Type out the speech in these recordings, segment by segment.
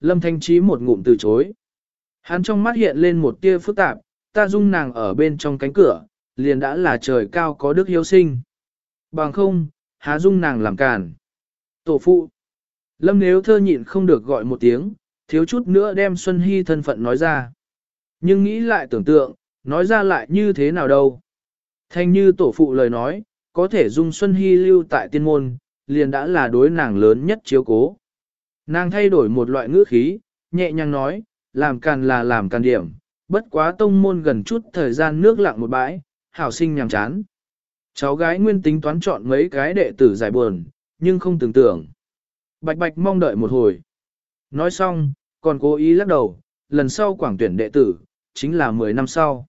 Lâm Thanh Trí một ngụm từ chối. Hắn trong mắt hiện lên một tia phức tạp, ta dung nàng ở bên trong cánh cửa, liền đã là trời cao có đức hiếu sinh. Bằng không, há dung nàng làm càn. Tổ phụ. Lâm nếu thơ nhịn không được gọi một tiếng, thiếu chút nữa đem Xuân Hy thân phận nói ra. Nhưng nghĩ lại tưởng tượng, nói ra lại như thế nào đâu. Thanh như tổ phụ lời nói, có thể dung Xuân Hy lưu tại tiên môn, liền đã là đối nàng lớn nhất chiếu cố. Nàng thay đổi một loại ngữ khí, nhẹ nhàng nói, làm càn là làm càn điểm, bất quá tông môn gần chút thời gian nước lặng một bãi, hảo sinh nhàm chán. Cháu gái nguyên tính toán chọn mấy cái đệ tử giải buồn, nhưng không tưởng tưởng. Bạch bạch mong đợi một hồi. Nói xong, còn cố ý lắc đầu, lần sau quảng tuyển đệ tử, chính là 10 năm sau.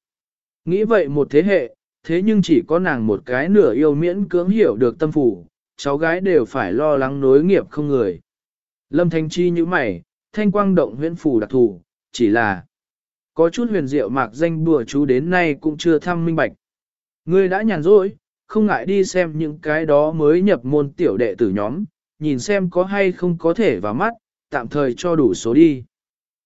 Nghĩ vậy một thế hệ, thế nhưng chỉ có nàng một cái nửa yêu miễn cưỡng hiểu được tâm phủ, cháu gái đều phải lo lắng nối nghiệp không người. Lâm Thanh Chi như mày, thanh quang động huyễn phủ đặc thù, chỉ là có chút huyền diệu mạc danh bùa chú đến nay cũng chưa thăm minh bạch. Ngươi đã nhàn rỗi, không ngại đi xem những cái đó mới nhập môn tiểu đệ tử nhóm, nhìn xem có hay không có thể vào mắt, tạm thời cho đủ số đi.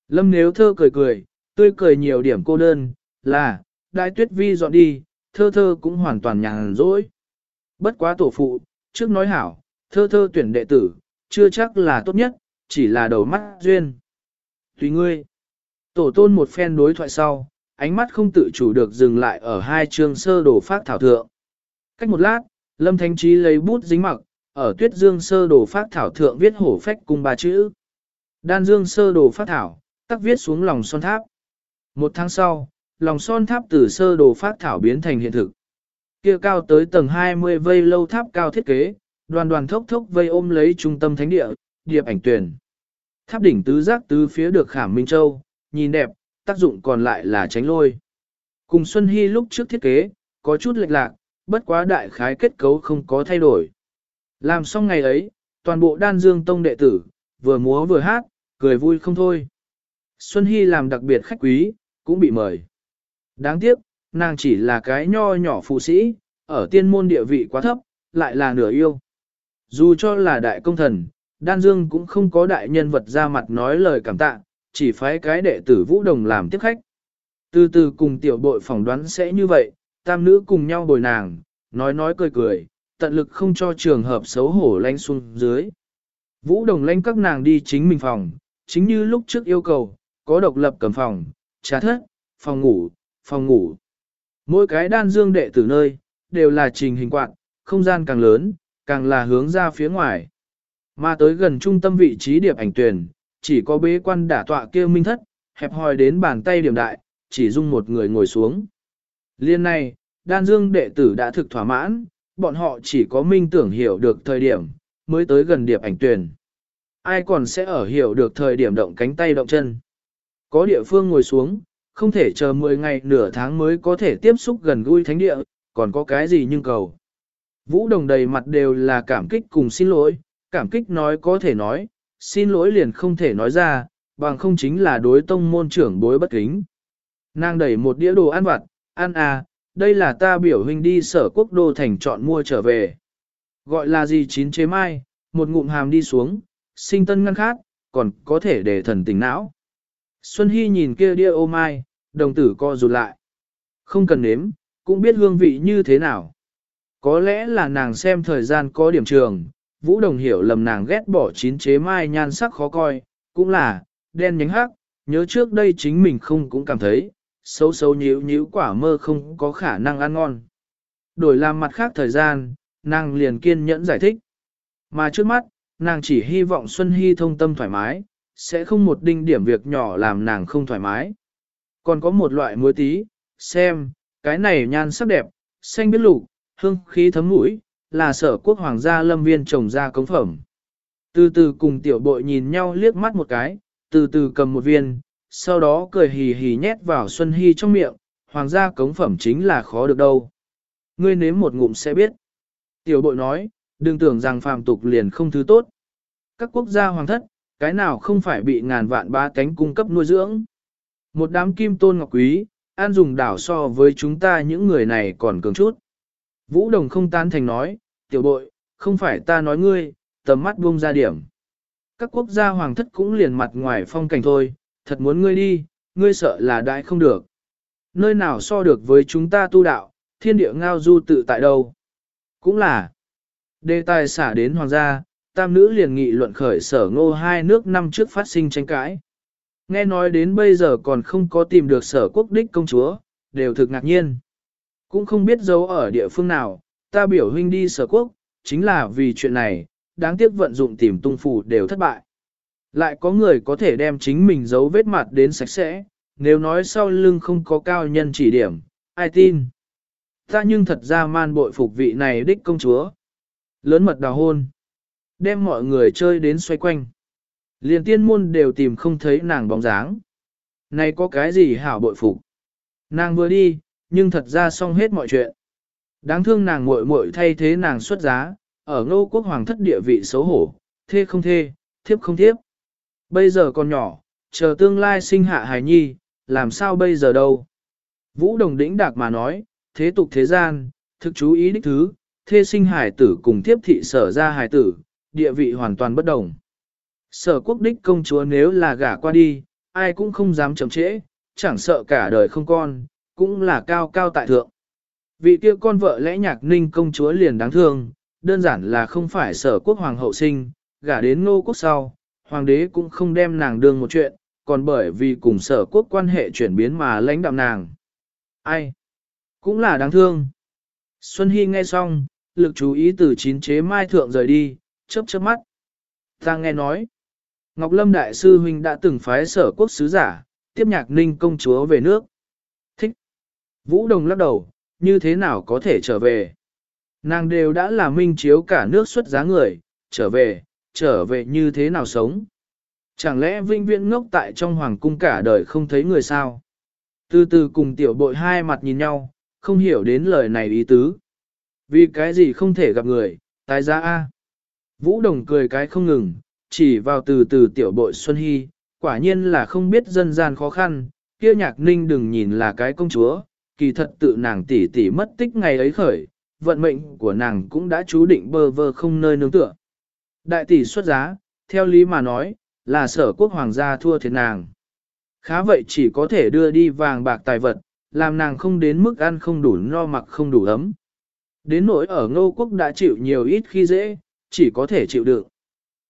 Lâm nếu thơ cười cười, tươi cười nhiều điểm cô đơn, là, đại tuyết vi dọn đi, thơ thơ cũng hoàn toàn nhàn rỗi. Bất quá tổ phụ, trước nói hảo, thơ thơ tuyển đệ tử, chưa chắc là tốt nhất, chỉ là đầu mắt duyên. Tùy ngươi. Tổ tôn một phen đối thoại sau, ánh mắt không tự chủ được dừng lại ở hai chương sơ đồ phát thảo thượng. Cách một lát, Lâm Thánh Trí lấy bút dính mặc, ở tuyết dương sơ đồ phát thảo thượng viết hổ phách cùng ba chữ. Đan dương sơ đồ phát thảo, tắc viết xuống lòng son tháp. Một tháng sau, lòng son tháp từ sơ đồ phát thảo biến thành hiện thực. Kia cao tới tầng 20 vây lâu tháp cao thiết kế, đoàn đoàn thốc thốc vây ôm lấy trung tâm thánh địa, điệp ảnh tuyển. Tháp đỉnh tứ giác tứ phía được khảm Minh Châu, nhìn đẹp, tác dụng còn lại là tránh lôi. Cùng Xuân Hy lúc trước thiết kế, có chút lệch lạc, bất quá đại khái kết cấu không có thay đổi. Làm xong ngày ấy, toàn bộ đan dương tông đệ tử, vừa múa vừa hát, cười vui không thôi. Xuân Hy làm đặc biệt khách quý, cũng bị mời. Đáng tiếc, nàng chỉ là cái nho nhỏ phụ sĩ, ở tiên môn địa vị quá thấp, lại là nửa yêu. Dù cho là đại công thần, Đan Dương cũng không có đại nhân vật ra mặt nói lời cảm tạ, chỉ phái cái đệ tử Vũ Đồng làm tiếp khách. Từ từ cùng tiểu bội phỏng đoán sẽ như vậy, tam nữ cùng nhau bồi nàng, nói nói cười cười, tận lực không cho trường hợp xấu hổ lanh xuống dưới. Vũ Đồng lanh các nàng đi chính mình phòng, chính như lúc trước yêu cầu, có độc lập cầm phòng, trà thất, phòng ngủ, phòng ngủ. Mỗi cái đan dương đệ tử nơi, đều là trình hình quạt, không gian càng lớn, càng là hướng ra phía ngoài. Mà tới gần trung tâm vị trí điệp ảnh tuyển, chỉ có bế quan đả tọa kia minh thất, hẹp hòi đến bàn tay điểm đại, chỉ dung một người ngồi xuống. Liên này, đan dương đệ tử đã thực thỏa mãn, bọn họ chỉ có minh tưởng hiểu được thời điểm, mới tới gần điệp ảnh tuyển. Ai còn sẽ ở hiểu được thời điểm động cánh tay động chân. Có địa phương ngồi xuống, không thể chờ 10 ngày nửa tháng mới có thể tiếp xúc gần gũi thánh địa, còn có cái gì nhưng cầu. Vũ đồng đầy mặt đều là cảm kích cùng xin lỗi, cảm kích nói có thể nói, xin lỗi liền không thể nói ra, bằng không chính là đối tông môn trưởng bối bất kính. Nàng đẩy một đĩa đồ ăn vặt, ăn à, đây là ta biểu huynh đi sở quốc đô thành chọn mua trở về. Gọi là gì chín chế mai, một ngụm hàm đi xuống, sinh tân ngăn khát, còn có thể để thần tỉnh não. Xuân Hy nhìn kia đĩa ô mai, đồng tử co rụt lại. Không cần nếm, cũng biết hương vị như thế nào. Có lẽ là nàng xem thời gian có điểm trường, Vũ Đồng hiểu lầm nàng ghét bỏ chín chế mai nhan sắc khó coi, cũng là, đen nhánh hắc, nhớ trước đây chính mình không cũng cảm thấy, xấu xấu nhíu nhíu quả mơ không có khả năng ăn ngon. Đổi làm mặt khác thời gian, nàng liền kiên nhẫn giải thích. Mà trước mắt, nàng chỉ hy vọng Xuân Hy thông tâm thoải mái, sẽ không một đinh điểm việc nhỏ làm nàng không thoải mái. Còn có một loại muối tí, xem, cái này nhan sắc đẹp, xanh biết lục, hương khí thấm mũi, là sở quốc hoàng gia lâm viên trồng ra cống phẩm. Từ từ cùng tiểu bội nhìn nhau liếc mắt một cái, từ từ cầm một viên, sau đó cười hì hì nhét vào Xuân Hy trong miệng, hoàng gia cống phẩm chính là khó được đâu. Ngươi nếm một ngụm sẽ biết. Tiểu bội nói, đừng tưởng rằng phàm tục liền không thứ tốt. Các quốc gia hoàng thất, cái nào không phải bị ngàn vạn ba cánh cung cấp nuôi dưỡng. Một đám kim tôn ngọc quý, an dùng đảo so với chúng ta những người này còn cường chút. Vũ Đồng không tan thành nói, tiểu bội, không phải ta nói ngươi, tầm mắt buông ra điểm. Các quốc gia hoàng thất cũng liền mặt ngoài phong cảnh thôi, thật muốn ngươi đi, ngươi sợ là đại không được. Nơi nào so được với chúng ta tu đạo, thiên địa ngao du tự tại đâu. Cũng là, đề tài xả đến hoàng gia, tam nữ liền nghị luận khởi sở ngô hai nước năm trước phát sinh tranh cãi. Nghe nói đến bây giờ còn không có tìm được sở quốc đích công chúa, đều thực ngạc nhiên. Cũng không biết giấu ở địa phương nào, ta biểu huynh đi sở quốc, chính là vì chuyện này, đáng tiếc vận dụng tìm tung phù đều thất bại. Lại có người có thể đem chính mình giấu vết mặt đến sạch sẽ, nếu nói sau lưng không có cao nhân chỉ điểm, ai tin. Ta nhưng thật ra man bội phục vị này đích công chúa. Lớn mật đào hôn. Đem mọi người chơi đến xoay quanh. Liền tiên môn đều tìm không thấy nàng bóng dáng. Này có cái gì hảo bội phục. Nàng vừa đi, nhưng thật ra xong hết mọi chuyện. Đáng thương nàng muội muội thay thế nàng xuất giá, ở ngô quốc hoàng thất địa vị xấu hổ, thê không thê, thiếp không thiếp. Bây giờ còn nhỏ, chờ tương lai sinh hạ hài nhi, làm sao bây giờ đâu. Vũ đồng đĩnh đạc mà nói, thế tục thế gian, thực chú ý đích thứ, thê sinh hải tử cùng thiếp thị sở ra hải tử, địa vị hoàn toàn bất đồng. Sở quốc đích công chúa nếu là gả qua đi, ai cũng không dám chậm trễ, chẳng sợ cả đời không con, cũng là cao cao tại thượng. Vị kia con vợ lẽ nhạc ninh công chúa liền đáng thương, đơn giản là không phải sở quốc hoàng hậu sinh, gả đến ngô quốc sau, hoàng đế cũng không đem nàng đương một chuyện, còn bởi vì cùng sở quốc quan hệ chuyển biến mà lãnh đạm nàng. Ai? Cũng là đáng thương. Xuân Hy nghe xong, lực chú ý từ chín chế mai thượng rời đi, chớp chớp mắt. Ta nghe nói, Ngọc Lâm Đại sư Huynh đã từng phái sở quốc sứ giả, tiếp nhạc ninh công chúa về nước. Vũ Đồng lắc đầu, như thế nào có thể trở về? Nàng đều đã là minh chiếu cả nước xuất giá người, trở về, trở về như thế nào sống? Chẳng lẽ vinh viễn ngốc tại trong hoàng cung cả đời không thấy người sao? Từ từ cùng tiểu bội hai mặt nhìn nhau, không hiểu đến lời này ý tứ. Vì cái gì không thể gặp người, tái giá A. Vũ Đồng cười cái không ngừng, chỉ vào từ từ tiểu bội Xuân Hy, quả nhiên là không biết dân gian khó khăn, kia nhạc ninh đừng nhìn là cái công chúa, kỳ thật tự nàng tỷ tỷ mất tích ngày ấy khởi, vận mệnh của nàng cũng đã chú định bơ vơ không nơi nương tựa. Đại tỷ xuất giá, theo lý mà nói, là sở quốc hoàng gia thua thiệt nàng. Khá vậy chỉ có thể đưa đi vàng bạc tài vật, làm nàng không đến mức ăn không đủ no mặc không đủ ấm. Đến nỗi ở ngô quốc đã chịu nhiều ít khi dễ, chỉ có thể chịu đựng.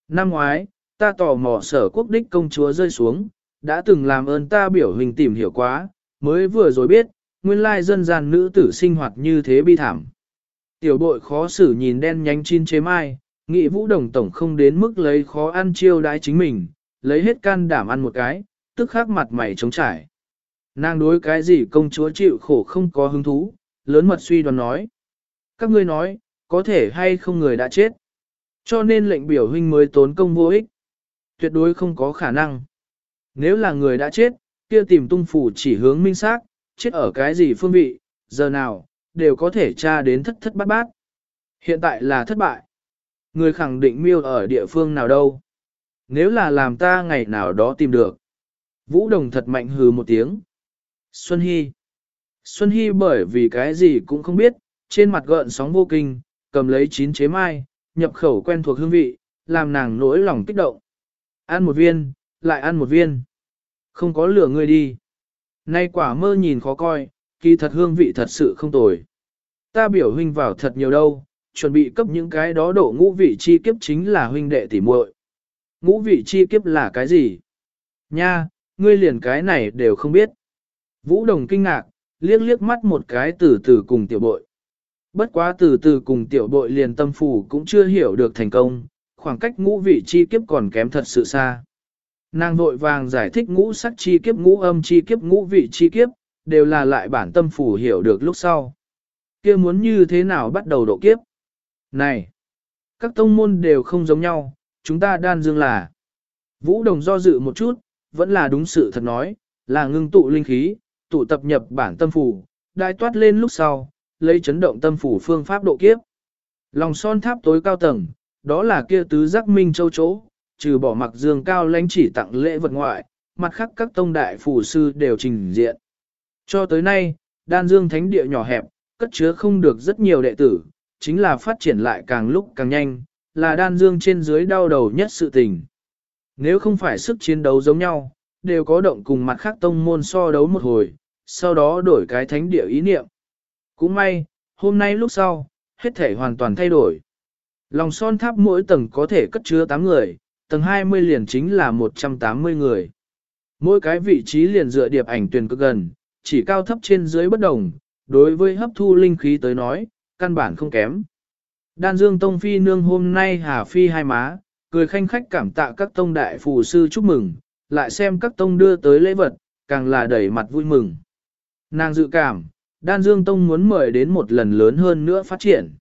Năm ngoái, ta tò mò sở quốc đích công chúa rơi xuống, đã từng làm ơn ta biểu hình tìm hiểu quá, mới vừa rồi biết, nguyên lai dân gian nữ tử sinh hoạt như thế bi thảm. Tiểu bội khó xử nhìn đen nhánh chín chế mai, nghị vũ đồng tổng không đến mức lấy khó ăn chiêu đãi chính mình, lấy hết can đảm ăn một cái, tức khắc mặt mày trống trải. Nàng đối cái gì công chúa chịu khổ không có hứng thú, lớn mật suy đoán nói. Các ngươi nói, có thể hay không người đã chết. Cho nên lệnh biểu huynh mới tốn công vô ích. Tuyệt đối không có khả năng. Nếu là người đã chết, kia tìm tung phủ chỉ hướng minh xác, chết ở cái gì phương vị, giờ nào, đều có thể tra đến thất thất bát bát. Hiện tại là thất bại. Người khẳng định miêu ở địa phương nào đâu. Nếu là làm ta ngày nào đó tìm được. Vũ Đồng thật mạnh hừ một tiếng. Xuân Hy. Xuân Hy bởi vì cái gì cũng không biết, trên mặt gợn sóng vô kinh, cầm lấy chín chế mai, nhập khẩu quen thuộc hương vị, làm nàng nỗi lòng kích động. Ăn một viên, lại ăn một viên. Không có lửa người đi. Nay quả mơ nhìn khó coi, kỳ thật hương vị thật sự không tồi. Ta biểu huynh vào thật nhiều đâu, chuẩn bị cấp những cái đó độ ngũ vị chi kiếp chính là huynh đệ tỉ muội. Ngũ vị chi kiếp là cái gì? Nha, ngươi liền cái này đều không biết. Vũ Đồng kinh ngạc, liếc liếc mắt một cái từ từ cùng tiểu bội. Bất quá từ từ cùng tiểu bội liền tâm phủ cũng chưa hiểu được thành công, khoảng cách ngũ vị chi kiếp còn kém thật sự xa. Nàng vội vàng giải thích ngũ sắc chi kiếp ngũ âm chi kiếp ngũ vị chi kiếp, đều là lại bản tâm phủ hiểu được lúc sau. kia muốn như thế nào bắt đầu độ kiếp? Này! Các tông môn đều không giống nhau, chúng ta đan dương là. Vũ Đồng do dự một chút, vẫn là đúng sự thật nói, là ngưng tụ linh khí, tụ tập nhập bản tâm phủ, đại toát lên lúc sau, lấy chấn động tâm phủ phương pháp độ kiếp. Lòng son tháp tối cao tầng, đó là kia tứ giác minh châu chỗ, trừ bỏ mặc dương cao lãnh chỉ tặng lễ vật ngoại, mặt khác các tông đại phủ sư đều trình diện. Cho tới nay, đan dương thánh địa nhỏ hẹp, cất chứa không được rất nhiều đệ tử, chính là phát triển lại càng lúc càng nhanh, là đan dương trên dưới đau đầu nhất sự tình. Nếu không phải sức chiến đấu giống nhau, đều có động cùng mặt khác tông môn so đấu một hồi, sau đó đổi cái thánh địa ý niệm. Cũng may, hôm nay lúc sau, hết thể hoàn toàn thay đổi. Lòng son tháp mỗi tầng có thể cất chứa 8 người, tầng 20 liền chính là 180 người. Mỗi cái vị trí liền dựa điệp ảnh tuyển cực gần, chỉ cao thấp trên dưới bất đồng, đối với hấp thu linh khí tới nói, căn bản không kém. Đan Dương Tông Phi nương hôm nay hà phi hai má, cười khanh khách cảm tạ các tông đại phù sư chúc mừng, lại xem các tông đưa tới lễ vật, càng là đẩy mặt vui mừng. Nàng dự cảm, Đan Dương Tông muốn mời đến một lần lớn hơn nữa phát triển.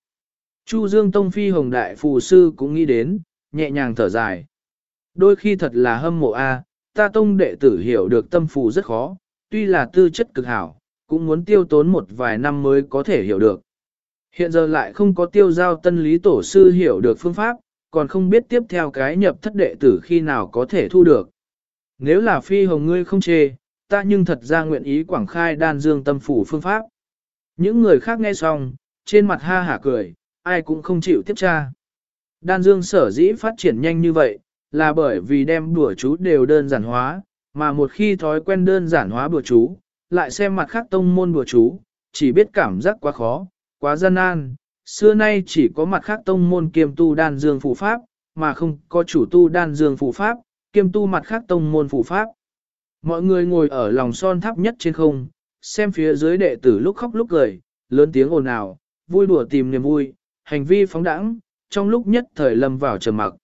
Chu Dương Tông Phi Hồng Đại Phù Sư cũng nghĩ đến, nhẹ nhàng thở dài. Đôi khi thật là hâm mộ a, ta tông đệ tử hiểu được tâm phù rất khó, tuy là tư chất cực hảo, cũng muốn tiêu tốn một vài năm mới có thể hiểu được. Hiện giờ lại không có tiêu giao tân lý tổ sư hiểu được phương pháp, còn không biết tiếp theo cái nhập thất đệ tử khi nào có thể thu được. Nếu là phi hồng ngươi không chê, ta nhưng thật ra nguyện ý quảng khai đan dương tâm phủ phương pháp. Những người khác nghe xong, trên mặt ha hả cười, ai cũng không chịu tiếp tra. Đan dương sở dĩ phát triển nhanh như vậy, là bởi vì đem bùa chú đều đơn giản hóa, mà một khi thói quen đơn giản hóa bùa chú, lại xem mặt khác tông môn bùa chú, chỉ biết cảm giác quá khó, quá gian nan. Xưa nay chỉ có mặt khác tông môn kiêm tu đan dương phù pháp, mà không có chủ tu đan dương phù pháp, kiêm tu mặt khác tông môn phù pháp. Mọi người ngồi ở lòng son tháp nhất trên không, xem phía dưới đệ tử lúc khóc lúc cười, lớn tiếng ồn ào, vui đùa tìm niềm vui, hành vi phóng đãng, trong lúc nhất thời lâm vào trầm mặc.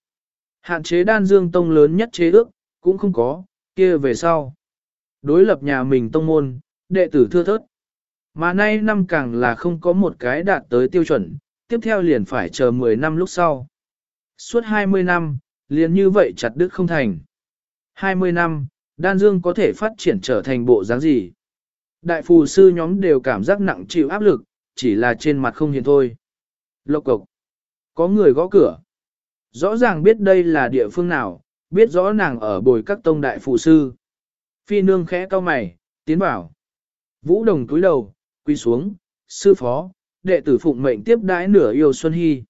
Hạn chế đan dương tông lớn nhất chế ước, cũng không có, kia về sau. Đối lập nhà mình tông môn, đệ tử thưa thớt. Mà nay năm càng là không có một cái đạt tới tiêu chuẩn, tiếp theo liền phải chờ 10 năm lúc sau. Suốt 20 năm, liền như vậy chặt đứt không thành. 20 năm, đan dương có thể phát triển trở thành bộ dáng gì? Đại phù sư nhóm đều cảm giác nặng chịu áp lực, chỉ là trên mặt không hiện thôi. Lộc cục Có người gõ cửa. Rõ ràng biết đây là địa phương nào, biết rõ nàng ở bồi các tông đại phụ sư. Phi nương khẽ cau mày, tiến bảo, Vũ đồng túi đầu, quy xuống, sư phó, đệ tử phụng mệnh tiếp đãi nửa yêu Xuân Hy.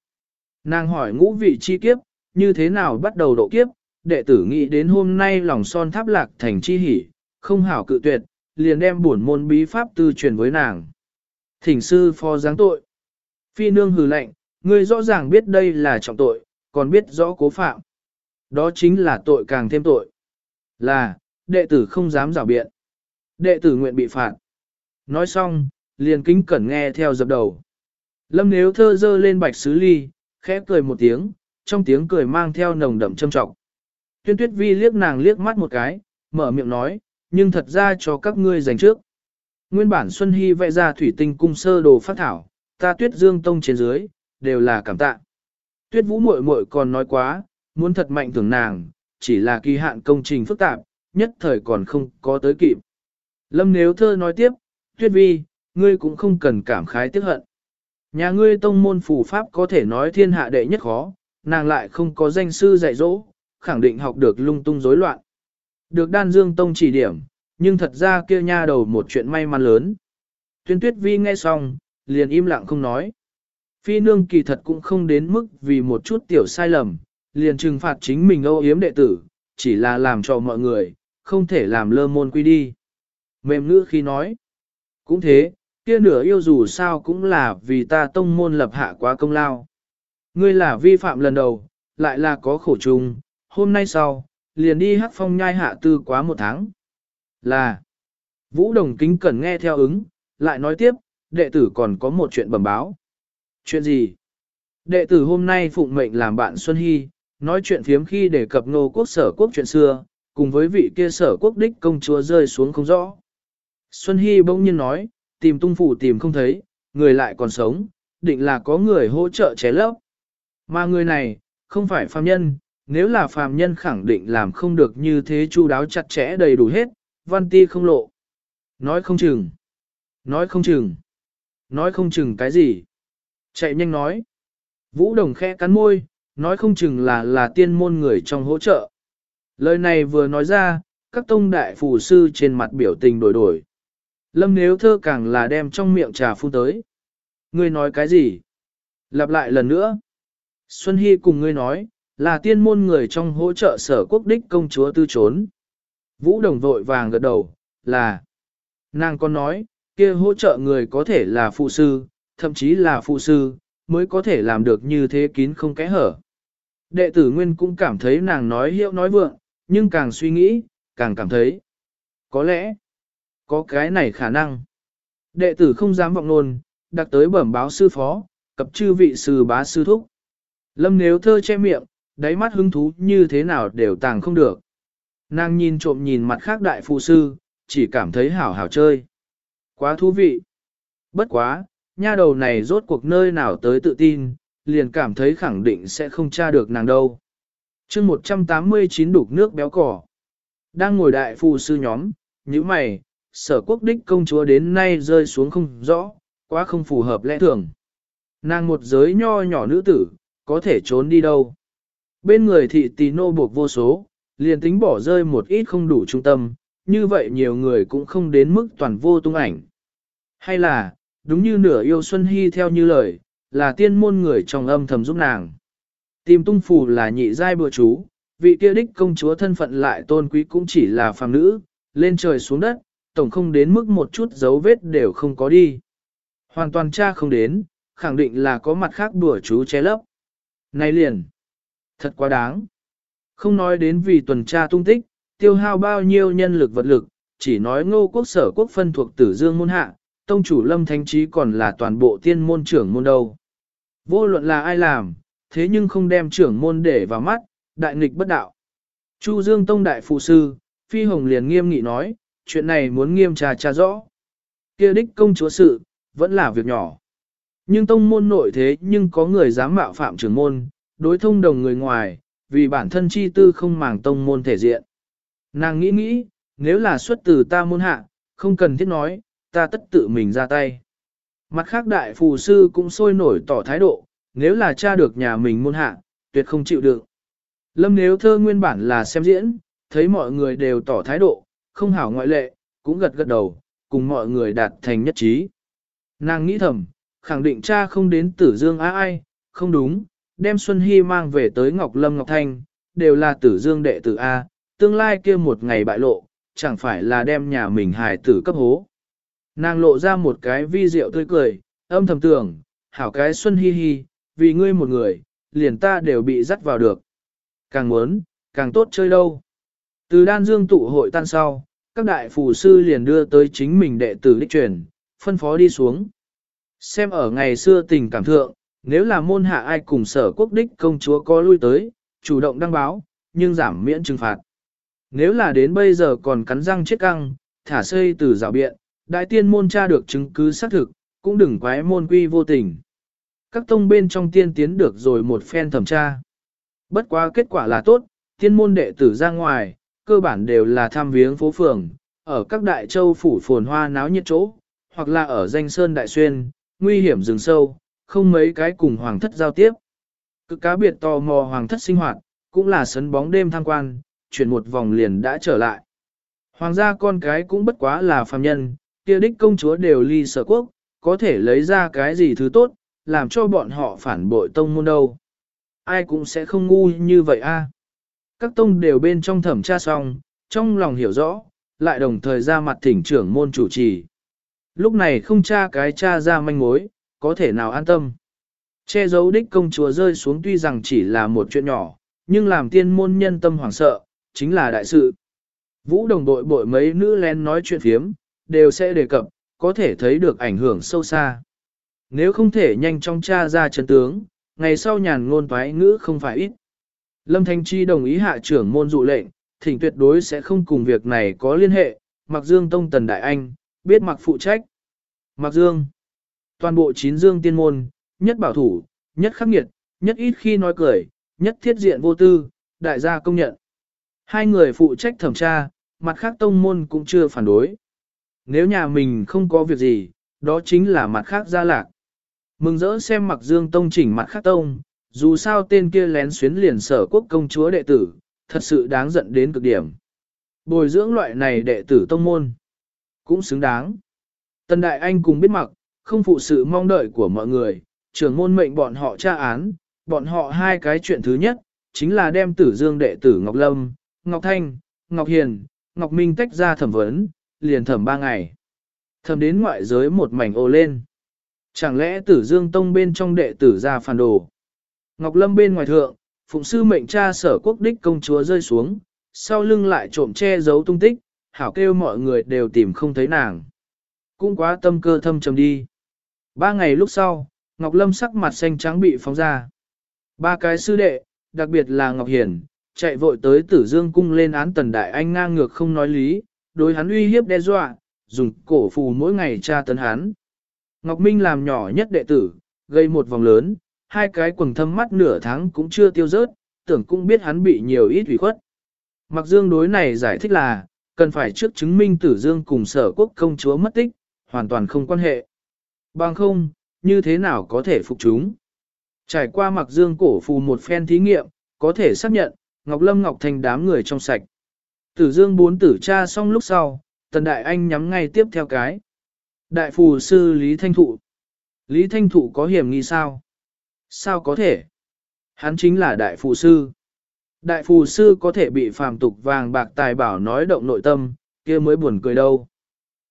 Nàng hỏi ngũ vị chi kiếp, như thế nào bắt đầu độ kiếp, đệ tử nghĩ đến hôm nay lòng son tháp lạc thành chi hỉ, không hảo cự tuyệt, liền đem bổn môn bí pháp tư truyền với nàng. Thỉnh sư phó giáng tội. Phi nương hừ lạnh, ngươi rõ ràng biết đây là trọng tội, còn biết rõ cố phạm. Đó chính là tội càng thêm tội. Là, đệ tử không dám rào biện. Đệ tử nguyện bị phạt. Nói xong, liền kính cẩn nghe theo dập đầu. Lâm nếu thơ dơ lên bạch sứ ly, khẽ cười một tiếng, trong tiếng cười mang theo nồng đậm châm trọng. Tuyên tuyết vi liếc nàng liếc mắt một cái, mở miệng nói, nhưng thật ra cho các ngươi dành trước. Nguyên bản Xuân Hy vẽ ra thủy tinh cung sơ đồ phát thảo, ta tuyết dương tông trên dưới, đều là cảm tạ. Tuyết vũ muội muội còn nói quá, muốn thật mạnh tưởng nàng, chỉ là kỳ hạn công trình phức tạp, nhất thời còn không có tới kịp. Lâm nếu thơ nói tiếp, tuyết vi, ngươi cũng không cần cảm khái tiếc hận. Nhà ngươi tông môn phù pháp có thể nói thiên hạ đệ nhất khó, nàng lại không có danh sư dạy dỗ, khẳng định học được lung tung rối loạn. Được đan dương tông chỉ điểm, nhưng thật ra kia nha đầu một chuyện may mắn lớn. Tuyên tuyết vi nghe xong, liền im lặng không nói. Phi nương kỳ thật cũng không đến mức vì một chút tiểu sai lầm, liền trừng phạt chính mình âu yếm đệ tử, chỉ là làm cho mọi người, không thể làm lơ môn quy đi. Mềm ngữ khi nói, cũng thế, kia nửa yêu dù sao cũng là vì ta tông môn lập hạ quá công lao. Ngươi là vi phạm lần đầu, lại là có khổ trùng, hôm nay sau, liền đi hắc phong nhai hạ tư quá một tháng. Là, Vũ Đồng kính cần nghe theo ứng, lại nói tiếp, đệ tử còn có một chuyện bẩm báo. Chuyện gì? Đệ tử hôm nay phụng mệnh làm bạn Xuân Hy, nói chuyện phiếm khi đề cập Ngô quốc sở quốc chuyện xưa, cùng với vị kia sở quốc đích công chúa rơi xuống không rõ. Xuân Hy bỗng nhiên nói, tìm tung phủ tìm không thấy, người lại còn sống, định là có người hỗ trợ ché lấp. Mà người này, không phải phàm nhân, nếu là phàm nhân khẳng định làm không được như thế chu đáo chặt chẽ đầy đủ hết, văn ti không lộ. Nói không chừng. Nói không chừng. Nói không chừng cái gì. Chạy nhanh nói. Vũ đồng khẽ cắn môi, nói không chừng là là tiên môn người trong hỗ trợ. Lời này vừa nói ra, các tông đại phù sư trên mặt biểu tình đổi đổi. Lâm nếu thơ càng là đem trong miệng trà phun tới. Ngươi nói cái gì? Lặp lại lần nữa. Xuân Hy cùng ngươi nói, là tiên môn người trong hỗ trợ sở quốc đích công chúa tư trốn. Vũ đồng vội vàng gật đầu, là. Nàng còn nói, kia hỗ trợ người có thể là phụ sư, thậm chí là phụ sư, mới có thể làm được như thế kín không kẽ hở. Đệ tử Nguyên cũng cảm thấy nàng nói hiệu nói vượng, nhưng càng suy nghĩ, càng cảm thấy. Có lẽ, có cái này khả năng. Đệ tử không dám vọng luôn, đặc tới bẩm báo sư phó, cập chư vị sư bá sư thúc. Lâm nếu thơ che miệng, đáy mắt hứng thú như thế nào đều tàng không được. Nàng nhìn trộm nhìn mặt khác đại phụ sư, chỉ cảm thấy hảo hảo chơi. Quá thú vị. Bất quá, nha đầu này rốt cuộc nơi nào tới tự tin, liền cảm thấy khẳng định sẽ không tra được nàng đâu. chương 189 đục nước béo cỏ. Đang ngồi đại phù sư nhóm, như mày, sở quốc đích công chúa đến nay rơi xuống không rõ, quá không phù hợp lẽ thường. Nàng một giới nho nhỏ nữ tử, có thể trốn đi đâu. Bên người thị tì nô buộc vô số, liền tính bỏ rơi một ít không đủ trung tâm, như vậy nhiều người cũng không đến mức toàn vô tung ảnh. Hay là, đúng như nửa yêu Xuân Hy theo như lời, là tiên môn người trong âm thầm giúp nàng. Tìm tung phù là nhị giai bừa chú, vị kia đích công chúa thân phận lại tôn quý cũng chỉ là phàm nữ, lên trời xuống đất, tổng không đến mức một chút dấu vết đều không có đi. Hoàn toàn cha không đến, khẳng định là có mặt khác bừa chú che lấp. Này liền, thật quá đáng. Không nói đến vì tuần tra tung tích, tiêu hao bao nhiêu nhân lực vật lực, chỉ nói ngô quốc sở quốc phân thuộc tử dương môn hạ, tông chủ lâm thánh trí còn là toàn bộ tiên môn trưởng môn đâu. Vô luận là ai làm, thế nhưng không đem trưởng môn để vào mắt, đại nghịch bất đạo. Chu Dương Tông đại phụ sư, Phi Hồng liền nghiêm nghị nói, chuyện này muốn nghiêm trà trà rõ. kia đích công chúa sự, vẫn là việc nhỏ. Nhưng tông môn nội thế nhưng có người dám mạo phạm trưởng môn, đối thông đồng người ngoài, vì bản thân chi tư không màng tông môn thể diện. Nàng nghĩ nghĩ, nếu là xuất từ ta môn hạ, không cần thiết nói, ta tất tự mình ra tay. Mặt khác đại phù sư cũng sôi nổi tỏ thái độ, nếu là cha được nhà mình môn hạ, tuyệt không chịu được. Lâm nếu thơ nguyên bản là xem diễn, thấy mọi người đều tỏ thái độ, không hảo ngoại lệ, cũng gật gật đầu, cùng mọi người đạt thành nhất trí. Nàng nghĩ thầm, khẳng định cha không đến tử dương á ai, không đúng, đem Xuân Hy mang về tới Ngọc Lâm Ngọc Thanh, đều là tử dương đệ tử A, tương lai kia một ngày bại lộ, chẳng phải là đem nhà mình hài tử cấp hố. Nàng lộ ra một cái vi diệu tươi cười, âm thầm tưởng, hảo cái Xuân Hi Hi, vì ngươi một người, liền ta đều bị dắt vào được. Càng muốn, càng tốt chơi đâu. Từ đan dương tụ hội tan sau, các đại phù sư liền đưa tới chính mình đệ tử đích truyền, phân phó đi xuống. Xem ở ngày xưa tình cảm thượng, nếu là môn hạ ai cùng sở quốc đích công chúa có lui tới, chủ động đăng báo, nhưng giảm miễn trừng phạt. Nếu là đến bây giờ còn cắn răng chết căng, thả xây từ rào biện, đại tiên môn tra được chứng cứ xác thực, cũng đừng quái môn quy vô tình. Các tông bên trong tiên tiến được rồi một phen thẩm tra. Bất quá kết quả là tốt, tiên môn đệ tử ra ngoài, cơ bản đều là tham viếng phố phường, ở các đại châu phủ phồn hoa náo nhiệt chỗ, hoặc là ở danh sơn đại xuyên, nguy hiểm rừng sâu, không mấy cái cùng hoàng thất giao tiếp. Cực cá biệt tò mò hoàng thất sinh hoạt, cũng là sấn bóng đêm tham quan, chuyển một vòng liền đã trở lại. Hoàng gia con cái cũng bất quá là phàm nhân, kia đích công chúa đều ly sở quốc, có thể lấy ra cái gì thứ tốt, làm cho bọn họ phản bội tông môn đâu. Ai cũng sẽ không ngu như vậy a. Các tông đều bên trong thẩm tra xong, trong lòng hiểu rõ, lại đồng thời ra mặt thỉnh trưởng môn chủ trì. Lúc này không tra cái tra ra manh mối, có thể nào an tâm. Che giấu đích công chúa rơi xuống tuy rằng chỉ là một chuyện nhỏ, nhưng làm tiên môn nhân tâm hoảng sợ, chính là đại sự. Vũ đồng đội bội mấy nữ lén nói chuyện phiếm, đều sẽ đề cập, có thể thấy được ảnh hưởng sâu xa. Nếu không thể nhanh chóng tra ra chân tướng, ngày sau nhàn ngôn toái ngữ không phải ít. Lâm Thanh Chi đồng ý hạ trưởng môn dụ lệnh, thỉnh tuyệt đối sẽ không cùng việc này có liên hệ, Mặc Dương Tông Tần Đại Anh, biết mặc phụ trách. Mặc Dương, toàn bộ chín dương tiên môn, nhất bảo thủ, nhất khắc nghiệt, nhất ít khi nói cười, nhất thiết diện vô tư, đại gia công nhận. Hai người phụ trách thẩm tra, mặt khác tông môn cũng chưa phản đối. Nếu nhà mình không có việc gì, đó chính là mặt khác gia lạc. Mừng rỡ xem mặc dương tông chỉnh mặt khác tông, dù sao tên kia lén xuyến liền sở quốc công chúa đệ tử, thật sự đáng giận đến cực điểm. Bồi dưỡng loại này đệ tử tông môn, cũng xứng đáng. Tần Đại Anh cùng biết mặc, không phụ sự mong đợi của mọi người, trưởng môn mệnh bọn họ tra án, bọn họ hai cái chuyện thứ nhất, chính là đem tử dương đệ tử Ngọc Lâm, Ngọc Thanh, Ngọc Hiền, Ngọc Minh tách ra thẩm vấn, liền thẩm ba ngày. Thẩm đến ngoại giới một mảnh ô lên. Chẳng lẽ tử dương tông bên trong đệ tử ra phản đồ? Ngọc Lâm bên ngoài thượng, phụng sư mệnh cha sở quốc đích công chúa rơi xuống, sau lưng lại trộm che giấu tung tích, hảo kêu mọi người đều tìm không thấy nàng. Cũng quá tâm cơ thâm trầm đi. Ba ngày lúc sau, Ngọc Lâm sắc mặt xanh trắng bị phóng ra. Ba cái sư đệ, đặc biệt là Ngọc Hiển, chạy vội tới tử dương cung lên án tần đại anh ngang ngược không nói lý, đối hắn uy hiếp đe dọa, dùng cổ phù mỗi ngày tra tấn hắn. Ngọc Minh làm nhỏ nhất đệ tử, gây một vòng lớn, hai cái quần thâm mắt nửa tháng cũng chưa tiêu rớt, tưởng cũng biết hắn bị nhiều ít ủy khuất. Mặc dương đối này giải thích là, cần phải trước chứng minh tử dương cùng sở quốc công chúa mất tích, hoàn toàn không quan hệ. Bằng không, như thế nào có thể phục chúng? Trải qua mặc dương cổ phù một phen thí nghiệm, có thể xác nhận, Ngọc Lâm Ngọc Thành đám người trong sạch. Tử dương bốn tử cha xong lúc sau, tần đại anh nhắm ngay tiếp theo cái. Đại phù sư Lý Thanh Thụ. Lý Thanh Thụ có hiểm nghi sao? Sao có thể? Hắn chính là đại phù sư. Đại phù sư có thể bị phàm tục vàng bạc tài bảo nói động nội tâm, kia mới buồn cười đâu.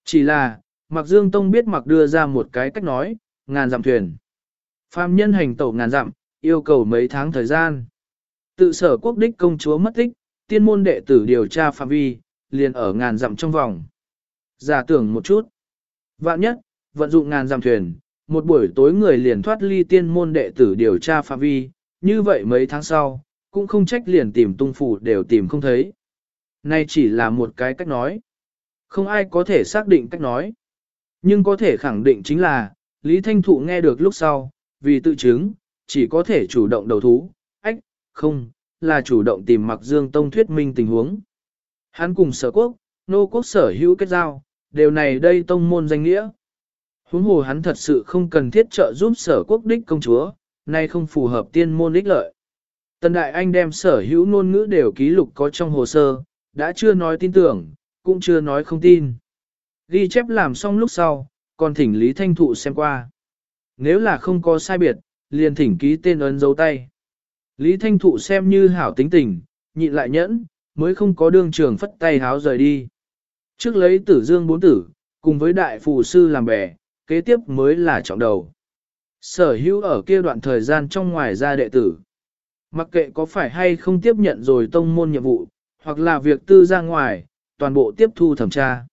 Chỉ là, Mặc Dương Tông biết mặc đưa ra một cái cách nói, ngàn dặm thuyền. Phàm nhân hành tẩu ngàn dặm, yêu cầu mấy tháng thời gian. Tự sở quốc đích công chúa mất tích, tiên môn đệ tử điều tra phạm vi, liền ở ngàn dặm trong vòng. Giả tưởng một chút. Vạn nhất, vận dụng ngàn dặm thuyền, một buổi tối người liền thoát ly tiên môn đệ tử điều tra phạm vi, như vậy mấy tháng sau, cũng không trách liền tìm tung phủ đều tìm không thấy. Nay chỉ là một cái cách nói. Không ai có thể xác định cách nói. Nhưng có thể khẳng định chính là, Lý Thanh Thụ nghe được lúc sau, vì tự chứng, chỉ có thể chủ động đầu thú, ách, không, là chủ động tìm mặc dương tông thuyết minh tình huống. Hắn cùng sở quốc, nô quốc sở hữu kết giao, đều này đây tông môn danh nghĩa. Huống hồ hắn thật sự không cần thiết trợ giúp sở quốc đích công chúa, nay không phù hợp tiên môn đích lợi. Tần Đại Anh đem sở hữu ngôn ngữ đều ký lục có trong hồ sơ, đã chưa nói tin tưởng, cũng chưa nói không tin. Ghi chép làm xong lúc sau, còn thỉnh Lý Thanh Thụ xem qua. Nếu là không có sai biệt, liền thỉnh ký tên ấn dấu tay. Lý Thanh Thụ xem như hảo tính tình, nhịn lại nhẫn, mới không có đương trường phất tay háo rời đi. Trước lấy tử dương bốn tử, cùng với đại phù sư làm bè, kế tiếp mới là trọng đầu. Sở hữu ở kia đoạn thời gian trong ngoài ra đệ tử. Mặc kệ có phải hay không tiếp nhận rồi tông môn nhiệm vụ, hoặc là việc tư ra ngoài, toàn bộ tiếp thu thẩm tra.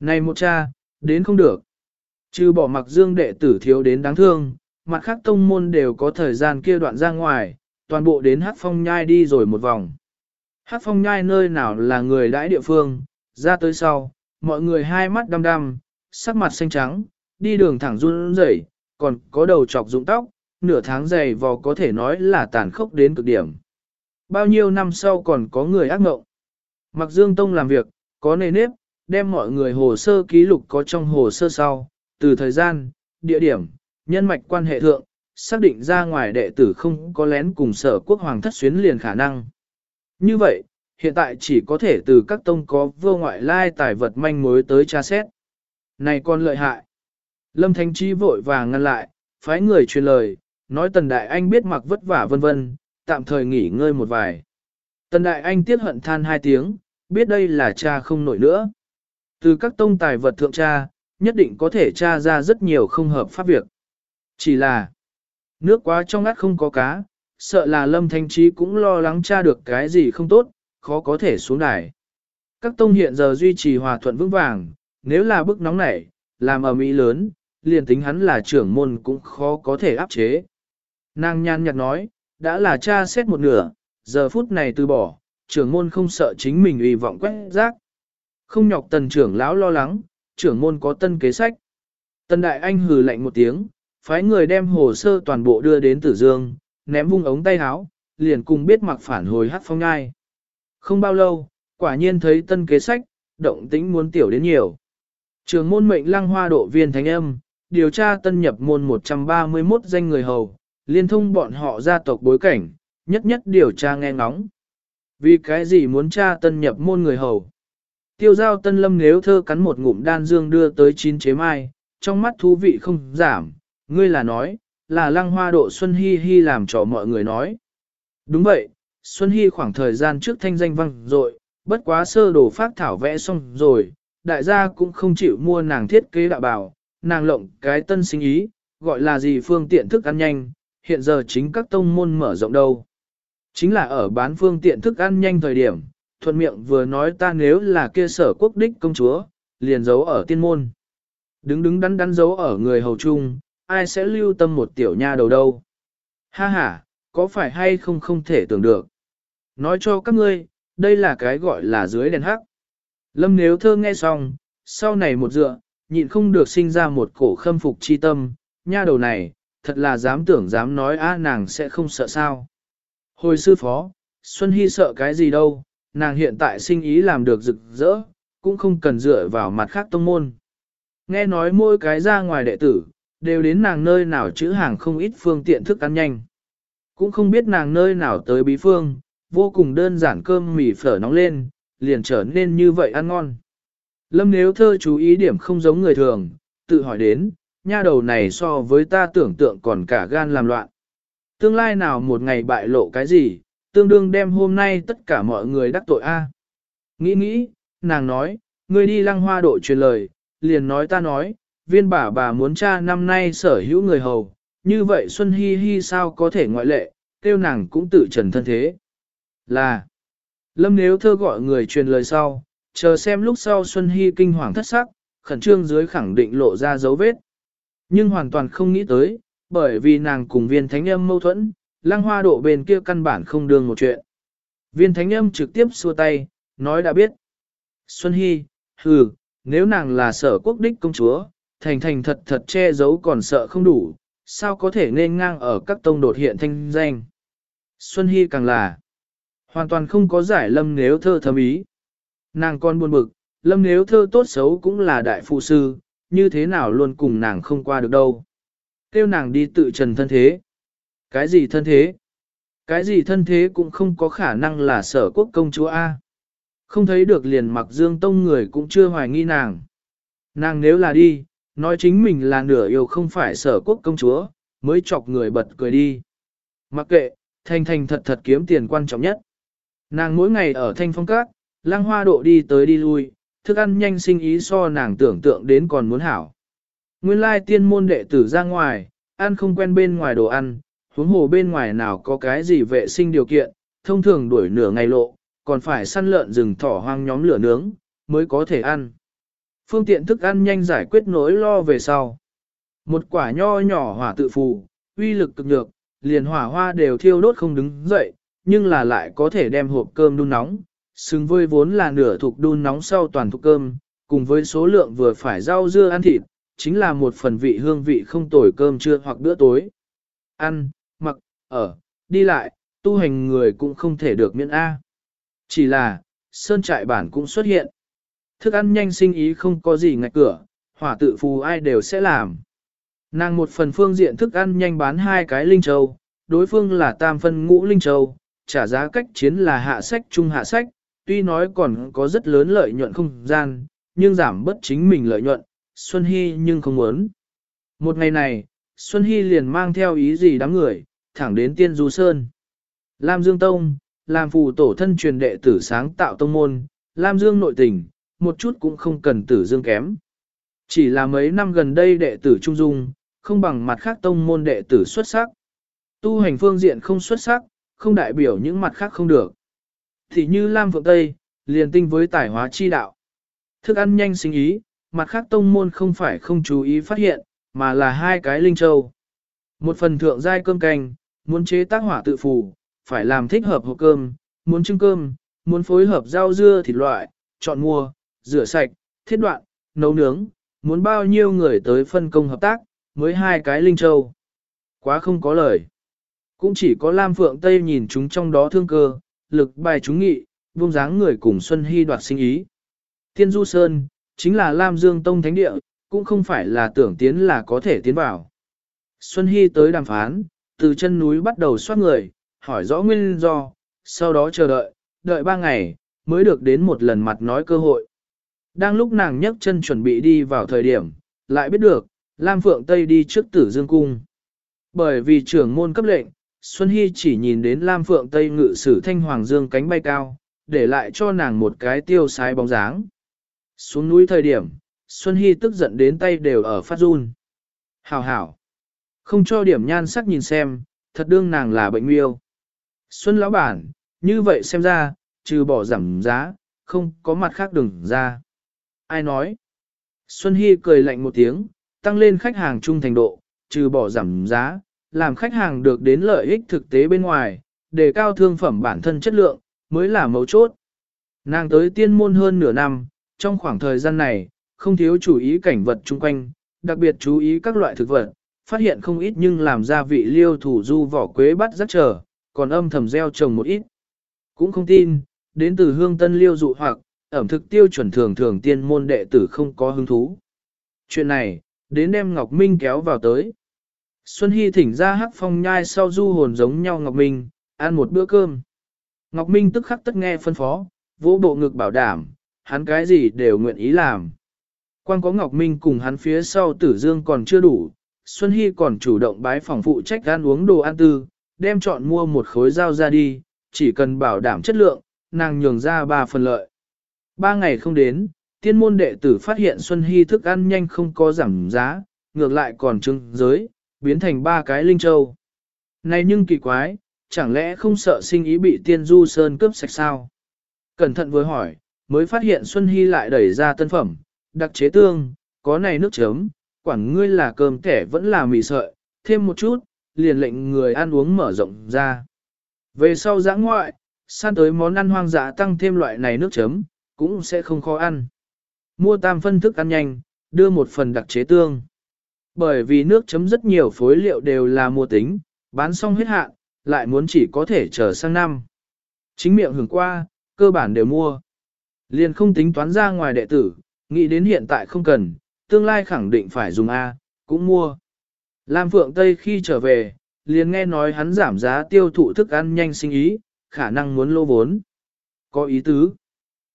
Này một cha, đến không được. Trừ bỏ mặc dương đệ tử thiếu đến đáng thương, mặt khác tông môn đều có thời gian kia đoạn ra ngoài, toàn bộ đến hát phong nhai đi rồi một vòng. Hát phong nhai nơi nào là người đãi địa phương, ra tới sau, mọi người hai mắt đăm đăm, sắc mặt xanh trắng, đi đường thẳng run rẩy, còn có đầu chọc rụng tóc, nửa tháng dày vò có thể nói là tàn khốc đến cực điểm. Bao nhiêu năm sau còn có người ác mộng. Mặc Dương Tông làm việc, có nề nếp, đem mọi người hồ sơ ký lục có trong hồ sơ sau, từ thời gian, địa điểm, nhân mạch quan hệ thượng, xác định ra ngoài đệ tử không có lén cùng sở quốc hoàng thất xuyến liền khả năng. Như vậy, hiện tại chỉ có thể từ các tông có vô ngoại lai tài vật manh mối tới tra xét. Này còn lợi hại. Lâm Thánh Chi vội vàng ngăn lại, phái người truyền lời, nói Tần Đại Anh biết mặc vất vả vân vân, tạm thời nghỉ ngơi một vài. Tần Đại Anh tiếc hận than hai tiếng, biết đây là cha không nổi nữa. Từ các tông tài vật thượng cha, nhất định có thể tra ra rất nhiều không hợp pháp việc. Chỉ là, nước quá trong ngắt không có cá, sợ là Lâm Thanh Trí cũng lo lắng tra được cái gì không tốt, khó có thể xuống đài. Các tông hiện giờ duy trì hòa thuận vững vàng, nếu là bức nóng nảy, làm ở Mỹ lớn, liền tính hắn là trưởng môn cũng khó có thể áp chế. Nàng nhan nhạt nói, đã là cha xét một nửa, giờ phút này từ bỏ, trưởng môn không sợ chính mình uy vọng quét rác. Không nhọc tần trưởng lão lo lắng, trưởng môn có tân kế sách. Tần đại anh hừ lạnh một tiếng, phái người đem hồ sơ toàn bộ đưa đến tử dương, ném vung ống tay háo, liền cùng biết mặc phản hồi hát phong ngai. Không bao lâu, quả nhiên thấy tân kế sách, động tĩnh muốn tiểu đến nhiều. Trường môn mệnh lăng hoa độ viên thánh âm, điều tra tân nhập môn 131 danh người hầu, liên thông bọn họ gia tộc bối cảnh, nhất nhất điều tra nghe ngóng. Vì cái gì muốn tra tân nhập môn người hầu? Tiêu giao tân lâm nếu thơ cắn một ngụm đan dương đưa tới chín chế mai, trong mắt thú vị không giảm, ngươi là nói, là lăng hoa độ xuân hi hi làm cho mọi người nói. Đúng vậy, Xuân Hy khoảng thời gian trước thanh danh văng rồi, bất quá sơ đồ phát thảo vẽ xong rồi, đại gia cũng không chịu mua nàng thiết kế đạo bảo, nàng lộng cái tân sinh ý, gọi là gì phương tiện thức ăn nhanh, hiện giờ chính các tông môn mở rộng đâu. Chính là ở bán phương tiện thức ăn nhanh thời điểm, thuận miệng vừa nói ta nếu là kia sở quốc đích công chúa, liền giấu ở tiên môn. Đứng đứng đắn đắn giấu ở người hầu chung, ai sẽ lưu tâm một tiểu nha đầu đâu. Ha ha, có phải hay không không thể tưởng được. Nói cho các ngươi, đây là cái gọi là dưới đèn hắc. Lâm nếu thơ nghe xong, sau này một dựa, nhịn không được sinh ra một cổ khâm phục chi tâm, nha đầu này, thật là dám tưởng dám nói à nàng sẽ không sợ sao. Hồi sư phó, Xuân Hy sợ cái gì đâu, nàng hiện tại sinh ý làm được rực rỡ, cũng không cần dựa vào mặt khác tông môn. Nghe nói mỗi cái ra ngoài đệ tử, đều đến nàng nơi nào chữ hàng không ít phương tiện thức ăn nhanh. Cũng không biết nàng nơi nào tới bí phương, vô cùng đơn giản cơm mì phở nóng lên, liền trở nên như vậy ăn ngon. Lâm nếu thơ chú ý điểm không giống người thường, tự hỏi đến, nha đầu này so với ta tưởng tượng còn cả gan làm loạn. Tương lai nào một ngày bại lộ cái gì, tương đương đem hôm nay tất cả mọi người đắc tội a. Nghĩ nghĩ, nàng nói, ngươi đi lăng hoa độ truyền lời, liền nói ta nói, viên bà bà muốn cha năm nay sở hữu người hầu, như vậy Xuân Hi Hi sao có thể ngoại lệ, tiêu nàng cũng tự trần thân thế. Là, lâm nếu thơ gọi người truyền lời sau, chờ xem lúc sau Xuân Hi kinh hoàng thất sắc, khẩn trương dưới khẳng định lộ ra dấu vết. Nhưng hoàn toàn không nghĩ tới, bởi vì nàng cùng viên thánh âm mâu thuẫn, lăng hoa độ bên kia căn bản không đương một chuyện. Viên thánh âm trực tiếp xua tay, nói đã biết. Xuân Hy, hừ, nếu nàng là sở quốc đích công chúa, thành thành thật thật che giấu còn sợ không đủ, sao có thể nên ngang ở các tông đột hiện thanh danh. Xuân Hy càng là, hoàn toàn không có giải lâm nếu thơ thấm ý. Nàng con buồn bực, lâm nếu thơ tốt xấu cũng là đại phụ sư, như thế nào luôn cùng nàng không qua được đâu. Kêu nàng đi tự trần thân thế. Cái gì thân thế? Cái gì thân thế cũng không có khả năng là sở quốc công chúa A. Không thấy được liền mặc dương tông người cũng chưa hoài nghi nàng. Nàng nếu là đi, nói chính mình là nửa yêu không phải sở quốc công chúa, mới chọc người bật cười đi. Mặc kệ, thành thành thật thật kiếm tiền quan trọng nhất. Nàng mỗi ngày ở thanh phong các, lang hoa độ đi tới đi lui, thức ăn nhanh sinh ý so nàng tưởng tượng đến còn muốn hảo. Nguyên lai tiên môn đệ tử ra ngoài, ăn không quen bên ngoài đồ ăn, huống hồ bên ngoài nào có cái gì vệ sinh điều kiện, thông thường đuổi nửa ngày lộ, còn phải săn lợn rừng thỏ hoang nhóm lửa nướng, mới có thể ăn. Phương tiện thức ăn nhanh giải quyết nỗi lo về sau. Một quả nho nhỏ hỏa tự phù, uy lực cực nhược, liền hỏa hoa đều thiêu đốt không đứng dậy, nhưng là lại có thể đem hộp cơm đun nóng, xứng với vốn là nửa thuộc đun nóng sau toàn thuộc cơm, cùng với số lượng vừa phải rau dưa ăn thịt, chính là một phần vị hương vị không tồi cơm trưa hoặc bữa tối. Ăn, mặc, ở, đi lại, tu hành người cũng không thể được miễn A. Chỉ là, sơn trại bản cũng xuất hiện. Thức ăn nhanh sinh ý không có gì ngạch cửa, hỏa tự phù ai đều sẽ làm. Nàng một phần phương diện thức ăn nhanh bán hai cái linh châu, đối phương là tam phân ngũ linh châu, trả giá cách chiến là hạ sách trung hạ sách, tuy nói còn có rất lớn lợi nhuận không gian, nhưng giảm bất chính mình lợi nhuận, Xuân Hy nhưng không muốn. Một ngày này, Xuân Hy liền mang theo ý gì đám người, thẳng đến Tiên Du Sơn. Lam Dương Tông, làm phù tổ thân truyền đệ tử sáng tạo tông môn, Lam Dương nội tình, một chút cũng không cần tử dương kém. Chỉ là mấy năm gần đây đệ tử trung dung, không bằng mặt khác tông môn đệ tử xuất sắc. Tu hành phương diện không xuất sắc, không đại biểu những mặt khác không được. Thì như Lam Phượng Tây, liền tinh với tài hóa chi đạo. Thức ăn nhanh sinh ý, mặt khác tông môn không phải không chú ý phát hiện, mà là hai cái linh châu. Một phần thượng giai cơm canh, muốn chế tác hỏa tự phù, phải làm thích hợp hộp cơm, muốn trưng cơm, muốn phối hợp rau dưa thịt loại, chọn mua, rửa sạch, thiết đoạn, nấu nướng, muốn bao nhiêu người tới phân công hợp tác, mới hai cái linh châu. Quá không có lời. Cũng chỉ có Lam Phượng Tây nhìn chúng trong đó thương cơ, lực bài chúng nghị, buông dáng người cùng Xuân Hy đoạt sinh ý. Tiên Du Sơn, chính là Lam Dương Tông Thánh Địa, cũng không phải là tưởng tiến là có thể tiến vào. Xuân Hy tới đàm phán, từ chân núi bắt đầu soát người, hỏi rõ nguyên do, sau đó chờ đợi, đợi ba ngày, mới được đến một lần mặt nói cơ hội. Đang lúc nàng nhấc chân chuẩn bị đi vào thời điểm, lại biết được, Lam Phượng Tây đi trước tử dương cung. Bởi vì trưởng môn cấp lệnh, Xuân Hy chỉ nhìn đến Lam Phượng Tây ngự sử thanh hoàng dương cánh bay cao, để lại cho nàng một cái tiêu sái bóng dáng. Xuống núi thời điểm, Xuân Hy tức giận đến tay đều ở phát run. Hảo hảo. Không cho điểm nhan sắc nhìn xem, thật đương nàng là bệnh miêu. Xuân lão bản, như vậy xem ra, trừ bỏ giảm giá, không có mặt khác đừng ra. Ai nói? Xuân Hy cười lạnh một tiếng, tăng lên khách hàng trung thành độ, trừ bỏ giảm giá, làm khách hàng được đến lợi ích thực tế bên ngoài, đề cao thương phẩm bản thân chất lượng, mới là mấu chốt. Nàng tới tiên môn hơn nửa năm, trong khoảng thời gian này, không thiếu chú ý cảnh vật chung quanh, đặc biệt chú ý các loại thực vật, phát hiện không ít nhưng làm gia vị liêu thủ du vỏ quế bắt rất chờ, còn âm thầm gieo trồng một ít. Cũng không tin, đến từ hương tân liêu dụ hoặc, ẩm thực tiêu chuẩn thường thường tiên môn đệ tử không có hứng thú. Chuyện này, đến đem Ngọc Minh kéo vào tới. Xuân Hy thỉnh ra hắc phong nhai sau du hồn giống nhau Ngọc Minh, ăn một bữa cơm. Ngọc Minh tức khắc tất nghe phân phó, vỗ bộ ngực bảo đảm, hắn cái gì đều nguyện ý làm. Quan có Ngọc Minh cùng hắn phía sau tử dương còn chưa đủ, Xuân Hy còn chủ động bái phòng phụ trách ăn uống đồ ăn tư, đem chọn mua một khối dao ra đi, chỉ cần bảo đảm chất lượng, nàng nhường ra ba phần lợi. Ba ngày không đến, tiên môn đệ tử phát hiện Xuân Hy thức ăn nhanh không có giảm giá, ngược lại còn trưng giới, biến thành ba cái linh châu. Này nhưng kỳ quái, chẳng lẽ không sợ sinh ý bị tiên du sơn cướp sạch sao? Cẩn thận vừa hỏi, mới phát hiện Xuân Hy lại đẩy ra tân phẩm, đặc chế tương, có này nước chấm, quản ngươi là cơm kẻ vẫn là mì sợi, thêm một chút, liền lệnh người ăn uống mở rộng ra. Về sau giã ngoại, san tới món ăn hoang dã tăng thêm loại này nước chấm, cũng sẽ không khó ăn. Mua tam phân thức ăn nhanh, đưa một phần đặc chế tương. Bởi vì nước chấm rất nhiều phối liệu đều là mua tính, bán xong hết hạn, lại muốn chỉ có thể chờ sang năm. Chính miệng hưởng qua, cơ bản đều mua. Liền không tính toán ra ngoài đệ tử, nghĩ đến hiện tại không cần, tương lai khẳng định phải dùng A, cũng mua. Lam Phượng Tây khi trở về, liền nghe nói hắn giảm giá tiêu thụ thức ăn nhanh sinh ý, khả năng muốn lô vốn. Có ý tứ.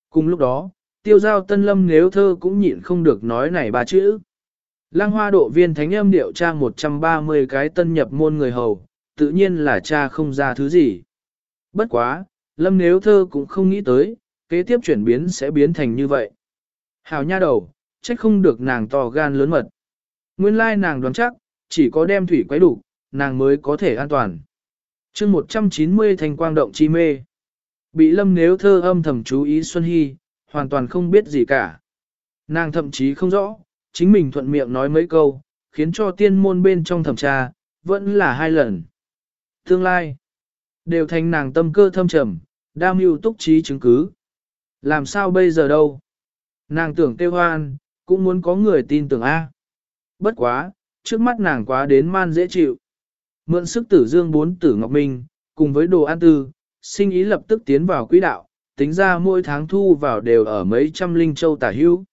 Cùng lúc đó, tiêu giao tân lâm nếu thơ cũng nhịn không được nói này ba chữ. Lăng hoa độ viên thánh âm điệu tra 130 cái tân nhập môn người hầu, tự nhiên là cha không ra thứ gì. Bất quá, lâm nếu thơ cũng không nghĩ tới, kế tiếp chuyển biến sẽ biến thành như vậy. Hào nha đầu, trách không được nàng to gan lớn mật. Nguyên lai nàng đoán chắc, chỉ có đem thủy quấy đủ, nàng mới có thể an toàn. chương 190 thành quang động chi mê. Bị lâm nếu thơ âm thầm chú ý Xuân Hy, hoàn toàn không biết gì cả. Nàng thậm chí không rõ, chính mình thuận miệng nói mấy câu, khiến cho tiên môn bên trong thẩm tra, vẫn là hai lần. Tương lai, đều thành nàng tâm cơ thâm trầm, đam mưu túc trí chứng cứ. Làm sao bây giờ đâu? Nàng tưởng tiêu hoan, cũng muốn có người tin tưởng A. Bất quá, trước mắt nàng quá đến man dễ chịu. Mượn sức tử dương bốn tử Ngọc Minh, cùng với đồ an tư, sinh ý lập tức tiến vào quỹ đạo, tính ra mỗi tháng thu vào đều ở mấy trăm linh châu tả hữu.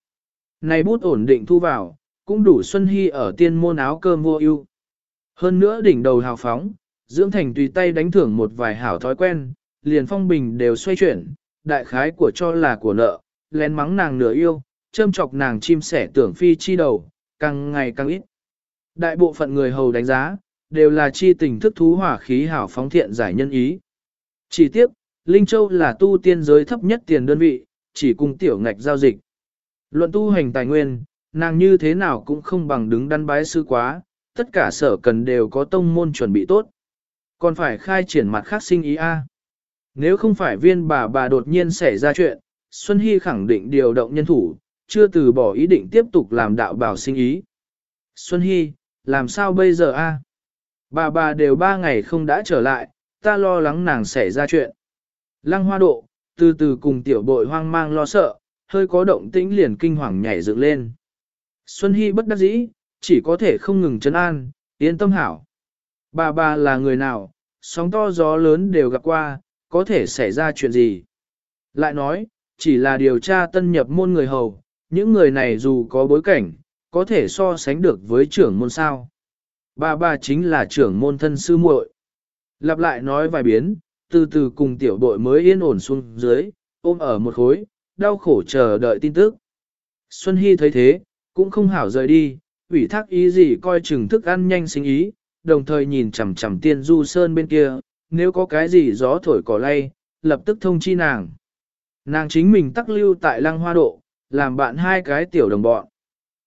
Này bút ổn định thu vào, cũng đủ Xuân Hy ở tiên môn áo cơm vô ưu. Hơn nữa đỉnh đầu hào phóng, dưỡng thành tùy tay đánh thưởng một vài hảo thói quen, liền phong bình đều xoay chuyển, đại khái của cho là của nợ, lén mắng nàng nửa yêu, châm chọc nàng chim sẻ tưởng phi chi đầu, càng ngày càng ít. Đại bộ phận người hầu đánh giá, đều là chi tình thức thú hỏa khí hảo phóng thiện giải nhân ý. Chỉ tiếc, Linh Châu là tu tiên giới thấp nhất tiền đơn vị, chỉ cùng tiểu ngạch giao dịch. Luận tu hành tài nguyên, nàng như thế nào cũng không bằng đứng đắn bái sư quá, tất cả sở cần đều có tông môn chuẩn bị tốt. Còn phải khai triển mặt khác sinh ý A. Nếu không phải viên bà bà đột nhiên xảy ra chuyện, Xuân Hy khẳng định điều động nhân thủ, chưa từ bỏ ý định tiếp tục làm đạo bảo sinh ý. Xuân Hy, làm sao bây giờ a? Bà bà đều ba ngày không đã trở lại, ta lo lắng nàng xảy ra chuyện. Lăng hoa độ, từ từ cùng tiểu bội hoang mang lo sợ, hơi có động tĩnh liền kinh hoàng nhảy dựng lên. Xuân Hy bất đắc dĩ, chỉ có thể không ngừng chấn an, yên tâm hảo. Bà bà là người nào, sóng to gió lớn đều gặp qua, có thể xảy ra chuyện gì. Lại nói, chỉ là điều tra tân nhập môn người hầu, những người này dù có bối cảnh, có thể so sánh được với trưởng môn sao. Bà bà chính là trưởng môn thân sư muội. Lặp lại nói vài biến, từ từ cùng tiểu đội mới yên ổn xuống dưới, ôm ở một khối, đau khổ chờ đợi tin tức. Xuân Hy thấy thế, cũng không hảo rời đi, ủy thác ý gì coi chừng thức ăn nhanh sinh ý, đồng thời nhìn chằm chằm tiên du sơn bên kia, nếu có cái gì gió thổi cỏ lay, lập tức thông chi nàng. Nàng chính mình tắc lưu tại lăng hoa độ, làm bạn hai cái tiểu đồng bọn.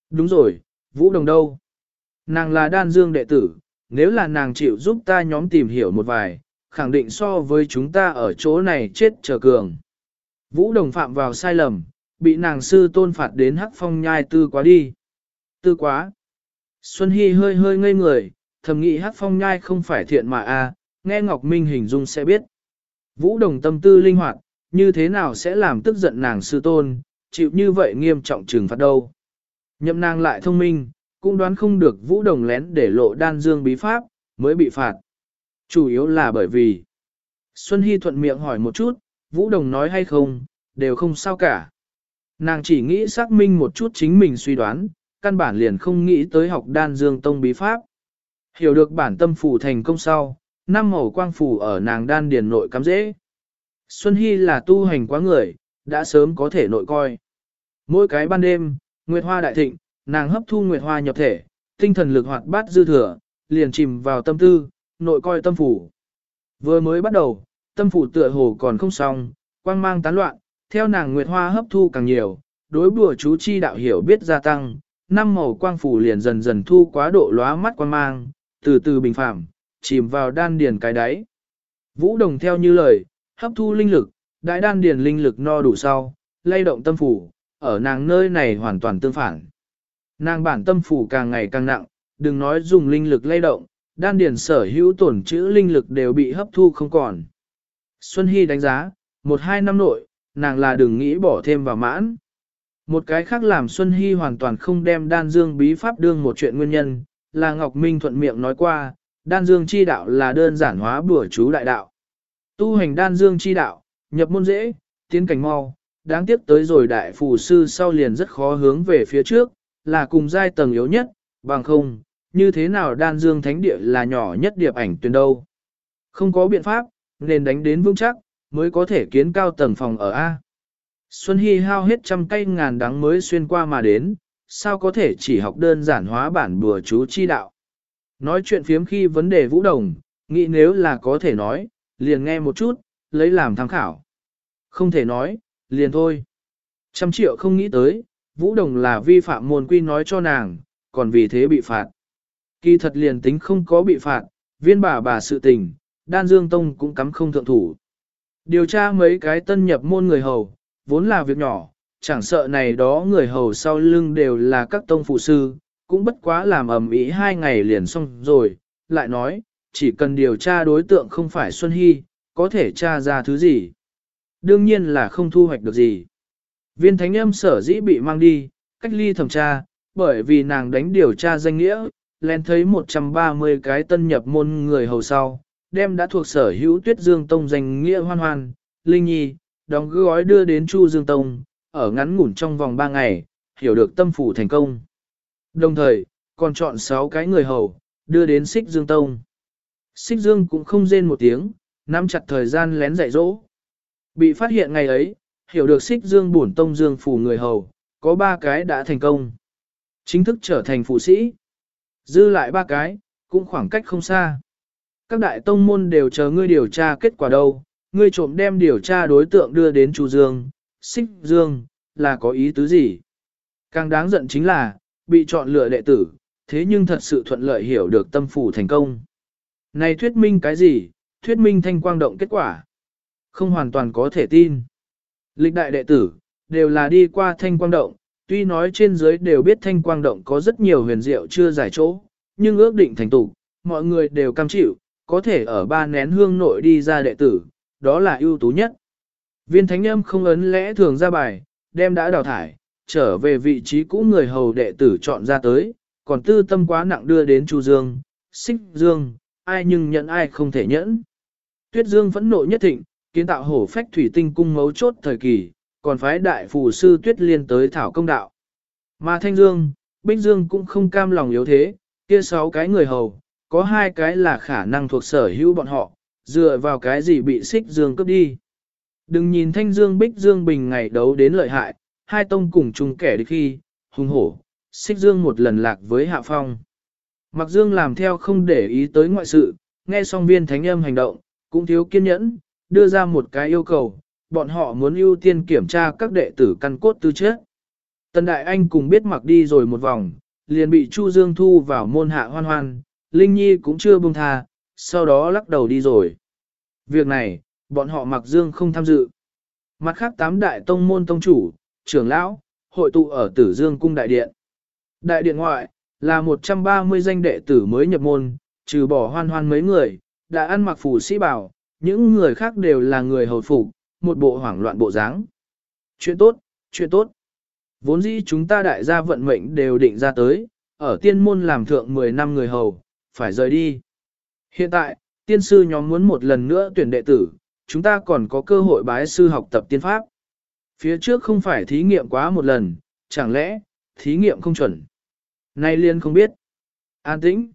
Đúng rồi, Vũ Đồng đâu? Nàng là đan dương đệ tử, nếu là nàng chịu giúp ta nhóm tìm hiểu một vài, khẳng định so với chúng ta ở chỗ này chết chờ cường. Vũ Đồng phạm vào sai lầm, bị nàng sư tôn phạt đến hắc phong nhai tư quá đi. Tư quá. Xuân Hy hơi hơi ngây người, thầm nghĩ hắc phong nhai không phải thiện mà a, nghe Ngọc Minh hình dung sẽ biết. Vũ Đồng tâm tư linh hoạt, như thế nào sẽ làm tức giận nàng sư tôn, chịu như vậy nghiêm trọng trừng phạt đâu. Nhậm nàng lại thông minh, cũng đoán không được Vũ Đồng lén để lộ đan dương bí pháp, mới bị phạt. Chủ yếu là bởi vì Xuân Hy thuận miệng hỏi một chút, Vũ Đồng nói hay không, đều không sao cả. Nàng chỉ nghĩ xác minh một chút chính mình suy đoán, căn bản liền không nghĩ tới học đan dương tông bí pháp. Hiểu được bản tâm phù thành công sau, năm màu quang phù ở nàng đan điền nội cắm dễ. Xuân Hy là tu hành quá người, đã sớm có thể nội coi. Mỗi cái ban đêm, Nguyệt Hoa đại thịnh, nàng hấp thu Nguyệt Hoa nhập thể, tinh thần lực hoạt bát dư thừa, liền chìm vào tâm tư, nội coi tâm phủ. Vừa mới bắt đầu, tâm phủ tựa hồ còn không xong, quang mang tán loạn, theo nàng Nguyệt Hoa hấp thu càng nhiều, đối bùa chú chi đạo hiểu biết gia tăng, năm màu quang phủ liền dần dần thu quá độ lóa mắt quang mang, từ từ bình phạm, chìm vào đan điền cái đáy. Vũ đồng theo như lời, hấp thu linh lực, đại đan điền linh lực no đủ sau, lay động tâm phủ, ở nàng nơi này hoàn toàn tương phản. Nàng bản tâm phủ càng ngày càng nặng, đừng nói dùng linh lực lay động, đan điền sở hữu tổn chữ linh lực đều bị hấp thu không còn. Xuân Hy đánh giá, một hai năm nội, nàng là đừng nghĩ bỏ thêm vào mãn. Một cái khác làm Xuân Hy hoàn toàn không đem đan dương bí pháp đương một chuyện nguyên nhân, là Ngọc Minh thuận miệng nói qua, đan dương chi đạo là đơn giản hóa bửa chú đại đạo. Tu hành đan dương chi đạo, nhập môn dễ, tiến cảnh mau, đáng tiếc tới rồi đại phù sư sau liền rất khó hướng về phía trước, là cùng giai tầng yếu nhất, bằng không, như thế nào đan dương thánh địa là nhỏ nhất điệp ảnh tuyển đâu. Không có biện pháp, nên đánh đến vững chắc, mới có thể kiến cao tầng phòng ở A. Xuân Hy hao hết trăm cây ngàn đắng mới xuyên qua mà đến, sao có thể chỉ học đơn giản hóa bản bùa chú chi đạo. Nói chuyện phiếm khi vấn đề vũ đồng, nghĩ nếu là có thể nói, liền nghe một chút, lấy làm tham khảo. Không thể nói, liền thôi. Trăm triệu không nghĩ tới, vũ đồng là vi phạm môn quy nói cho nàng, còn vì thế bị phạt. Kỳ thật liền tính không có bị phạt, viên bà bà sự tình, đan dương tông cũng cắm không thượng thủ. Điều tra mấy cái tân nhập môn người hầu, vốn là việc nhỏ, chẳng sợ này đó người hầu sau lưng đều là các tông phụ sư, cũng bất quá làm ầm ĩ hai ngày liền xong rồi, lại nói, chỉ cần điều tra đối tượng không phải Xuân Hy, có thể tra ra thứ gì. Đương nhiên là không thu hoạch được gì. Viên thánh âm sở dĩ bị mang đi, cách ly thẩm tra, bởi vì nàng đánh điều tra danh nghĩa, lén thấy 130 cái tân nhập môn người hầu sau, đem đã thuộc sở hữu tuyết dương tông danh nghĩa hoan hoan, linh nhi, đóng gói đưa đến Chu Dương Tông, ở ngắn ngủn trong vòng 3 ngày, hiểu được tâm phủ thành công. Đồng thời, còn chọn 6 cái người hầu, đưa đến Xích Dương Tông. Xích Dương cũng không rên một tiếng, nắm chặt thời gian lén dạy dỗ. Bị phát hiện ngày ấy, hiểu được Xích Dương bổn tông Dương phủ người hầu, có ba cái đã thành công. Chính thức trở thành phụ sĩ. Dư lại ba cái, cũng khoảng cách không xa. Các đại tông môn đều chờ ngươi điều tra kết quả đâu, ngươi trộm đem điều tra đối tượng đưa đến Chu Dương, Xích Dương, là có ý tứ gì? Càng đáng giận chính là, bị chọn lựa đệ tử, thế nhưng thật sự thuận lợi hiểu được tâm phủ thành công. Này thuyết minh cái gì? Thuyết minh thanh quang động kết quả. Không hoàn toàn có thể tin. Lịch đại đệ tử, đều là đi qua thanh quang động, tuy nói trên dưới đều biết thanh quang động có rất nhiều huyền diệu chưa giải chỗ, nhưng ước định thành tụ, mọi người đều cam chịu, có thể ở ba nén hương nội đi ra đệ tử, đó là ưu tú nhất. Viên thánh âm không ấn lẽ thường ra bài, đem đã đào thải, trở về vị trí cũ người hầu đệ tử chọn ra tới, còn tư tâm quá nặng đưa đến Chu Dương, Xích Dương, ai nhưng nhận ai không thể nhẫn. Tuyết Dương phẫn nộ nhất thịnh, kiến tạo hổ phách thủy tinh cung mấu chốt thời kỳ, còn phái đại phù sư Tuyết Liên tới thảo công đạo. Mà Thanh Dương, Bích Dương cũng không cam lòng yếu thế, kia sáu cái người hầu, có hai cái là khả năng thuộc sở hữu bọn họ, dựa vào cái gì bị xích dương cướp đi. Đừng nhìn thanh dương bích dương bình ngày đấu đến lợi hại, hai tông cùng chung kẻ địch khi, hung hổ, xích dương một lần lạc với hạ phong. Mặc Dương làm theo không để ý tới ngoại sự, nghe xong viên thánh âm hành động, cũng thiếu kiên nhẫn, đưa ra một cái yêu cầu, bọn họ muốn ưu tiên kiểm tra các đệ tử căn cốt tư chất. Tần Đại Anh cùng biết mặc đi rồi một vòng, liền bị Chu Dương thu vào môn hạ hoan hoan, Linh Nhi cũng chưa buông tha, sau đó lắc đầu đi rồi. Việc này, bọn họ mặc Dương không tham dự. Mặt khác tám đại tông môn tông chủ, trưởng lão, hội tụ ở Tử Dương cung đại điện. Đại điện ngoại, là 130 danh đệ tử mới nhập môn, trừ bỏ hoan hoan mấy người, đã ăn mặc phủ sĩ bảo, những người khác đều là người hầu phục, một bộ hoảng loạn bộ dáng. Chuyện tốt, chuyện tốt. Vốn dĩ chúng ta đại gia vận mệnh đều định ra tới, ở tiên môn làm thượng 10 năm người hầu, phải rời đi. Hiện tại, tiên sư nhóm muốn một lần nữa tuyển đệ tử, chúng ta còn có cơ hội bái sư học tập tiên pháp. Phía trước không phải thí nghiệm quá một lần, chẳng lẽ, thí nghiệm không chuẩn. Nay liên không biết. An tĩnh.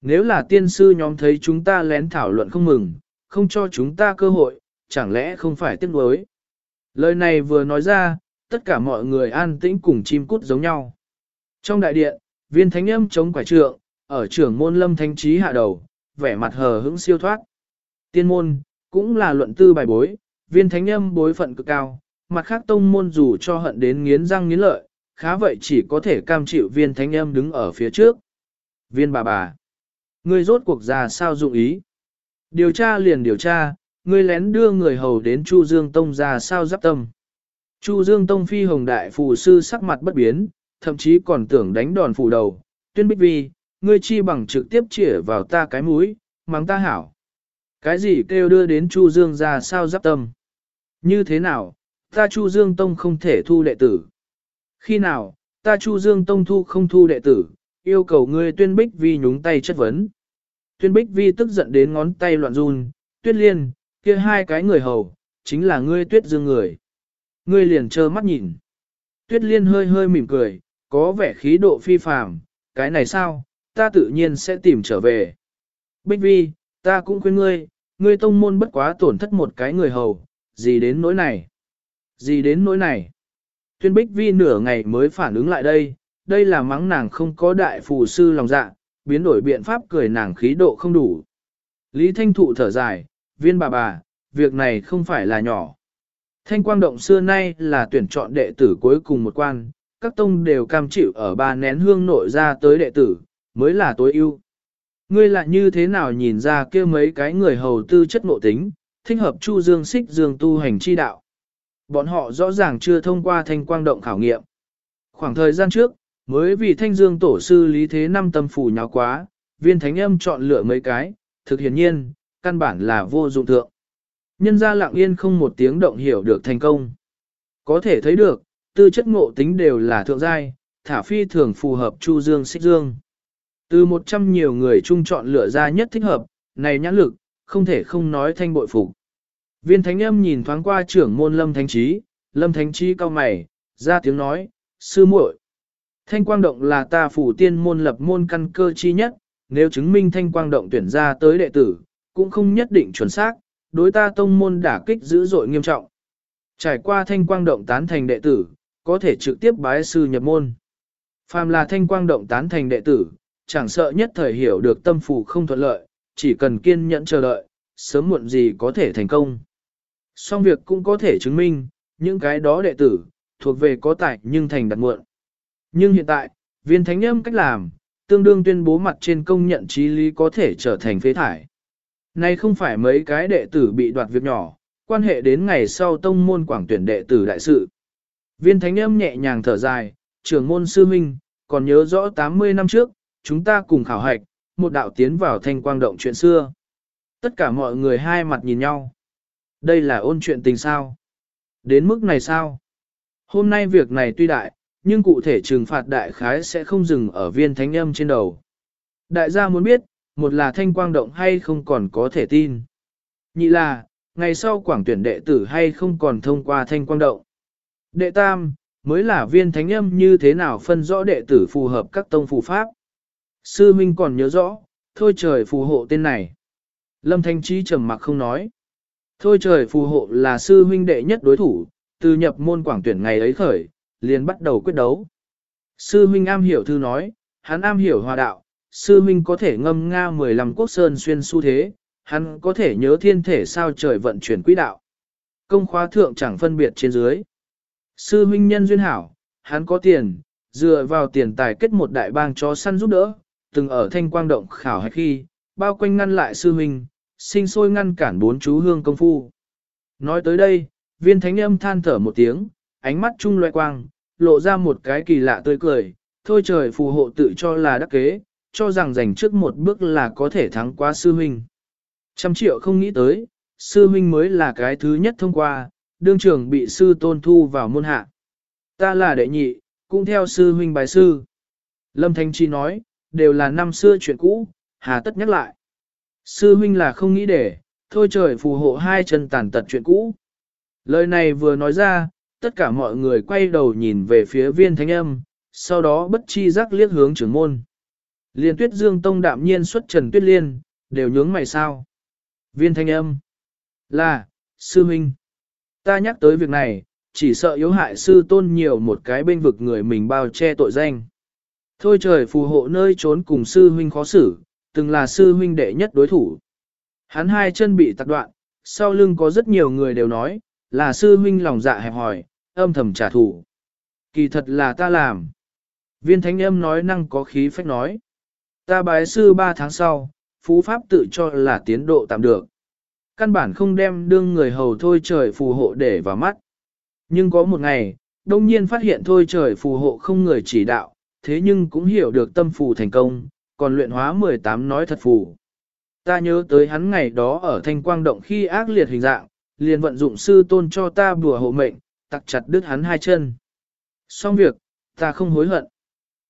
Nếu là tiên sư nhóm thấy chúng ta lén thảo luận không mừng, không cho chúng ta cơ hội, chẳng lẽ không phải tiếc nuối. Lời này vừa nói ra, tất cả mọi người an tĩnh cùng chim cút giống nhau. Trong đại điện, viên thánh âm chống quải trượng, ở trưởng môn lâm thánh trí hạ đầu, vẻ mặt hờ hững siêu thoát. Tiên môn, cũng là luận tư bài bối, viên thánh âm bối phận cực cao, mặt khác tông môn dù cho hận đến nghiến răng nghiến lợi, khá vậy chỉ có thể cam chịu viên thánh âm đứng ở phía trước. Viên bà bà, ngươi rốt cuộc già sao dụng ý? Điều tra liền điều tra, ngươi lén đưa người hầu đến Chu Dương Tông ra sao giáp tâm. Chu Dương Tông phi hồng đại phù sư sắc mặt bất biến, thậm chí còn tưởng đánh đòn phủ đầu, tuyên bích vi, ngươi chi bằng trực tiếp chĩa vào ta cái mũi, mắng ta hảo. Cái gì kêu đưa đến Chu Dương ra sao giáp tâm? Như thế nào, ta Chu Dương Tông không thể thu đệ tử? Khi nào, ta Chu Dương Tông thu không thu đệ tử, yêu cầu ngươi tuyên bích vi nhúng tay chất vấn. Tuyên bích vi tức giận đến ngón tay loạn run, tuyết liên, kia hai cái người hầu, chính là ngươi tuyết dương người. Ngươi liền trơ mắt nhìn. Tuyết liên hơi hơi mỉm cười, có vẻ khí độ phi phàm, cái này sao, ta tự nhiên sẽ tìm trở về. Bích vi, ta cũng khuyên ngươi, ngươi tông môn bất quá tổn thất một cái người hầu, gì đến nỗi này? Gì đến nỗi này? Tuyên Bích Vi nửa ngày mới phản ứng lại đây, đây là mắng nàng không có đại phù sư lòng dạ, biến đổi biện pháp cười nàng khí độ không đủ. Lý Thanh Thụ thở dài, viên bà bà, việc này không phải là nhỏ. Thanh quang động xưa nay là tuyển chọn đệ tử cuối cùng một quan, các tông đều cam chịu ở ba nén hương nội ra tới đệ tử, mới là tối ưu. Ngươi lại như thế nào nhìn ra kia mấy cái người hầu tư chất ngộ tính, thích hợp chu dương xích dương tu hành chi đạo. Bọn họ rõ ràng chưa thông qua thanh quang động khảo nghiệm. Khoảng thời gian trước, mới vì thanh dương tổ sư lý thế năm tâm phủ nháo quá, viên thánh âm chọn lựa mấy cái, thực hiển nhiên, căn bản là vô dụng thượng. Nhân ra lặng yên không một tiếng động hiểu được thành công. Có thể thấy được, tư chất ngộ tính đều là thượng giai, thả phi thường phù hợp chu dương xích dương. Từ một trăm nhiều người chung chọn lựa ra nhất thích hợp, này nhãn lực, không thể không nói thanh bội phục. Viên thánh âm nhìn thoáng qua trưởng môn lâm thánh trí, lâm thánh trí cao mày, ra tiếng nói, sư muội, Thanh quang động là ta phủ tiên môn lập môn căn cơ chi nhất, nếu chứng minh thanh quang động tuyển ra tới đệ tử, cũng không nhất định chuẩn xác, đối ta tông môn đả kích dữ dội nghiêm trọng. Trải qua thanh quang động tán thành đệ tử, có thể trực tiếp bái sư nhập môn. Phàm là thanh quang động tán thành đệ tử, chẳng sợ nhất thời hiểu được tâm phủ không thuận lợi, chỉ cần kiên nhẫn chờ đợi, sớm muộn gì có thể thành công. Song việc cũng có thể chứng minh, những cái đó đệ tử, thuộc về có tài nhưng thành đặt muộn. Nhưng hiện tại, viên thánh âm cách làm, tương đương tuyên bố mặt trên công nhận trí lý có thể trở thành phế thải. Này không phải mấy cái đệ tử bị đoạt việc nhỏ, quan hệ đến ngày sau tông môn quảng tuyển đệ tử đại sự. Viên thánh âm nhẹ nhàng thở dài, trưởng môn sư minh, còn nhớ rõ 80 năm trước, chúng ta cùng khảo hạch, một đạo tiến vào thanh quang động chuyện xưa. Tất cả mọi người hai mặt nhìn nhau. Đây là ôn chuyện tình sao? Đến mức này sao? Hôm nay việc này tuy đại, nhưng cụ thể trừng phạt đại khái sẽ không dừng ở viên thánh âm trên đầu. Đại gia muốn biết, một là thanh quang động hay không còn có thể tin. Nhị là, ngày sau quảng tuyển đệ tử hay không còn thông qua thanh quang động. Đệ tam, mới là viên thánh âm như thế nào phân rõ đệ tử phù hợp các tông phù pháp. Sư Minh còn nhớ rõ, thôi trời phù hộ tên này. Lâm Thanh Trí trầm mặc không nói. Thôi trời phù hộ là sư huynh đệ nhất đối thủ, từ nhập môn quảng tuyển ngày ấy khởi, liền bắt đầu quyết đấu. Sư huynh am hiểu thư nói, hắn am hiểu hòa đạo, sư huynh có thể ngâm nga 15 quốc sơn xuyên xu thế, hắn có thể nhớ thiên thể sao trời vận chuyển quỹ đạo. Công khóa thượng chẳng phân biệt trên dưới. Sư huynh nhân duyên hảo, hắn có tiền, dựa vào tiền tài kết một đại bang chó săn giúp đỡ, từng ở thanh quang động khảo hạch khi, bao quanh ngăn lại sư huynh, sinh sôi ngăn cản bốn chú hương công phu. Nói tới đây, viên thánh âm than thở một tiếng, ánh mắt trung loại quang, lộ ra một cái kỳ lạ tươi cười, thôi trời phù hộ tự cho là đắc kế, cho rằng giành trước một bước là có thể thắng qua sư huynh. Trăm triệu không nghĩ tới, sư huynh mới là cái thứ nhất thông qua, đương trưởng bị sư tôn thu vào môn hạ. Ta là đệ nhị, cũng theo sư huynh bài sư. Lâm Thanh Chi nói, đều là năm xưa chuyện cũ, hà tất nhắc lại. Sư huynh là không nghĩ để, thôi trời phù hộ hai chân tàn tật chuyện cũ. Lời này vừa nói ra, tất cả mọi người quay đầu nhìn về phía viên thánh âm, sau đó bất chi giác liếc hướng trưởng môn. Liên tuyết dương tông đạm nhiên xuất trần tuyết liên, đều nhướng mày sao. Viên thanh âm. Là, sư huynh. Ta nhắc tới việc này, chỉ sợ yếu hại sư tôn nhiều một cái bên vực người mình bao che tội danh. Thôi trời phù hộ nơi trốn cùng sư huynh khó xử, từng là sư huynh đệ nhất đối thủ. Hắn hai chân bị tạc đoạn, sau lưng có rất nhiều người đều nói, là sư huynh lòng dạ hẹp hỏi, âm thầm trả thù. Kỳ thật là ta làm. Viên thánh âm nói năng có khí phách nói. Ta bái sư ba tháng sau, phú pháp tự cho là tiến độ tạm được. Căn bản không đem đương người hầu thôi trời phù hộ để vào mắt. Nhưng có một ngày, đông nhiên phát hiện thôi trời phù hộ không người chỉ đạo, thế nhưng cũng hiểu được tâm phù thành công, còn luyện hóa 18 nói thật phù. Ta nhớ tới hắn ngày đó ở thanh quang động khi ác liệt hình dạng, liền vận dụng sư tôn cho ta bùa hộ mệnh, tặc chặt đứt hắn hai chân. Xong việc, ta không hối hận.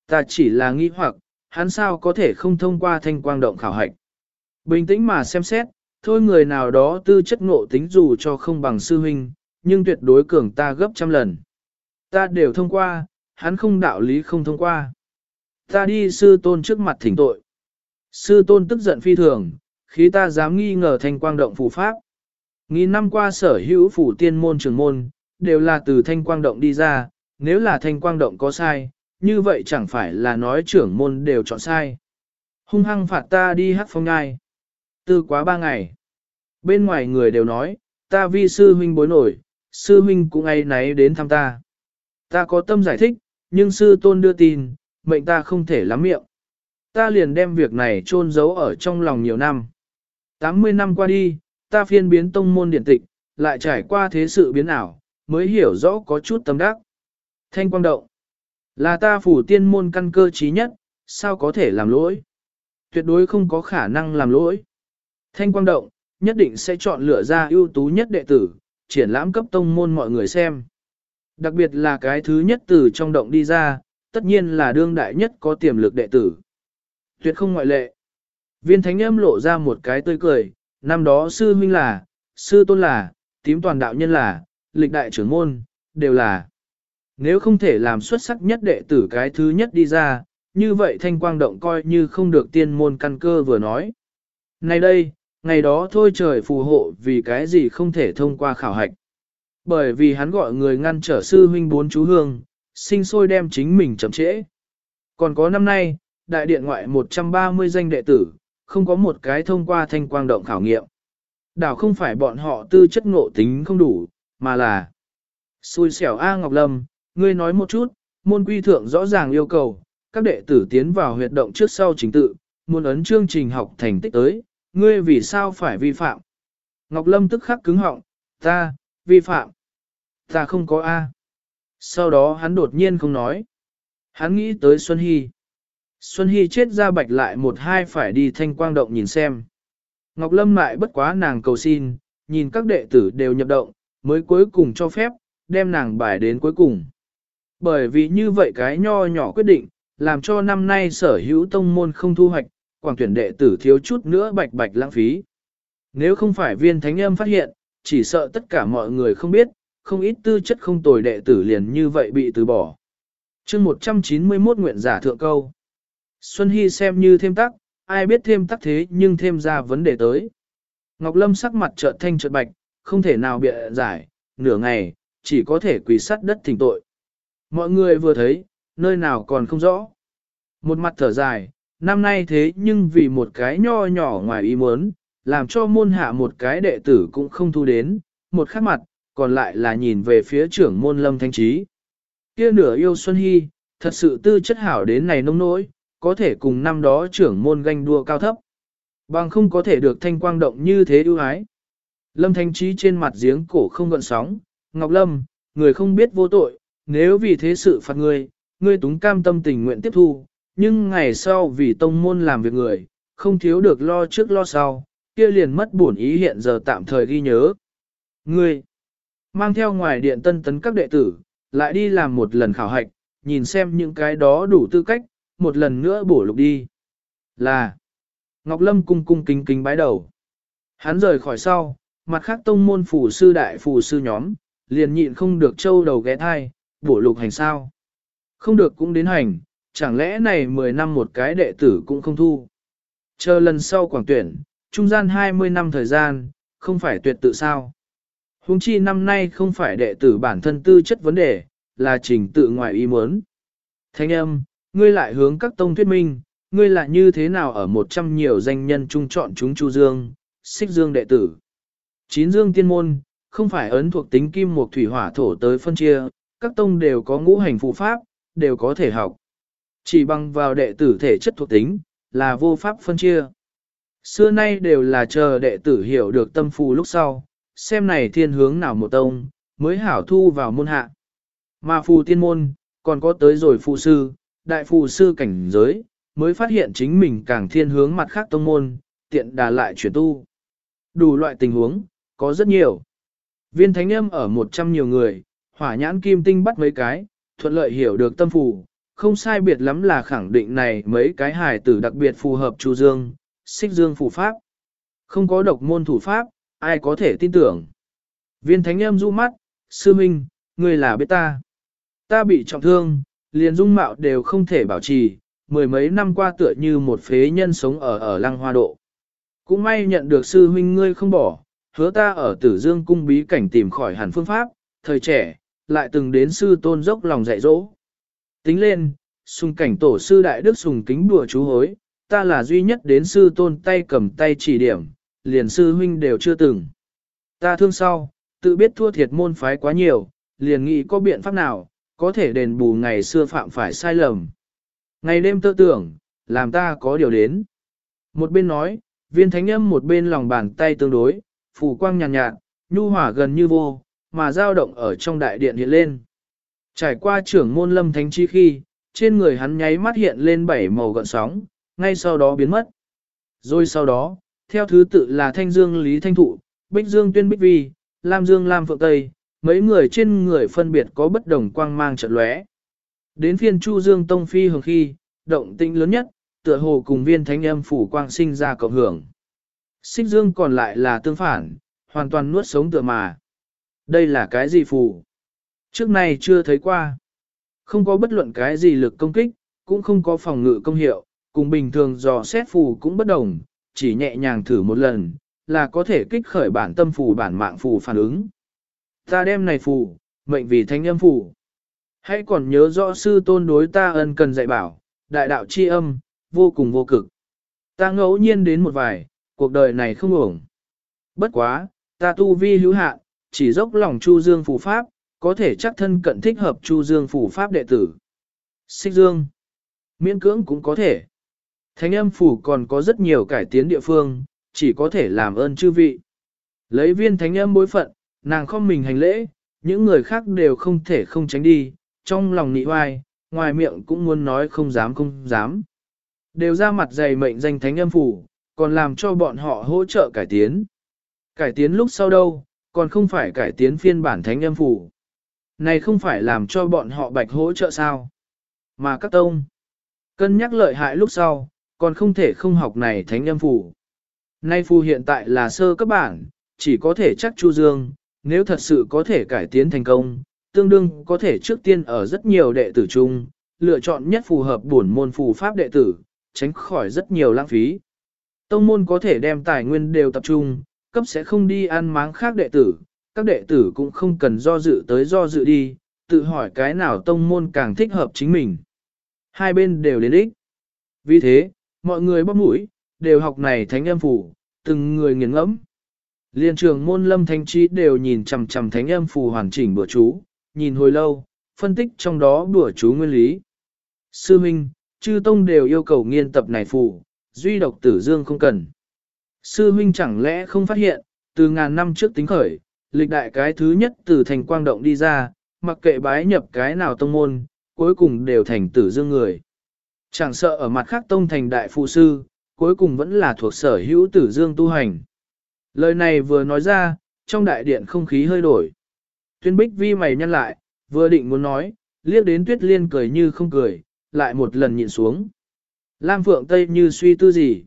Ta chỉ là nghi hoặc, hắn sao có thể không thông qua thanh quang động khảo hạch. Bình tĩnh mà xem xét, thôi người nào đó tư chất ngộ tính dù cho không bằng sư huynh, nhưng tuyệt đối cường ta gấp trăm lần. Ta đều thông qua, hắn không đạo lý không thông qua. Ta đi sư tôn trước mặt thỉnh tội. Sư tôn tức giận phi thường, khi ta dám nghi ngờ thanh quang động phù pháp. Nghìn năm qua sở hữu phủ tiên môn trường môn, đều là từ thanh quang động đi ra, nếu là thanh quang động có sai, như vậy chẳng phải là nói trưởng môn đều chọn sai. Hung hăng phạt ta đi hát phong ngai. Tư quá ba ngày. Bên ngoài người đều nói, ta vi sư huynh bối nổi, sư huynh cũng ấy náy đến thăm ta. Ta có tâm giải thích, nhưng sư tôn đưa tin, mệnh ta không thể lắm miệng. Ta liền đem việc này chôn giấu ở trong lòng nhiều năm. 80 năm qua đi, ta phiên biến tông môn điện tịch, lại trải qua thế sự biến ảo, mới hiểu rõ có chút tâm đắc. Thanh quang động, là ta phủ tiên môn căn cơ trí nhất, sao có thể làm lỗi? Tuyệt đối không có khả năng làm lỗi. Thanh quang động, nhất định sẽ chọn lựa ra ưu tú nhất đệ tử, triển lãm cấp tông môn mọi người xem. Đặc biệt là cái thứ nhất từ trong động đi ra, tất nhiên là đương đại nhất có tiềm lực đệ tử. Tuyệt không ngoại lệ. Viên thánh âm lộ ra một cái tươi cười, năm đó sư huynh là, sư tôn là, tím toàn đạo nhân là, lịch đại trưởng môn, đều là. Nếu không thể làm xuất sắc nhất đệ tử cái thứ nhất đi ra, như vậy thanh quang động coi như không được tiên môn căn cơ vừa nói. Này đây, ngày đó thôi trời phù hộ vì cái gì không thể thông qua khảo hạch. Bởi vì hắn gọi người ngăn trở sư huynh bốn chú hương, sinh sôi đem chính mình chậm trễ. Còn có năm nay, đại điện ngoại 130 danh đệ tử, không có một cái thông qua thanh quang động khảo nghiệm. Đảo không phải bọn họ tư chất ngộ tính không đủ, mà là xui xẻo A Ngọc Lâm, ngươi nói một chút, môn quy thượng rõ ràng yêu cầu, các đệ tử tiến vào huyệt động trước sau chính tự, muốn ấn chương trình học thành tích tới, ngươi vì sao phải vi phạm? Ngọc Lâm tức khắc cứng họng, ta, vi phạm. Ta không có A. Sau đó hắn đột nhiên không nói. Hắn nghĩ tới Xuân Hy. Xuân Hy chết ra bạch lại một hai phải đi thanh quang động nhìn xem. Ngọc Lâm lại bất quá nàng cầu xin, nhìn các đệ tử đều nhập động, mới cuối cùng cho phép, đem nàng bài đến cuối cùng. Bởi vì như vậy cái nho nhỏ quyết định, làm cho năm nay sở hữu tông môn không thu hoạch, quảng tuyển đệ tử thiếu chút nữa bạch bạch lãng phí. Nếu không phải viên thánh âm phát hiện, chỉ sợ tất cả mọi người không biết, không ít tư chất không tồi đệ tử liền như vậy bị từ bỏ. chương 191 nguyện giả thượng câu. Xuân Hy xem như thêm tắc, ai biết thêm tắc thế nhưng thêm ra vấn đề tới. Ngọc Lâm sắc mặt trợn thanh trợn bạch, không thể nào bịa giải, nửa ngày, chỉ có thể quỳ sắt đất thỉnh tội. Mọi người vừa thấy, nơi nào còn không rõ. Một mặt thở dài, năm nay thế nhưng vì một cái nho nhỏ ngoài ý muốn, làm cho môn hạ một cái đệ tử cũng không thu đến, một khắc mặt, còn lại là nhìn về phía trưởng môn lâm thanh trí. Kia nửa yêu Xuân Hy, thật sự tư chất hảo đến này nông nỗi, có thể cùng năm đó trưởng môn ganh đua cao thấp. Bằng không có thể được thanh quang động như thế ưu ái. Lâm thanh trí trên mặt giếng cổ không gợn sóng, Ngọc Lâm, người không biết vô tội, nếu vì thế sự phạt ngươi, ngươi túng cam tâm tình nguyện tiếp thu, nhưng ngày sau vì tông môn làm việc người, không thiếu được lo trước lo sau, kia liền mất bổn ý hiện giờ tạm thời ghi nhớ. Ngươi, mang theo ngoài điện tân tấn các đệ tử, lại đi làm một lần khảo hạch, nhìn xem những cái đó đủ tư cách, một lần nữa bổ lục đi. Là, Ngọc Lâm cung cung kính kính bái đầu. Hắn rời khỏi sau, mặt khác tông môn phủ sư đại phủ sư nhóm, liền nhịn không được châu đầu ghé thai, bổ lục hành sao. Không được cũng đến hành, chẳng lẽ này 10 năm một cái đệ tử cũng không thu. Chờ lần sau quảng tuyển, trung gian 20 năm thời gian, không phải tuyệt tự sao. Hùng chi năm nay không phải đệ tử bản thân tư chất vấn đề, là trình tự ngoài ý muốn. Thanh âm, ngươi lại hướng các tông thuyết minh, ngươi lại như thế nào ở một trăm nhiều danh nhân trung chọn chúng Chu Dương, xích Dương đệ tử. Chín Dương tiên môn, không phải ấn thuộc tính kim một thủy hỏa thổ tới phân chia, các tông đều có ngũ hành phù pháp, đều có thể học. Chỉ bằng vào đệ tử thể chất thuộc tính, là vô pháp phân chia. Xưa nay đều là chờ đệ tử hiểu được tâm phù lúc sau, xem này thiên hướng nào một tông, mới hảo thu vào môn hạ. Mà phù tiên môn, còn có tới rồi phù sư, đại phù sư cảnh giới, mới phát hiện chính mình càng thiên hướng mặt khác tông môn, tiện đà lại chuyển tu. Đủ loại tình huống, có rất nhiều. Viên thánh âm ở một trăm nhiều người, hỏa nhãn kim tinh bắt mấy cái, thuận lợi hiểu được tâm phù, không sai biệt lắm là khẳng định này mấy cái hài tử đặc biệt phù hợp Chu Dương, xích dương phù pháp. Không có độc môn thủ pháp, ai có thể tin tưởng. Viên thánh âm du mắt, sư minh, người là biết ta. Ta bị trọng thương, liền dung mạo đều không thể bảo trì, mười mấy năm qua tựa như một phế nhân sống ở ở lăng hoa độ. Cũng may nhận được sư huynh ngươi không bỏ, hứa ta ở tử dương cung bí cảnh tìm khỏi hẳn phương pháp, thời trẻ, lại từng đến sư tôn dốc lòng dạy dỗ. Tính lên, sùng cảnh tổ sư đại đức sùng kính đùa chú hối, ta là duy nhất đến sư tôn tay cầm tay chỉ điểm, liền sư huynh đều chưa từng. Ta thương sau, tự biết thua thiệt môn phái quá nhiều, liền nghĩ có biện pháp nào, có thể đền bù ngày xưa phạm phải sai lầm. Ngày đêm tơ tưởng, làm ta có điều đến. Một bên nói, viên thánh âm một bên lòng bàn tay tương đối, phủ quang nhàn nhạt, nhạt, nhu hỏa gần như vô, mà dao động ở trong đại điện hiện lên. Trải qua trưởng môn lâm thánh chi khi, trên người hắn nháy mắt hiện lên bảy màu gợn sóng, ngay sau đó biến mất. Rồi sau đó, theo thứ tự là Thanh Dương Lý Thanh Thụ, Bích Dương Tuyên Bích Vi, Lam Dương Lam Phượng Tây, mấy người trên người phân biệt có bất đồng quang mang trận lóe. Đến phiên Chu Dương Tông Phi hưởng khi, động tĩnh lớn nhất, tựa hồ cùng viên thánh âm phủ quang sinh ra cộng hưởng. Xích Dương còn lại là tương phản, hoàn toàn nuốt sống tựa mà. Đây là cái gì phù? Trước này chưa thấy qua. Không có bất luận cái gì lực công kích, cũng không có phòng ngự công hiệu, cùng bình thường dò xét phù cũng bất đồng, chỉ nhẹ nhàng thử một lần, là có thể kích khởi bản tâm phù bản mạng phù phản ứng. Ta đem này phù, mệnh vì thánh âm phù. Hãy còn nhớ rõ sư tôn đối ta ân cần dạy bảo, đại đạo chi âm, vô cùng vô cực. Ta ngẫu nhiên đến một vài, cuộc đời này không ổng. Bất quá, ta tu vi hữu hạn, chỉ dốc lòng Chu Dương phù pháp, có thể chắc thân cận thích hợp Chu Dương phù pháp đệ tử. Xích Dương, miễn cưỡng cũng có thể. Thánh âm phủ còn có rất nhiều cải tiến địa phương, chỉ có thể làm ơn chư vị. Lấy viên thánh âm bối phận, nàng không mình hành lễ, những người khác đều không thể không tránh đi, trong lòng nị hoài, ngoài miệng cũng muốn nói không dám không dám. Đều ra mặt dày mệnh danh thánh âm phủ, còn làm cho bọn họ hỗ trợ cải tiến. Cải tiến lúc sau đâu, còn không phải cải tiến phiên bản thánh âm phủ. Này không phải làm cho bọn họ bạch hỗ trợ sao. Mà các tông, cân nhắc lợi hại lúc sau, còn không thể không học này thánh âm phủ. Nay phù hiện tại là sơ cấp bản, chỉ có thể chắc Chu Dương, nếu thật sự có thể cải tiến thành công, tương đương có thể trước tiên ở rất nhiều đệ tử chung, lựa chọn nhất phù hợp bổn môn phù pháp đệ tử, tránh khỏi rất nhiều lãng phí. Tông môn có thể đem tài nguyên đều tập trung, cấp sẽ không đi ăn máng khác đệ tử, các đệ tử cũng không cần do dự tới do dự đi, tự hỏi cái nào tông môn càng thích hợp chính mình. Hai bên đều đến ích. Vì thế, Mọi người bóp mũi, đều học này thánh âm phủ, từng người nghiền ngẫm. Liên trường môn lâm thanh trí đều nhìn chằm chằm thánh âm phù hoàn chỉnh bữa chú, nhìn hồi lâu, phân tích trong đó bữa chú nguyên lý. Sư Minh, chư tông đều yêu cầu nghiên tập này phù, duy độc tử dương không cần. Sư Minh chẳng lẽ không phát hiện, từ ngàn năm trước tính khởi, lịch đại cái thứ nhất từ thành quang động đi ra, mặc kệ bái nhập cái nào tông môn, cuối cùng đều thành tử dương người. Chẳng sợ ở mặt khác tông thành đại phụ sư, cuối cùng vẫn là thuộc sở hữu tử dương tu hành. Lời này vừa nói ra, trong đại điện không khí hơi đổi. Tuyên bích vi mày nhăn lại, vừa định muốn nói, liếc đến tuyết liên cười như không cười, lại một lần nhịn xuống. Lam Phượng Tây như suy tư gì.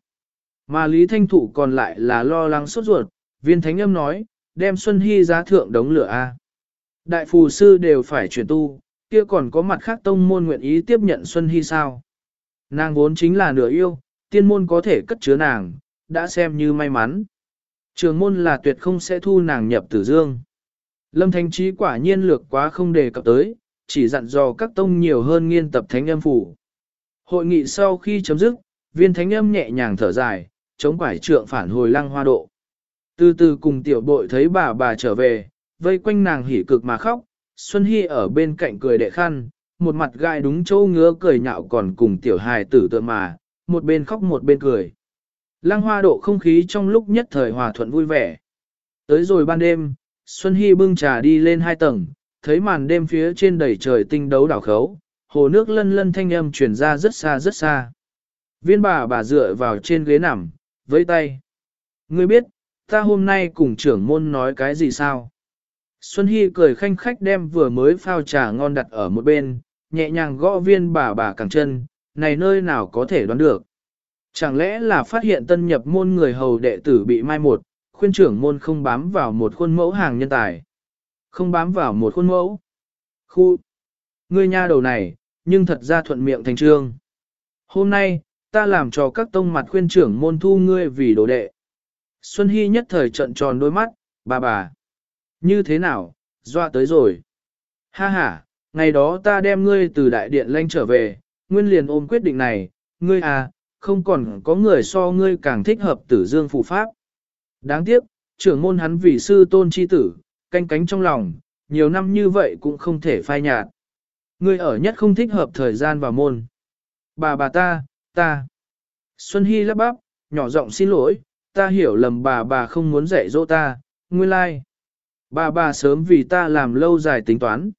Mà Lý Thanh Thụ còn lại là lo lắng sốt ruột, viên thánh âm nói, đem Xuân Hy giá thượng đống lửa A. Đại phù sư đều phải chuyển tu, kia còn có mặt khác tông môn nguyện ý tiếp nhận Xuân Hy sao. Nàng vốn chính là nửa yêu, tiên môn có thể cất chứa nàng, đã xem như may mắn. Trường môn là tuyệt không sẽ thu nàng nhập tử dương. Lâm Thánh Trí quả nhiên lược quá không đề cập tới, chỉ dặn dò các tông nhiều hơn nghiên tập thánh âm phủ. Hội nghị sau khi chấm dứt, viên thánh âm nhẹ nhàng thở dài, chống quải trượng phản hồi lăng hoa độ. Từ từ cùng tiểu bội thấy bà bà trở về, vây quanh nàng hỉ cực mà khóc, Xuân Hy ở bên cạnh cười đệ khăn, một mặt gai đúng chỗ ngứa cười nhạo còn cùng tiểu hài tử tượng mà, một bên khóc một bên cười. Lăng hoa độ không khí trong lúc nhất thời hòa thuận vui vẻ. Tới rồi ban đêm, Xuân Hy bưng trà đi lên hai tầng, thấy màn đêm phía trên đầy trời tinh đấu đảo khấu, hồ nước lân lân thanh âm truyền ra rất xa rất xa. Viên bà bà dựa vào trên ghế nằm, với tay. Ngươi biết, ta hôm nay cùng trưởng môn nói cái gì sao? Xuân Hy cười khanh khách đem vừa mới phao trà ngon đặt ở một bên, nhẹ nhàng gõ viên bà bà cẳng chân, này nơi nào có thể đoán được. Chẳng lẽ là phát hiện tân nhập môn người hầu đệ tử bị mai một, khuyên trưởng môn không bám vào một khuôn mẫu hàng nhân tài. Không bám vào một khuôn mẫu. Khu. Ngươi nha đầu này, nhưng thật ra thuận miệng thành trương. Hôm nay, ta làm cho các tông mặt khuyên trưởng môn thu ngươi vì đồ đệ. Xuân Hy nhất thời trận tròn đôi mắt, bà bà. Như thế nào, doa tới rồi. Ha ha, ngày đó ta đem ngươi từ đại điện lanh trở về, nguyên liền ôm quyết định này, ngươi à, không còn có người so ngươi càng thích hợp tử dương phù pháp. Đáng tiếc, trưởng môn hắn vì sư tôn chi tử, canh cánh trong lòng, nhiều năm như vậy cũng không thể phai nhạt. Ngươi ở nhất không thích hợp thời gian vào môn. Bà bà ta, ta. Xuân Hy lắp bắp, nhỏ giọng xin lỗi, ta hiểu lầm bà bà không muốn dạy dỗ ta, nguyên lai. Like. Bà bà sớm vì ta làm lâu dài tính toán.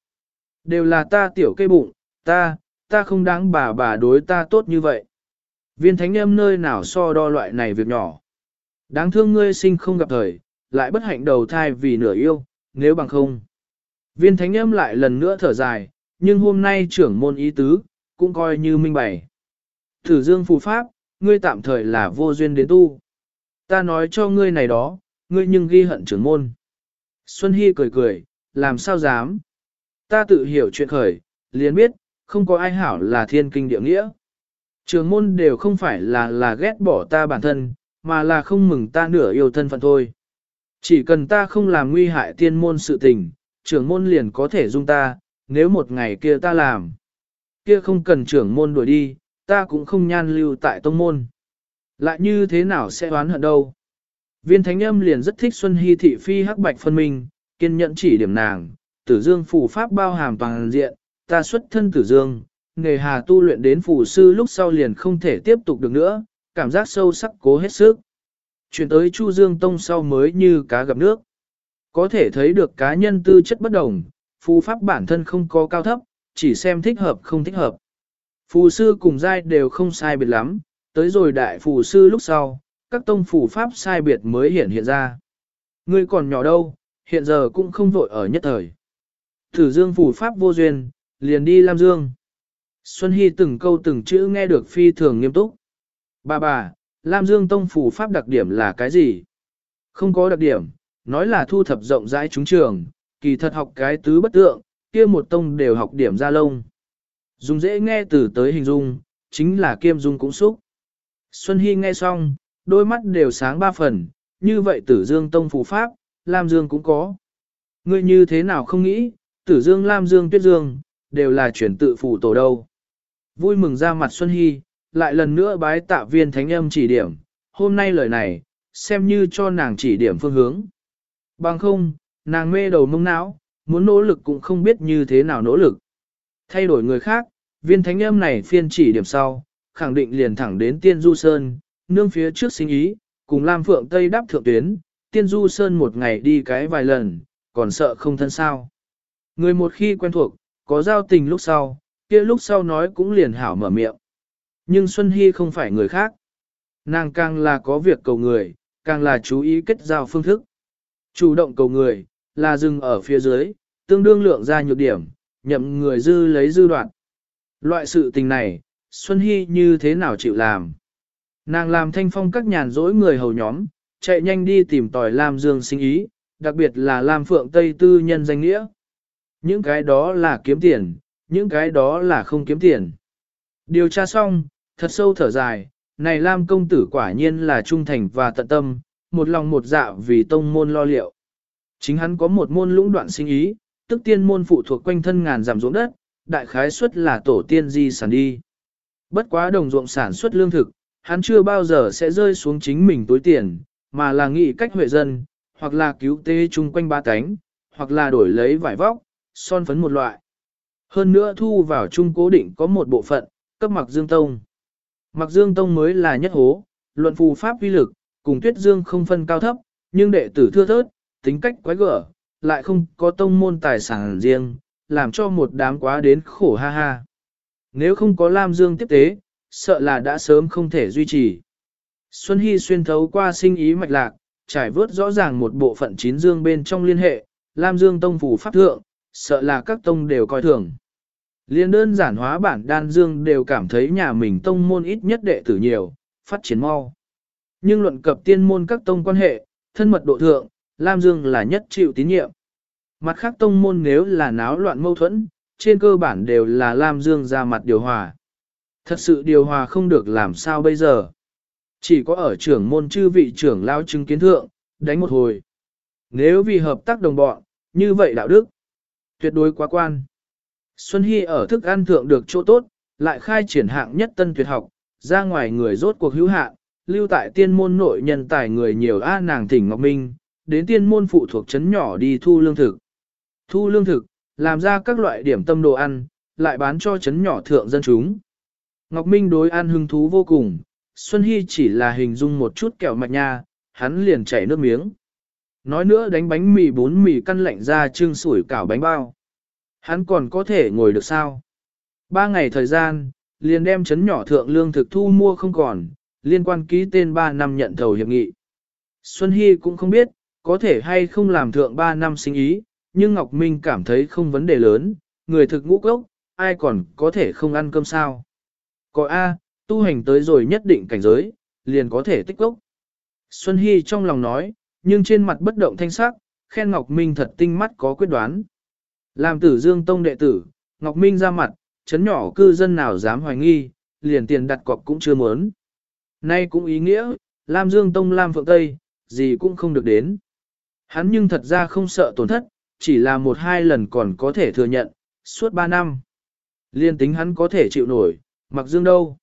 Đều là ta tiểu cây bụng, ta, ta không đáng bà bà đối ta tốt như vậy. Viên thánh âm nơi nào so đo loại này việc nhỏ. Đáng thương ngươi sinh không gặp thời, lại bất hạnh đầu thai vì nửa yêu, nếu bằng không. Viên thánh âm lại lần nữa thở dài, nhưng hôm nay trưởng môn ý tứ, cũng coi như minh bày. Thử dương phù pháp, ngươi tạm thời là vô duyên đến tu. Ta nói cho ngươi này đó, ngươi nhưng ghi hận trưởng môn. Xuân Hy cười cười, làm sao dám. Ta tự hiểu chuyện khởi, liền biết, không có ai hảo là thiên kinh địa nghĩa. Trường môn đều không phải là là ghét bỏ ta bản thân, mà là không mừng ta nửa yêu thân phận thôi. Chỉ cần ta không làm nguy hại tiên môn sự tình, trưởng môn liền có thể dung ta, nếu một ngày kia ta làm. Kia không cần trưởng môn đuổi đi, ta cũng không nhan lưu tại tông môn. Lại như thế nào sẽ oán hận đâu. Viên thánh âm liền rất thích Xuân Hy thị phi hắc bạch phân minh, kiên nhẫn chỉ điểm nàng, tử dương phù pháp bao hàm toàn diện, ta xuất thân tử dương, nghề hà tu luyện đến phù sư lúc sau liền không thể tiếp tục được nữa, cảm giác sâu sắc cố hết sức. Chuyển tới Chu Dương Tông sau mới như cá gặp nước. Có thể thấy được cá nhân tư chất bất đồng, phù pháp bản thân không có cao thấp, chỉ xem thích hợp không thích hợp. Phù sư cùng giai đều không sai biệt lắm, tới rồi đại phù sư lúc sau, các tông phù pháp sai biệt mới hiện hiện ra. Ngươi còn nhỏ đâu, hiện giờ cũng không vội ở nhất thời. Thử dương phù pháp vô duyên, liền đi Lam Dương. Xuân Hy từng câu từng chữ nghe được phi thường nghiêm túc. Bà bà, Lam Dương Tông Phủ pháp đặc điểm là cái gì? Không có đặc điểm, nói là thu thập rộng rãi chúng trường, kỳ thật học cái tứ bất tượng, kia một tông đều học điểm ra lông. Dùng dễ nghe từ tới hình dung, chính là kiêm dung cũng xúc. Xuân Hy nghe xong, đôi mắt đều sáng ba phần, như vậy tử dương tông phù pháp, Lam Dương cũng có. Ngươi như thế nào không nghĩ, tử dương Lam Dương tuyết dương, đều là chuyển tự phù tổ đâu. Vui mừng ra mặt Xuân Hy, lại lần nữa bái tạ viên thánh âm chỉ điểm, hôm nay lời này, xem như cho nàng chỉ điểm phương hướng. Bằng không, nàng mê đầu mông não, muốn nỗ lực cũng không biết như thế nào nỗ lực. Thay đổi người khác, viên thánh âm này phiên chỉ điểm sau, khẳng định liền thẳng đến tiên du sơn, nương phía trước sinh ý, cùng Lam Phượng Tây đáp thượng tuyến, tiên du sơn một ngày đi cái vài lần, còn sợ không thân sao. Người một khi quen thuộc, có giao tình lúc sau, kia lúc sau nói cũng liền hảo mở miệng. Nhưng Xuân Hy không phải người khác. Nàng càng là có việc cầu người, càng là chú ý kết giao phương thức. Chủ động cầu người, là dừng ở phía dưới, tương đương lượng ra nhược điểm, nhậm người dư lấy dư đoạn. Loại sự tình này, Xuân Hy như thế nào chịu làm? Nàng làm thanh phong các nhàn rỗi người hầu nhóm, chạy nhanh đi tìm tòi Lam Dương sinh ý, đặc biệt là Lam Phượng Tây Tư nhân danh nghĩa. Những cái đó là kiếm tiền, những cái đó là không kiếm tiền. Điều tra xong, thật sâu thở dài, này Lam công tử quả nhiên là trung thành và tận tâm, một lòng một dạ vì tông môn lo liệu. Chính hắn có một môn lũng đoạn sinh ý, tức tiên môn phụ thuộc quanh thân ngàn giảm ruộng đất, đại khái suất là tổ tiên di sản đi. Bất quá đồng ruộng sản xuất lương thực, hắn chưa bao giờ sẽ rơi xuống chính mình túi tiền, mà là nghĩ cách huệ dân, hoặc là cứu tế chung quanh ba cánh, hoặc là đổi lấy vải vóc, son phấn một loại. Hơn nữa thu vào chung cố định có một bộ phận, cấp mặc dương tông. Mặc dương tông mới là nhất hố, luận phù pháp vi lực, cùng tuyết dương không phân cao thấp, nhưng đệ tử thưa thớt, tính cách quái gở, lại không có tông môn tài sản riêng, làm cho một đám quá đến khổ ha ha. Nếu không có Lam Dương tiếp tế, sợ là đã sớm không thể duy trì. Xuân Hy xuyên thấu qua sinh ý mạch lạc, trải vớt rõ ràng một bộ phận chín dương bên trong liên hệ, Lam Dương tông phủ pháp thượng, sợ là các tông đều coi thường. Liên đơn giản hóa bản đan dương đều cảm thấy nhà mình tông môn ít nhất đệ tử nhiều, phát triển mau. Nhưng luận cập tiên môn các tông quan hệ, thân mật độ thượng, Lam Dương là nhất chịu tín nhiệm. Mặt khác tông môn nếu là náo loạn mâu thuẫn, trên cơ bản đều là Lam Dương ra mặt điều hòa. Thật sự điều hòa không được làm sao bây giờ. Chỉ có ở trưởng môn chư vị trưởng lao chứng kiến thượng, đánh một hồi. Nếu vì hợp tác đồng bọn, như vậy đạo đức, tuyệt đối quá quan. Xuân Hy ở thức ăn thượng được chỗ tốt, lại khai triển hạng nhất tân tuyệt học, ra ngoài người rốt cuộc hữu hạn, lưu tại tiên môn nội nhân tài người nhiều a nàng thỉnh Ngọc Minh, đến tiên môn phụ thuộc chấn nhỏ đi thu lương thực. Thu lương thực, làm ra các loại điểm tâm đồ ăn, lại bán cho chấn nhỏ thượng dân chúng. Ngọc Minh đối ăn hứng thú vô cùng, Xuân Hy chỉ là hình dung một chút kẹo mạch nha, hắn liền chảy nước miếng. Nói nữa đánh bánh mì bốn mì căn lạnh ra trưng sủi cảo bánh bao. Hắn còn có thể ngồi được sao? Ba ngày thời gian, liền đem chấn nhỏ thượng lương thực thu mua không còn, liên quan ký tên ba năm nhận thầu hiệp nghị. Xuân Hy cũng không biết, có thể hay không làm thượng ba năm sinh ý, nhưng Ngọc Minh cảm thấy không vấn đề lớn, người thực ngũ cốc, ai còn có thể không ăn cơm sao. Có A, tu hành tới rồi nhất định cảnh giới, liền có thể tích cốc. Xuân Hy trong lòng nói, nhưng trên mặt bất động thanh sắc, khen Ngọc Minh thật tinh mắt có quyết đoán. Làm tử dương tông đệ tử, Ngọc Minh ra mặt, chấn nhỏ cư dân nào dám hoài nghi, liền tiền đặt cọc cũng chưa muốn. Nay cũng ý nghĩa, Lam Dương Tông Lam Phượng Tây, gì cũng không được đến. Hắn nhưng thật ra không sợ tổn thất, chỉ là một hai lần còn có thể thừa nhận, suốt ba năm. Liên tính hắn có thể chịu nổi, mặc dương đâu.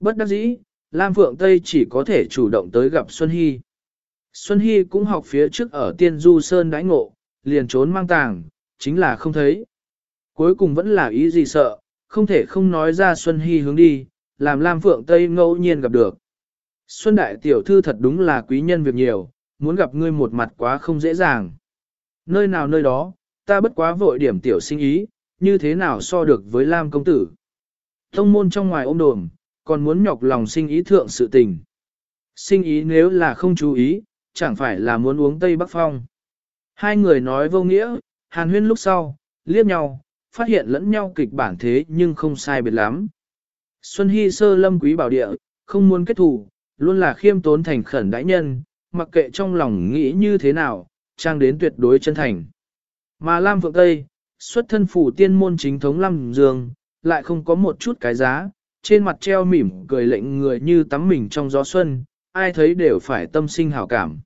Bất đắc dĩ, Lam Phượng Tây chỉ có thể chủ động tới gặp Xuân Hy. Xuân Hy cũng học phía trước ở Tiên Du Sơn đãi ngộ, liền trốn mang tàng, chính là không thấy. Cuối cùng vẫn là ý gì sợ, không thể không nói ra Xuân Hy hướng đi, làm Lam Phượng Tây ngẫu nhiên gặp được. Xuân Đại Tiểu Thư thật đúng là quý nhân việc nhiều, muốn gặp ngươi một mặt quá không dễ dàng. Nơi nào nơi đó, ta bất quá vội điểm tiểu sinh ý, như thế nào so được với Lam Công Tử. Thông môn trong ngoài ôm đồm, còn muốn nhọc lòng sinh ý thượng sự tình. Sinh ý nếu là không chú ý, chẳng phải là muốn uống Tây Bắc Phong. Hai người nói vô nghĩa, hàn huyên lúc sau, liếc nhau, phát hiện lẫn nhau kịch bản thế nhưng không sai biệt lắm. Xuân Hy sơ lâm quý bảo địa, không muốn kết thù, luôn là khiêm tốn thành khẩn đãi nhân, mặc kệ trong lòng nghĩ như thế nào, trang đến tuyệt đối chân thành. Mà Lam Phượng Tây, xuất thân phủ tiên môn chính thống Lam Dương, lại không có một chút cái giá, trên mặt treo mỉm cười lệnh người như tắm mình trong gió xuân, ai thấy đều phải tâm sinh hảo cảm.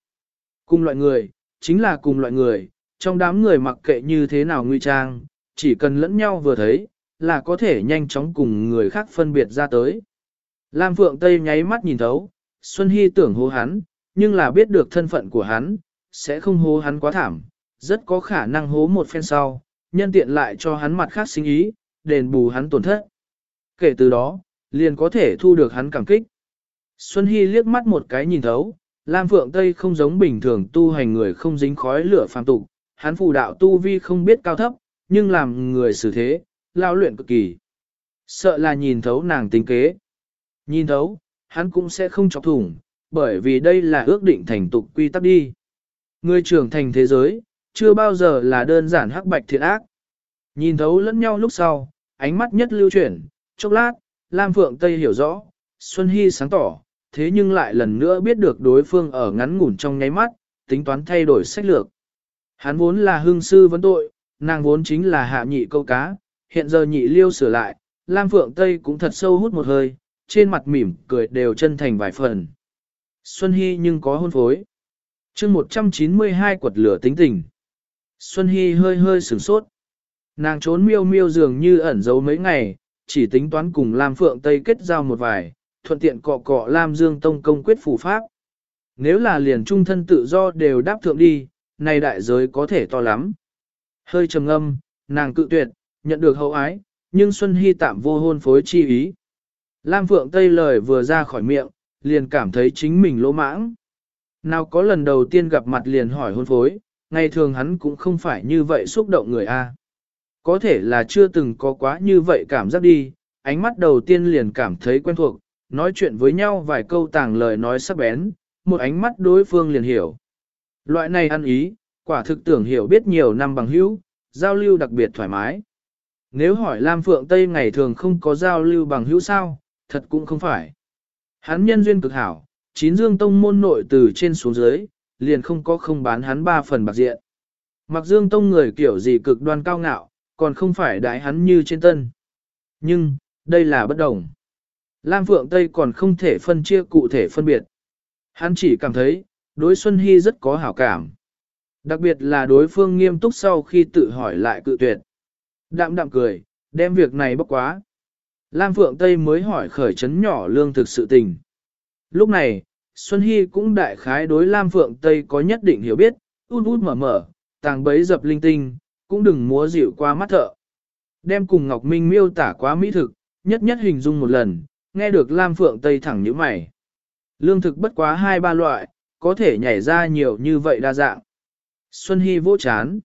Cùng loại người, chính là cùng loại người, trong đám người mặc kệ như thế nào nguy trang, chỉ cần lẫn nhau vừa thấy, là có thể nhanh chóng cùng người khác phân biệt ra tới. Lam Phượng Tây nháy mắt nhìn thấu, Xuân Hy tưởng hô hắn, nhưng là biết được thân phận của hắn, sẽ không hố hắn quá thảm, rất có khả năng hố một phen sau, nhân tiện lại cho hắn mặt khác sinh ý, đền bù hắn tổn thất. Kể từ đó, liền có thể thu được hắn cảm kích. Xuân Hy liếc mắt một cái nhìn thấu, Lam Phượng Tây không giống bình thường tu hành người không dính khói lửa phàm tục, hắn phù đạo tu vi không biết cao thấp, nhưng làm người xử thế, lao luyện cực kỳ. Sợ là nhìn thấu nàng tính kế. Nhìn thấu, hắn cũng sẽ không chọc thủng, bởi vì đây là ước định thành tục quy tắc đi. Người trưởng thành thế giới, chưa bao giờ là đơn giản hắc bạch thiện ác. Nhìn thấu lẫn nhau lúc sau, ánh mắt nhất lưu chuyển, chốc lát, Lam Phượng Tây hiểu rõ, Xuân Hy sáng tỏ, thế nhưng lại lần nữa biết được đối phương ở ngắn ngủn trong nháy mắt, tính toán thay đổi sách lược. Hắn vốn là hương sư vấn tội, nàng vốn chính là hạ nhị câu cá, hiện giờ nhị liêu sửa lại, Lam Phượng Tây cũng thật sâu hút một hơi, trên mặt mỉm cười đều chân thành vài phần. Xuân Hy nhưng có hôn phối. chương 192 quật lửa tính tình. Xuân Hy hơi hơi sửng sốt. Nàng trốn miêu miêu dường như ẩn giấu mấy ngày, chỉ tính toán cùng Lam Phượng Tây kết giao một vài, thuận tiện cọ cọ Lam Dương Tông công quyết phù pháp. Nếu là liền trung thân tự do đều đáp thượng đi, này đại giới có thể to lắm. Hơi trầm ngâm, nàng cự tuyệt, nhận được hậu ái, nhưng Xuân Hy tạm vô hôn phối chi ý. Lam Phượng Tây lời vừa ra khỏi miệng, liền cảm thấy chính mình lỗ mãng. Nào có lần đầu tiên gặp mặt liền hỏi hôn phối, ngày thường hắn cũng không phải như vậy xúc động người A. Có thể là chưa từng có quá như vậy cảm giác đi, ánh mắt đầu tiên liền cảm thấy quen thuộc, nói chuyện với nhau vài câu tàng lời nói sắc bén, một ánh mắt đối phương liền hiểu. Loại này ăn ý, quả thực tưởng hiểu biết nhiều năm bằng hữu, giao lưu đặc biệt thoải mái. Nếu hỏi Lam Phượng Tây ngày thường không có giao lưu bằng hữu sao, thật cũng không phải. Hắn nhân duyên cực hảo, chín dương tông môn nội từ trên xuống dưới, liền không có không bán hắn ba phần bạc diện. Mặc dương tông người kiểu gì cực đoan cao ngạo, còn không phải đại hắn như trên tân. Nhưng, đây là bất đồng. Lam Phượng Tây còn không thể phân chia cụ thể phân biệt. Hắn chỉ cảm thấy, đối Xuân Hy rất có hảo cảm. Đặc biệt là đối phương nghiêm túc sau khi tự hỏi lại cự tuyệt. Đạm đạm cười, đem việc này bốc quá. Lam Phượng Tây mới hỏi khởi chấn nhỏ lương thực sự tình. Lúc này, Xuân Hy cũng đại khái đối Lam Phượng Tây có nhất định hiểu biết, út út mở mở, tàng bấy dập linh tinh, cũng đừng múa dịu qua mắt thợ. Đem cùng Ngọc Minh miêu tả quá mỹ thực, nhất nhất hình dung một lần, nghe được Lam Phượng Tây thẳng như mày. Lương thực bất quá hai ba loại, có thể nhảy ra nhiều như vậy đa dạng. Xuân Hy vô chán.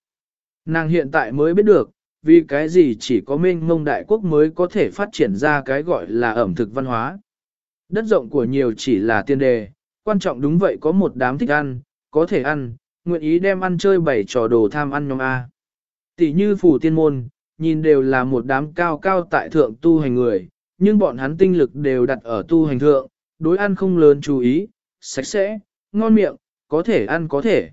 Nàng hiện tại mới biết được, vì cái gì chỉ có mênh mông đại quốc mới có thể phát triển ra cái gọi là ẩm thực văn hóa. Đất rộng của nhiều chỉ là tiên đề, quan trọng đúng vậy có một đám thích ăn, có thể ăn, nguyện ý đem ăn chơi bảy trò đồ tham ăn nhóm A. Tỷ như phủ tiên môn, nhìn đều là một đám cao cao tại thượng tu hành người, nhưng bọn hắn tinh lực đều đặt ở tu hành thượng, đối ăn không lớn chú ý, sạch sẽ, ngon miệng, có thể ăn có thể.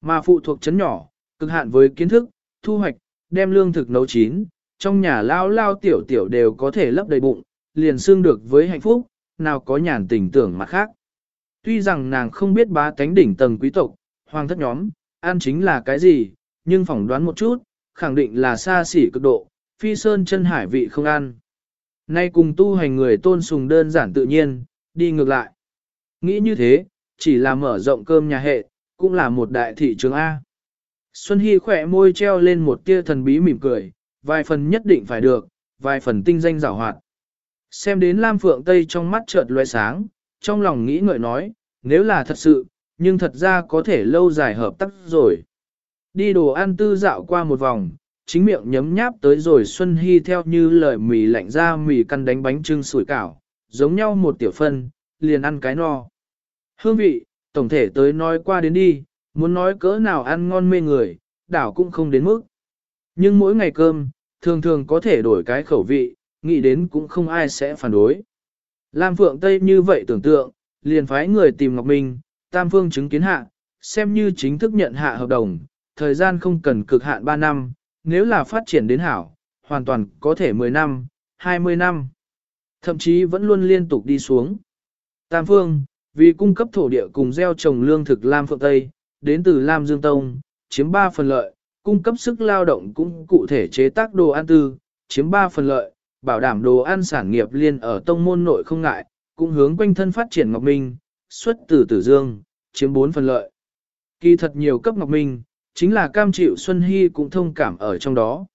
Mà phụ thuộc chấn nhỏ, cực hạn với kiến thức, thu hoạch, đem lương thực nấu chín, trong nhà lao lao tiểu tiểu đều có thể lấp đầy bụng, liền xương được với hạnh phúc, nào có nhàn tình tưởng mặt khác. Tuy rằng nàng không biết bá tánh đỉnh tầng quý tộc, hoàng thất nhóm, ăn chính là cái gì, nhưng phỏng đoán một chút, khẳng định là xa xỉ cực độ, phi sơn chân hải vị không ăn. Nay cùng tu hành người tôn sùng đơn giản tự nhiên, đi ngược lại. Nghĩ như thế, chỉ là mở rộng cơm nhà hệ, cũng là một đại thị trường A. Xuân Hy khỏe môi treo lên một tia thần bí mỉm cười, vài phần nhất định phải được, vài phần tinh danh giảo hoạt. Xem đến Lam Phượng Tây trong mắt chợt loe sáng, trong lòng nghĩ ngợi nói, nếu là thật sự, nhưng thật ra có thể lâu dài hợp tác rồi. Đi đồ ăn tư dạo qua một vòng, chính miệng nhấm nháp tới rồi Xuân Hy theo như lời mì lạnh ra mì căn đánh bánh trưng sủi cảo, giống nhau một tiểu phân, liền ăn cái no. Hương vị, tổng thể tới nói qua đến đi, muốn nói cỡ nào ăn ngon mê người, đảo cũng không đến mức. Nhưng mỗi ngày cơm, thường thường có thể đổi cái khẩu vị, nghĩ đến cũng không ai sẽ phản đối. Lam Phượng Tây như vậy tưởng tượng, liền phái người tìm Ngọc Minh, Tam Phương chứng kiến hạ, xem như chính thức nhận hạ hợp đồng, thời gian không cần cực hạn 3 năm, nếu là phát triển đến hảo, hoàn toàn có thể 10 năm, 20 năm, thậm chí vẫn luôn liên tục đi xuống. Tam Phương, vì cung cấp thổ địa cùng gieo trồng lương thực Lam Phượng Tây, đến từ Lam Dương Tông, chiếm 3 phần lợi, cung cấp sức lao động cũng cụ thể chế tác đồ ăn tư, chiếm 3 phần lợi, bảo đảm đồ ăn sản nghiệp liên ở tông môn nội không ngại, cũng hướng quanh thân phát triển Ngọc Minh, xuất từ tử dương, chiếm bốn phần lợi. Kỳ thật nhiều cấp Ngọc Minh, chính là cam chịu Xuân Hy cũng thông cảm ở trong đó.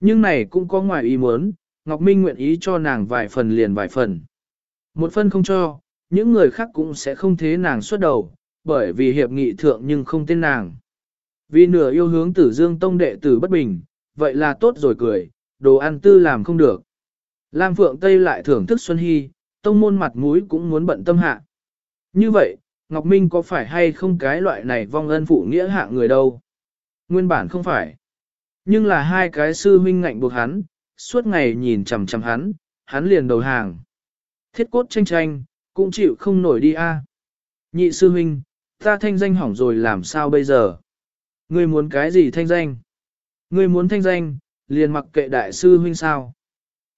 Nhưng này cũng có ngoài ý muốn, Ngọc Minh nguyện ý cho nàng vài phần liền vài phần. Một phân không cho, những người khác cũng sẽ không thế nàng xuất đầu, bởi vì hiệp nghị thượng nhưng không tên nàng. Vì nửa yêu hướng tử dương tông đệ tử bất bình, vậy là tốt rồi cười, đồ ăn tư làm không được. Lam Phượng Tây lại thưởng thức Xuân Hy, tông môn mặt mũi cũng muốn bận tâm hạ. Như vậy, Ngọc Minh có phải hay không cái loại này vong ân phụ nghĩa hạ người đâu? Nguyên bản không phải. Nhưng là hai cái sư huynh ngạnh buộc hắn, suốt ngày nhìn chằm chằm hắn, hắn liền đầu hàng. Thiết cốt tranh tranh, cũng chịu không nổi đi a. Nhị sư huynh, ta thanh danh hỏng rồi làm sao bây giờ? Ngươi muốn cái gì thanh danh? Ngươi muốn thanh danh, liền mặc kệ đại sư huynh sao?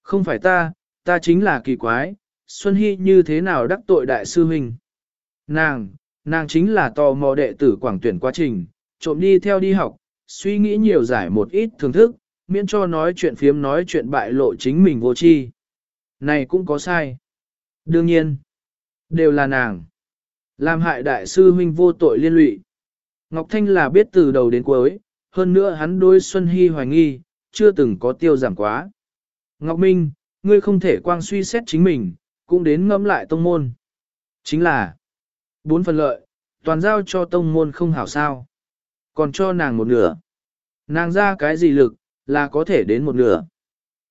Không phải ta, ta chính là kỳ quái, Xuân Hy như thế nào đắc tội đại sư huynh? Nàng, nàng chính là tò mò đệ tử quảng tuyển quá trình, trộm đi theo đi học, suy nghĩ nhiều giải một ít thưởng thức, miễn cho nói chuyện phiếm nói chuyện bại lộ chính mình vô tri. Này cũng có sai. Đương nhiên, đều là nàng. Làm hại đại sư huynh vô tội liên lụy. Ngọc Thanh là biết từ đầu đến cuối, hơn nữa hắn đối Xuân Hy hoài nghi, chưa từng có tiêu giảm quá. Ngọc Minh, ngươi không thể quang suy xét chính mình, cũng đến ngẫm lại tông môn. Chính là, bốn phần lợi, toàn giao cho tông môn không hảo sao. Còn cho nàng một nửa. Nàng ra cái gì lực, là có thể đến một nửa.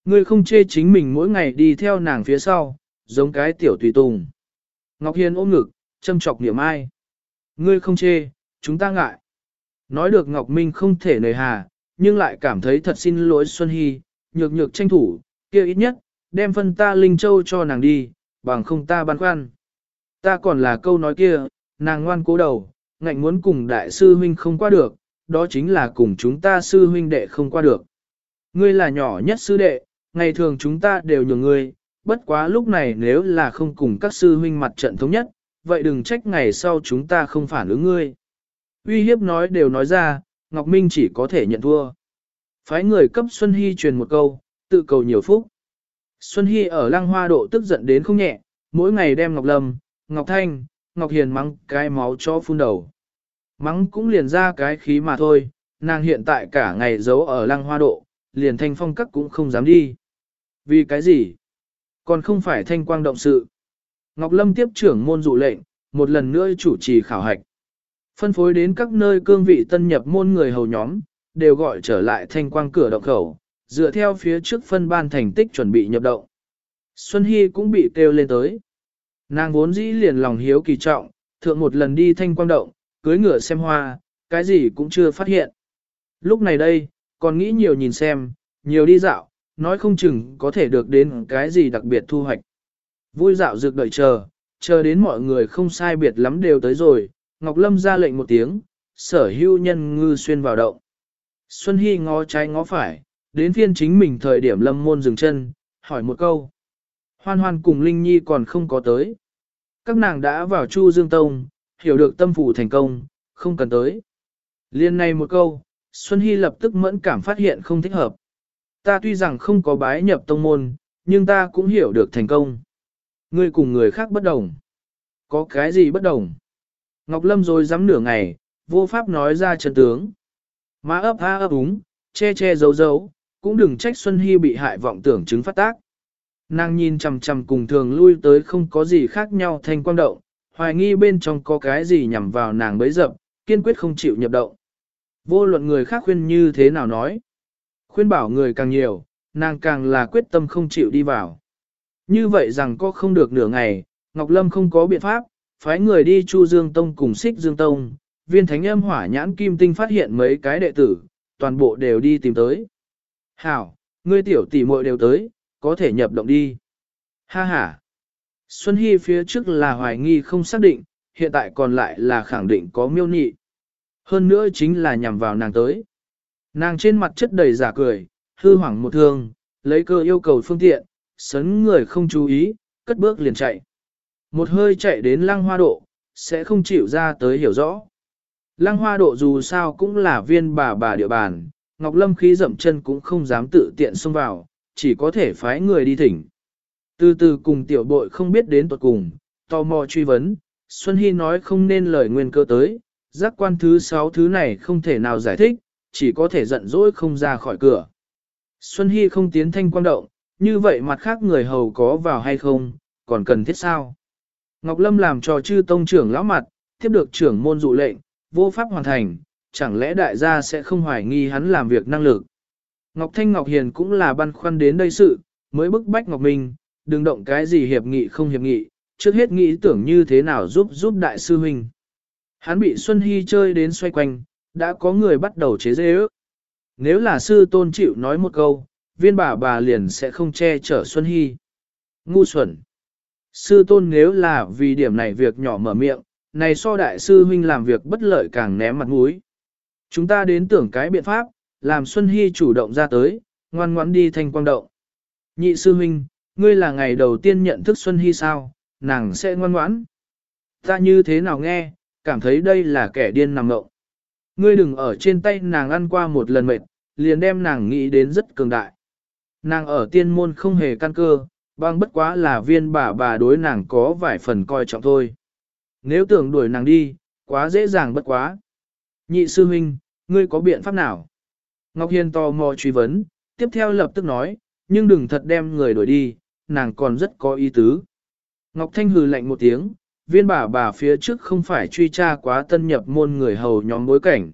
Ngươi không chê chính mình mỗi ngày đi theo nàng phía sau, giống cái tiểu tùy tùng. Ngọc Hiền ôm ngực, châm chọc niệm ai. Ngươi không chê, chúng ta ngại. Nói được Ngọc Minh không thể nề hà, nhưng lại cảm thấy thật xin lỗi Xuân Hy, nhược nhược tranh thủ, kia ít nhất, đem phân ta Linh Châu cho nàng đi, bằng không ta băn khoăn. Ta còn là câu nói kia, nàng ngoan cố đầu, ngạnh muốn cùng đại sư huynh không qua được, đó chính là cùng chúng ta sư huynh đệ không qua được. Ngươi là nhỏ nhất sư đệ, ngày thường chúng ta đều nhường ngươi, bất quá lúc này nếu là không cùng các sư huynh mặt trận thống nhất, vậy đừng trách ngày sau chúng ta không phản ứng ngươi. Uy hiếp nói đều nói ra, Ngọc Minh chỉ có thể nhận thua. Phái người cấp Xuân Hy truyền một câu, tự cầu nhiều phúc. Xuân Hy ở lăng hoa độ tức giận đến không nhẹ, mỗi ngày đem Ngọc Lâm, Ngọc Thanh, Ngọc Hiền mắng cái máu cho phun đầu. Mắng cũng liền ra cái khí mà thôi, nàng hiện tại cả ngày giấu ở lăng hoa độ, liền thanh phong các cũng không dám đi. Vì cái gì? Còn không phải thanh quang động sự. Ngọc Lâm tiếp trưởng môn dụ lệnh, một lần nữa chủ trì khảo hạch. Phân phối đến các nơi cương vị tân nhập môn người hầu nhóm, đều gọi trở lại thanh quang cửa động khẩu, dựa theo phía trước phân ban thành tích chuẩn bị nhập động. Xuân Hy cũng bị kêu lên tới. Nàng vốn dĩ liền lòng hiếu kỳ trọng, thượng một lần đi thanh quang động, cưới ngựa xem hoa, cái gì cũng chưa phát hiện. Lúc này đây, còn nghĩ nhiều nhìn xem, nhiều đi dạo, nói không chừng có thể được đến cái gì đặc biệt thu hoạch. Vui dạo dược đợi chờ, chờ đến mọi người không sai biệt lắm đều tới rồi, Ngọc Lâm ra lệnh một tiếng, sở hưu nhân ngư xuyên vào động. Xuân Hy ngó trái ngó phải, đến phiên chính mình thời điểm lâm môn dừng chân, hỏi một câu. Hoan hoan cùng Linh Nhi còn không có tới. Các nàng đã vào Chu Dương Tông, hiểu được tâm phủ thành công, không cần tới. Liên này một câu, Xuân Hy lập tức mẫn cảm phát hiện không thích hợp. Ta tuy rằng không có bái nhập tông môn, nhưng ta cũng hiểu được thành công. Ngươi cùng người khác bất đồng. Có cái gì bất đồng? Ngọc Lâm rồi dám nửa ngày, vô pháp nói ra chân tướng. Má ấp ha ấp úng, che che giấu giấu, cũng đừng trách Xuân Hy bị hại vọng tưởng chứng phát tác. Nàng nhìn chằm chằm cùng thường lui tới không có gì khác nhau thành quang động, hoài nghi bên trong có cái gì nhằm vào nàng bấy dập, kiên quyết không chịu nhập động. Vô luận người khác khuyên như thế nào nói. Khuyên bảo người càng nhiều, nàng càng là quyết tâm không chịu đi vào. Như vậy rằng có không được nửa ngày, Ngọc Lâm không có biện pháp, phái người đi Chu Dương Tông cùng Xích Dương Tông, viên thánh âm hỏa nhãn kim tinh phát hiện mấy cái đệ tử, toàn bộ đều đi tìm tới. Hảo, ngươi tiểu tỷ muội đều tới, có thể nhập động đi. Ha ha. Xuân Hy phía trước là hoài nghi không xác định, hiện tại còn lại là khẳng định có miêu nhị. Hơn nữa chính là nhằm vào nàng tới. Nàng trên mặt chất đầy giả cười, hư hoảng một thương, lấy cơ yêu cầu phương tiện, sấn người không chú ý, cất bước liền chạy. Một hơi chạy đến lăng hoa độ, sẽ không chịu ra tới hiểu rõ. Lăng hoa độ dù sao cũng là viên bà bà địa bàn, Ngọc Lâm khí dậm chân cũng không dám tự tiện xông vào, chỉ có thể phái người đi thỉnh. Từ từ cùng tiểu bội không biết đến tuột cùng, tò mò truy vấn, Xuân Hy nói không nên lời nguyên cơ tới, giác quan thứ sáu thứ này không thể nào giải thích, chỉ có thể giận dỗi không ra khỏi cửa. Xuân Hy không tiến thanh quan động, như vậy mặt khác người hầu có vào hay không, còn cần thiết sao? Ngọc Lâm làm cho chư tông trưởng lão mặt, tiếp được trưởng môn dụ lệnh, vô pháp hoàn thành, chẳng lẽ đại gia sẽ không hoài nghi hắn làm việc năng lực. Ngọc Thanh Ngọc Hiền cũng là băn khoăn đến đây sự, mới bức bách Ngọc Minh, đừng động cái gì hiệp nghị không hiệp nghị, trước hết nghĩ tưởng như thế nào giúp giúp đại sư huynh. Hắn bị Xuân Hy chơi đến xoay quanh, đã có người bắt đầu chế dê ước. Nếu là sư tôn chịu nói một câu, viên bà bà liền sẽ không che chở Xuân Hy. Ngu xuẩn. Sư tôn nếu là vì điểm này việc nhỏ mở miệng, này so đại sư huynh làm việc bất lợi càng ném mặt mũi. Chúng ta đến tưởng cái biện pháp, làm Xuân Hy chủ động ra tới, ngoan ngoãn đi thanh quang động. Nhị sư huynh, ngươi là ngày đầu tiên nhận thức Xuân Hy sao, nàng sẽ ngoan ngoãn. Ta như thế nào nghe, cảm thấy đây là kẻ điên nằm ngộng. Ngươi đừng ở trên tay nàng ăn qua một lần mệt, liền đem nàng nghĩ đến rất cường đại. Nàng ở tiên môn không hề căn cơ, bằng bất quá là viên bà bà đối nàng có vài phần coi trọng thôi. Nếu tưởng đuổi nàng đi, quá dễ dàng bất quá. Nhị sư huynh, ngươi có biện pháp nào? Ngọc Hiên tò mò truy vấn, tiếp theo lập tức nói, nhưng đừng thật đem người đuổi đi, nàng còn rất có ý tứ. Ngọc Thanh hừ lạnh một tiếng, viên bà bà phía trước không phải truy tra quá tân nhập môn người hầu nhóm bối cảnh.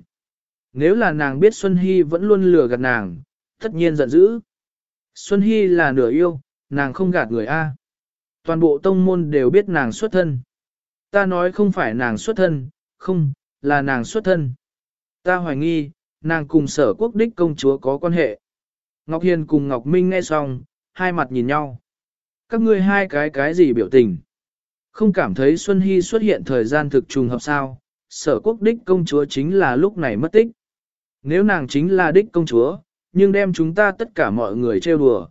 Nếu là nàng biết Xuân Hy vẫn luôn lừa gạt nàng, tất nhiên giận dữ. Xuân Hy là nửa yêu, nàng không gạt người A. Toàn bộ tông môn đều biết nàng xuất thân. Ta nói không phải nàng xuất thân, không, là nàng xuất thân. Ta hoài nghi, nàng cùng sở quốc đích công chúa có quan hệ. Ngọc Hiền cùng Ngọc Minh nghe xong, hai mặt nhìn nhau. Các ngươi hai cái cái gì biểu tình? Không cảm thấy Xuân Hy xuất hiện thời gian thực trùng hợp sao, sở quốc đích công chúa chính là lúc này mất tích. Nếu nàng chính là đích công chúa, nhưng đem chúng ta tất cả mọi người trêu đùa.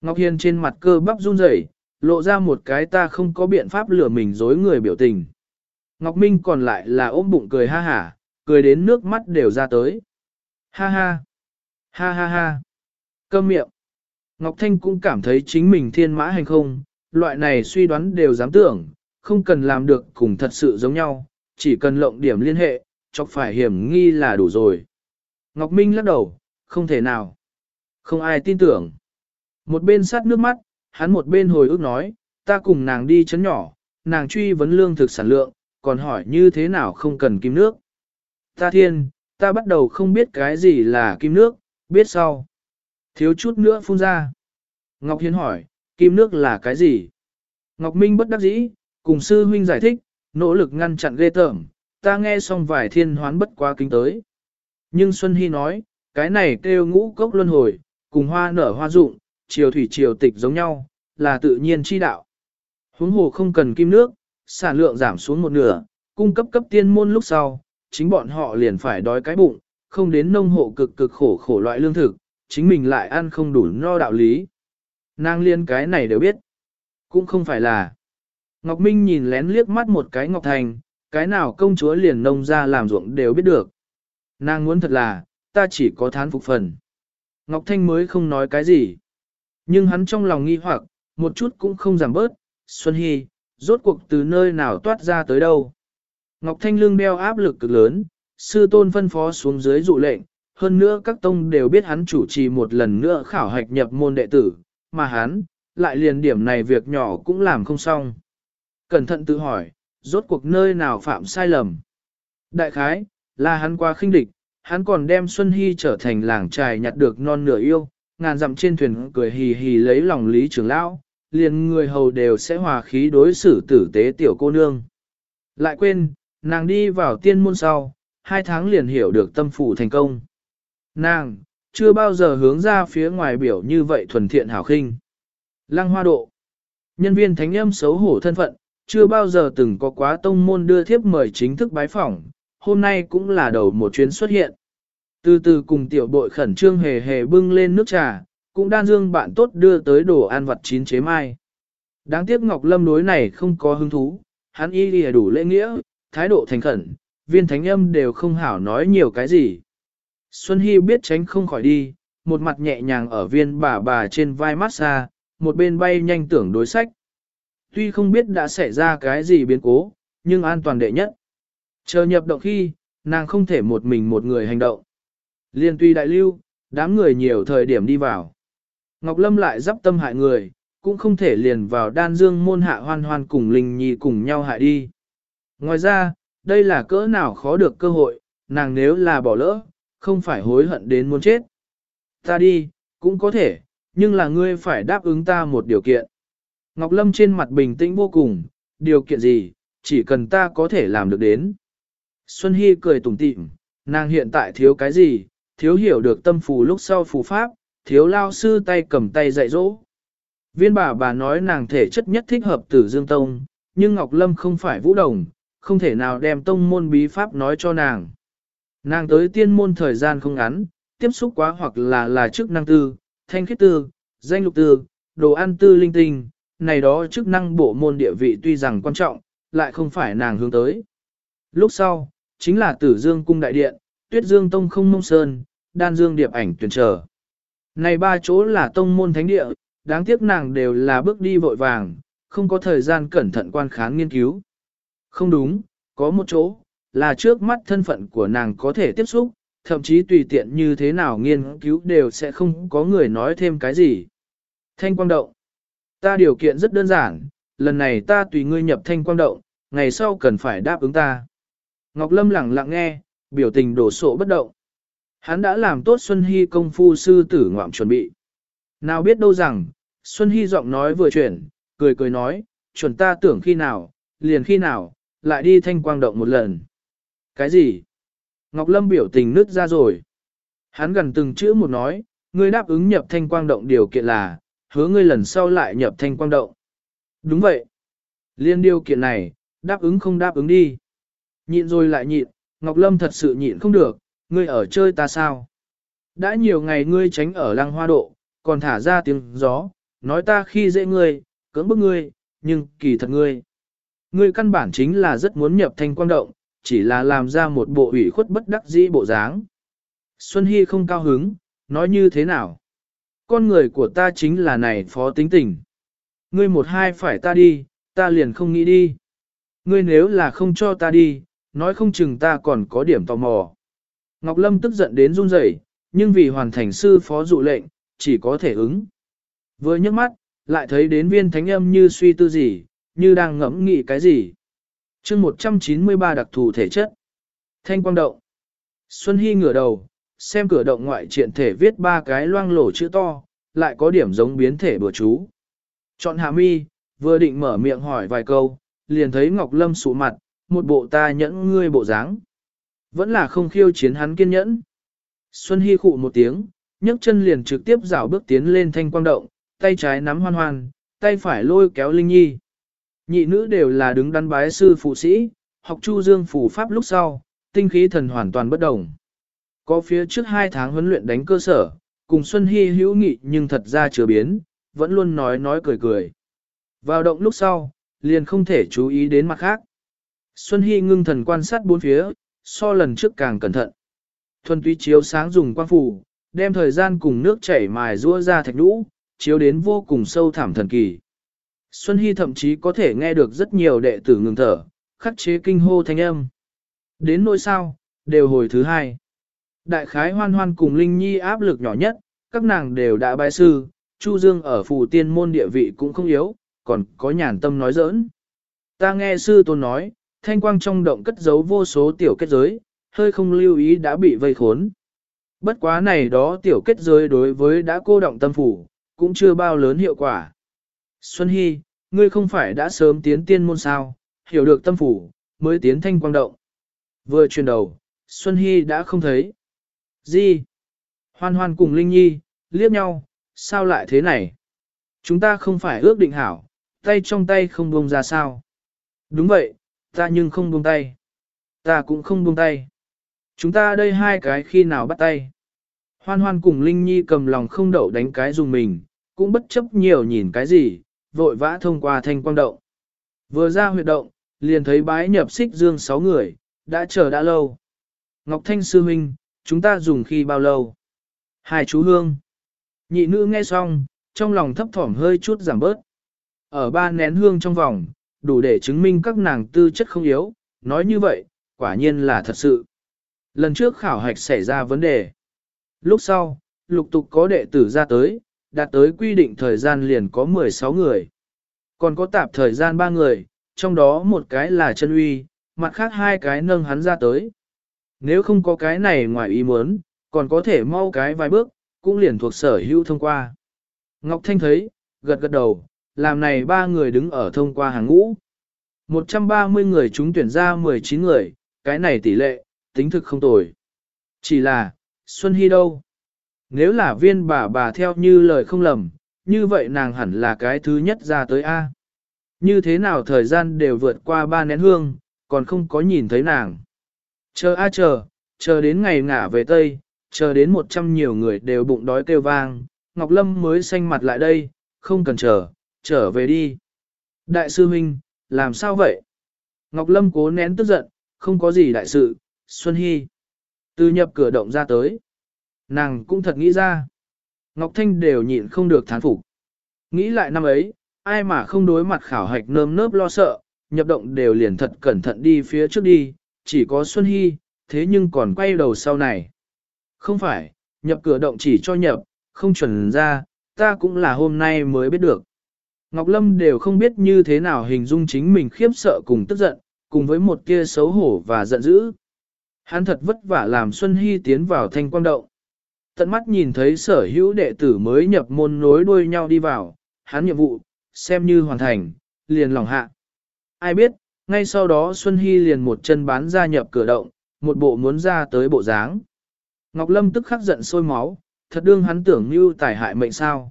Ngọc Hiền trên mặt cơ bắp run rẩy, lộ ra một cái ta không có biện pháp lừa mình dối người biểu tình. Ngọc Minh còn lại là ôm bụng cười ha hả, cười đến nước mắt đều ra tới. Ha ha, ha ha ha, câm miệng. Ngọc Thanh cũng cảm thấy chính mình thiên mã hành không, loại này suy đoán đều dám tưởng, không cần làm được cùng thật sự giống nhau, chỉ cần lộng điểm liên hệ, chọc phải hiểm nghi là đủ rồi. Ngọc Minh lắc đầu, không thể nào. Không ai tin tưởng. Một bên sát nước mắt, hắn một bên hồi ức nói, ta cùng nàng đi chấn nhỏ, nàng truy vấn lương thực sản lượng, còn hỏi như thế nào không cần kim nước. Ta thiên, ta bắt đầu không biết cái gì là kim nước, biết sau. Thiếu chút nữa phun ra. Ngọc Hiến hỏi, kim nước là cái gì? Ngọc Minh bất đắc dĩ, cùng sư huynh giải thích, nỗ lực ngăn chặn ghê tởm, ta nghe xong vài thiên hoán bất quá kính tới. Nhưng Xuân Hy nói, cái này kêu ngũ cốc luân hồi, cùng hoa nở hoa rụng, chiều thủy chiều tịch giống nhau, là tự nhiên chi đạo. Huống hồ không cần kim nước, sản lượng giảm xuống một nửa, cung cấp cấp tiên môn lúc sau, chính bọn họ liền phải đói cái bụng, không đến nông hộ cực cực khổ khổ loại lương thực, chính mình lại ăn không đủ no đạo lý. Nàng liên cái này đều biết. Cũng không phải là. Ngọc Minh nhìn lén liếc mắt một cái Ngọc Thành, cái nào công chúa liền nông ra làm ruộng đều biết được. Nàng muốn thật là, ta chỉ có thán phục phần. Ngọc Thanh mới không nói cái gì. Nhưng hắn trong lòng nghi hoặc, một chút cũng không giảm bớt, Xuân Hy, rốt cuộc từ nơi nào toát ra tới đâu. Ngọc Thanh lương đeo áp lực cực lớn, sư tôn phân phó xuống dưới dụ lệnh, hơn nữa các tông đều biết hắn chủ trì một lần nữa khảo hạch nhập môn đệ tử, mà hắn, lại liền điểm này việc nhỏ cũng làm không xong. Cẩn thận tự hỏi, rốt cuộc nơi nào phạm sai lầm. Đại khái, là hắn qua khinh địch, hắn còn đem Xuân Hy trở thành làng trài nhặt được non nửa yêu, ngàn dặm trên thuyền cười hì hì lấy lòng lý trưởng lão, liền người hầu đều sẽ hòa khí đối xử tử tế tiểu cô nương. Lại quên, nàng đi vào tiên môn sau, hai tháng liền hiểu được tâm phủ thành công. Nàng, chưa bao giờ hướng ra phía ngoài biểu như vậy thuần thiện hảo khinh. Lăng hoa độ. Nhân viên thánh âm xấu hổ thân phận, chưa bao giờ từng có quá tông môn đưa thiếp mời chính thức bái phỏng, hôm nay cũng là đầu một chuyến xuất hiện. Từ từ cùng tiểu bội khẩn trương hề hề bưng lên nước trà, cũng đan dương bạn tốt đưa tới đồ ăn vặt chín chế mai. Đáng tiếc Ngọc Lâm đối này không có hứng thú, hắn y lìa đủ lễ nghĩa, thái độ thành khẩn, viên thánh âm đều không hảo nói nhiều cái gì. Xuân Hy biết tránh không khỏi đi, một mặt nhẹ nhàng ở viên bà bà trên vai massage, một bên bay nhanh tưởng đối sách. Tuy không biết đã xảy ra cái gì biến cố, nhưng an toàn đệ nhất. Chờ nhập động khi, nàng không thể một mình một người hành động. Liên tuy đại lưu, đám người nhiều thời điểm đi vào. Ngọc Lâm lại dắp tâm hại người, cũng không thể liền vào đan dương môn hạ hoan hoan cùng Linh Nhi cùng nhau hại đi. Ngoài ra, đây là cỡ nào khó được cơ hội, nàng nếu là bỏ lỡ, không phải hối hận đến muốn chết. Ta đi, cũng có thể, nhưng là ngươi phải đáp ứng ta một điều kiện. Ngọc Lâm trên mặt bình tĩnh vô cùng, điều kiện gì, chỉ cần ta có thể làm được đến. Xuân Hy cười tủm tỉm, nàng hiện tại thiếu cái gì, thiếu hiểu được tâm phù lúc sau phù pháp, thiếu lao sư tay cầm tay dạy dỗ. Viên bà bà nói nàng thể chất nhất thích hợp tử Dương Tông, nhưng Ngọc Lâm không phải vũ đồng, không thể nào đem tông môn bí pháp nói cho nàng. Nàng tới tiên môn thời gian không ngắn, tiếp xúc quá hoặc là là chức năng tư, thanh khiết tư, danh lục tư, đồ ăn tư linh tinh, này đó chức năng bộ môn địa vị tuy rằng quan trọng, lại không phải nàng hướng tới. Lúc sau, chính là tử dương cung đại điện, tuyết dương tông không mông sơn, đan dương điệp ảnh tuyển trở. Này ba chỗ là tông môn thánh địa, đáng tiếc nàng đều là bước đi vội vàng, không có thời gian cẩn thận quan khán nghiên cứu. Không đúng, có một chỗ, là trước mắt thân phận của nàng có thể tiếp xúc, thậm chí tùy tiện như thế nào nghiên cứu đều sẽ không có người nói thêm cái gì. Thanh quang động. Ta điều kiện rất đơn giản, lần này ta tùy ngươi nhập thanh quang động, ngày sau cần phải đáp ứng ta. Ngọc Lâm lặng lặng nghe, biểu tình đổ sộ bất động. Hắn đã làm tốt Xuân Hy công phu sư tử ngoạm chuẩn bị. Nào biết đâu rằng, Xuân Hy giọng nói vừa chuyển, cười cười nói, chuẩn ta tưởng khi nào, liền khi nào, lại đi thanh quang động một lần. Cái gì? Ngọc Lâm biểu tình nứt ra rồi. Hắn gần từng chữ một nói, ngươi đáp ứng nhập thanh quang động điều kiện là, hứa ngươi lần sau lại nhập thanh quang động. Đúng vậy. Liên điều kiện này, đáp ứng không đáp ứng đi. Nhịn rồi lại nhịn, Ngọc Lâm thật sự nhịn không được, ngươi ở chơi ta sao? Đã nhiều ngày ngươi tránh ở lăng hoa độ, còn thả ra tiếng gió, nói ta khi dễ ngươi, cưỡng bức ngươi, nhưng kỳ thật ngươi. Ngươi căn bản chính là rất muốn nhập thanh quang động, chỉ là làm ra một bộ ủy khuất bất đắc dĩ bộ dáng. Xuân Hy không cao hứng, nói như thế nào? Con người của ta chính là này phó tính tình. Ngươi một hai phải ta đi, ta liền không nghĩ đi. Ngươi nếu là không cho ta đi, nói không chừng ta còn có điểm tò mò. Ngọc Lâm tức giận đến run rẩy, nhưng vì hoàn thành sư phó dụ lệnh, chỉ có thể ứng. Vừa nhấc mắt, lại thấy đến viên thánh âm như suy tư gì, như đang ngẫm nghĩ cái gì chương 193 đặc thù thể chất. Thanh quang động. Xuân Hy ngửa đầu, xem cửa động ngoại triện thể viết ba cái loang lổ chữ to, lại có điểm giống biến thể bừa chú. Chọn hạ mi, vừa định mở miệng hỏi vài câu, liền thấy Ngọc Lâm sụ mặt, một bộ ta nhẫn ngươi bộ dáng. Vẫn là không khiêu chiến hắn kiên nhẫn. Xuân Hy khụ một tiếng, nhấc chân liền trực tiếp dạo bước tiến lên thanh quang động, tay trái nắm hoan hoan, tay phải lôi kéo Linh Nhi. Nhị nữ đều là đứng đắn bái sư phụ sĩ, học Chu Dương phủ pháp lúc sau, tinh khí thần hoàn toàn bất đồng. Có phía trước hai tháng huấn luyện đánh cơ sở, cùng Xuân Hy hữu nghị nhưng thật ra chưa biến, vẫn luôn nói nói cười cười. Vào động lúc sau, liền không thể chú ý đến mặt khác. Xuân Hy ngưng thần quan sát bốn phía, so lần trước càng cẩn thận. Thuần túy chiếu sáng dùng quang phủ, đem thời gian cùng nước chảy mài rua ra thạch đũ, chiếu đến vô cùng sâu thẳm thần kỳ. Xuân Hy thậm chí có thể nghe được rất nhiều đệ tử ngừng thở, khắc chế kinh hô thanh âm. Đến nỗi sao, đều hồi thứ hai. Đại khái hoan hoan cùng Linh Nhi áp lực nhỏ nhất, các nàng đều đã bái sư, Chu Dương ở phù tiên môn địa vị cũng không yếu, còn có nhàn tâm nói giỡn. Ta nghe sư tôn nói, thanh quang trong động cất giấu vô số tiểu kết giới, hơi không lưu ý đã bị vây khốn. Bất quá này đó tiểu kết giới đối với đã cô động tâm phủ, cũng chưa bao lớn hiệu quả. Xuân Hy, ngươi không phải đã sớm tiến tiên môn sao, hiểu được tâm phủ, mới tiến thanh quang động. Vừa chuyển đầu, Xuân Hy đã không thấy. Gì? Hoan hoan cùng Linh Nhi, liếc nhau, sao lại thế này? Chúng ta không phải ước định hảo, tay trong tay không buông ra sao? Đúng vậy, ta nhưng không buông tay. Ta cũng không buông tay. Chúng ta đây hai cái khi nào bắt tay? Hoan hoan cùng Linh Nhi cầm lòng không đậu đánh cái dùng mình, cũng bất chấp nhiều nhìn cái gì, vội vã thông qua thanh quang động. Vừa ra huyệt động, liền thấy bái nhập xích dương sáu người, đã chờ đã lâu. Ngọc Thanh Sư Minh, chúng ta dùng khi bao lâu? Hai chú hương. Nhị nữ nghe xong, trong lòng thấp thỏm hơi chút giảm bớt. Ở ba nén hương trong vòng, đủ để chứng minh các nàng tư chất không yếu, nói như vậy, quả nhiên là thật sự. Lần trước khảo hạch xảy ra vấn đề. Lúc sau, lục tục có đệ tử ra tới, đạt tới quy định thời gian liền có 16 người. Còn có tạp thời gian 3 người, trong đó một cái là chân uy, mặt khác hai cái nâng hắn ra tới. Nếu không có cái này ngoài ý muốn, còn có thể mau cái vài bước, cũng liền thuộc sở hữu thông qua. Ngọc Thanh thấy, gật gật đầu, làm này ba người đứng ở thông qua hàng ngũ. 130 người chúng tuyển ra 19 người, cái này tỷ lệ, tính thực không tồi. Chỉ là, Xuân Hy đâu? Nếu là viên bà bà theo như lời không lầm, như vậy nàng hẳn là cái thứ nhất ra tới A. Như thế nào thời gian đều vượt qua ba nén hương, còn không có nhìn thấy nàng. Chờ a chờ, chờ đến ngày ngả về Tây, chờ đến một trăm nhiều người đều bụng đói kêu vang, Ngọc Lâm mới xanh mặt lại đây, không cần chờ, trở về đi. Đại sư huynh, làm sao vậy? Ngọc Lâm cố nén tức giận, không có gì đại sự, Xuân Hy. Từ nhập cửa động ra tới. Nàng cũng thật nghĩ ra. Ngọc Thanh đều nhịn không được thán phục. Nghĩ lại năm ấy, ai mà không đối mặt khảo hạch nơm nớp lo sợ, nhập động đều liền thật cẩn thận đi phía trước đi, chỉ có Xuân Hy, thế nhưng còn quay đầu sau này. Không phải, nhập cửa động chỉ cho nhập, không chuẩn ra, ta cũng là hôm nay mới biết được. Ngọc Lâm đều không biết như thế nào hình dung chính mình khiếp sợ cùng tức giận, cùng với một kia xấu hổ và giận dữ. Hắn thật vất vả làm Xuân Hy tiến vào thanh quang động. Tận mắt nhìn thấy sở hữu đệ tử mới nhập môn nối đuôi nhau đi vào, hắn nhiệm vụ, xem như hoàn thành, liền lòng hạ. Ai biết, ngay sau đó Xuân Hy liền một chân bán ra nhập cửa động, một bộ muốn ra tới bộ dáng. Ngọc Lâm tức khắc giận sôi máu, thật đương hắn tưởng như tài hại mệnh sao.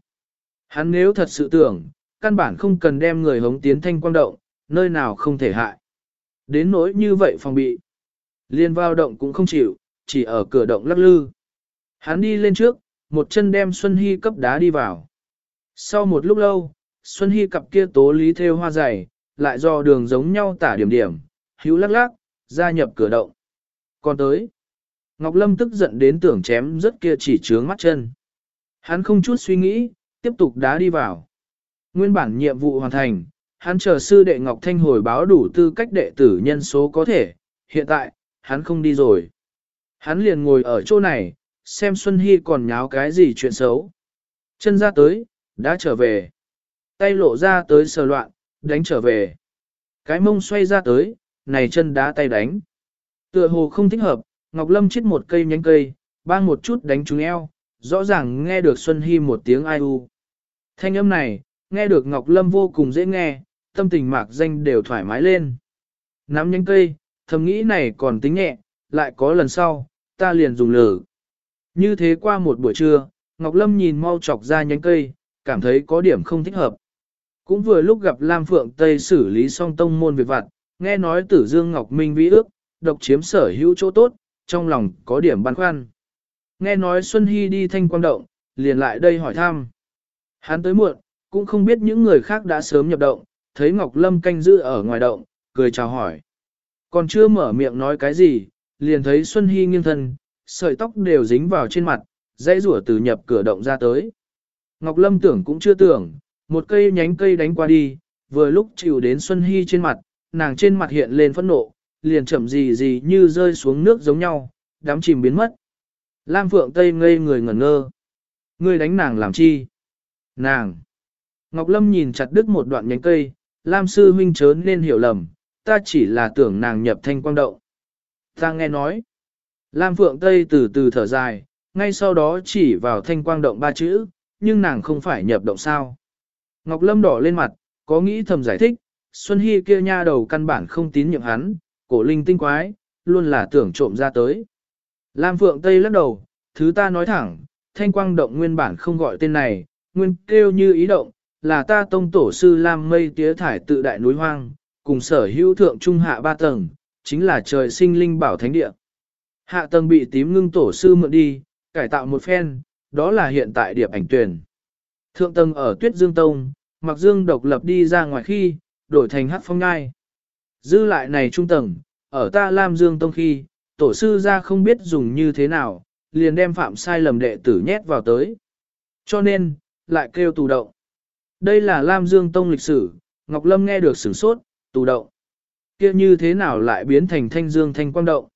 Hắn nếu thật sự tưởng, căn bản không cần đem người hống tiến thanh quang động, nơi nào không thể hại. Đến nỗi như vậy phòng bị. Liên vào động cũng không chịu, chỉ ở cửa động lắc lư. Hắn đi lên trước, một chân đem Xuân Hy cấp đá đi vào. Sau một lúc lâu, Xuân Hy cặp kia tố lý theo hoa dày, lại do đường giống nhau tả điểm điểm, hữu lắc lắc, gia nhập cửa động. Còn tới, Ngọc Lâm tức giận đến tưởng chém rất kia chỉ trướng mắt chân. Hắn không chút suy nghĩ, tiếp tục đá đi vào. Nguyên bản nhiệm vụ hoàn thành, hắn chờ sư đệ Ngọc Thanh hồi báo đủ tư cách đệ tử nhân số có thể, hiện tại, hắn không đi rồi. Hắn liền ngồi ở chỗ này, xem Xuân Hy còn nháo cái gì chuyện xấu. Chân ra tới, đã trở về. Tay lộ ra tới sờ loạn, đánh trở về. Cái mông xoay ra tới, này chân đá tay đánh. Tựa hồ không thích hợp, Ngọc Lâm chít một cây nhánh cây, bang một chút đánh trúng eo, rõ ràng nghe được Xuân Hy một tiếng ai u. Thanh âm này, nghe được Ngọc Lâm vô cùng dễ nghe, tâm tình mạc danh đều thoải mái lên. Nắm nhánh cây, thầm nghĩ này còn tính nhẹ, lại có lần sau, ta liền dùng lử. Như thế qua một buổi trưa, Ngọc Lâm nhìn mau chọc ra nhánh cây, cảm thấy có điểm không thích hợp. Cũng vừa lúc gặp Lam Phượng Tây xử lý xong tông môn việc vặt, nghe nói tử Dương Ngọc Minh vĩ ước, độc chiếm sở hữu chỗ tốt, trong lòng có điểm băn khoăn. Nghe nói Xuân Hy đi thanh quang động, liền lại đây hỏi thăm. Hắn tới muộn, cũng không biết những người khác đã sớm nhập động, thấy Ngọc Lâm canh giữ ở ngoài động, cười chào hỏi. Còn chưa mở miệng nói cái gì, liền thấy Xuân Hy nghiêng thân, sợi tóc đều dính vào trên mặt, dãy rủa từ nhập cửa động ra tới. Ngọc Lâm tưởng cũng chưa tưởng, một cây nhánh cây đánh qua đi, vừa lúc chịu đến Xuân Hy trên mặt, nàng trên mặt hiện lên phẫn nộ, liền chậm gì gì như rơi xuống nước giống nhau, đám chìm biến mất. Lam Phượng Tây ngây người ngẩn ngơ. Ngươi đánh nàng làm chi? Nàng! Ngọc Lâm nhìn chặt đứt một đoạn nhánh cây, Lam Sư huynh chớ nên hiểu lầm, ta chỉ là tưởng nàng nhập thanh quang động. Ta nghe nói. Lam Phượng Tây từ từ thở dài, ngay sau đó chỉ vào thanh quang động ba chữ, nhưng nàng không phải nhập động sao. Ngọc Lâm đỏ lên mặt, có nghĩ thầm giải thích, Xuân Hy kia nha đầu căn bản không tín nhiệm hắn, cổ linh tinh quái, luôn là tưởng trộm ra tới. Lam Phượng Tây lắc đầu, thứ ta nói thẳng, thanh quang động nguyên bản không gọi tên này, nguyên kêu như ý động, là ta tông tổ sư Lam Mây tía thải tự đại núi hoang, cùng sở hữu thượng trung hạ ba tầng, chính là trời sinh linh bảo thánh địa. Hạ tầng bị tím ngưng tổ sư mượn đi, cải tạo một phen, đó là hiện tại điệp ảnh tuyển. Thượng tầng ở Tuyết Dương Tông, Mặc Dương độc lập đi ra ngoài khi, đổi thành hắc phong ngai. Dư lại này trung tầng, ở ta Lam Dương Tông khi, tổ sư ra không biết dùng như thế nào, liền đem phạm sai lầm đệ tử nhét vào tới. Cho nên, lại kêu tù động. Đây là Lam Dương Tông lịch sử, Ngọc Lâm nghe được sửng sốt, tù động. kia như thế nào lại biến thành thanh dương thanh quang động?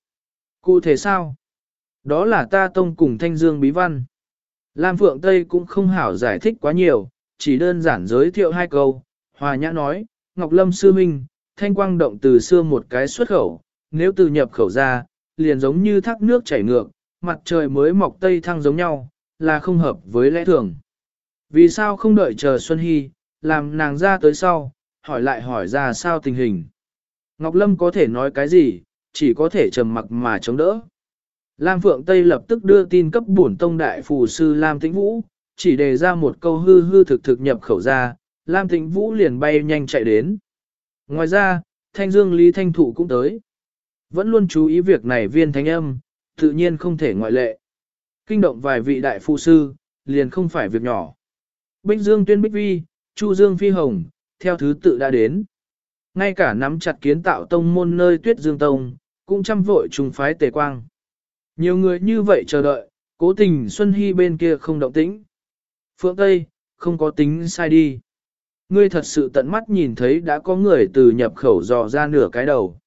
Cụ thể sao? Đó là ta tông cùng thanh dương bí văn. Lam Phượng Tây cũng không hảo giải thích quá nhiều, chỉ đơn giản giới thiệu hai câu. Hòa Nhã nói, Ngọc Lâm sư minh, thanh quang động từ xưa một cái xuất khẩu, nếu từ nhập khẩu ra, liền giống như thác nước chảy ngược, mặt trời mới mọc tây thăng giống nhau, là không hợp với lẽ thường. Vì sao không đợi chờ Xuân Hy, làm nàng ra tới sau, hỏi lại hỏi ra sao tình hình. Ngọc Lâm có thể nói cái gì, chỉ có thể trầm mặc mà chống đỡ. Lam Phượng Tây lập tức đưa tin cấp bổn tông đại phù sư Lam Tĩnh Vũ, chỉ đề ra một câu hư hư thực thực nhập khẩu ra, Lam Tĩnh Vũ liền bay nhanh chạy đến. Ngoài ra, Thanh Dương Lý Thanh Thụ cũng tới. Vẫn luôn chú ý việc này viên thánh âm, tự nhiên không thể ngoại lệ. Kinh động vài vị đại phù sư, liền không phải việc nhỏ. Bích Dương Tuyên Bích Vi, Chu Dương Phi Hồng, theo thứ tự đã đến. Ngay cả nắm chặt kiến tạo tông môn nơi tuyết dương tông, cũng chăm vội trùng phái tề quang. Nhiều người như vậy chờ đợi, cố tình Xuân Hy bên kia không động tĩnh. Phượng Tây, không có tính sai đi. Ngươi thật sự tận mắt nhìn thấy đã có người từ nhập khẩu dò ra nửa cái đầu.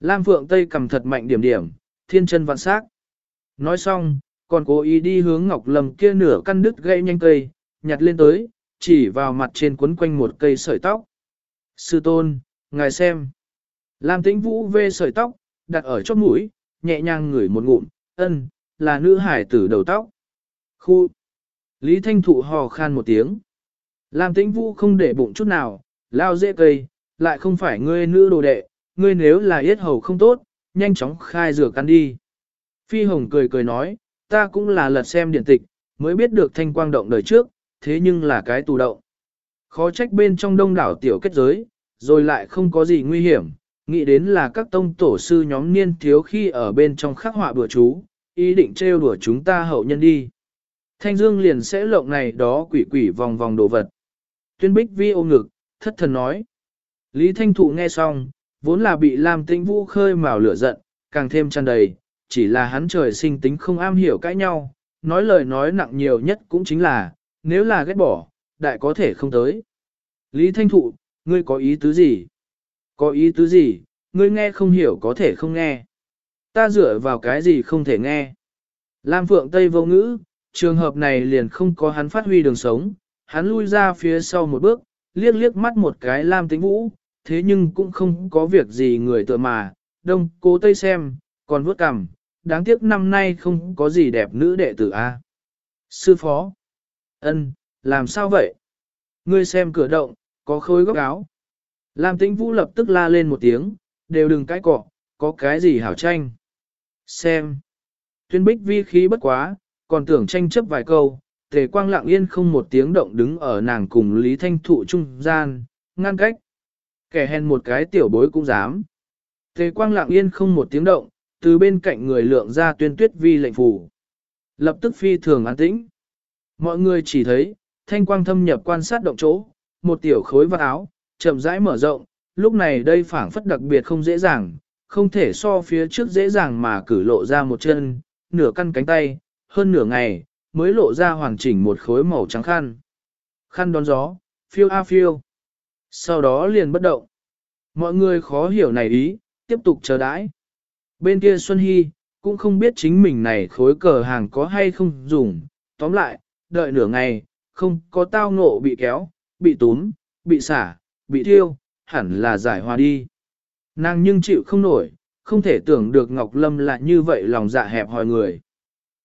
Lam Phượng Tây cầm thật mạnh điểm điểm, thiên chân vạn sắc. Nói xong, còn cố ý đi hướng Ngọc Lâm kia nửa căn đứt gãy nhanh cây, nhặt lên tới, chỉ vào mặt trên quấn quanh một cây sợi tóc. Sư tôn, ngài xem. Lam tĩnh vũ vê sợi tóc, đặt ở chóp mũi, nhẹ nhàng ngửi một ngụm, ân, là nữ hải tử đầu tóc. Khu. Lý Thanh Thụ hò khan một tiếng. Lam tĩnh vũ không để bụng chút nào, lao dễ cây, lại không phải ngươi nữ đồ đệ, ngươi nếu là yết hầu không tốt, nhanh chóng khai rửa căn đi. Phi Hồng cười cười nói, ta cũng là lật xem điện tịch, mới biết được thanh quang động đời trước, thế nhưng là cái tù động. Khó trách bên trong đông đảo tiểu kết giới, rồi lại không có gì nguy hiểm, nghĩ đến là các tông tổ sư nhóm niên thiếu khi ở bên trong khắc họa bữa chú, ý định trêu đùa chúng ta hậu nhân đi. Thanh Dương liền sẽ lộng này đó quỷ quỷ vòng vòng đồ vật. Tuyên bích vi ôm ngực, thất thần nói. Lý Thanh Thụ nghe xong, vốn là bị Lam Tĩnh Vũ khơi mào lửa giận, càng thêm tràn đầy, chỉ là hắn trời sinh tính không am hiểu cãi nhau, nói lời nói nặng nhiều nhất cũng chính là, nếu là ghét bỏ, đại có thể không tới. Lý Thanh Thụ, ngươi có ý tứ gì? Có ý tứ gì, ngươi nghe không hiểu có thể không nghe. Ta dựa vào cái gì không thể nghe. Lam Phượng Tây vô ngữ, trường hợp này liền không có hắn phát huy đường sống, hắn lui ra phía sau một bước, liếc liếc mắt một cái Lam Tĩnh Vũ, thế nhưng cũng không có việc gì người tựa mà, đông cố Tây xem, còn vớt cằm, đáng tiếc năm nay không có gì đẹp nữ đệ tử A. Sư phó, ân, làm sao vậy? Ngươi xem cửa động, có khối góc áo. Lam tĩnh vũ lập tức la lên một tiếng, đều đừng cãi cọ, có cái gì hảo tranh. Xem. Tuyên bích vi khí bất quá, còn tưởng tranh chấp vài câu, tề quang lặng yên không một tiếng động đứng ở nàng cùng Lý Thanh Thụ trung gian, ngăn cách. Kẻ hèn một cái tiểu bối cũng dám. Tề quang lặng yên không một tiếng động, từ bên cạnh người lượng ra tuyên tuyết vi lệnh phủ. Lập tức phi thường an tĩnh. Mọi người chỉ thấy, thanh quang thâm nhập quan sát động chỗ, một tiểu khối vạt áo, chậm rãi mở rộng, lúc này đây phảng phất đặc biệt không dễ dàng, không thể so phía trước dễ dàng mà cử lộ ra một chân, nửa căn cánh tay, hơn nửa ngày, mới lộ ra hoàn chỉnh một khối màu trắng khăn. Khăn đón gió, phiêu a phiêu. Sau đó liền bất động. Mọi người khó hiểu này ý, tiếp tục chờ đãi. Bên kia Xuân Hy, cũng không biết chính mình này khối cờ hàng có hay không dùng. Tóm lại, đợi nửa ngày, không có tao ngộ bị kéo, bị túm, bị xả, bị thiêu, hẳn là giải hòa đi. Nàng nhưng chịu không nổi, không thể tưởng được Ngọc Lâm lại như vậy lòng dạ hẹp hỏi người.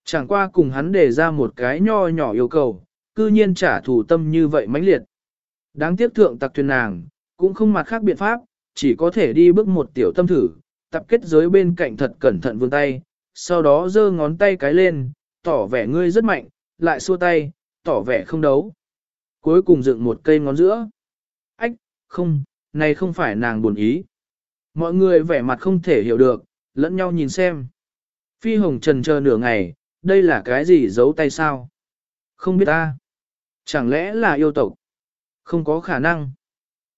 Chẳng qua cùng hắn đề ra một cái nho nhỏ yêu cầu, cư nhiên trả thù tâm như vậy mãnh liệt. Đáng tiếc thượng tặc thuyền nàng, cũng không mặt khác biện pháp, chỉ có thể đi bước một tiểu tâm thử, tập kết giới bên cạnh thật cẩn thận vươn tay, sau đó giơ ngón tay cái lên, tỏ vẻ ngươi rất mạnh, lại xua tay, tỏ vẻ không đấu. Cuối cùng dựng một cây ngón giữa. Không, này không phải nàng buồn ý. Mọi người vẻ mặt không thể hiểu được, lẫn nhau nhìn xem. Phi hồng trần chờ nửa ngày, đây là cái gì giấu tay sao? Không biết ta. Chẳng lẽ là yêu tộc? Không có khả năng.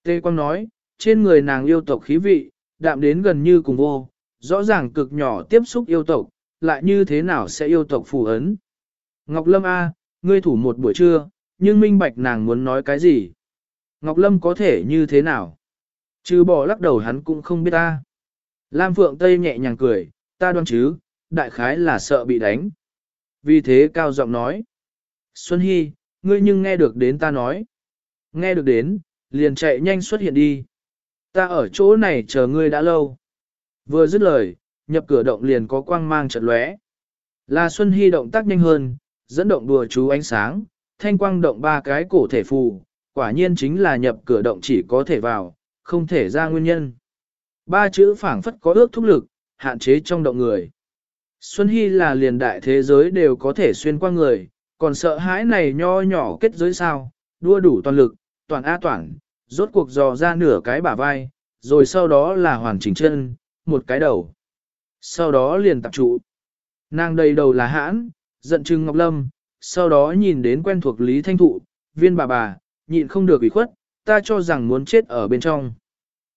Tê Quang nói, trên người nàng yêu tộc khí vị, đạm đến gần như cùng vô, rõ ràng cực nhỏ tiếp xúc yêu tộc, lại như thế nào sẽ yêu tộc phù ấn. Ngọc Lâm A, ngươi thủ một buổi trưa, nhưng minh bạch nàng muốn nói cái gì. Ngọc Lâm có thể như thế nào? Chứ bỏ lắc đầu hắn cũng không biết ta. Lam Phượng Tây nhẹ nhàng cười, ta đoán chứ, đại khái là sợ bị đánh. Vì thế cao giọng nói. Xuân Hy, ngươi nhưng nghe được đến ta nói. Nghe được đến, liền chạy nhanh xuất hiện đi. Ta ở chỗ này chờ ngươi đã lâu. Vừa dứt lời, nhập cửa động liền có quang mang chợt lóe. Là Xuân Hy động tác nhanh hơn, dẫn động đùa chú ánh sáng, thanh quang động ba cái cổ thể phù, quả nhiên chính là nhập cửa động chỉ có thể vào, không thể ra nguyên nhân. Ba chữ phảng phất có ước thúc lực, hạn chế trong động người. Xuân Hy là liền đại thế giới đều có thể xuyên qua người, còn sợ hãi này nho nhỏ kết giới sao, đua đủ toàn lực, toàn a toàn, rốt cuộc dò ra nửa cái bả vai, rồi sau đó là hoàn chỉnh chân, một cái đầu. Sau đó liền tập trụ. Nàng đầy đầu là hãn, giận chừng Ngọc Lâm, sau đó nhìn đến quen thuộc Lý Thanh Thụ, viên bà bà, nhịn không được ủy khuất, ta cho rằng muốn chết ở bên trong.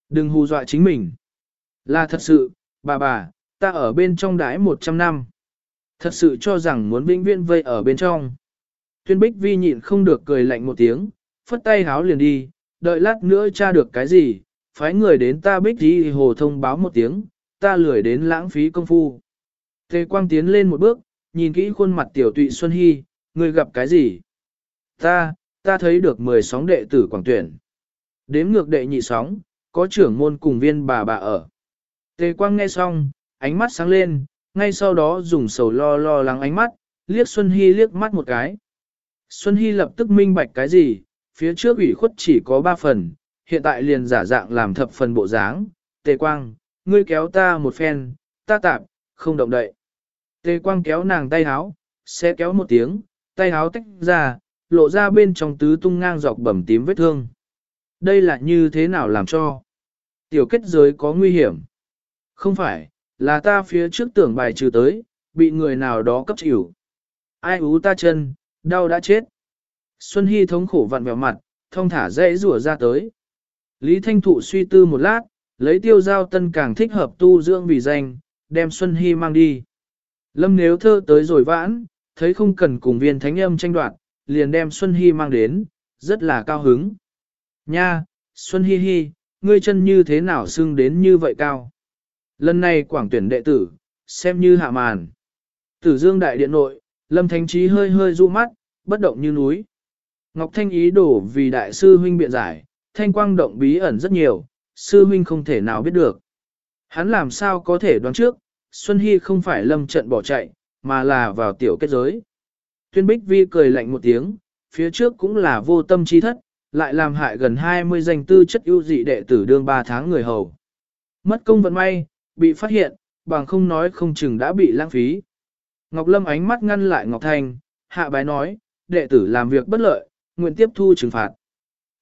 Đừng hù dọa chính mình. Là thật sự, bà bà, ta ở bên trong đái 100 năm. Thật sự cho rằng muốn vĩnh viễn vây ở bên trong. Tuyên Bích Vi nhịn không được cười lạnh một tiếng, phất tay háo liền đi, đợi lát nữa tra được cái gì, phái người đến ta Bích đi hồ thông báo một tiếng, ta lười đến lãng phí công phu. Tề Quang tiến lên một bước, nhìn kỹ khuôn mặt tiểu tụy Xuân Hy, người gặp cái gì? Ta, ta thấy được 10 sóng đệ tử quảng tuyển. Đếm ngược đệ nhị sóng, có trưởng môn cùng viên bà bà ở. Tề Quang nghe xong, ánh mắt sáng lên, ngay sau đó dùng sầu lo lo lắng ánh mắt, liếc Xuân Hy liếc mắt một cái. Xuân Hy lập tức minh bạch cái gì, phía trước ủy khuất chỉ có ba phần, hiện tại liền giả dạng làm thập phần bộ dáng. Tề Quang, ngươi kéo ta một phen, ta tạp, không động đậy. Tề Quang kéo nàng tay háo, sẽ kéo một tiếng, tay háo tách ra, lộ ra bên trong tứ tung ngang dọc bầm tím vết thương. Đây là như thế nào làm cho? Tiểu kết giới có nguy hiểm. Không phải, là ta phía trước tưởng bài trừ tới, bị người nào đó cấp chịu. Ai ú ta chân, đau đã chết. Xuân Hy thống khổ vặn vẹo mặt, thông thả dễ rủa ra tới. Lý Thanh Thụ suy tư một lát, lấy tiêu giao tân càng thích hợp tu dưỡng vì danh, đem Xuân Hy mang đi. Lâm nếu thơ tới rồi vãn, thấy không cần cùng viên thánh âm tranh đoạt, liền đem Xuân Hy mang đến, rất là cao hứng. Nha, Xuân Hi Hi, ngươi chân như thế nào xưng đến như vậy cao? Lần này quảng tuyển đệ tử, xem như hạ màn. Tử dương đại điện nội, Lâm Thánh Trí hơi hơi ru mắt, bất động như núi. Ngọc Thanh ý đổ vì đại sư huynh biện giải, thanh quang động bí ẩn rất nhiều, sư huynh không thể nào biết được. Hắn làm sao có thể đoán trước, Xuân Hy không phải lâm trận bỏ chạy, mà là vào tiểu kết giới. Tuyên Bích Vi cười lạnh một tiếng, phía trước cũng là vô tâm chi thất, lại làm hại gần 20 danh tư chất ưu dị đệ tử đương 3 tháng người hầu. Mất công vận may, bị phát hiện, bằng không nói không chừng đã bị lãng phí. Ngọc Lâm ánh mắt ngăn lại Ngọc Thành, hạ bái nói, đệ tử làm việc bất lợi, nguyện tiếp thu trừng phạt.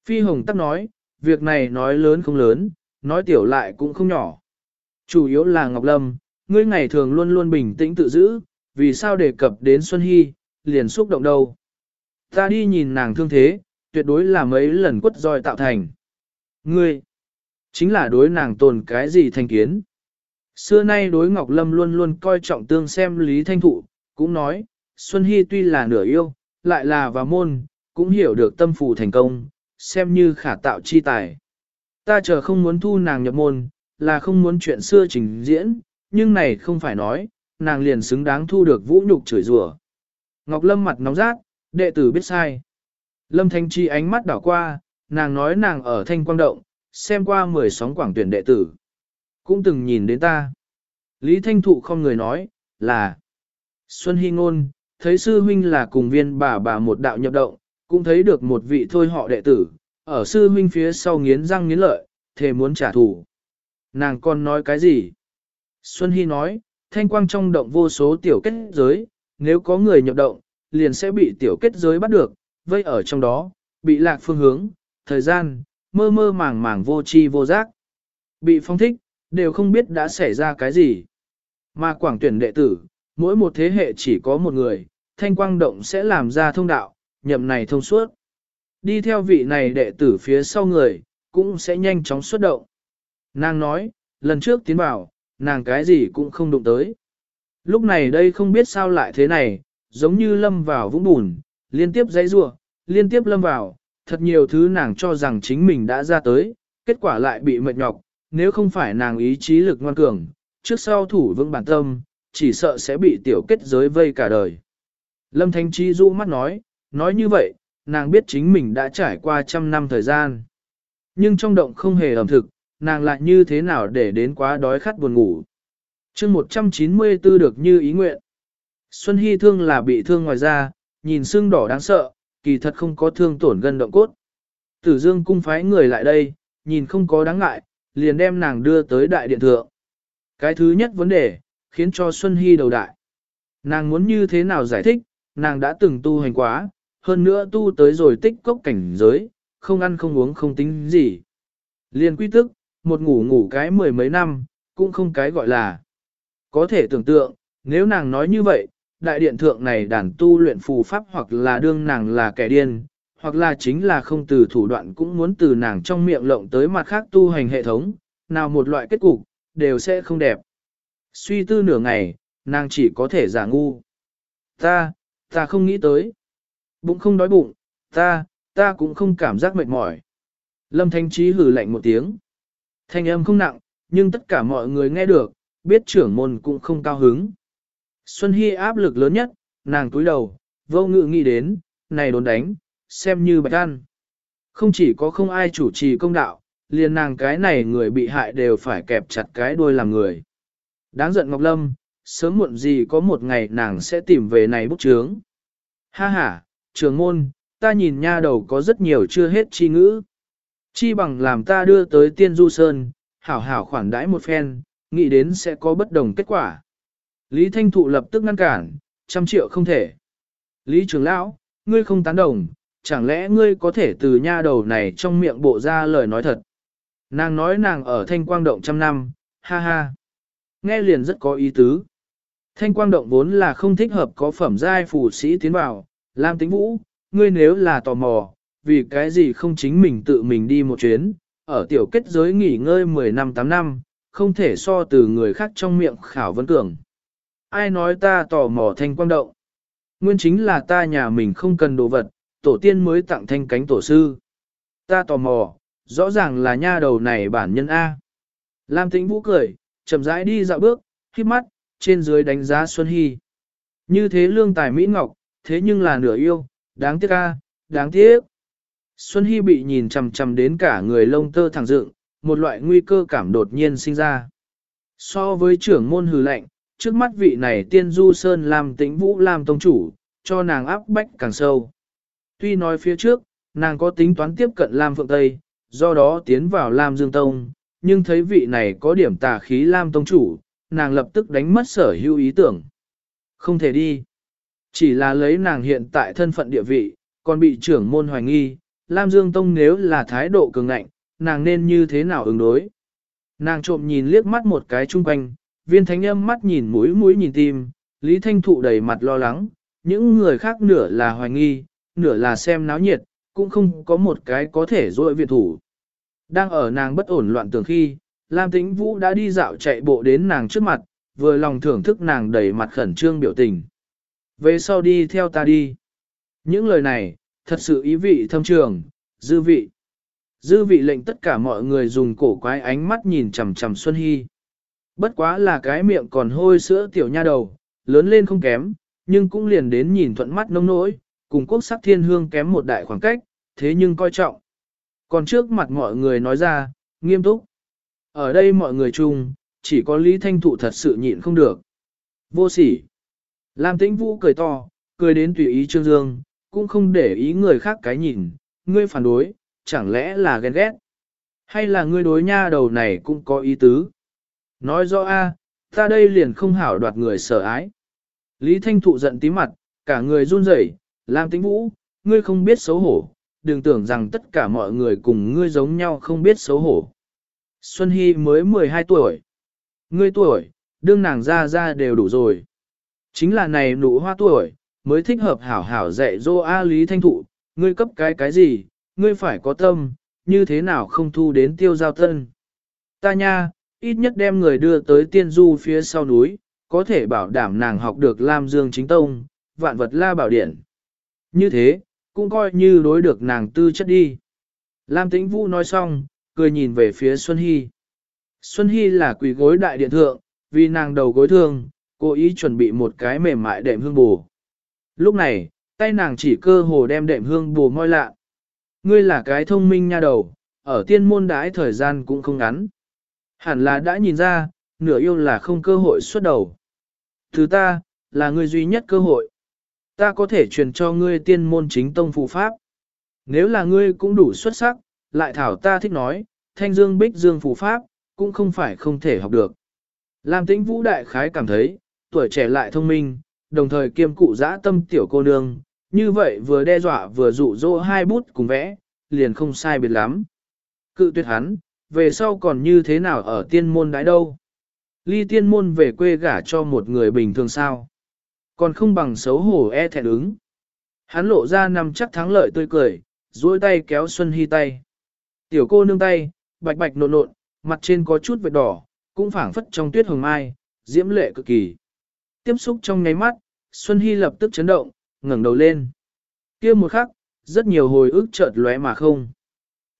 Phi Hồng Tắc nói, việc này nói lớn không lớn, nói tiểu lại cũng không nhỏ. Chủ yếu là Ngọc Lâm, ngươi ngày thường luôn luôn bình tĩnh tự giữ, vì sao đề cập đến Xuân Hy, liền xúc động đâu. Ta đi nhìn nàng thương thế, tuyệt đối là mấy lần quất roi tạo thành. Ngươi, chính là đối nàng tồn cái gì thành kiến. Xưa nay đối Ngọc Lâm luôn luôn coi trọng tương xem Lý Thanh Thụ, cũng nói, Xuân Hy tuy là nửa yêu, lại là vào môn, cũng hiểu được tâm phù thành công, xem như khả tạo chi tài. Ta chờ không muốn thu nàng nhập môn, là không muốn chuyện xưa trình diễn, nhưng này không phải nói, nàng liền xứng đáng thu được vũ nhục chửi rủa. Ngọc Lâm mặt nóng rát, đệ tử biết sai. Lâm Thanh Chi ánh mắt đảo qua, nàng nói nàng ở Thanh Quang Động, xem qua 10 sóng quảng tuyển đệ tử. Cũng từng nhìn đến ta. Lý Thanh Thụ không người nói, là Xuân Hy Ngôn, thấy sư huynh là cùng viên bà bà một đạo nhập động, cũng thấy được một vị thôi họ đệ tử, ở sư huynh phía sau nghiến răng nghiến lợi, thề muốn trả thù. Nàng còn nói cái gì? Xuân Hy nói, thanh quang trong động vô số tiểu kết giới, nếu có người nhập động, liền sẽ bị tiểu kết giới bắt được, vây ở trong đó, bị lạc phương hướng, thời gian, mơ mơ màng màng vô chi vô giác. Bị phong thích, đều không biết đã xảy ra cái gì. Mà quảng tuyển đệ tử, mỗi một thế hệ chỉ có một người, thanh quang động sẽ làm ra thông đạo, nhậm này thông suốt. Đi theo vị này đệ tử phía sau người, cũng sẽ nhanh chóng xuất động. Nàng nói, lần trước tiến vào, nàng cái gì cũng không đụng tới. Lúc này đây không biết sao lại thế này, giống như lâm vào vũng bùn, liên tiếp dãy rua, liên tiếp lâm vào, thật nhiều thứ nàng cho rằng chính mình đã ra tới, kết quả lại bị mệt nhọc, nếu không phải nàng ý chí lực ngoan cường, trước sau thủ vững bản tâm, chỉ sợ sẽ bị tiểu kết giới vây cả đời. Lâm Thanh Chi du mắt nói, nói như vậy, nàng biết chính mình đã trải qua trăm năm thời gian. Nhưng trong động không hề ẩm thực, nàng lại như thế nào để đến quá đói khát buồn ngủ chương 194 được như ý nguyện. Xuân Hy thương là bị thương ngoài da, nhìn xương đỏ đáng sợ, kỳ thật không có thương tổn gân động cốt. Tử Dương cung phái người lại đây, nhìn không có đáng ngại, liền đem nàng đưa tới đại điện thượng. Cái thứ nhất vấn đề, khiến cho Xuân Hy đầu đại. Nàng muốn như thế nào giải thích, nàng đã từng tu hành quá, hơn nữa tu tới rồi tích cốc cảnh giới, không ăn không uống không tính gì. Liền quy tức, một ngủ ngủ cái mười mấy năm, cũng không cái gọi là. Có thể tưởng tượng, nếu nàng nói như vậy, đại điện thượng này đàn tu luyện phù pháp hoặc là đương nàng là kẻ điên, hoặc là chính là không từ thủ đoạn cũng muốn từ nàng trong miệng lộng tới mặt khác tu hành hệ thống, nào một loại kết cục, đều sẽ không đẹp. Suy tư nửa ngày, nàng chỉ có thể giả ngu. Ta, ta không nghĩ tới. Bụng không đói bụng, ta, ta cũng không cảm giác mệt mỏi. Lâm Thanh Trí hử lạnh một tiếng. Thanh âm không nặng, nhưng tất cả mọi người nghe được, biết trưởng môn cũng không cao hứng. Xuân Hy áp lực lớn nhất, nàng túi đầu, vô ngự nghĩ đến, này đốn đánh, xem như bạch ăn. Không chỉ có không ai chủ trì công đạo, liền nàng cái này người bị hại đều phải kẹp chặt cái đuôi làm người. Đáng giận Ngọc Lâm, sớm muộn gì có một ngày nàng sẽ tìm về này bút chướng. Ha ha, trường môn, ta nhìn nha đầu có rất nhiều chưa hết chi ngữ. Chi bằng làm ta đưa tới tiên du sơn, hảo hảo khoản đãi một phen, nghĩ đến sẽ có bất đồng kết quả. Lý Thanh Thụ lập tức ngăn cản, trăm triệu không thể. Lý trưởng lão, ngươi không tán đồng, chẳng lẽ ngươi có thể từ nha đầu này trong miệng bộ ra lời nói thật. Nàng nói nàng ở thanh quang động trăm năm, ha ha. Nghe liền rất có ý tứ. Thanh quang động vốn là không thích hợp có phẩm giai phù sĩ tiến vào, Lam tính vũ, ngươi nếu là tò mò, vì cái gì không chính mình tự mình đi một chuyến, ở tiểu kết giới nghỉ ngơi 10 năm 8 năm, không thể so từ người khác trong miệng khảo vấn cường. Ai nói ta tò mò thanh quang động? Nguyên chính là ta nhà mình không cần đồ vật, tổ tiên mới tặng thanh cánh tổ sư. Ta tò mò, rõ ràng là nha đầu này bản nhân A. Lam tĩnh vũ cười, chậm rãi đi dạo bước, khiếp mắt, trên dưới đánh giá Xuân Hy. Như thế lương tài Mỹ Ngọc, thế nhưng là nửa yêu, đáng tiếc A, đáng tiếc. Xuân Hy bị nhìn chằm chằm đến cả người lông tơ thẳng dựng, một loại nguy cơ cảm đột nhiên sinh ra. So với trưởng môn hừ lạnh, trước mắt vị này tiên du sơn làm tĩnh vũ làm tông chủ, cho nàng áp bách càng sâu. Tuy nói phía trước, nàng có tính toán tiếp cận Lam Phượng Tây, do đó tiến vào Lam Dương Tông, nhưng thấy vị này có điểm tà khí Lam Tông chủ, nàng lập tức đánh mất sở hữu ý tưởng. Không thể đi. Chỉ là lấy nàng hiện tại thân phận địa vị, còn bị trưởng môn hoài nghi, Lam Dương Tông nếu là thái độ cường ngạnh, nàng nên như thế nào ứng đối. Nàng trộm nhìn liếc mắt một cái chung quanh, viên thánh âm mắt nhìn mũi mũi nhìn tim, Lý Thanh Thụ đầy mặt lo lắng, những người khác nửa là hoài nghi, nửa là xem náo nhiệt, cũng không có một cái có thể dội viện thủ. Đang ở nàng bất ổn loạn tưởng khi, Lam Tĩnh Vũ đã đi dạo chạy bộ đến nàng trước mặt, vừa lòng thưởng thức nàng đầy mặt khẩn trương biểu tình. Về sau đi theo ta đi. Những lời này, thật sự ý vị thâm trường, dư vị. Dư vị lệnh tất cả mọi người dùng cổ quái ánh mắt nhìn chằm chằm Xuân Hy. Bất quá là cái miệng còn hôi sữa tiểu nha đầu, lớn lên không kém, nhưng cũng liền đến nhìn thuận mắt nông nỗi, cùng quốc sắc thiên hương kém một đại khoảng cách, thế nhưng coi trọng. Còn trước mặt mọi người nói ra, nghiêm túc. Ở đây mọi người chung, chỉ có Lý Thanh Thụ thật sự nhịn không được. Vô sỉ. Lam Tĩnh Vũ cười to, cười đến tùy ý Trương Dương, cũng không để ý người khác cái nhìn, ngươi phản đối, chẳng lẽ là ghen ghét? Hay là ngươi đối nha đầu này cũng có ý tứ? Nói rõ a, ta đây liền không hảo đoạt người sợ ái. Lý Thanh Thụ giận tí mặt, cả người run rẩy, Lam Tĩnh Vũ, ngươi không biết xấu hổ, đừng tưởng rằng tất cả mọi người cùng ngươi giống nhau không biết xấu hổ. Xuân Hy mới 12 tuổi. Ngươi tuổi, đương nàng ra ra đều đủ rồi. Chính là này nụ hoa tuổi, mới thích hợp hảo hảo dạy dỗ A Lý Thanh Thụ, ngươi cấp cái cái gì, ngươi phải có tâm, như thế nào không thu đến tiêu giao thân. Ta nha, ít nhất đem người đưa tới tiên du phía sau núi, có thể bảo đảm nàng học được Lam Dương chính tông, vạn vật la bảo điển. Như thế, cũng coi như đối được nàng tư chất đi. Lam Tĩnh Vũ nói xong, cười nhìn về phía Xuân Hy. Xuân Hy là quỷ gối đại điện thượng, vì nàng đầu gối thương, cố ý chuẩn bị một cái mềm mại đệm hương bù. Lúc này, tay nàng chỉ cơ hồ đem đệm hương bù moi lạ. Ngươi là cái thông minh nha đầu, ở tiên môn đãi thời gian cũng không ngắn. Hẳn là đã nhìn ra, nửa yêu là không cơ hội xuất đầu. Thứ ta, là ngươi duy nhất cơ hội. Ta có thể truyền cho ngươi tiên môn chính tông phù pháp. Nếu là ngươi cũng đủ xuất sắc, lại thảo ta thích nói, thanh dương bích dương phù pháp, cũng không phải không thể học được. Lam tĩnh vũ đại khái cảm thấy, tuổi trẻ lại thông minh, đồng thời kiêm cụ dã tâm tiểu cô nương, như vậy vừa đe dọa vừa dụ dỗ hai bút cùng vẽ, liền không sai biệt lắm. Cự tuyệt hắn, về sau còn như thế nào ở tiên môn đãi đâu? Ly tiên môn về quê gả cho một người bình thường sao? Còn không bằng xấu hổ e thẹn ứng. Hắn lộ ra nằm chắc thắng lợi tươi cười, duỗi tay kéo Xuân Hy tay. Tiểu cô nương tay, bạch bạch nộn nộn, mặt trên có chút vệt đỏ, cũng phảng phất trong tuyết hồng mai, diễm lệ cực kỳ. Tiếp xúc trong nháy mắt, Xuân Hy lập tức chấn động, ngẩng đầu lên. kia một khắc, rất nhiều hồi ức chợt lóe mà không.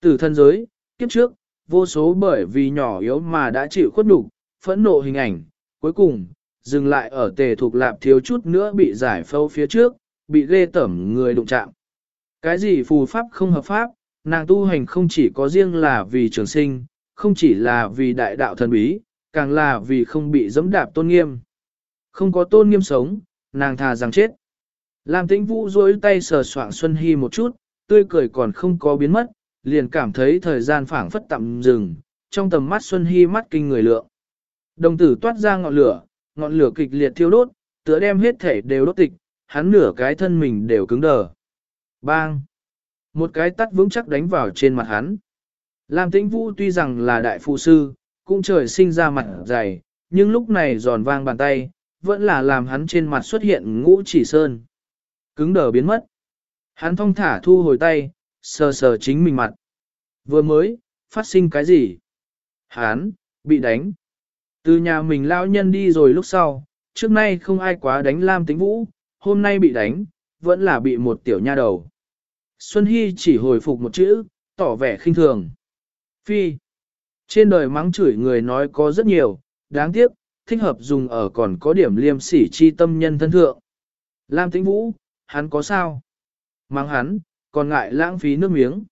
Từ thân giới, kiếp trước, vô số bởi vì nhỏ yếu mà đã chịu khuất nhục, phẫn nộ hình ảnh, cuối cùng, dừng lại ở tề thuộc lạp thiếu chút nữa bị giải phâu phía trước, bị ghê tẩm người đụng chạm. Cái gì phù pháp không hợp pháp, nàng tu hành không chỉ có riêng là vì trường sinh, không chỉ là vì đại đạo thần bí, càng là vì không bị dẫm đạp tôn nghiêm. Không có tôn nghiêm sống, nàng thà rằng chết. Lam tĩnh vũ dối tay sờ soạng Xuân Hy một chút, tươi cười còn không có biến mất, liền cảm thấy thời gian phảng phất tạm dừng, trong tầm mắt Xuân Hy mắt kinh người lượng. Đồng tử toát ra ngọn lửa, ngọn lửa kịch liệt thiêu đốt, tựa đem hết thể đều đốt tịch, hắn nửa cái thân mình đều cứng đờ. Bang! Một cái tắt vững chắc đánh vào trên mặt hắn. Lam Tĩnh Vũ tuy rằng là đại phụ sư, cũng trời sinh ra mặt dày, nhưng lúc này giòn vang bàn tay, vẫn là làm hắn trên mặt xuất hiện ngũ chỉ sơn. Cứng đờ biến mất. Hắn thong thả thu hồi tay, sờ sờ chính mình mặt. Vừa mới, phát sinh cái gì? Hắn, bị đánh. Từ nhà mình lao nhân đi rồi lúc sau, trước nay không ai quá đánh Lam Tĩnh Vũ, hôm nay bị đánh, vẫn là bị một tiểu nha đầu. Xuân Hy chỉ hồi phục một chữ, tỏ vẻ khinh thường. Phi. Trên đời mắng chửi người nói có rất nhiều, đáng tiếc, thích hợp dùng ở còn có điểm liêm sỉ chi tâm nhân thân thượng. Lam Tĩnh Vũ, hắn có sao? mang hắn, còn ngại lãng phí nước miếng.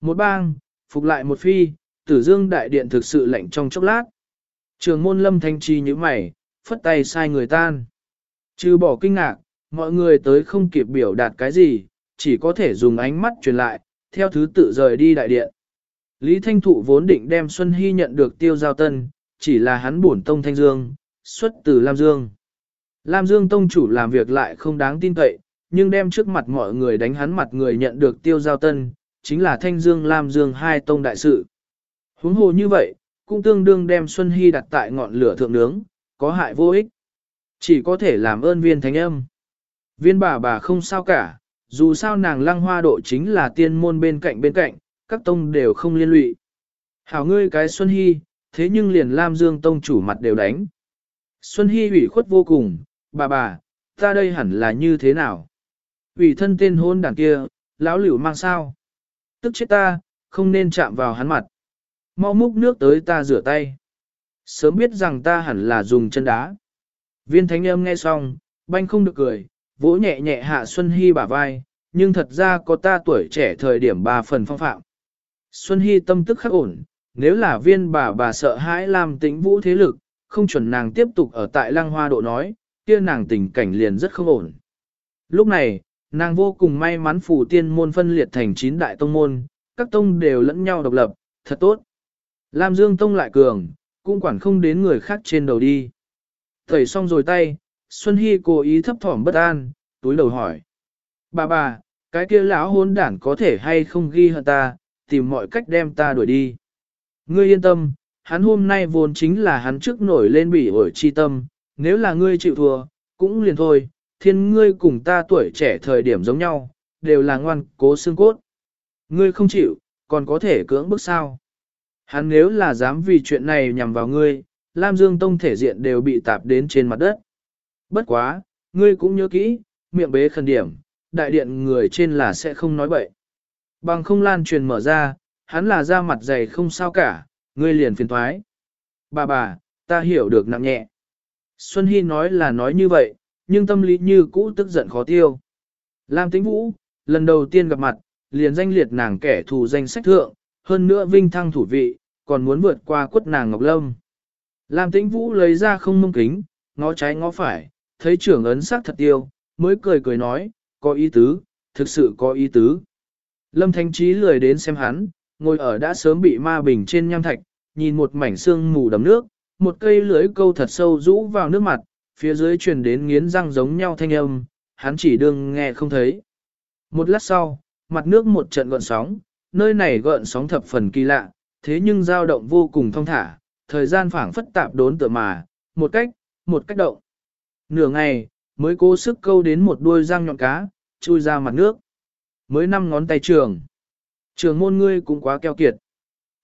Một bang, phục lại một phi, tử dương đại điện thực sự lạnh trong chốc lát. Trường môn lâm thanh chi như mày, phất tay sai người tan. Trừ bỏ kinh ngạc, mọi người tới không kịp biểu đạt cái gì, chỉ có thể dùng ánh mắt truyền lại, theo thứ tự rời đi đại điện. Lý Thanh Thụ vốn định đem Xuân Hy nhận được tiêu giao tân, chỉ là hắn bổn tông Thanh Dương, xuất từ Lam Dương. Lam Dương tông chủ làm việc lại không đáng tin cậy, nhưng đem trước mặt mọi người đánh hắn mặt người nhận được tiêu giao tân, chính là Thanh Dương Lam Dương hai tông đại sự. Huống hồ như vậy, cũng tương đương đem Xuân Hy đặt tại ngọn lửa thượng nướng, có hại vô ích. Chỉ có thể làm ơn viên thánh âm. Viên bà bà không sao cả, dù sao nàng lăng hoa độ chính là tiên môn bên cạnh bên cạnh, các tông đều không liên lụy. Hảo ngươi cái Xuân Hy, thế nhưng liền Lam Dương tông chủ mặt đều đánh. Xuân Hy ủy khuất vô cùng, bà bà, ta đây hẳn là như thế nào? Ủy thân tên hôn đàn kia, lão liễu mang sao? Tức chết ta, không nên chạm vào hắn mặt. Mau múc nước tới ta rửa tay. Sớm biết rằng ta hẳn là dùng chân đá. Viên thánh âm nghe xong, banh không được cười, vỗ nhẹ nhẹ hạ Xuân Hy bả vai, nhưng thật ra có ta tuổi trẻ thời điểm bà phần phong phạm. Xuân Hy tâm tức khắc ổn, nếu là viên bà bà sợ hãi làm tĩnh vũ thế lực, không chuẩn nàng tiếp tục ở tại lăng hoa độ nói, kia nàng tình cảnh liền rất không ổn. Lúc này, nàng vô cùng may mắn phủ tiên môn phân liệt thành chín đại tông môn, các tông đều lẫn nhau độc lập, thật tốt. Lam Dương tông lại cường, cũng quản không đến người khác trên đầu đi. Thầy xong rồi tay, Xuân Hy cố ý thấp thỏm bất an, túi đầu hỏi. Bà bà, cái kia lão hôn đản có thể hay không ghi hận ta, tìm mọi cách đem ta đuổi đi. Ngươi yên tâm, hắn hôm nay vốn chính là hắn trước nổi lên bị ổi chi tâm, nếu là ngươi chịu thua, cũng liền thôi, thiên ngươi cùng ta tuổi trẻ thời điểm giống nhau, đều là ngoan cố xương cốt. Ngươi không chịu, còn có thể cưỡng bức sao. Hắn nếu là dám vì chuyện này nhằm vào ngươi, Lam Dương Tông thể diện đều bị tạp đến trên mặt đất. Bất quá, ngươi cũng nhớ kỹ, miệng bế khẩn điểm, đại điện người trên là sẽ không nói bậy. Bằng không lan truyền mở ra, hắn là da mặt dày không sao cả, ngươi liền phiền thoái. Bà bà, ta hiểu được nặng nhẹ. Xuân Hy nói là nói như vậy, nhưng tâm lý như cũ tức giận khó tiêu. Lam Tĩnh Vũ, lần đầu tiên gặp mặt, liền danh liệt nàng kẻ thù danh sách thượng, hơn nữa vinh thăng thủ vị, còn muốn vượt qua quất nàng Ngọc Lâm. Lam Tĩnh Vũ lấy ra không mông kính, ngó trái ngó phải, thấy trưởng ấn sắc thật tiêu, mới cười cười nói, có ý tứ, thực sự có ý tứ. Lâm Thanh Trí lười đến xem hắn, ngồi ở đã sớm bị ma bình trên nham thạch, nhìn một mảnh xương mù đầm nước, một cây lưới câu thật sâu rũ vào nước mặt, phía dưới truyền đến nghiến răng giống nhau thanh âm, hắn chỉ đương nghe không thấy. Một lát sau, mặt nước một trận gợn sóng, nơi này gợn sóng thập phần kỳ lạ, thế nhưng dao động vô cùng thông thả, thời gian phảng phất tạp đốn tựa mà, một cách, một cách động. Nửa ngày, mới cố sức câu đến một đuôi răng nhọn cá, chui ra mặt nước. Mới năm ngón tay trường. Trường môn ngươi cũng quá keo kiệt.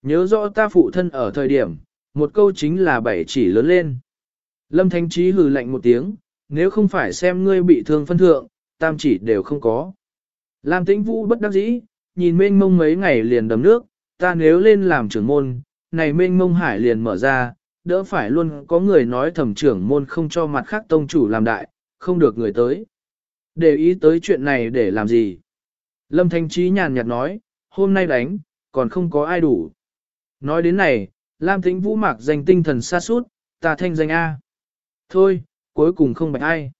Nhớ rõ ta phụ thân ở thời điểm, một câu chính là bảy chỉ lớn lên. Lâm Thánh Trí hừ lạnh một tiếng, nếu không phải xem ngươi bị thương phân thượng, tam chỉ đều không có. Lam Tĩnh Vũ bất đắc dĩ, nhìn mênh mông mấy ngày liền đầm nước, ta nếu lên làm trưởng môn, này mênh mông hải liền mở ra, đỡ phải luôn có người nói thẩm trưởng môn không cho mặt khác tông chủ làm đại, không được người tới. Để ý tới chuyện này để làm gì? Lâm Thanh Trí nhàn nhạt nói, hôm nay đánh, còn không có ai đủ. Nói đến này, Lam Tĩnh Vũ mạc danh tinh thần xa suốt, ta thanh danh A. Thôi, cuối cùng không bạch ai.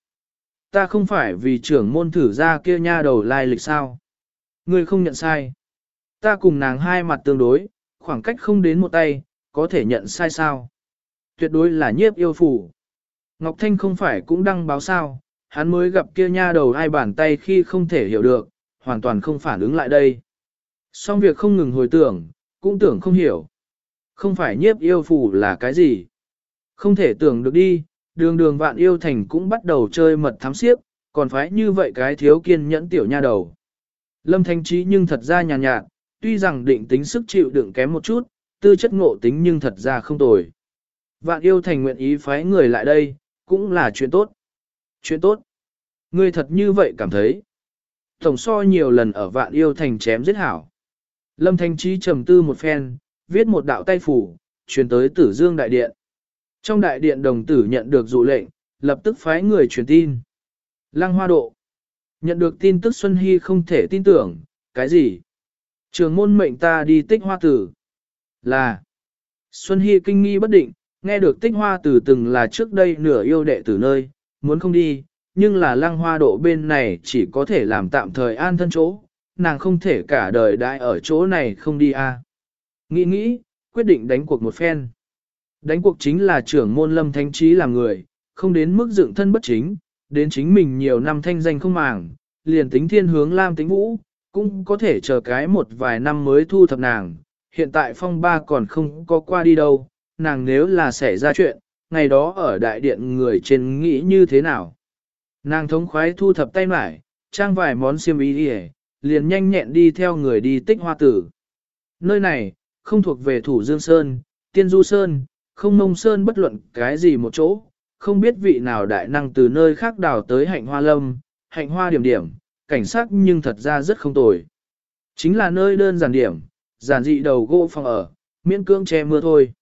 Ta không phải vì trưởng môn thử ra kia nha đầu lai lịch sao. Ngươi không nhận sai. Ta cùng nàng hai mặt tương đối, khoảng cách không đến một tay, có thể nhận sai sao. Tuyệt đối là nhiếp yêu phủ. Ngọc Thanh không phải cũng đăng báo sao, hắn mới gặp kia nha đầu hai bàn tay khi không thể hiểu được, hoàn toàn không phản ứng lại đây. Xong việc không ngừng hồi tưởng, cũng tưởng không hiểu. Không phải nhiếp yêu phủ là cái gì. Không thể tưởng được đi, đường đường vạn yêu thành cũng bắt đầu chơi mật thám xiếc, còn phải như vậy cái thiếu kiên nhẫn tiểu nha đầu. Lâm Thanh Trí nhưng thật ra nhàn nhạt, nhạt, tuy rằng định tính sức chịu đựng kém một chút, tư chất ngộ tính nhưng thật ra không tồi. Vạn yêu thành nguyện ý phái người lại đây, cũng là chuyện tốt. Chuyện tốt. Ngươi thật như vậy cảm thấy. Tổng so nhiều lần ở vạn yêu thành chém giết hảo. Lâm Thanh Trí trầm tư một phen, viết một đạo tay phủ, truyền tới tử dương đại điện. Trong đại điện đồng tử nhận được dụ lệnh, lập tức phái người truyền tin. Lăng hoa độ. Nhận được tin tức Xuân Hy không thể tin tưởng, cái gì? Trường môn mệnh ta đi tích hoa tử. Là. Xuân Hy kinh nghi bất định, nghe được tích hoa tử từng là trước đây nửa yêu đệ tử nơi, muốn không đi, nhưng là lăng hoa độ bên này chỉ có thể làm tạm thời an thân chỗ, nàng không thể cả đời đại ở chỗ này không đi a. À. Nghĩ nghĩ, quyết định đánh cuộc một phen. Đánh cuộc chính là trưởng môn lâm thánh trí làm người, không đến mức dựng thân bất chính, đến chính mình nhiều năm thanh danh không màng, liền tính thiên hướng lam tính vũ, cũng có thể chờ cái một vài năm mới thu thập nàng. Hiện tại phong ba còn không có qua đi đâu, nàng nếu là xảy ra chuyện, ngày đó ở đại điện người trên nghĩ như thế nào. Nàng thống khoái thu thập tay mải, trang vài món xiêm y đi liền nhanh nhẹn đi theo người đi tích hoa tử. Nơi này, không thuộc về thủ Dương Sơn, Tiên Du Sơn, không mông Sơn bất luận cái gì một chỗ, không biết vị nào đại năng từ nơi khác đào tới hạnh hoa lâm, hạnh hoa điểm điểm, cảnh sát nhưng thật ra rất không tồi. Chính là nơi đơn giản điểm, giản dị đầu gỗ phòng ở, miễn cưỡng che mưa thôi.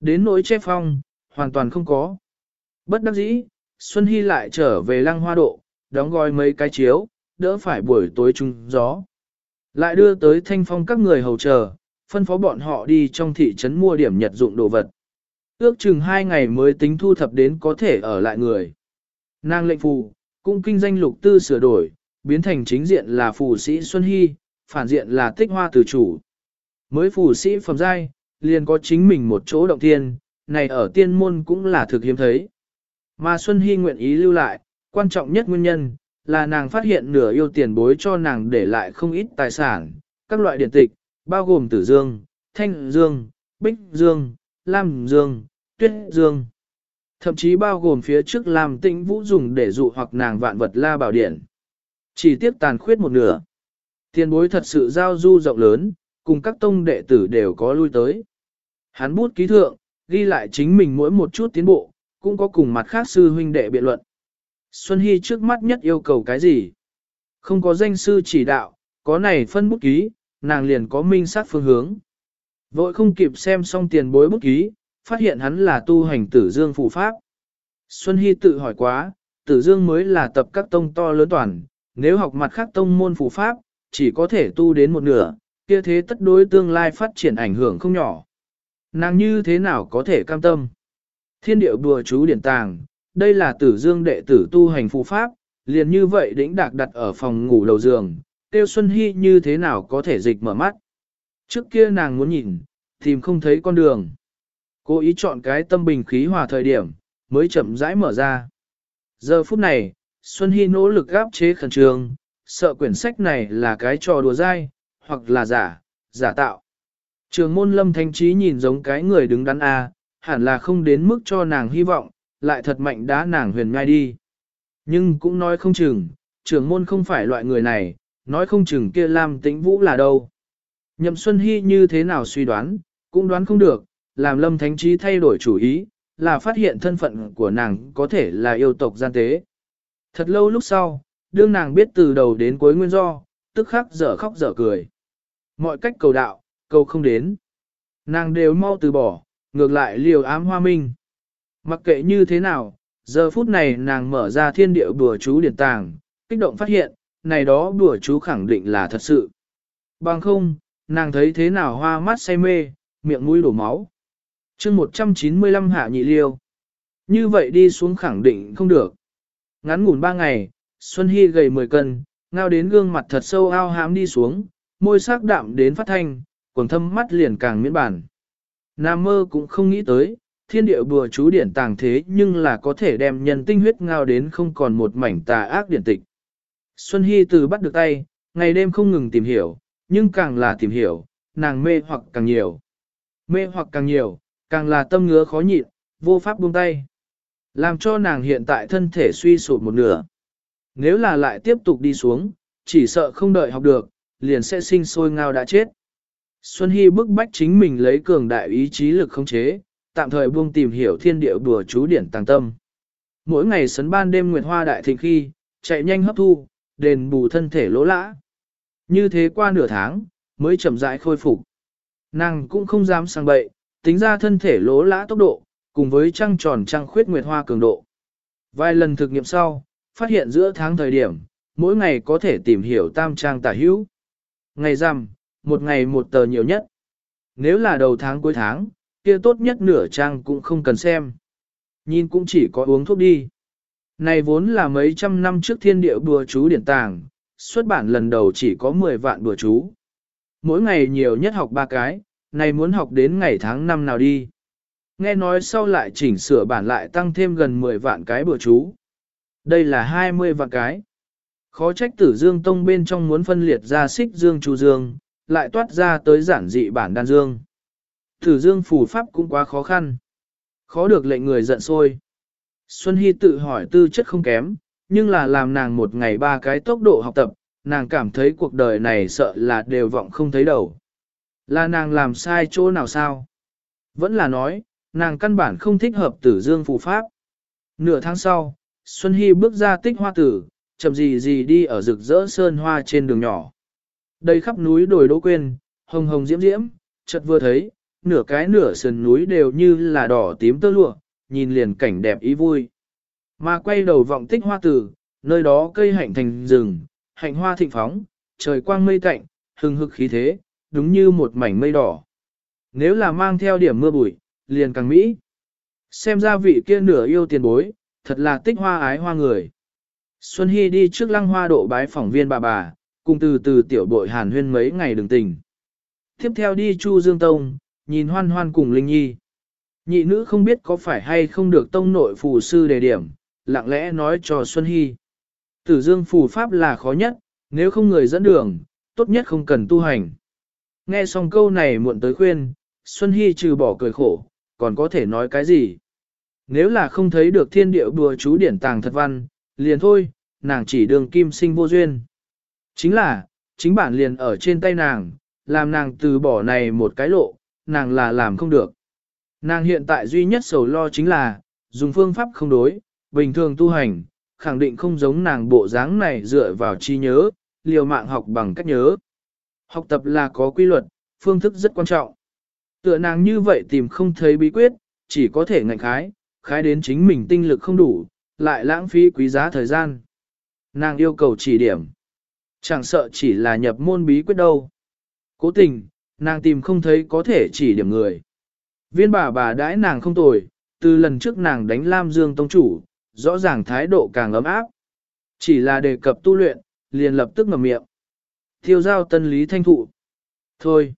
Đến nỗi che phong, hoàn toàn không có. Bất đắc dĩ, Xuân Hy lại trở về lăng hoa độ, đóng gói mấy cái chiếu, đỡ phải buổi tối trung gió. Lại đưa tới thanh phong các người hầu chờ, phân phó bọn họ đi trong thị trấn mua điểm nhật dụng đồ vật. Ước chừng hai ngày mới tính thu thập đến có thể ở lại người. Nàng lệnh phù, cũng kinh danh lục tư sửa đổi, biến thành chính diện là phù sĩ Xuân Hy, phản diện là tích hoa từ chủ. Mới phù sĩ phẩm giai, liền có chính mình một chỗ động tiên, này ở tiên môn cũng là thực hiếm thấy. Mà Xuân Hy nguyện ý lưu lại, quan trọng nhất nguyên nhân, là nàng phát hiện nửa yêu tiền bối cho nàng để lại không ít tài sản, các loại điện tịch, bao gồm tử dương, thanh dương, bích dương, lam dương, tuyết dương. Thậm chí bao gồm phía trước làm tĩnh vũ dùng để dụ hoặc nàng vạn vật la bảo điện. Chỉ tiếp tàn khuyết một nửa. Tiền bối thật sự giao du rộng lớn, cùng các tông đệ tử đều có lui tới. Hắn bút ký thượng, ghi lại chính mình mỗi một chút tiến bộ, cũng có cùng mặt khác sư huynh đệ biện luận. Xuân Hy trước mắt nhất yêu cầu cái gì? Không có danh sư chỉ đạo, có này phân bút ký, nàng liền có minh sát phương hướng. Vội không kịp xem xong tiền bối bút ký, phát hiện hắn là tu hành tử dương phụ pháp. Xuân Hy tự hỏi quá, tử dương mới là tập các tông to lớn toàn, nếu học mặt khác tông môn phụ pháp, chỉ có thể tu đến một nửa, kia thế tất đối tương lai phát triển ảnh hưởng không nhỏ. Nàng như thế nào có thể cam tâm? Thiên điệu đùa chú điển tàng, đây là tử dương đệ tử tu hành phụ pháp, liền như vậy đĩnh đạc đặt ở phòng ngủ đầu giường, tiêu Xuân Hy như thế nào có thể dịch mở mắt. Trước kia nàng muốn nhìn, tìm không thấy con đường. Cô ý chọn cái tâm bình khí hòa thời điểm, mới chậm rãi mở ra. Giờ phút này, Xuân Hy nỗ lực gáp chế khẩn trương, sợ quyển sách này là cái trò đùa dai, hoặc là giả, giả tạo. Trường môn lâm thanh trí nhìn giống cái người đứng đắn A, hẳn là không đến mức cho nàng hy vọng, lại thật mạnh đá nàng huyền ngai đi. Nhưng cũng nói không chừng, trường môn không phải loại người này, nói không chừng kia Lam tĩnh vũ là đâu. Nhậm Xuân Hy như thế nào suy đoán, cũng đoán không được, làm lâm thánh trí thay đổi chủ ý, là phát hiện thân phận của nàng có thể là yêu tộc gian tế. Thật lâu lúc sau, đương nàng biết từ đầu đến cuối nguyên do, tức khắc dở khóc dở cười. Mọi cách cầu đạo, cầu không đến. Nàng đều mau từ bỏ, ngược lại liều ám hoa minh. Mặc kệ như thế nào, giờ phút này nàng mở ra thiên địa bùa chú điển tàng, kích động phát hiện, này đó bùa chú khẳng định là thật sự. Bằng không, nàng thấy thế nào hoa mắt say mê, miệng mũi đổ máu. chương 195 hạ nhị liêu. Như vậy đi xuống khẳng định không được. Ngắn ngủn ba ngày, Xuân Hy gầy 10 cân, ngao đến gương mặt thật sâu ao hám đi xuống, môi sắc đạm đến phát thanh, quần thâm mắt liền càng miễn bản. Nam mơ cũng không nghĩ tới, thiên địa bùa chú điển tàng thế nhưng là có thể đem nhân tinh huyết ngao đến không còn một mảnh tà ác điển tịch. Xuân Hy từ bắt được tay, ngày đêm không ngừng tìm hiểu, nhưng càng là tìm hiểu, nàng mê hoặc càng nhiều. Mê hoặc càng nhiều, càng là tâm ngứa khó nhịn, vô pháp buông tay. Làm cho nàng hiện tại thân thể suy sụp một nửa. Nếu là lại tiếp tục đi xuống, chỉ sợ không đợi học được, liền sẽ sinh sôi ngao đã chết. Xuân Hy bức bách chính mình lấy cường đại ý chí lực khống chế, tạm thời buông tìm hiểu thiên địa đùa chú điển tàng tâm. Mỗi ngày sấn ban đêm nguyệt hoa đại thịnh khi, chạy nhanh hấp thu, đền bù thân thể lỗ lã. Như thế qua nửa tháng, mới chậm rãi khôi phục. Nàng cũng không dám sang bậy, tính ra thân thể lỗ lã tốc độ, cùng với trăng tròn trăng khuyết nguyệt hoa cường độ. Vài lần thực nghiệm sau, phát hiện giữa tháng thời điểm, mỗi ngày có thể tìm hiểu tam trang tả hữu. Ngày rằm, một ngày một tờ nhiều nhất. Nếu là đầu tháng cuối tháng, kia tốt nhất nửa trang cũng không cần xem. Nhìn cũng chỉ có uống thuốc đi. Này vốn là mấy trăm năm trước thiên địa bùa chú điển tàng, xuất bản lần đầu chỉ có 10 vạn bùa chú. Mỗi ngày nhiều nhất học ba cái, này muốn học đến ngày tháng năm nào đi. Nghe nói sau lại chỉnh sửa bản lại tăng thêm gần 10 vạn cái bữa chú. Đây là 20 vạn cái. Khó trách tử dương tông bên trong muốn phân liệt ra xích dương chu dương, lại toát ra tới giản dị bản đan dương. Tử dương phù pháp cũng quá khó khăn. Khó được lệnh người giận sôi. Xuân Hy tự hỏi tư chất không kém, nhưng là làm nàng một ngày ba cái tốc độ học tập, nàng cảm thấy cuộc đời này sợ là đều vọng không thấy đầu. Là nàng làm sai chỗ nào sao? Vẫn là nói, nàng căn bản không thích hợp tử dương phù pháp. Nửa tháng sau, Xuân Hy bước ra tích hoa tử, chậm gì gì đi ở rực rỡ sơn hoa trên đường nhỏ. Đây khắp núi đồi đỗ quên, hồng hồng diễm diễm, chợt vừa thấy, nửa cái nửa sườn núi đều như là đỏ tím tơ lụa, nhìn liền cảnh đẹp ý vui. Mà quay đầu vọng tích hoa tử, nơi đó cây hạnh thành rừng, hạnh hoa thịnh phóng, trời quang mây tạnh, hừng hực khí thế, đúng như một mảnh mây đỏ. Nếu là mang theo điểm mưa bụi, liền càng mỹ. Xem ra vị kia nửa yêu tiền bối, thật là tích hoa ái hoa người. Xuân Hy đi trước lăng hoa độ bái phỏng viên bà bà, cùng từ từ tiểu bội hàn huyên mấy ngày đường tình. Tiếp theo đi Chu Dương Tông, nhìn hoan hoan cùng Linh Nhi. Nhị nữ không biết có phải hay không được tông nội phù sư đề điểm, lặng lẽ nói cho Xuân Hy. Tử dương phù pháp là khó nhất, nếu không người dẫn đường, tốt nhất không cần tu hành. Nghe xong câu này muộn tới khuyên, Xuân Hy trừ bỏ cười khổ, còn có thể nói cái gì? Nếu là không thấy được thiên địa bùa chú điển tàng thật văn, liền thôi, nàng chỉ đường kim sinh vô duyên. Chính là, chính bản liền ở trên tay nàng, làm nàng từ bỏ này một cái lộ, nàng là làm không được. Nàng hiện tại duy nhất sầu lo chính là, dùng phương pháp không đối, bình thường tu hành, khẳng định không giống nàng bộ dáng này dựa vào trí nhớ, liều mạng học bằng cách nhớ. Học tập là có quy luật, phương thức rất quan trọng. Tựa nàng như vậy tìm không thấy bí quyết, chỉ có thể ngạnh khái, khái đến chính mình tinh lực không đủ, lại lãng phí quý giá thời gian. Nàng yêu cầu chỉ điểm. Chẳng sợ chỉ là nhập môn bí quyết đâu. Cố tình, nàng tìm không thấy có thể chỉ điểm người. Viên bà bà đãi nàng không tồi, từ lần trước nàng đánh Lam Dương Tông Chủ, rõ ràng thái độ càng ấm áp. Chỉ là đề cập tu luyện, liền lập tức ngậm miệng. Thiêu giao tân lý thanh thụ. Thôi.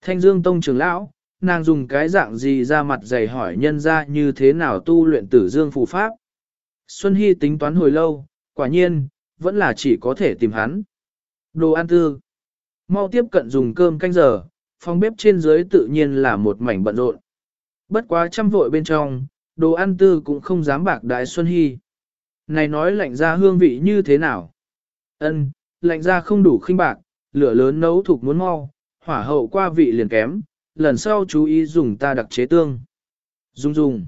Thanh Dương Tông trưởng lão, nàng dùng cái dạng gì ra mặt dày hỏi nhân ra như thế nào tu luyện tử dương phù pháp. Xuân Hy tính toán hồi lâu, quả nhiên, vẫn là chỉ có thể tìm hắn. Đồ ăn tư. Mau tiếp cận dùng cơm canh giờ, phòng bếp trên dưới tự nhiên là một mảnh bận rộn. Bất quá trăm vội bên trong, đồ ăn tư cũng không dám bạc đại Xuân Hy. Này nói lạnh ra hương vị như thế nào? Ân, lạnh ra không đủ khinh bạc, lửa lớn nấu thuộc muốn mau, hỏa hậu qua vị liền kém, lần sau chú ý dùng ta đặc chế tương. Dung dung.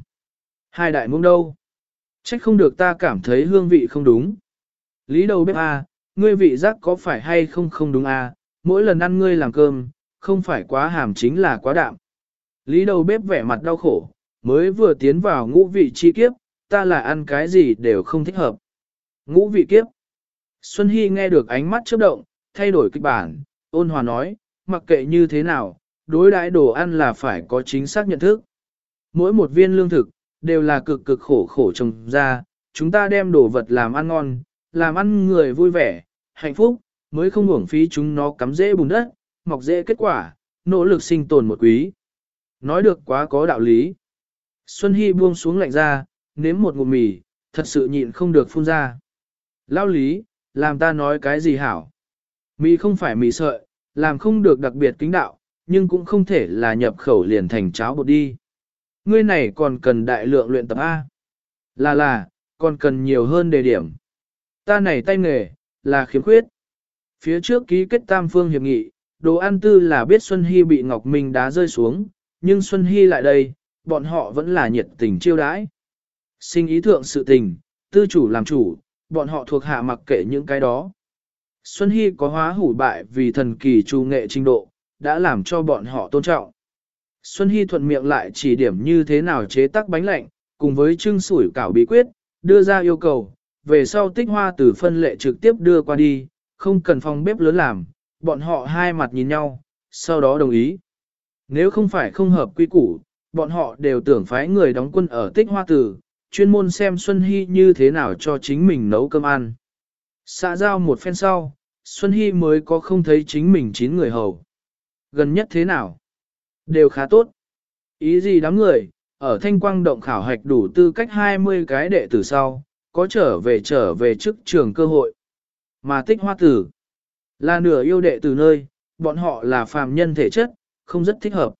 Hai đại muông đâu? Trách không được ta cảm thấy hương vị không đúng. Lý đầu bếp à, ngươi vị giác có phải hay không không đúng à, mỗi lần ăn ngươi làm cơm, không phải quá hàm chính là quá đạm. Lý đầu bếp vẻ mặt đau khổ, mới vừa tiến vào ngũ vị chi kiếp, ta là ăn cái gì đều không thích hợp. Ngũ vị kiếp. Xuân Hy nghe được ánh mắt chớp động, thay đổi kịch bản, ôn hòa nói, mặc kệ như thế nào, đối đãi đồ ăn là phải có chính xác nhận thức. Mỗi một viên lương thực, đều là cực cực khổ khổ trồng ra, chúng ta đem đồ vật làm ăn ngon, làm ăn người vui vẻ, hạnh phúc, mới không uổng phí chúng nó cắm dễ bùn đất, mọc dễ kết quả, nỗ lực sinh tồn một quý. Nói được quá có đạo lý. Xuân Hy buông xuống lạnh ra, nếm một ngụm mì, thật sự nhịn không được phun ra. Lao lý, làm ta nói cái gì hảo? Mì không phải mì sợi, làm không được đặc biệt kính đạo, nhưng cũng không thể là nhập khẩu liền thành cháo bột đi. Ngươi này còn cần đại lượng luyện tập A. Là là, còn cần nhiều hơn đề điểm. Ta này tay nghề, là khiếm khuyết. Phía trước ký kết tam phương hiệp nghị, đồ ăn tư là biết Xuân Hy bị Ngọc Minh đá rơi xuống, nhưng Xuân Hy lại đây, bọn họ vẫn là nhiệt tình chiêu đãi. Sinh ý thượng sự tình, tư chủ làm chủ, bọn họ thuộc hạ mặc kệ những cái đó. Xuân Hy có hóa hủ bại vì thần kỳ trù nghệ trình độ, đã làm cho bọn họ tôn trọng. Xuân Hy thuận miệng lại chỉ điểm như thế nào chế tác bánh lạnh, cùng với trưng sủi cảo bí quyết, đưa ra yêu cầu, về sau tích hoa từ phân lệ trực tiếp đưa qua đi, không cần phòng bếp lớn làm, bọn họ hai mặt nhìn nhau, sau đó đồng ý. Nếu không phải không hợp quy củ, bọn họ đều tưởng phái người đóng quân ở tích hoa tử, chuyên môn xem Xuân Hy như thế nào cho chính mình nấu cơm ăn. Xã giao một phen sau, Xuân Hy mới có không thấy chính mình chín người hầu. Gần nhất thế nào? Đều khá tốt. Ý gì đám người, ở thanh quang động khảo hạch đủ tư cách 20 cái đệ tử sau, có trở về trở về trước trường cơ hội. Mà tích hoa tử, là nửa yêu đệ tử nơi, bọn họ là phàm nhân thể chất, không rất thích hợp.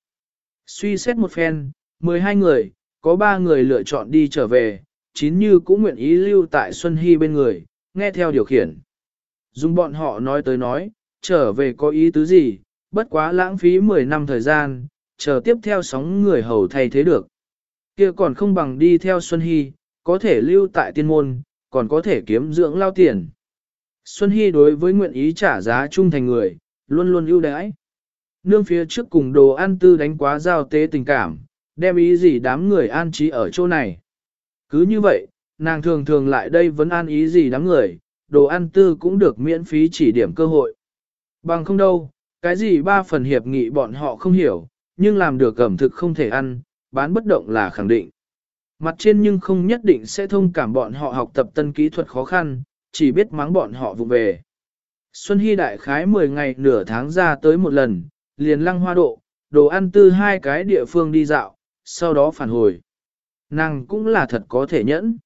Suy xét một phen, 12 người, có 3 người lựa chọn đi trở về, chín như cũng nguyện ý lưu tại Xuân Hy bên người, nghe theo điều khiển. Dùng bọn họ nói tới nói, trở về có ý tứ gì, bất quá lãng phí 10 năm thời gian, chờ tiếp theo sóng người hầu thay thế được. kia còn không bằng đi theo Xuân Hy, có thể lưu tại tiên môn, còn có thể kiếm dưỡng lao tiền. Xuân Hy đối với nguyện ý trả giá trung thành người, luôn luôn ưu đãi. Nương phía trước cùng đồ ăn tư đánh quá giao tế tình cảm, đem ý gì đám người an trí ở chỗ này. Cứ như vậy, nàng thường thường lại đây vẫn an ý gì đám người, đồ ăn tư cũng được miễn phí chỉ điểm cơ hội. Bằng không đâu, cái gì ba phần hiệp nghị bọn họ không hiểu, nhưng làm được ẩm thực không thể ăn, bán bất động là khẳng định. Mặt trên nhưng không nhất định sẽ thông cảm bọn họ học tập tân kỹ thuật khó khăn, chỉ biết mắng bọn họ vụ về. Xuân Hy đại khái 10 ngày nửa tháng ra tới một lần, liền lăng hoa độ, đồ ăn tư hai cái địa phương đi dạo, sau đó phản hồi. Nàng cũng là thật có thể nhẫn.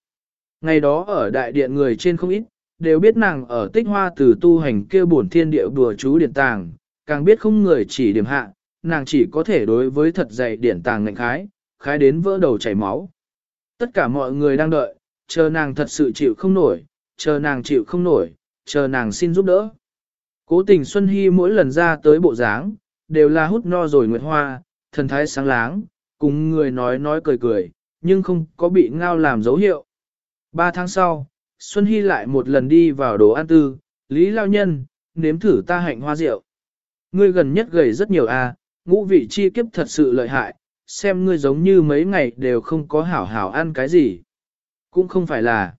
Ngày đó ở đại điện người trên không ít, đều biết nàng ở tích hoa từ tu hành kêu bổn thiên địa bùa chú điện tàng, càng biết không người chỉ điểm hạ, nàng chỉ có thể đối với thật dày điển tàng ngạnh khái, khái đến vỡ đầu chảy máu. Tất cả mọi người đang đợi, chờ nàng thật sự chịu không nổi, chờ nàng chịu không nổi, chờ nàng xin giúp đỡ. Cố tình Xuân Hy mỗi lần ra tới bộ dáng, đều là hút no rồi nguyệt hoa, thần thái sáng láng, cùng người nói nói cười cười, nhưng không có bị ngao làm dấu hiệu. Ba tháng sau, Xuân Hy lại một lần đi vào đồ ăn tư, Lý Lao Nhân, nếm thử ta hạnh hoa rượu. Ngươi gần nhất gầy rất nhiều a, à, ngũ vị chi kiếp thật sự lợi hại, xem ngươi giống như mấy ngày đều không có hảo hảo ăn cái gì. Cũng không phải là.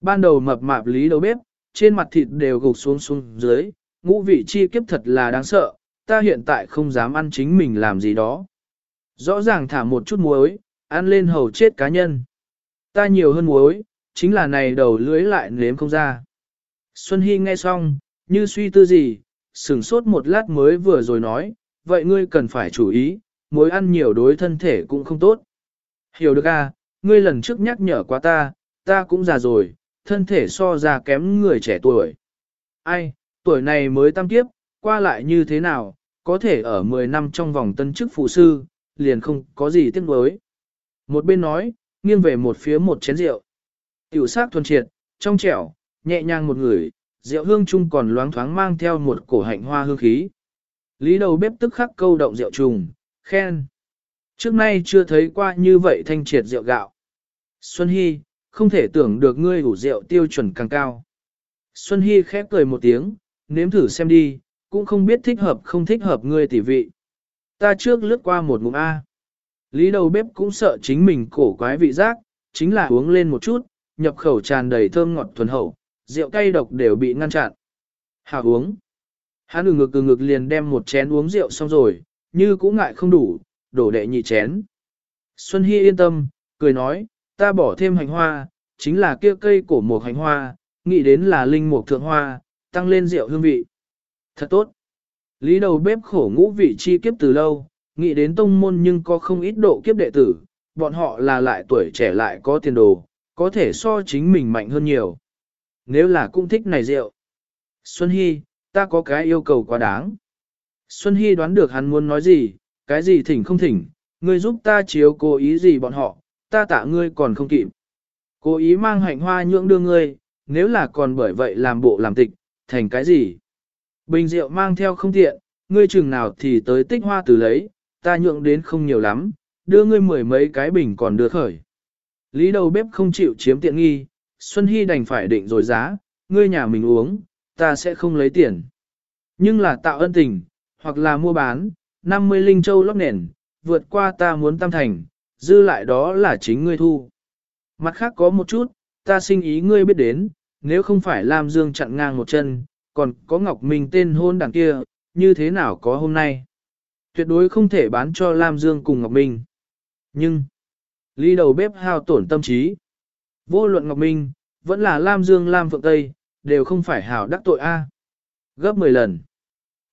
Ban đầu mập mạp Lý đầu bếp, trên mặt thịt đều gục xuống xuống dưới, ngũ vị chi kiếp thật là đáng sợ, ta hiện tại không dám ăn chính mình làm gì đó. Rõ ràng thả một chút muối, ăn lên hầu chết cá nhân. Ta nhiều hơn muối, chính là này đầu lưới lại nếm không ra. Xuân Hy nghe xong, như suy tư gì, sửng sốt một lát mới vừa rồi nói, vậy ngươi cần phải chú ý, muối ăn nhiều đối thân thể cũng không tốt. Hiểu được à, ngươi lần trước nhắc nhở quá ta, ta cũng già rồi, thân thể so ra kém người trẻ tuổi. Ai, tuổi này mới tam kiếp, qua lại như thế nào, có thể ở 10 năm trong vòng tân chức phụ sư, liền không có gì tiếc nuối. Một bên nói, nghiêng về một phía một chén rượu. Tiểu sắc thuần triệt, trong trẻo, nhẹ nhàng một người, rượu hương chung còn loáng thoáng mang theo một cổ hạnh hoa hương khí. Lý đầu bếp tức khắc câu động rượu trùng, khen. Trước nay chưa thấy qua như vậy thanh triệt rượu gạo. Xuân Hy, không thể tưởng được ngươi ủ rượu tiêu chuẩn càng cao. Xuân Hy khép cười một tiếng, nếm thử xem đi, cũng không biết thích hợp không thích hợp ngươi tỷ vị. Ta trước lướt qua một ngụm A. Lý đầu bếp cũng sợ chính mình cổ quái vị giác, chính là uống lên một chút, nhập khẩu tràn đầy thơm ngọt thuần hậu, rượu cay độc đều bị ngăn chặn. hà uống. Hắn ngực ừ ngực liền đem một chén uống rượu xong rồi, như cũng ngại không đủ, đổ đệ nhị chén. Xuân Hy yên tâm, cười nói, ta bỏ thêm hành hoa, chính là kia cây cổ một hành hoa, nghĩ đến là linh mục thượng hoa, tăng lên rượu hương vị. Thật tốt. Lý đầu bếp khổ ngũ vị chi kiếp từ lâu, nghĩ đến tông môn nhưng có không ít độ kiếp đệ tử, bọn họ là lại tuổi trẻ lại có tiền đồ, có thể so chính mình mạnh hơn nhiều. Nếu là cũng thích này rượu. Xuân Hy, ta có cái yêu cầu quá đáng. Xuân Hy đoán được hắn muốn nói gì, cái gì thỉnh không thỉnh, ngươi giúp ta chiếu cố ý gì bọn họ, ta tạ ngươi còn không kịp. Cố ý mang hạnh hoa nhượng đưa ngươi, nếu là còn bởi vậy làm bộ làm tịch, thành cái gì? Bình rượu mang theo không tiện, ngươi chừng nào thì tới tích hoa từ lấy, ta nhượng đến không nhiều lắm, đưa ngươi mười mấy cái bình còn đưa khởi. Lý đầu bếp không chịu chiếm tiện nghi, Xuân Hy đành phải định rồi giá, ngươi nhà mình uống, ta sẽ không lấy tiền. Nhưng là tạo ân tình, hoặc là mua bán, 50 linh châu lóc nền, vượt qua ta muốn tam thành, dư lại đó là chính ngươi thu. Mặt khác có một chút, ta sinh ý ngươi biết đến, nếu không phải Lam Dương chặn ngang một chân, còn có Ngọc Minh tên hôn đằng kia, như thế nào có hôm nay. Tuyệt đối không thể bán cho Lam Dương cùng Ngọc Minh. Nhưng, ly đầu bếp hao tổn tâm trí. Vô luận Ngọc Minh, vẫn là Lam Dương Lam Phượng Tây, đều không phải hảo đắc tội A. Gấp 10 lần.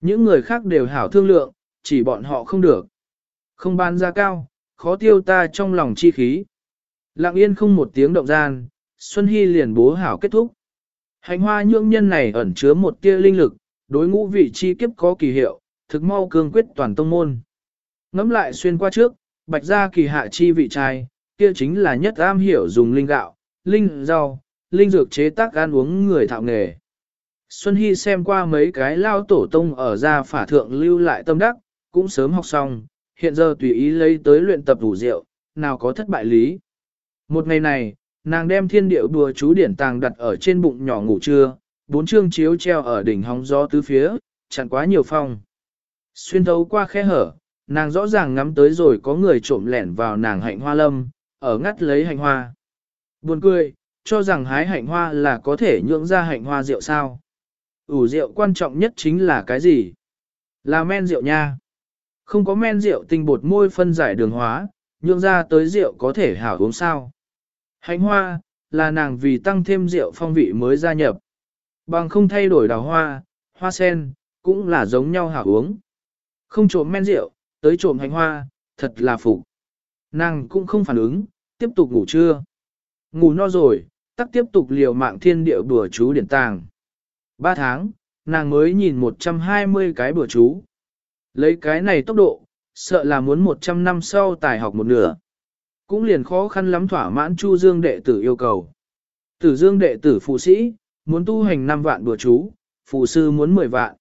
Những người khác đều hảo thương lượng, chỉ bọn họ không được. Không bán ra cao, khó tiêu ta trong lòng chi khí. Lặng yên không một tiếng động gian, Xuân Hy liền bố hảo kết thúc. Hành hoa nhưỡng nhân này ẩn chứa một tia linh lực, đối ngũ vị chi kiếp có kỳ hiệu, thực mau cương quyết toàn tông môn. Ngắm lại xuyên qua trước, bạch gia kỳ hạ chi vị trai, kia chính là nhất am hiểu dùng linh gạo, linh rau, linh dược chế tác ăn uống người thạo nghề. Xuân Hy xem qua mấy cái lao tổ tông ở gia phả thượng lưu lại tâm đắc, cũng sớm học xong, hiện giờ tùy ý lấy tới luyện tập đủ rượu, nào có thất bại lý. Một ngày này, nàng đem thiên điệu đùa chú điển tàng đặt ở trên bụng nhỏ ngủ trưa, bốn chương chiếu treo ở đỉnh hóng gió tứ phía, chặn quá nhiều phong. Xuyên thấu qua khe hở, nàng rõ ràng ngắm tới rồi có người trộm lẻn vào nàng hạnh hoa lâm, ở ngắt lấy hạnh hoa. Buồn cười, cho rằng hái hạnh hoa là có thể nhượng ra hạnh hoa rượu sao. Ủ rượu quan trọng nhất chính là cái gì? Là men rượu nha. Không có men rượu tinh bột môi phân giải đường hóa, nhượng ra tới rượu có thể hảo uống sao. Hành hoa, là nàng vì tăng thêm rượu phong vị mới gia nhập. Bằng không thay đổi đào hoa, hoa sen, cũng là giống nhau hảo uống. Không trộm men rượu, tới trộm Hành hoa, thật là phục. Nàng cũng không phản ứng, tiếp tục ngủ trưa. Ngủ no rồi, tắc tiếp tục liều mạng thiên địa bùa chú điển tàng. Ba tháng, nàng mới nhìn 120 cái bùa chú. Lấy cái này tốc độ, sợ là muốn 100 năm sau tài học một nửa. Cũng liền khó khăn lắm thỏa mãn Chu Dương đệ tử yêu cầu. Tử Dương đệ tử phụ sĩ, muốn tu hành 5 vạn bùa chú, phụ sư muốn 10 vạn.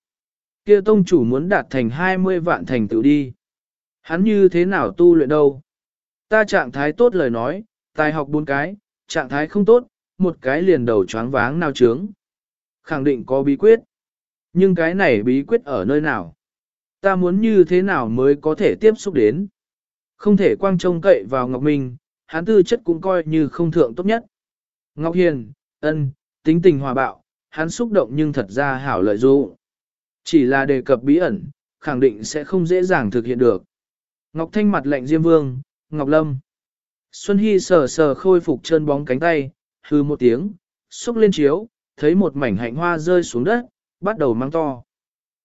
Kia tông chủ muốn đạt thành 20 vạn thành tựu đi. Hắn như thế nào tu luyện đâu? Ta trạng thái tốt lời nói, tài học bốn cái, trạng thái không tốt, một cái liền đầu choáng váng nao trướng. Khẳng định có bí quyết. Nhưng cái này bí quyết ở nơi nào? Ta muốn như thế nào mới có thể tiếp xúc đến? Không thể quang trông cậy vào Ngọc Minh, hắn tư chất cũng coi như không thượng tốt nhất. Ngọc Hiền, ân, tính tình hòa bạo, hắn xúc động nhưng thật ra hảo lợi dụ. Chỉ là đề cập bí ẩn, khẳng định sẽ không dễ dàng thực hiện được. Ngọc Thanh mặt lạnh Diêm Vương, Ngọc Lâm. Xuân Hy sờ sờ khôi phục chân bóng cánh tay, hư một tiếng, xúc lên chiếu, thấy một mảnh hạnh hoa rơi xuống đất, bắt đầu mang to.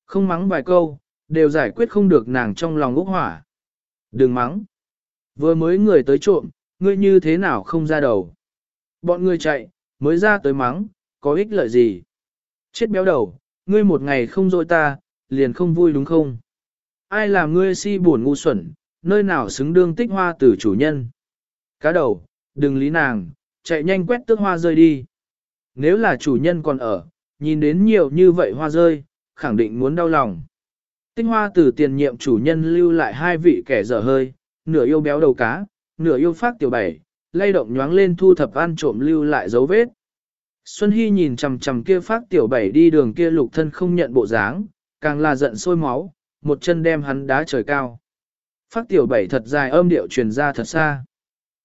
Không mắng vài câu, đều giải quyết không được nàng trong lòng úc hỏa. Đừng mắng. Vừa mới người tới trộm, ngươi như thế nào không ra đầu. Bọn ngươi chạy, mới ra tới mắng, có ích lợi gì. Chết béo đầu, ngươi một ngày không dội ta, liền không vui đúng không? Ai làm ngươi si buồn ngu xuẩn, nơi nào xứng đương tích hoa tử chủ nhân? Cá đầu, đừng lý nàng, chạy nhanh quét tước hoa rơi đi. Nếu là chủ nhân còn ở, nhìn đến nhiều như vậy hoa rơi, khẳng định muốn đau lòng. Tinh hoa từ tiền nhiệm chủ nhân lưu lại hai vị kẻ dở hơi, nửa yêu béo đầu cá, nửa yêu phát tiểu bảy, lay động nhoáng lên thu thập ăn trộm lưu lại dấu vết. Xuân Hy nhìn chằm chằm kia phát tiểu bảy đi đường kia lục thân không nhận bộ dáng, càng là giận sôi máu, một chân đem hắn đá trời cao. Phát tiểu bảy thật dài âm điệu truyền ra thật xa.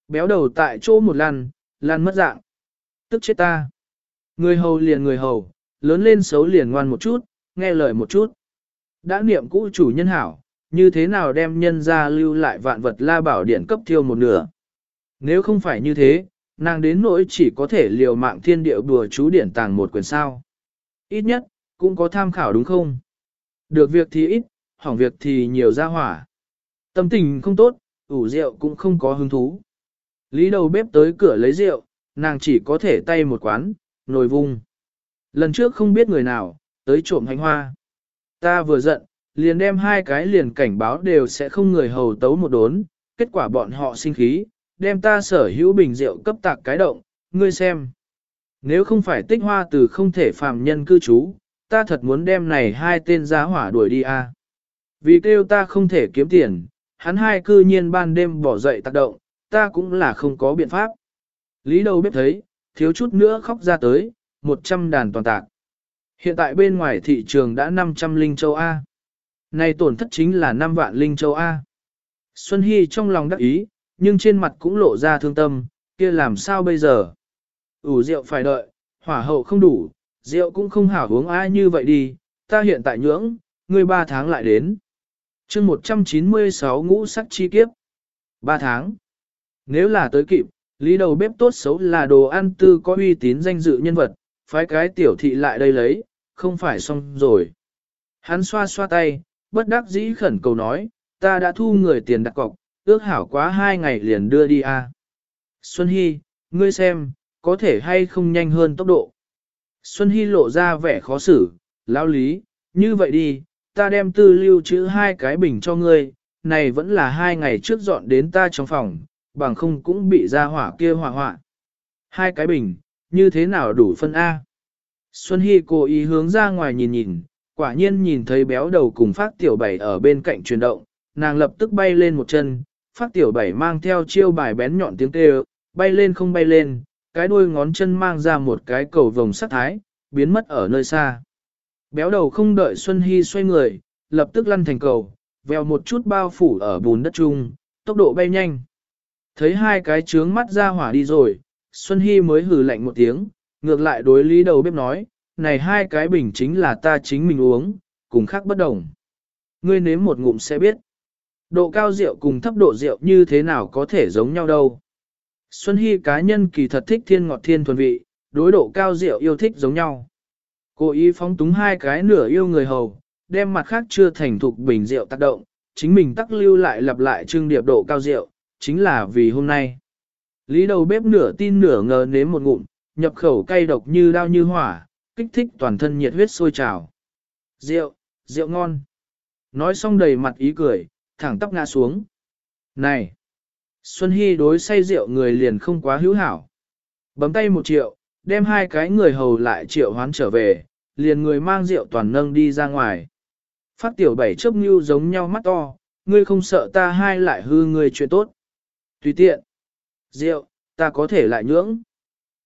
Béo đầu tại chỗ một lần, lăn mất dạng. Tức chết ta. Người hầu liền người hầu, lớn lên xấu liền ngoan một chút, nghe lời một chút. Đã niệm cũ chủ nhân hảo, như thế nào đem nhân ra lưu lại vạn vật la bảo điện cấp thiêu một nửa. Nếu không phải như thế, nàng đến nỗi chỉ có thể liều mạng thiên điệu đùa chú điển tàng một quyển sao. Ít nhất, cũng có tham khảo đúng không? Được việc thì ít, hỏng việc thì nhiều ra hỏa. Tâm tình không tốt, ủ rượu cũng không có hứng thú. Lý đầu bếp tới cửa lấy rượu, nàng chỉ có thể tay một quán, nồi vung. Lần trước không biết người nào, tới trộm hành hoa. Ta vừa giận, liền đem hai cái liền cảnh báo đều sẽ không người hầu tấu một đốn, kết quả bọn họ sinh khí, đem ta sở hữu bình rượu cấp tạc cái động, ngươi xem. Nếu không phải tích hoa từ không thể phàm nhân cư trú, ta thật muốn đem này hai tên giá hỏa đuổi đi a. Vì kêu ta không thể kiếm tiền, hắn hai cư nhiên ban đêm bỏ dậy tác động, ta cũng là không có biện pháp. Lý đầu biết thấy, thiếu chút nữa khóc ra tới, một trăm đàn toàn tạc. Hiện tại bên ngoài thị trường đã 500 linh châu A. Này tổn thất chính là 5 vạn linh châu A. Xuân Hy trong lòng đắc ý, nhưng trên mặt cũng lộ ra thương tâm, kia làm sao bây giờ? ủ rượu phải đợi, hỏa hậu không đủ, rượu cũng không hảo uống ai như vậy đi, ta hiện tại nhưỡng, ngươi ba tháng lại đến. chương 196 ngũ sắc chi kiếp. Ba tháng. Nếu là tới kịp, lý đầu bếp tốt xấu là đồ ăn tư có uy tín danh dự nhân vật, phái cái tiểu thị lại đây lấy, không phải xong rồi. Hắn xoa xoa tay, bất đắc dĩ khẩn cầu nói, ta đã thu người tiền đặt cọc, ước hảo quá hai ngày liền đưa đi a. Xuân Hy, ngươi xem, có thể hay không nhanh hơn tốc độ. Xuân Hy lộ ra vẻ khó xử, lão lý, như vậy đi, ta đem tư lưu chữ hai cái bình cho ngươi, này vẫn là hai ngày trước dọn đến ta trong phòng, bằng không cũng bị ra hỏa kia hỏa hoạn. Hai cái bình, như thế nào đủ phân A? Xuân Hy cố ý hướng ra ngoài nhìn nhìn, quả nhiên nhìn thấy béo đầu cùng phát tiểu bảy ở bên cạnh chuyển động, nàng lập tức bay lên một chân, phát tiểu bảy mang theo chiêu bài bén nhọn tiếng kêu, bay lên không bay lên, cái đuôi ngón chân mang ra một cái cầu vồng sắc thái, biến mất ở nơi xa. Béo đầu không đợi Xuân Hy xoay người, lập tức lăn thành cầu, vèo một chút bao phủ ở bùn đất chung, tốc độ bay nhanh. Thấy hai cái trướng mắt ra hỏa đi rồi, Xuân Hy mới hừ lạnh một tiếng, ngược lại đối lý đầu bếp nói, này hai cái bình chính là ta chính mình uống, cùng khác bất đồng. Ngươi nếm một ngụm sẽ biết. Độ cao rượu cùng thấp độ rượu như thế nào có thể giống nhau đâu. Xuân Hy cá nhân kỳ thật thích thiên ngọt thiên thuần vị, đối độ cao rượu yêu thích giống nhau. Cô ý phóng túng hai cái nửa yêu người hầu, đem mặt khác chưa thành thục bình rượu tác động, chính mình tắc lưu lại lặp lại trưng điệp độ cao rượu, chính là vì hôm nay. Lý đầu bếp nửa tin nửa ngờ nếm một ngụm, nhập khẩu cay độc như đao như hỏa, kích thích toàn thân nhiệt huyết sôi trào. Rượu, rượu ngon. Nói xong đầy mặt ý cười, thẳng tóc ngã xuống. Này! Xuân Hy đối say rượu người liền không quá hữu hảo. Bấm tay một triệu, đem hai cái người hầu lại triệu hoán trở về, liền người mang rượu toàn nâng đi ra ngoài. Phát tiểu bảy chớp như giống nhau mắt to, ngươi không sợ ta hai lại hư ngươi chuyện tốt. Tùy tiện. Rượu, ta có thể lại nhưỡng.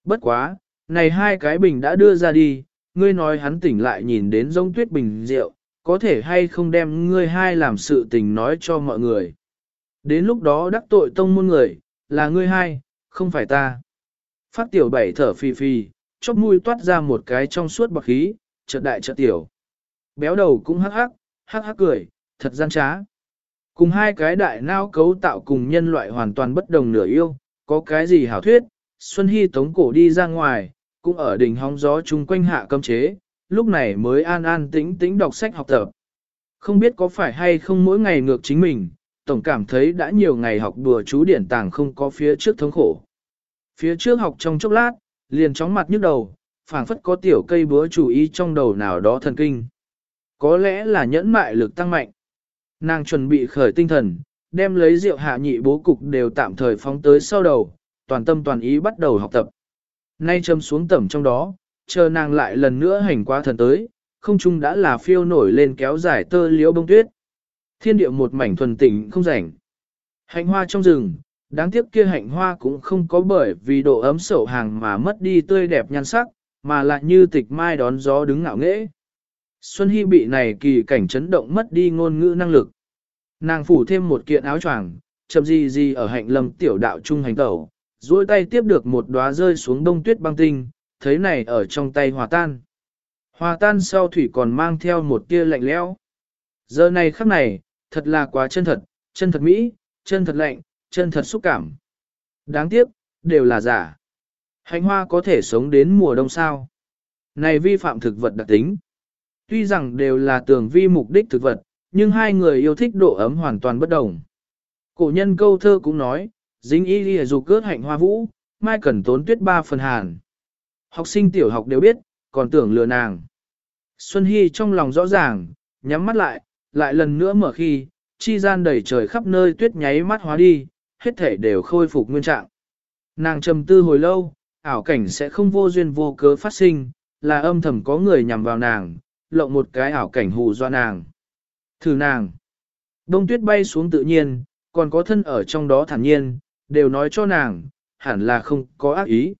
Bất quá, này hai cái bình đã đưa ra đi, ngươi nói hắn tỉnh lại nhìn đến giống tuyết bình rượu, có thể hay không đem ngươi hai làm sự tình nói cho mọi người. Đến lúc đó đắc tội tông môn người, là ngươi hai, không phải ta. Phát tiểu bảy thở phì phì, chóp mũi toát ra một cái trong suốt bạc khí, chợt đại chợt tiểu. Béo đầu cũng hắc hắc, hắc hắc cười, thật gian trá. Cùng hai cái đại nao cấu tạo cùng nhân loại hoàn toàn bất đồng nửa yêu, có cái gì hảo thuyết, Xuân Hy tống cổ đi ra ngoài, cũng ở đỉnh hóng gió chung quanh hạ cấm chế, lúc này mới an an tĩnh tĩnh đọc sách học tập. Không biết có phải hay không mỗi ngày ngược chính mình, tổng cảm thấy đã nhiều ngày học đùa chú điển tàng không có phía trước thống khổ. Phía trước học trong chốc lát, liền chóng mặt nhức đầu, phảng phất có tiểu cây búa chủ ý trong đầu nào đó thần kinh. Có lẽ là nhẫn mại lực tăng mạnh. Nàng chuẩn bị khởi tinh thần, đem lấy rượu hạ nhị bố cục đều tạm thời phóng tới sau đầu, toàn tâm toàn ý bắt đầu học tập. Nay châm xuống tẩm trong đó, chờ nàng lại lần nữa hành qua thần tới, không chung đã là phiêu nổi lên kéo dài tơ liễu bông tuyết. Thiên địa một mảnh thuần tịnh không rảnh. Hạnh hoa trong rừng, đáng tiếc kia hạnh hoa cũng không có bởi vì độ ấm sổ hàng mà mất đi tươi đẹp nhan sắc, mà lại như tịch mai đón gió đứng ngạo nghễ. Xuân Hy bị này kỳ cảnh chấn động mất đi ngôn ngữ năng lực. Nàng phủ thêm một kiện áo choàng, chậm gì gì ở hạnh lâm tiểu đạo trung hành tẩu, duỗi tay tiếp được một đóa rơi xuống đông tuyết băng tinh, thấy này ở trong tay hòa tan. Hòa tan sau thủy còn mang theo một tia lạnh lẽo. Giờ này khắc này, thật là quá chân thật, chân thật mỹ, chân thật lạnh, chân thật xúc cảm. Đáng tiếc, đều là giả. Hạnh hoa có thể sống đến mùa đông sao. Này vi phạm thực vật đặc tính. Tuy rằng đều là tường vi mục đích thực vật, nhưng hai người yêu thích độ ấm hoàn toàn bất đồng. Cổ nhân câu thơ cũng nói, dính y lìa dù cướp hạnh hoa vũ, mai cần tốn tuyết ba phần hàn. Học sinh tiểu học đều biết, còn tưởng lừa nàng. Xuân Hy trong lòng rõ ràng, nhắm mắt lại, lại lần nữa mở khi, chi gian đầy trời khắp nơi tuyết nháy mắt hóa đi, hết thể đều khôi phục nguyên trạng. Nàng trầm tư hồi lâu, ảo cảnh sẽ không vô duyên vô cớ phát sinh, là âm thầm có người nhằm vào nàng, lộng một cái ảo cảnh hù do nàng. Thử nàng. Đông tuyết bay xuống tự nhiên, còn có thân ở trong đó thản nhiên, đều nói cho nàng, hẳn là không có ác ý.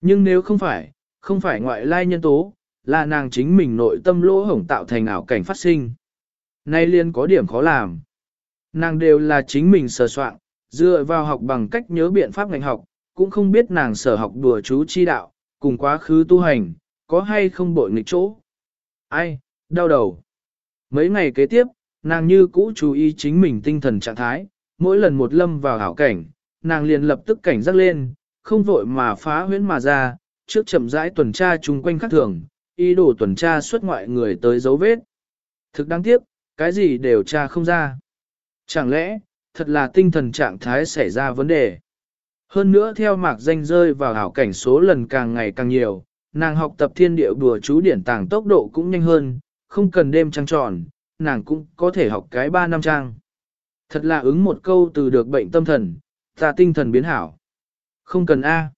Nhưng nếu không phải, không phải ngoại lai nhân tố, là nàng chính mình nội tâm lỗ hổng tạo thành ảo cảnh phát sinh. Nay liên có điểm khó làm. Nàng đều là chính mình sờ soạn, dựa vào học bằng cách nhớ biện pháp ngành học, cũng không biết nàng sở học đùa chú chi đạo, cùng quá khứ tu hành, có hay không bội nghịch chỗ. Ai, đau đầu. Mấy ngày kế tiếp, nàng như cũ chú ý chính mình tinh thần trạng thái, mỗi lần một lâm vào hảo cảnh, nàng liền lập tức cảnh giác lên, không vội mà phá huyễn mà ra, trước chậm rãi tuần tra chung quanh khắc thường, ý đồ tuần tra xuất ngoại người tới dấu vết. Thực đáng tiếc, cái gì đều tra không ra. Chẳng lẽ, thật là tinh thần trạng thái xảy ra vấn đề. Hơn nữa theo mạc danh rơi vào hảo cảnh số lần càng ngày càng nhiều, nàng học tập thiên địa đùa chú điển tàng tốc độ cũng nhanh hơn, không cần đêm trăng tròn, nàng cũng có thể học cái 3 năm trang. Thật là ứng một câu từ được bệnh tâm thần, ta tinh thần biến hảo. Không cần A.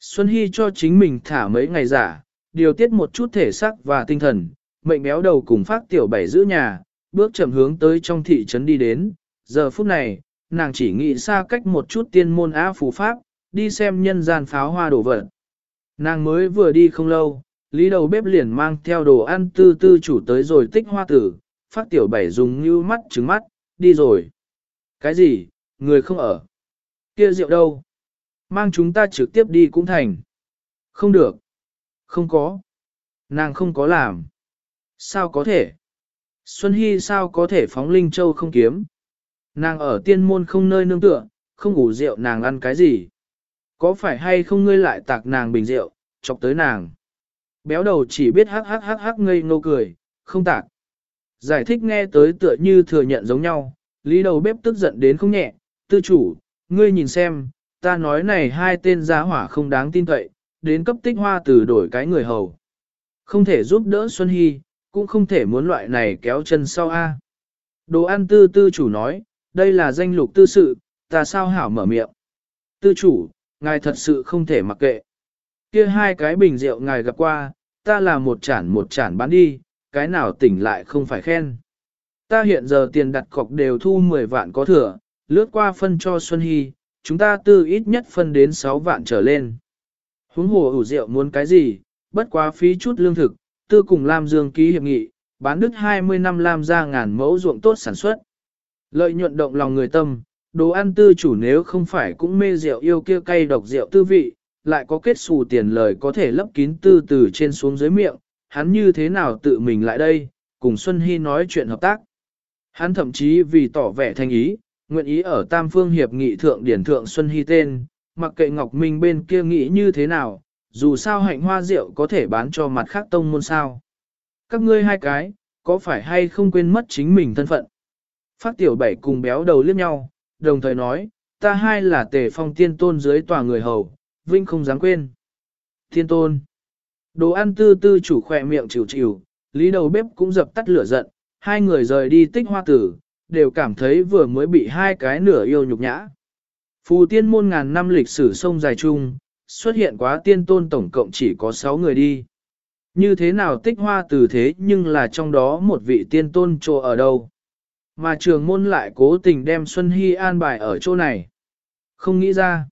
Xuân Hy cho chính mình thả mấy ngày giả, điều tiết một chút thể xác và tinh thần, mệnh béo đầu cùng phát tiểu bảy giữ nhà, bước chậm hướng tới trong thị trấn đi đến. Giờ phút này, nàng chỉ nghĩ xa cách một chút tiên môn á phù pháp, đi xem nhân gian pháo hoa đổ vật. Nàng mới vừa đi không lâu, lý đầu bếp liền mang theo đồ ăn tư tư chủ tới rồi tích hoa tử, phát tiểu bảy dùng như mắt trứng mắt, đi rồi. Cái gì, người không ở. Kia rượu đâu? Mang chúng ta trực tiếp đi cũng thành. Không được. Không có. Nàng không có làm. Sao có thể? Xuân Hy sao có thể phóng Linh Châu không kiếm? Nàng ở tiên môn không nơi nương tựa, không ngủ rượu nàng ăn cái gì? Có phải hay không ngươi lại tạc nàng bình rượu, chọc tới nàng? Béo đầu chỉ biết hắc hắc hắc hắc ngây ngô cười, không tạc. Giải thích nghe tới tựa như thừa nhận giống nhau, lý đầu bếp tức giận đến không nhẹ, tư chủ, ngươi nhìn xem, ta nói này hai tên giá hỏa không đáng tin cậy, đến cấp tích hoa từ đổi cái người hầu. Không thể giúp đỡ Xuân Hy, cũng không thể muốn loại này kéo chân sau A. Đồ ăn tư tư chủ nói, đây là danh lục tư sự, ta sao hảo mở miệng. Tư chủ, ngài thật sự không thể mặc kệ. Kia hai cái bình rượu ngài gặp qua, ta là một chản một chản bán đi, cái nào tỉnh lại không phải khen. Ta hiện giờ tiền đặt cọc đều thu 10 vạn có thừa, lướt qua phân cho Xuân Hy, chúng ta tư ít nhất phân đến 6 vạn trở lên. Huống hồ ủ rượu muốn cái gì, bất quá phí chút lương thực, tư cùng Lam Dương ký hiệp nghị, bán đứt 20 năm Lam ra ngàn mẫu ruộng tốt sản xuất. Lợi nhuận động lòng người tâm, đồ ăn tư chủ nếu không phải cũng mê rượu yêu kia cay độc rượu tư vị, lại có kết xù tiền lời có thể lấp kín tư từ trên xuống dưới miệng, hắn như thế nào tự mình lại đây, cùng Xuân Hy nói chuyện hợp tác. Hắn thậm chí vì tỏ vẻ thành ý, nguyện ý ở Tam Phương Hiệp nghị thượng điển thượng Xuân Hy tên, mặc kệ Ngọc Minh bên kia nghĩ như thế nào, dù sao hạnh hoa rượu có thể bán cho mặt khác tông môn sao. Các ngươi hai cái, có phải hay không quên mất chính mình thân phận? Phát tiểu bảy cùng béo đầu liếc nhau, đồng thời nói, ta hai là tề phong tiên tôn dưới tòa người hầu, vinh không dám quên. Tiên tôn. Đồ ăn tư tư chủ khỏe miệng chịu chịu, lý đầu bếp cũng dập tắt lửa giận, hai người rời đi tích hoa tử, đều cảm thấy vừa mới bị hai cái nửa yêu nhục nhã. Phù tiên môn ngàn năm lịch sử sông dài chung, xuất hiện quá tiên tôn tổng cộng chỉ có 6 người đi. Như thế nào tích hoa từ thế nhưng là trong đó một vị tiên tôn chỗ ở đâu. Mà trường môn lại cố tình đem Xuân Hy an bài ở chỗ này. Không nghĩ ra.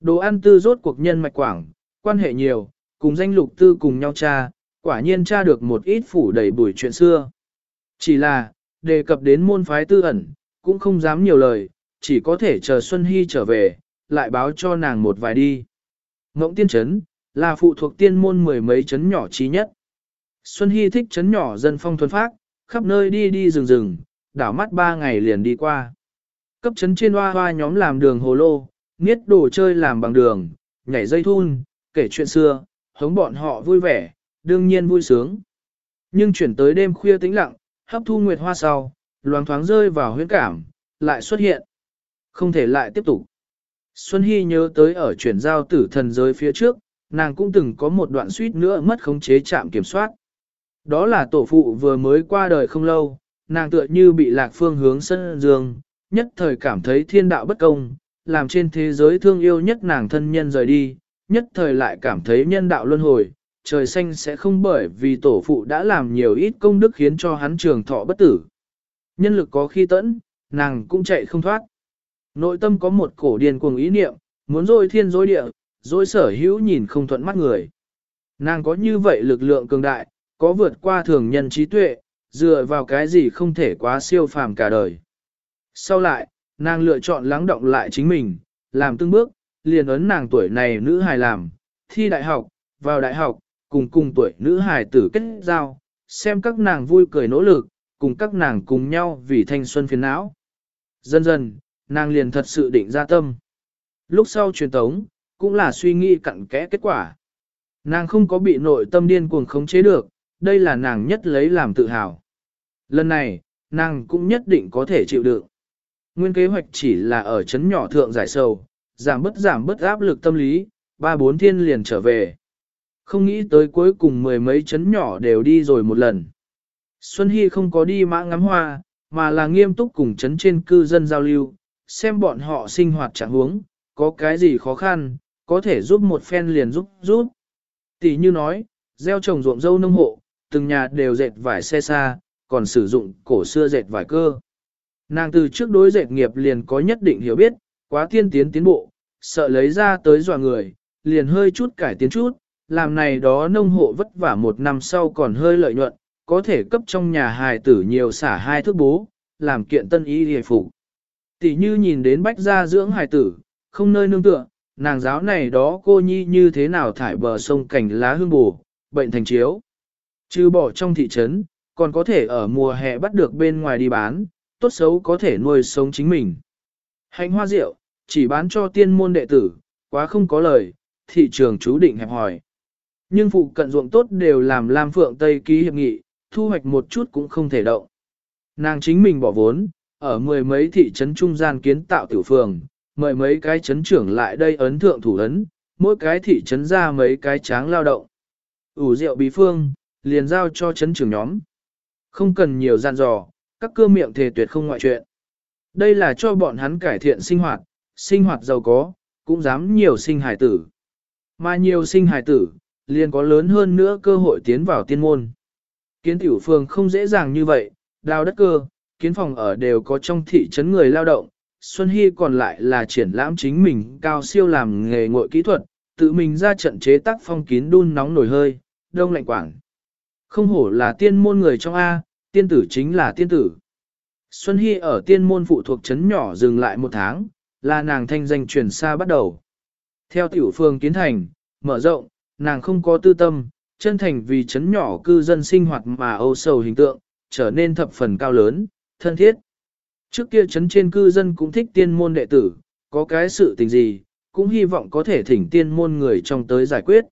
Đồ ăn tư rốt cuộc nhân mạch quảng, quan hệ nhiều, cùng danh lục tư cùng nhau cha, quả nhiên cha được một ít phủ đầy bùi chuyện xưa. Chỉ là, đề cập đến môn phái tư ẩn, cũng không dám nhiều lời, chỉ có thể chờ Xuân Hy trở về, lại báo cho nàng một vài đi. Ngỗng tiên trấn, là phụ thuộc tiên môn mười mấy trấn nhỏ trí nhất. Xuân Hy thích trấn nhỏ dân phong thuần phác, khắp nơi đi đi rừng rừng, đảo mắt ba ngày liền đi qua. Cấp trấn trên hoa hoa nhóm làm đường hồ lô, niết đồ chơi làm bằng đường, nhảy dây thun, kể chuyện xưa, hống bọn họ vui vẻ, đương nhiên vui sướng. Nhưng chuyển tới đêm khuya tĩnh lặng, hấp thu nguyệt hoa sau, loáng thoáng rơi vào huyễn cảm, lại xuất hiện. Không thể lại tiếp tục. Xuân Hy nhớ tới ở chuyển giao tử thần giới phía trước, nàng cũng từng có một đoạn suýt nữa mất khống chế chạm kiểm soát. Đó là tổ phụ vừa mới qua đời không lâu, nàng tựa như bị lạc phương hướng sân dương, nhất thời cảm thấy thiên đạo bất công, làm trên thế giới thương yêu nhất nàng thân nhân rời đi, nhất thời lại cảm thấy nhân đạo luân hồi, trời xanh sẽ không bởi vì tổ phụ đã làm nhiều ít công đức khiến cho hắn trường thọ bất tử. Nhân lực có khi tẫn, nàng cũng chạy không thoát. Nội tâm có một cổ điên cuồng ý niệm, muốn dôi thiên dối địa, dối sở hữu nhìn không thuận mắt người. Nàng có như vậy lực lượng cường đại, có vượt qua thường nhân trí tuệ, dựa vào cái gì không thể quá siêu phàm cả đời. Sau lại, nàng lựa chọn lắng động lại chính mình, làm từng bước, liền ấn nàng tuổi này nữ hài làm, thi đại học, vào đại học, cùng cùng tuổi nữ hài tử kết giao, xem các nàng vui cười nỗ lực, cùng các nàng cùng nhau vì thanh xuân phiền não. Dần dần, nàng liền thật sự định ra tâm. Lúc sau truyền tống, cũng là suy nghĩ cặn kẽ kết quả. Nàng không có bị nội tâm điên cuồng khống chế được, đây là nàng nhất lấy làm tự hào. Lần này, nàng cũng nhất định có thể chịu đựng. Nguyên kế hoạch chỉ là ở chấn nhỏ thượng giải sầu, giảm bớt giảm bớt áp lực tâm lý, ba bốn thiên liền trở về. Không nghĩ tới cuối cùng mười mấy chấn nhỏ đều đi rồi một lần. Xuân Hy không có đi mã ngắm hoa, mà là nghiêm túc cùng chấn trên cư dân giao lưu, xem bọn họ sinh hoạt trạng huống, có cái gì khó khăn, có thể giúp một phen liền giúp giúp. Tỷ như nói, gieo trồng ruộng dâu nông hộ, từng nhà đều dệt vải xe xa, còn sử dụng cổ xưa dệt vải cơ. Nàng từ trước đối dệt nghiệp liền có nhất định hiểu biết, quá tiên tiến tiến bộ, sợ lấy ra tới dọa người, liền hơi chút cải tiến chút, làm này đó nông hộ vất vả một năm sau còn hơi lợi nhuận, có thể cấp trong nhà hài tử nhiều xả hai thước bố, làm kiện tân y hề phục. Tỷ như nhìn đến bách gia dưỡng hài tử, không nơi nương tựa, nàng giáo này đó cô nhi như thế nào thải bờ sông cảnh lá hương bù, bệnh thành chiếu. Chứ bỏ trong thị trấn, còn có thể ở mùa hè bắt được bên ngoài đi bán, tốt xấu có thể nuôi sống chính mình. Hạnh hoa rượu, chỉ bán cho tiên môn đệ tử, quá không có lời, thị trường chú định hẹp hỏi. Nhưng phụ cận ruộng tốt đều làm Lam Phượng Tây ký hiệp nghị, thu hoạch một chút cũng không thể động. Nàng chính mình bỏ vốn, ở mười mấy thị trấn trung gian kiến tạo tiểu phường, mời mấy cái trấn trưởng lại đây ấn thượng thủ ấn, mỗi cái thị trấn ra mấy cái tráng lao động. ủ rượu bí phương, liền giao cho trấn trưởng nhóm. Không cần nhiều gian dò, các cơ miệng thề tuyệt không ngoại chuyện. Đây là cho bọn hắn cải thiện sinh hoạt, sinh hoạt giàu có, cũng dám nhiều sinh hài tử. Mà nhiều sinh hài tử, liền có lớn hơn nữa cơ hội tiến vào tiên môn. Kiến tiểu phường không dễ dàng như vậy, đào đất cơ, kiến phòng ở đều có trong thị trấn người lao động. Xuân Hy còn lại là triển lãm chính mình cao siêu làm nghề ngội kỹ thuật, tự mình ra trận chế tác phong kín đun nóng nổi hơi, đông lạnh quảng. Không hổ là tiên môn người trong A, tiên tử chính là tiên tử. Xuân Hy ở tiên môn phụ thuộc trấn nhỏ dừng lại một tháng, là nàng thanh danh truyền xa bắt đầu. Theo tiểu phương kiến thành, mở rộng, nàng không có tư tâm, chân thành vì chấn nhỏ cư dân sinh hoạt mà âu sầu hình tượng, trở nên thập phần cao lớn, thân thiết. Trước kia chấn trên cư dân cũng thích tiên môn đệ tử, có cái sự tình gì, cũng hy vọng có thể thỉnh tiên môn người trong tới giải quyết.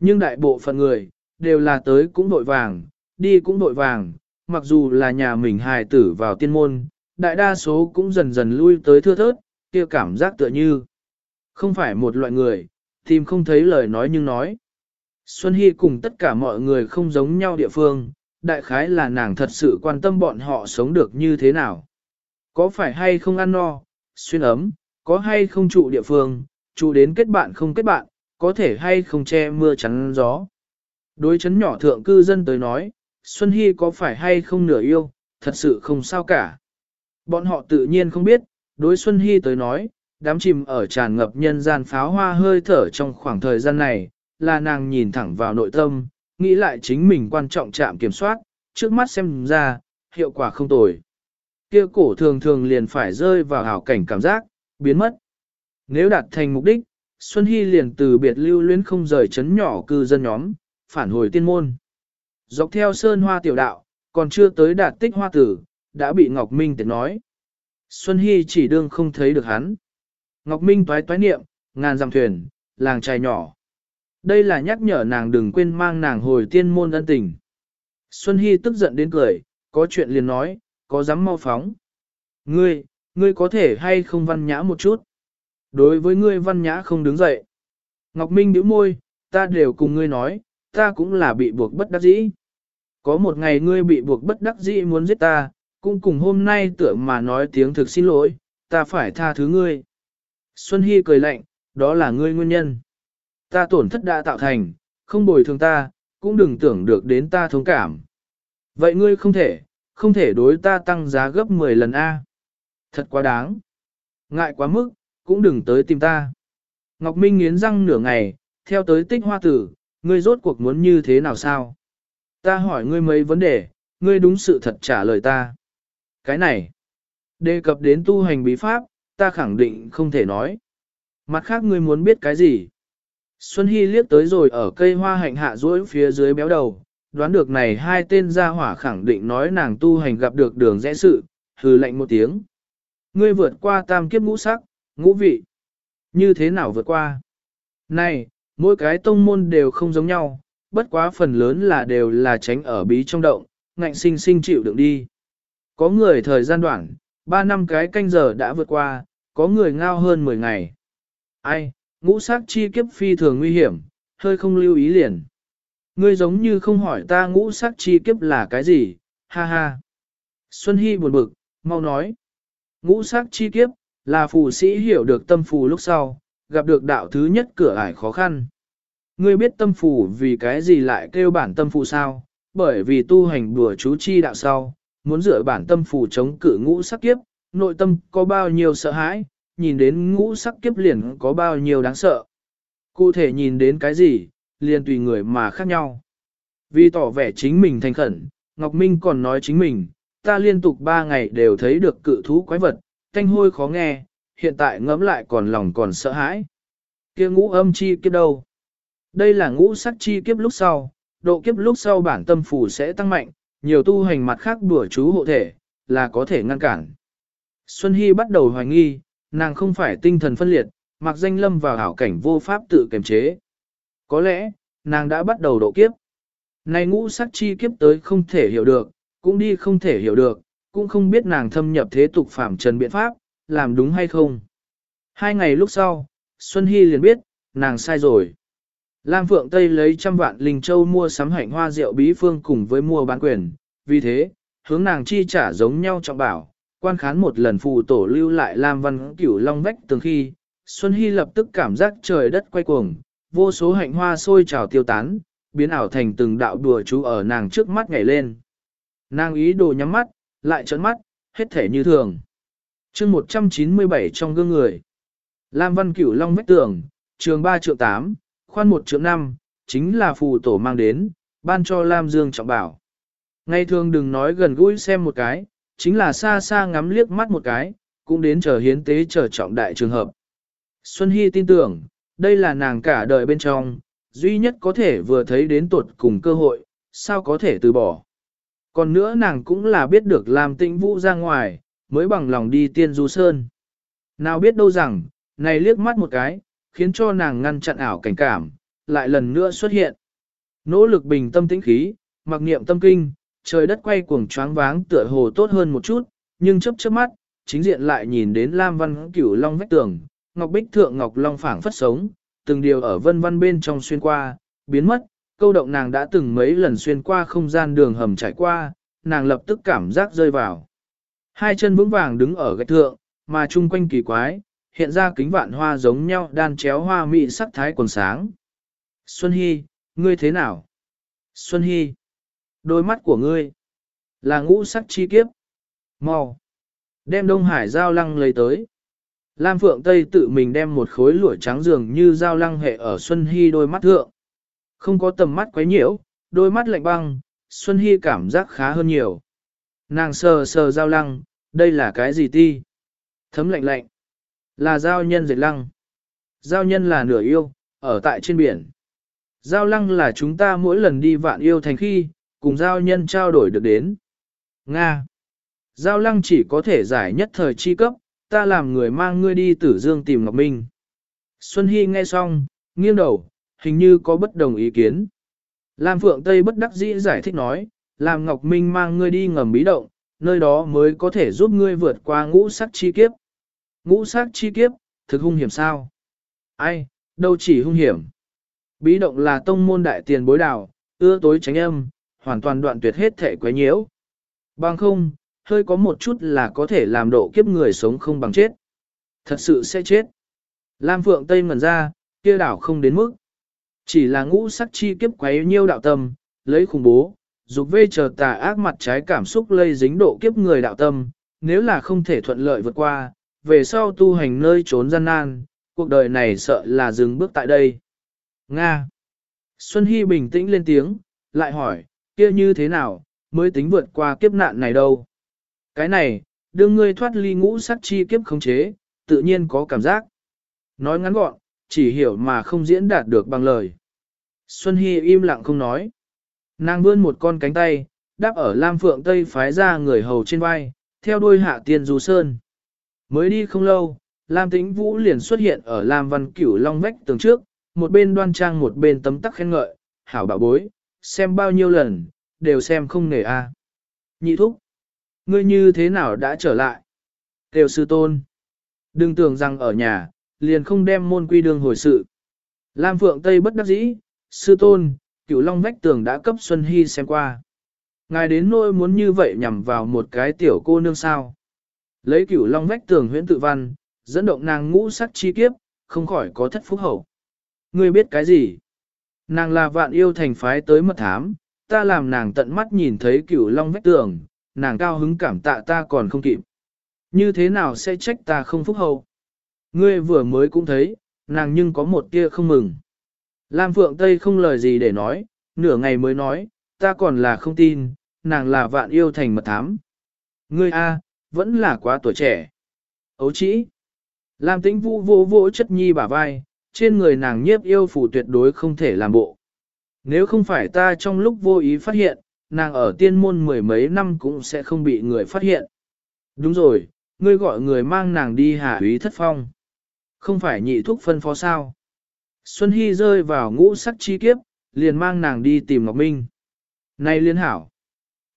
Nhưng đại bộ phận người, đều là tới cũng đội vàng, đi cũng đội vàng, mặc dù là nhà mình hài tử vào tiên môn, đại đa số cũng dần dần lui tới thưa thớt, kia cảm giác tựa như. Không phải một loại người, tìm không thấy lời nói nhưng nói. Xuân Hy cùng tất cả mọi người không giống nhau địa phương, đại khái là nàng thật sự quan tâm bọn họ sống được như thế nào. Có phải hay không ăn no, xuyên ấm, có hay không trụ địa phương, trụ đến kết bạn không kết bạn, có thể hay không che mưa chắn gió. Đối chấn nhỏ thượng cư dân tới nói, Xuân Hy có phải hay không nửa yêu, thật sự không sao cả. Bọn họ tự nhiên không biết, đối Xuân Hy tới nói, đám chìm ở tràn ngập nhân gian pháo hoa hơi thở trong khoảng thời gian này, là nàng nhìn thẳng vào nội tâm, nghĩ lại chính mình quan trọng chạm kiểm soát, trước mắt xem ra, hiệu quả không tồi. Kia cổ thường thường liền phải rơi vào hảo cảnh cảm giác, biến mất. Nếu đạt thành mục đích, Xuân Hy liền từ biệt lưu luyến không rời chấn nhỏ cư dân nhóm, phản hồi tiên môn. Dọc theo sơn hoa tiểu đạo, còn chưa tới đạt tích hoa tử, đã bị Ngọc Minh tiện nói. Xuân Hy chỉ đương không thấy được hắn. Ngọc Minh toái toái niệm, ngàn dặm thuyền, làng trai nhỏ. Đây là nhắc nhở nàng đừng quên mang nàng hồi tiên môn ân tình. Xuân Hy tức giận đến cười, có chuyện liền nói, có dám mau phóng. Ngươi, ngươi có thể hay không văn nhã một chút. Đối với ngươi văn nhã không đứng dậy. Ngọc Minh nhíu môi, ta đều cùng ngươi nói, ta cũng là bị buộc bất đắc dĩ. Có một ngày ngươi bị buộc bất đắc dĩ muốn giết ta, cũng cùng hôm nay tựa mà nói tiếng thực xin lỗi, ta phải tha thứ ngươi. Xuân Hy cười lạnh, đó là ngươi nguyên nhân. Ta tổn thất đã tạo thành, không bồi thường ta, cũng đừng tưởng được đến ta thông cảm. Vậy ngươi không thể, không thể đối ta tăng giá gấp 10 lần A. Thật quá đáng. Ngại quá mức, cũng đừng tới tìm ta. Ngọc Minh nghiến răng nửa ngày, theo tới tích hoa tử, ngươi rốt cuộc muốn như thế nào sao? Ta hỏi ngươi mấy vấn đề, ngươi đúng sự thật trả lời ta. Cái này, đề cập đến tu hành bí pháp, ta khẳng định không thể nói. Mặt khác ngươi muốn biết cái gì? Xuân Hy liếc tới rồi ở cây hoa hạnh hạ duỗi phía dưới béo đầu, đoán được này hai tên gia hỏa khẳng định nói nàng tu hành gặp được đường rẽ sự, hừ lạnh một tiếng. Ngươi vượt qua tam kiếp ngũ sắc, ngũ vị. Như thế nào vượt qua? Này, mỗi cái tông môn đều không giống nhau, bất quá phần lớn là đều là tránh ở bí trong động, ngạnh sinh sinh chịu đựng đi. Có người thời gian đoạn, Ba năm cái canh giờ đã vượt qua, có người ngao hơn 10 ngày. Ai, ngũ sắc chi kiếp phi thường nguy hiểm, hơi không lưu ý liền. Ngươi giống như không hỏi ta ngũ sắc chi kiếp là cái gì, ha ha. Xuân Hy buồn bực, mau nói. Ngũ sắc chi kiếp, là phù sĩ hiểu được tâm phù lúc sau, gặp được đạo thứ nhất cửa ải khó khăn. Ngươi biết tâm phù vì cái gì lại kêu bản tâm phù sao? Bởi vì tu hành đùa chú chi đạo sau, muốn dựa bản tâm phù chống cự ngũ sắc kiếp, nội tâm có bao nhiêu sợ hãi, nhìn đến ngũ sắc kiếp liền có bao nhiêu đáng sợ. Cụ thể nhìn đến cái gì, liền tùy người mà khác nhau. Vì tỏ vẻ chính mình thành khẩn, Ngọc Minh còn nói chính mình, ta liên tục ba ngày đều thấy được cự thú quái vật, thanh hôi khó nghe, hiện tại ngẫm lại còn lòng còn sợ hãi. kia ngũ âm chi kiếp đâu? Đây là ngũ sắc chi kiếp lúc sau, độ kiếp lúc sau bản tâm phủ sẽ tăng mạnh, nhiều tu hành mặt khác bùa chú hộ thể, là có thể ngăn cản. Xuân Hy bắt đầu hoài nghi, nàng không phải tinh thần phân liệt, mặc danh lâm vào hảo cảnh vô pháp tự kiềm chế. Có lẽ, nàng đã bắt đầu độ kiếp. Này ngũ sắc chi kiếp tới không thể hiểu được, cũng đi không thể hiểu được, cũng không biết nàng thâm nhập thế tục phạm trần biện pháp, làm đúng hay không. Hai ngày lúc sau, Xuân Hy liền biết, nàng sai rồi. Lam Phượng Tây lấy trăm vạn linh châu mua sắm hạnh hoa rượu bí phương cùng với mua bán quyền, vì thế, hướng nàng chi trả giống nhau trọng bảo, quan khán một lần phù tổ lưu lại Lam Văn Cửu Long vách từng khi, Xuân Hy lập tức cảm giác trời đất quay cuồng, vô số hạnh hoa sôi trào tiêu tán, biến ảo thành từng đạo đùa chú ở nàng trước mắt nhảy lên. Nàng ý đồ nhắm mắt, lại trấn mắt, hết thể như thường. chương 197 trong gương người. Lam Văn Cửu Long vách tường, Trường 3 triệu 8, khoan một trượng năm chính là phù tổ mang đến, ban cho Lam Dương trọng bảo. Ngày thường đừng nói gần gũi xem một cái, chính là xa xa ngắm liếc mắt một cái, cũng đến chờ hiến tế chờ trọng đại trường hợp. Xuân Hy tin tưởng, đây là nàng cả đời bên trong, duy nhất có thể vừa thấy đến tuột cùng cơ hội, sao có thể từ bỏ. Còn nữa nàng cũng là biết được làm tĩnh vũ ra ngoài, mới bằng lòng đi tiên du sơn. Nào biết đâu rằng, này liếc mắt một cái, khiến cho nàng ngăn chặn ảo cảnh cảm, lại lần nữa xuất hiện. Nỗ lực bình tâm tĩnh khí, mặc niệm tâm kinh, trời đất quay cuồng choáng váng tựa hồ tốt hơn một chút, nhưng chớp chớp mắt, chính diện lại nhìn đến Lam Văn Cửu Long vách tường, Ngọc Bích Thượng Ngọc Long phảng phất sống, từng điều ở vân văn bên trong xuyên qua, biến mất, câu động nàng đã từng mấy lần xuyên qua không gian đường hầm trải qua, nàng lập tức cảm giác rơi vào. Hai chân vững vàng đứng ở gạch thượng, mà chung quanh kỳ quái, hiện ra kính vạn hoa giống nhau đan chéo hoa mị sắc thái quần sáng. Xuân Hy, ngươi thế nào? Xuân Hy, đôi mắt của ngươi, là ngũ sắc chi kiếp. Mau, đem Đông Hải giao lăng lấy tới. Lam Phượng Tây tự mình đem một khối lụa trắng dường như dao lăng hệ ở Xuân Hy đôi mắt thượng. Không có tầm mắt quấy nhiễu, đôi mắt lạnh băng, Xuân Hy cảm giác khá hơn nhiều. Nàng sờ sờ dao lăng, đây là cái gì ti? Thấm lạnh lạnh. Là giao nhân dệt lăng. Giao nhân là nửa yêu, ở tại trên biển. Giao lăng là chúng ta mỗi lần đi vạn yêu thành khi, cùng giao nhân trao đổi được đến. Nga. Giao lăng chỉ có thể giải nhất thời chi cấp, ta làm người mang ngươi đi tử dương tìm Ngọc Minh. Xuân Hy nghe xong, nghiêng đầu, hình như có bất đồng ý kiến. Lam Phượng Tây bất đắc dĩ giải thích nói, làm Ngọc Minh mang ngươi đi ngầm bí động, nơi đó mới có thể giúp ngươi vượt qua ngũ sắc chi kiếp. Ngũ sắc chi kiếp, thực hung hiểm sao? Ai, đâu chỉ hung hiểm. Bí động là tông môn đại tiền bối đảo, ưa tối tránh âm, hoàn toàn đoạn tuyệt hết thể quấy nhiễu. Bằng không, hơi có một chút là có thể làm độ kiếp người sống không bằng chết. Thật sự sẽ chết. Lam Phượng Tây ngẩn ra, kia đảo không đến mức. Chỉ là ngũ sắc chi kiếp quấy nhiêu đạo tâm, lấy khủng bố, dục vê chờ tà ác mặt trái cảm xúc lây dính độ kiếp người đạo tâm, nếu là không thể thuận lợi vượt qua, về sau tu hành nơi trốn gian nan, cuộc đời này sợ là dừng bước tại đây. Nga. Xuân Hy bình tĩnh lên tiếng, lại hỏi, kia như thế nào, mới tính vượt qua kiếp nạn này đâu? Cái này, đương ngươi thoát ly ngũ sắc chi kiếp khống chế, tự nhiên có cảm giác. Nói ngắn gọn, chỉ hiểu mà không diễn đạt được bằng lời. Xuân Hy im lặng không nói. Nàng vươn một con cánh tay, đáp ở Lam Phượng Tây phái ra người hầu trên vai, theo đuôi hạ tiên du sơn. Mới đi không lâu, Lam Tĩnh Vũ liền xuất hiện ở Lam Văn Cửu Long vách tường trước, một bên đoan trang một bên tấm tắc khen ngợi, hảo bảo bối, xem bao nhiêu lần, đều xem không nể a. Nhị thúc, ngươi như thế nào đã trở lại? Tiêu sư tôn, đừng tưởng rằng ở nhà, liền không đem môn quy đường hồi sự. Lam Phượng Tây bất đắc dĩ, sư tôn, cửu long vách tường đã cấp Xuân Hy xem qua. Ngài đến nỗi muốn như vậy nhằm vào một cái tiểu cô nương sao. Lấy cửu long vách tường huyễn tự văn, dẫn động nàng ngũ sắc chi kiếp, không khỏi có thất phúc hậu. Ngươi biết cái gì? Nàng là vạn yêu thành phái tới mật thám, ta làm nàng tận mắt nhìn thấy cửu long vách tường, nàng cao hứng cảm tạ ta còn không kịp. Như thế nào sẽ trách ta không phúc hậu? Ngươi vừa mới cũng thấy, nàng nhưng có một tia không mừng. Lam Phượng Tây không lời gì để nói, nửa ngày mới nói, ta còn là không tin, nàng là vạn yêu thành mật thám. Ngươi A, vẫn là quá tuổi trẻ. Ấu chỉ. Lam tĩnh vũ vô vô chất nhi bả vai, trên người nàng nhiếp yêu phủ tuyệt đối không thể làm bộ. Nếu không phải ta trong lúc vô ý phát hiện, nàng ở tiên môn mười mấy năm cũng sẽ không bị người phát hiện. Đúng rồi, ngươi gọi người mang nàng đi hạ úy thất phong. Không phải nhị thúc phân phó sao. Xuân Hy rơi vào ngũ sắc chi kiếp, liền mang nàng đi tìm Ngọc Minh. Này liên hảo.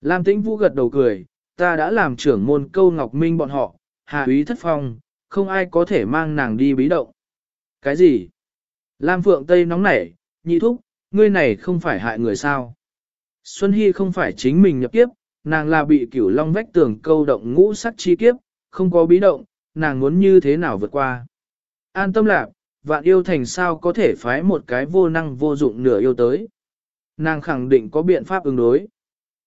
Lam tĩnh vũ gật đầu cười, ta đã làm trưởng môn câu Ngọc Minh bọn họ, hạ úy thất phong, không ai có thể mang nàng đi bí động. Cái gì? Lam Phượng Tây nóng nảy, nhị thúc, ngươi này không phải hại người sao? Xuân Hy không phải chính mình nhập kiếp, nàng là bị cửu long vách tường câu động ngũ sắc chi kiếp, không có bí động, nàng muốn như thế nào vượt qua. An tâm lạc, vạn yêu thành sao có thể phái một cái vô năng vô dụng nửa yêu tới. Nàng khẳng định có biện pháp ứng đối.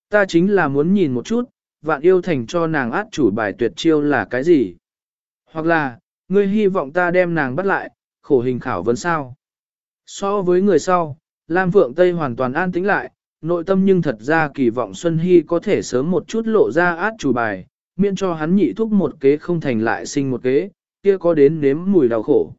Ta chính là muốn nhìn một chút, vạn yêu thành cho nàng át chủ bài tuyệt chiêu là cái gì. Hoặc là, ngươi hy vọng ta đem nàng bắt lại, khổ hình khảo vấn sao. So với người sau, Lam Phượng Tây hoàn toàn an tĩnh lại, nội tâm nhưng thật ra kỳ vọng Xuân Hy có thể sớm một chút lộ ra át chủ bài, miễn cho hắn nhị thúc một kế không thành lại sinh một kế, kia có đến nếm mùi đau khổ.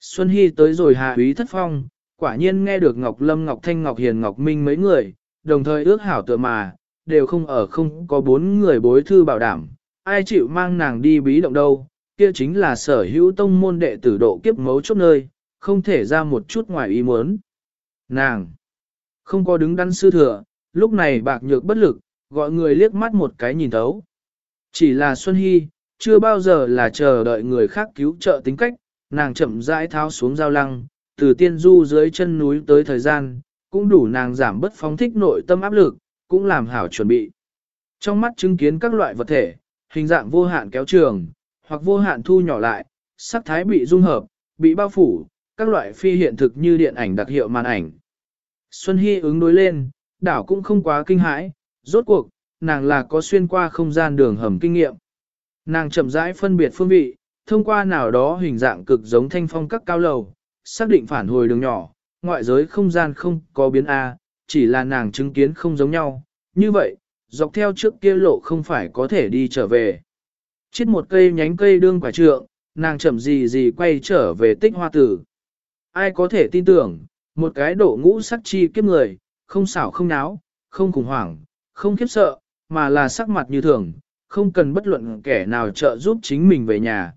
Xuân Hy tới rồi hạ úy thất phong, quả nhiên nghe được Ngọc Lâm Ngọc Thanh Ngọc Hiền Ngọc Minh mấy người, đồng thời ước hảo tựa mà, đều không ở không có bốn người bối thư bảo đảm, ai chịu mang nàng đi bí động đâu, kia chính là sở hữu tông môn đệ tử độ kiếp mấu chốt nơi, không thể ra một chút ngoài ý muốn. Nàng, không có đứng đắn sư thừa, lúc này bạc nhược bất lực, gọi người liếc mắt một cái nhìn thấu. Chỉ là Xuân Hy, chưa bao giờ là chờ đợi người khác cứu trợ tính cách, nàng chậm rãi tháo xuống giao lăng, từ tiên du dưới chân núi tới thời gian, cũng đủ nàng giảm bất phóng thích nội tâm áp lực, cũng làm hảo chuẩn bị. Trong mắt chứng kiến các loại vật thể, hình dạng vô hạn kéo trường, hoặc vô hạn thu nhỏ lại, sắc thái bị dung hợp, bị bao phủ, các loại phi hiện thực như điện ảnh đặc hiệu màn ảnh. Xuân Hy ứng đối lên, đảo cũng không quá kinh hãi, rốt cuộc, nàng là có xuyên qua không gian đường hầm kinh nghiệm. Nàng chậm rãi phân biệt phương vị, thông qua nào đó hình dạng cực giống thanh phong các cao lầu, xác định phản hồi đường nhỏ, ngoại giới không gian không có biến A, chỉ là nàng chứng kiến không giống nhau. Như vậy, dọc theo trước kia lộ không phải có thể đi trở về. Chết một cây nhánh cây đương quả trượng, nàng chậm gì gì quay trở về tích hoa tử. Ai có thể tin tưởng, một cái độ ngũ sắc chi kiếp người, không xảo không náo, không khủng hoảng, không khiếp sợ, mà là sắc mặt như thường, không cần bất luận kẻ nào trợ giúp chính mình về nhà.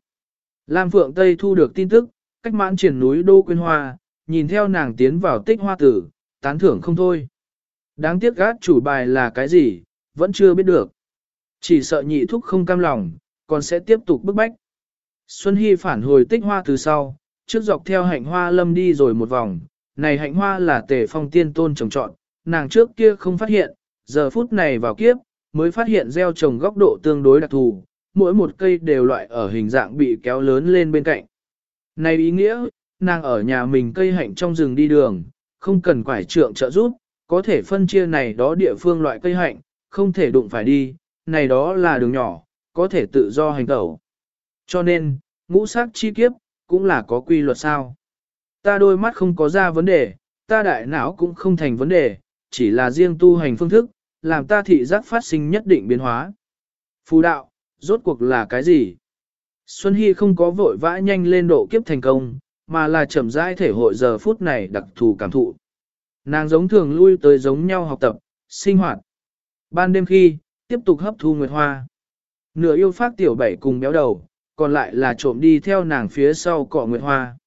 Lam Phượng Tây thu được tin tức, cách mãn triển núi Đô Quyên Hoa, nhìn theo nàng tiến vào tích hoa tử, tán thưởng không thôi. Đáng tiếc gác chủ bài là cái gì, vẫn chưa biết được. Chỉ sợ nhị thúc không cam lòng, còn sẽ tiếp tục bức bách. Xuân Hy phản hồi tích hoa từ sau, trước dọc theo hạnh hoa lâm đi rồi một vòng, này hạnh hoa là tề phong tiên tôn trồng trọn, nàng trước kia không phát hiện, giờ phút này vào kiếp, mới phát hiện gieo trồng góc độ tương đối đặc thù, mỗi một cây đều loại ở hình dạng bị kéo lớn lên bên cạnh. Này ý nghĩa, nàng ở nhà mình cây hạnh trong rừng đi đường, không cần quải trượng trợ giúp, có thể phân chia này đó địa phương loại cây hạnh, không thể đụng phải đi, này đó là đường nhỏ, có thể tự do hành tẩu. Cho nên, ngũ sắc chi kiếp, cũng là có quy luật sao. Ta đôi mắt không có ra vấn đề, ta đại não cũng không thành vấn đề, chỉ là riêng tu hành phương thức, làm ta thị giác phát sinh nhất định biến hóa. Phù đạo, rốt cuộc là cái gì? Xuân Hy không có vội vã nhanh lên độ kiếp thành công, mà là chậm rãi thể hội giờ phút này đặc thù cảm thụ. Nàng giống thường lui tới giống nhau học tập, sinh hoạt. Ban đêm khi, tiếp tục hấp thu nguyệt hoa. Nửa yêu phát tiểu bảy cùng béo đầu, còn lại là trộm đi theo nàng phía sau cọ nguyệt hoa.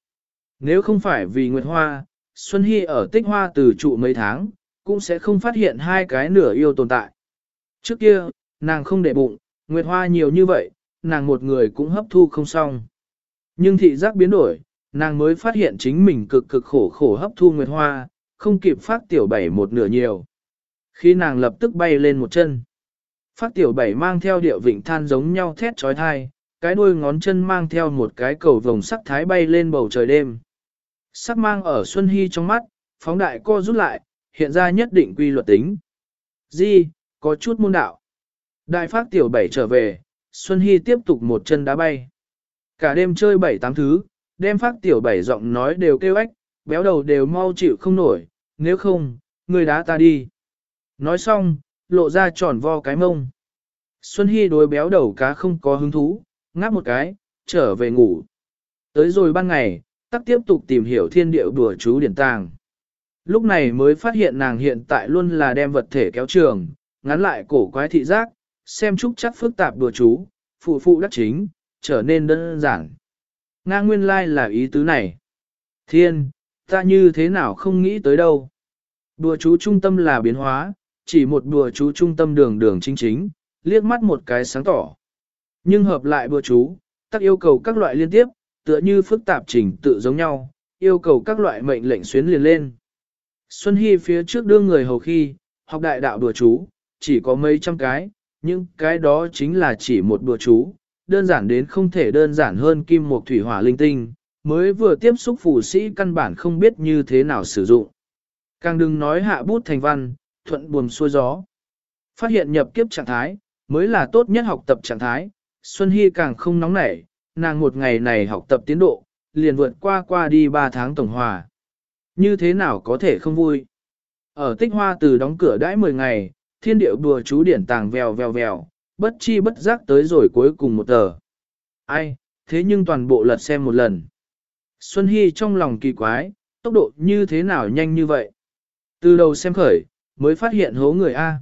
Nếu không phải vì nguyệt hoa, Xuân Hy ở tích hoa từ trụ mấy tháng, cũng sẽ không phát hiện hai cái nửa yêu tồn tại. Trước kia, nàng không để bụng, nguyệt hoa nhiều như vậy, nàng một người cũng hấp thu không xong. Nhưng thị giác biến đổi, nàng mới phát hiện chính mình cực cực khổ khổ hấp thu nguyệt hoa, không kịp phát tiểu bảy một nửa nhiều. Khi nàng lập tức bay lên một chân, phát tiểu bảy mang theo điệu vịnh than giống nhau thét trói thai, cái đuôi ngón chân mang theo một cái cầu vồng sắc thái bay lên bầu trời đêm. Sắc mang ở Xuân Hy trong mắt, phóng đại co rút lại, hiện ra nhất định quy luật tính. Di, có chút môn đạo. Đại phát tiểu bảy trở về, Xuân Hy tiếp tục một chân đá bay. Cả đêm chơi bảy tám thứ, đem phát tiểu bảy giọng nói đều kêu ách, béo đầu đều mau chịu không nổi, nếu không, người đá ta đi. Nói xong, lộ ra tròn vo cái mông. Xuân Hy đối béo đầu cá không có hứng thú, ngáp một cái, trở về ngủ. Tới rồi ban ngày, tắc tiếp tục tìm hiểu thiên điệu đùa chú điển tàng. Lúc này mới phát hiện nàng hiện tại luôn là đem vật thể kéo trường, ngắn lại cổ quái thị giác, xem chúc chắc phức tạp đùa chú, phụ phụ đắc chính, trở nên đơn giản. Nga nguyên lai like là ý tứ này. Thiên, ta như thế nào không nghĩ tới đâu. Đùa chú trung tâm là biến hóa, chỉ một đùa chú trung tâm đường đường chính chính, liếc mắt một cái sáng tỏ. Nhưng hợp lại đùa chú, tắc yêu cầu các loại liên tiếp, tựa như phức tạp trình tự giống nhau, yêu cầu các loại mệnh lệnh xuyến liền lên. Xuân Hy phía trước đưa người hầu khi, học đại đạo đùa chú, chỉ có mấy trăm cái, nhưng cái đó chính là chỉ một đùa chú, đơn giản đến không thể đơn giản hơn kim một thủy hỏa linh tinh, mới vừa tiếp xúc phù sĩ căn bản không biết như thế nào sử dụng. Càng đừng nói hạ bút thành văn, thuận buồm xuôi gió. Phát hiện nhập kiếp trạng thái, mới là tốt nhất học tập trạng thái, Xuân Hy càng không nóng nảy, nàng một ngày này học tập tiến độ, liền vượt qua qua đi 3 tháng tổng hòa. Như thế nào có thể không vui? Ở tích hoa từ đóng cửa đãi 10 ngày, thiên điệu đùa chú điển tàng vèo vèo vèo, bất chi bất giác tới rồi cuối cùng một tờ. Ai, thế nhưng toàn bộ lật xem một lần. Xuân Hy trong lòng kỳ quái, tốc độ như thế nào nhanh như vậy? Từ đầu xem khởi, mới phát hiện hố người A.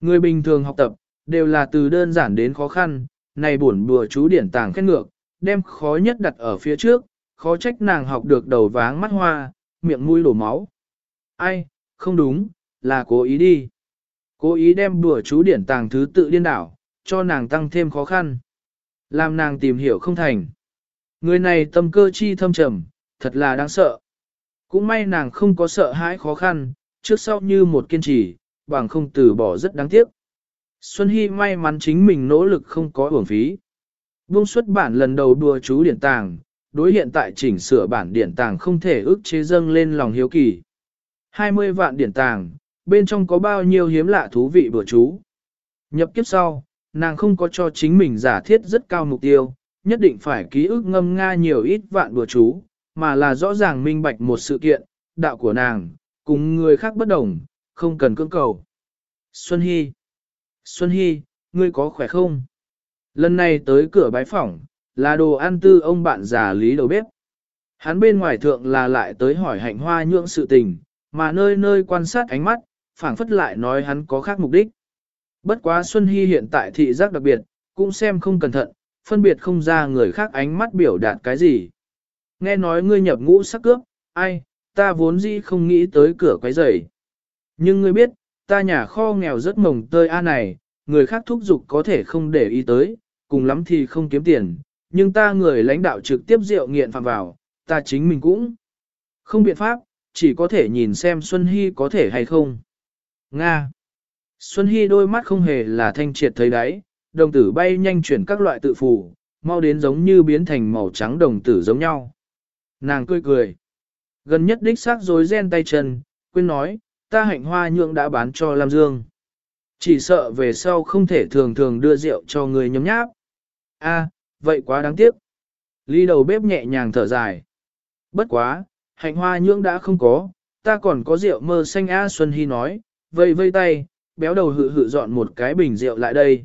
Người bình thường học tập, đều là từ đơn giản đến khó khăn, này buồn bùa chú điển tàng khét ngược, đem khó nhất đặt ở phía trước, khó trách nàng học được đầu váng mắt hoa, miệng mũi đổ máu. Ai, không đúng, là cố ý đi. Cố ý đem bùa chú điển tàng thứ tự điên đảo, cho nàng tăng thêm khó khăn. Làm nàng tìm hiểu không thành. Người này tâm cơ chi thâm trầm, thật là đáng sợ. Cũng may nàng không có sợ hãi khó khăn, trước sau như một kiên trì, bằng không từ bỏ rất đáng tiếc. Xuân Hy may mắn chính mình nỗ lực không có uổng phí. Buông xuất bản lần đầu đùa chú điển tàng, đối hiện tại chỉnh sửa bản điển tàng không thể ước chế dâng lên lòng hiếu kỳ. 20 vạn điển tàng, bên trong có bao nhiêu hiếm lạ thú vị bữa chú. Nhập kiếp sau, nàng không có cho chính mình giả thiết rất cao mục tiêu, nhất định phải ký ức ngâm nga nhiều ít vạn bữa chú, mà là rõ ràng minh bạch một sự kiện, đạo của nàng, cùng người khác bất đồng, không cần cưỡng cầu. Xuân Hy Xuân Hy, ngươi có khỏe không? Lần này tới cửa bái phỏng, là đồ ăn tư ông bạn già lý đầu bếp. Hắn bên ngoài thượng là lại tới hỏi hạnh hoa nhượng sự tình, mà nơi nơi quan sát ánh mắt, phảng phất lại nói hắn có khác mục đích. Bất quá Xuân Hy hiện tại thị giác đặc biệt, cũng xem không cẩn thận, phân biệt không ra người khác ánh mắt biểu đạt cái gì. Nghe nói ngươi nhập ngũ sắc cướp, ai, ta vốn dĩ không nghĩ tới cửa quấy rầy. Nhưng ngươi biết, ta nhà kho nghèo rất mồng tơi a này, người khác thúc giục có thể không để ý tới, cùng lắm thì không kiếm tiền, nhưng ta người lãnh đạo trực tiếp rượu nghiện phạm vào, ta chính mình cũng không biện pháp, chỉ có thể nhìn xem Xuân Hy có thể hay không. Nga Xuân Hy đôi mắt không hề là thanh triệt thấy đáy, đồng tử bay nhanh chuyển các loại tự phù, mau đến giống như biến thành màu trắng đồng tử giống nhau. Nàng cười cười. Gần nhất đích xác rối ren tay chân, quên nói, ta hạnh hoa nhượng đã bán cho Lam Dương. Chỉ sợ về sau không thể thường thường đưa rượu cho người nhấm nháp. A, à, vậy quá đáng tiếc. Ly đầu bếp nhẹ nhàng thở dài. Bất quá, hạnh hoa nhưỡng đã không có, ta còn có rượu mơ xanh A Xuân Hy nói, vây vây tay, béo đầu hự hự dọn một cái bình rượu lại đây.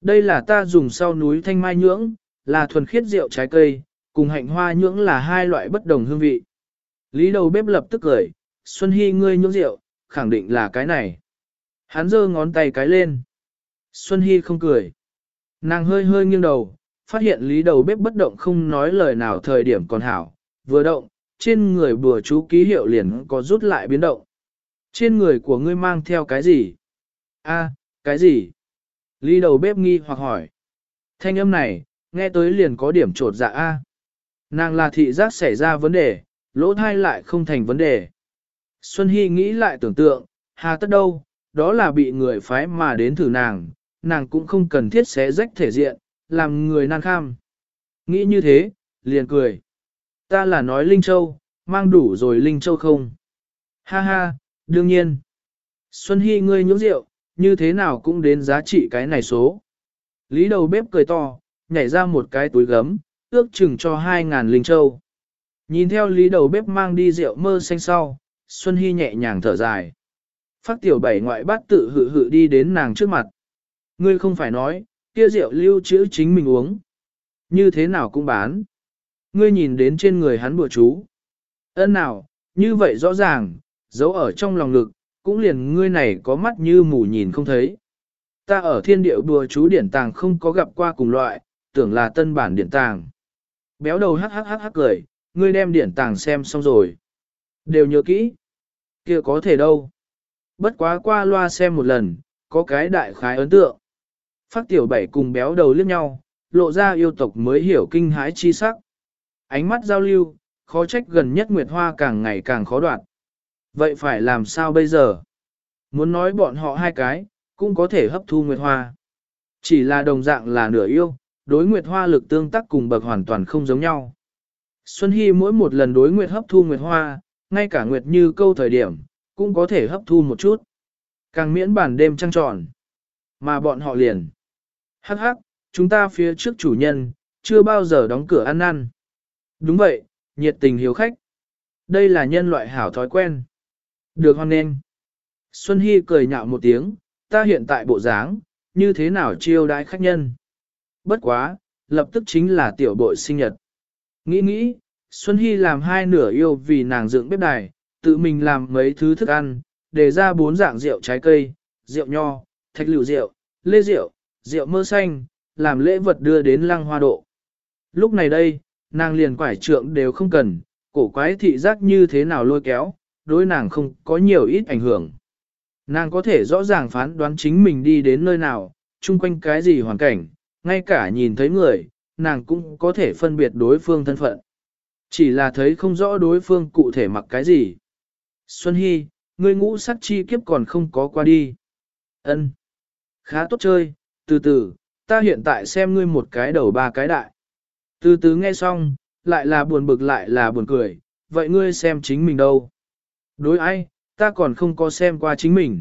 Đây là ta dùng sau núi thanh mai nhưỡng, là thuần khiết rượu trái cây, cùng hạnh hoa nhưỡng là hai loại bất đồng hương vị. Lý đầu bếp lập tức cười, Xuân Hy ngươi nhưỡng rượu, khẳng định là cái này. Hắn giơ ngón tay cái lên. Xuân Hy không cười. Nàng hơi hơi nghiêng đầu, phát hiện lý đầu bếp bất động không nói lời nào thời điểm còn hảo, vừa động, trên người bùa chú ký hiệu liền có rút lại biến động. Trên người của ngươi mang theo cái gì? A, cái gì? Lý đầu bếp nghi hoặc hỏi. Thanh âm này, nghe tới liền có điểm trột dạ A. Nàng là thị giác xảy ra vấn đề, lỗ thai lại không thành vấn đề. Xuân Hy nghĩ lại tưởng tượng, hà tất đâu, đó là bị người phái mà đến thử nàng, nàng cũng không cần thiết xé rách thể diện, làm người nan kham. Nghĩ như thế, liền cười. Ta là nói Linh Châu, mang đủ rồi Linh Châu không? Ha ha, đương nhiên. Xuân Hy ngươi nhúng rượu, như thế nào cũng đến giá trị cái này số. Lý đầu bếp cười to, nhảy ra một cái túi gấm, ước chừng cho 2.000 Linh Châu. Nhìn theo lý đầu bếp mang đi rượu mơ xanh sau, Xuân Hy nhẹ nhàng thở dài. Phát tiểu bảy ngoại bát tự hự hự đi đến nàng trước mặt. Ngươi không phải nói, kia rượu lưu trữ chính mình uống. Như thế nào cũng bán. Ngươi nhìn đến trên người hắn bùa chú. Ơn nào, như vậy rõ ràng, giấu ở trong lòng ngực, cũng liền ngươi này có mắt như mù nhìn không thấy. Ta ở thiên điệu đùa chú điển tàng không có gặp qua cùng loại, tưởng là tân bản điển tàng. Béo đầu hắc hắc hắc hắc cười, ngươi đem điển tàng xem xong rồi. Đều nhớ kỹ. kia có thể đâu. Bất quá qua loa xem một lần, có cái đại khái ấn tượng. Phát tiểu bảy cùng béo đầu liếc nhau, lộ ra yêu tộc mới hiểu kinh hãi chi sắc. Ánh mắt giao lưu, khó trách gần nhất Nguyệt Hoa càng ngày càng khó đoạt. Vậy phải làm sao bây giờ? Muốn nói bọn họ hai cái, cũng có thể hấp thu Nguyệt Hoa. Chỉ là đồng dạng là nửa yêu, đối Nguyệt Hoa lực tương tác cùng bậc hoàn toàn không giống nhau. Xuân Hy mỗi một lần đối Nguyệt hấp thu Nguyệt Hoa, ngay cả Nguyệt như câu thời điểm, cũng có thể hấp thu một chút. Càng miễn bản đêm trăng tròn. Mà bọn họ liền. Hắc hắc, chúng ta phía trước chủ nhân, chưa bao giờ đóng cửa ăn ăn Đúng vậy, nhiệt tình hiếu khách. Đây là nhân loại hảo thói quen. Được hoan nghênh. Xuân Hy cười nhạo một tiếng, ta hiện tại bộ dáng, như thế nào chiêu đãi khách nhân. Bất quá, lập tức chính là tiểu bội sinh nhật. Nghĩ nghĩ, Xuân Hy làm hai nửa yêu vì nàng dựng bếp đài, tự mình làm mấy thứ thức ăn, để ra bốn dạng rượu trái cây, rượu nho, thạch lựu rượu, lê rượu, rượu mơ xanh, làm lễ vật đưa đến lăng hoa độ. Lúc này đây, nàng liền quải trượng đều không cần, cổ quái thị giác như thế nào lôi kéo, đối nàng không có nhiều ít ảnh hưởng. Nàng có thể rõ ràng phán đoán chính mình đi đến nơi nào, chung quanh cái gì hoàn cảnh, ngay cả nhìn thấy người, nàng cũng có thể phân biệt đối phương thân phận. Chỉ là thấy không rõ đối phương cụ thể mặc cái gì. Xuân Hy, ngươi ngũ sắc chi kiếp còn không có qua đi. Ân, Khá tốt chơi, từ từ, ta hiện tại xem ngươi một cái đầu ba cái đại. Từ từ nghe xong, lại là buồn bực lại là buồn cười, vậy ngươi xem chính mình đâu? Đối ai, ta còn không có xem qua chính mình.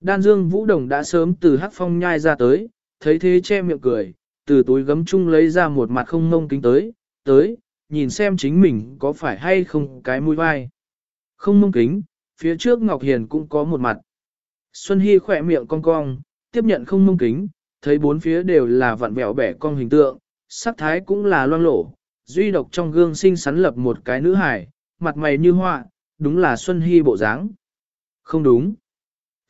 Đan Dương Vũ Đồng đã sớm từ hắc phong nhai ra tới, thấy thế che miệng cười, từ túi gấm chung lấy ra một mặt không mông kính tới, tới, nhìn xem chính mình có phải hay không cái mũi vai. Không mông kính, phía trước Ngọc Hiền cũng có một mặt. Xuân Hy khỏe miệng cong cong, tiếp nhận không mông kính, thấy bốn phía đều là vặn vẹo bẻ cong hình tượng, sắc thái cũng là loang lổ, duy độc trong gương sinh sắn lập một cái nữ hải, mặt mày như họa, đúng là Xuân Hy bộ dáng. Không đúng.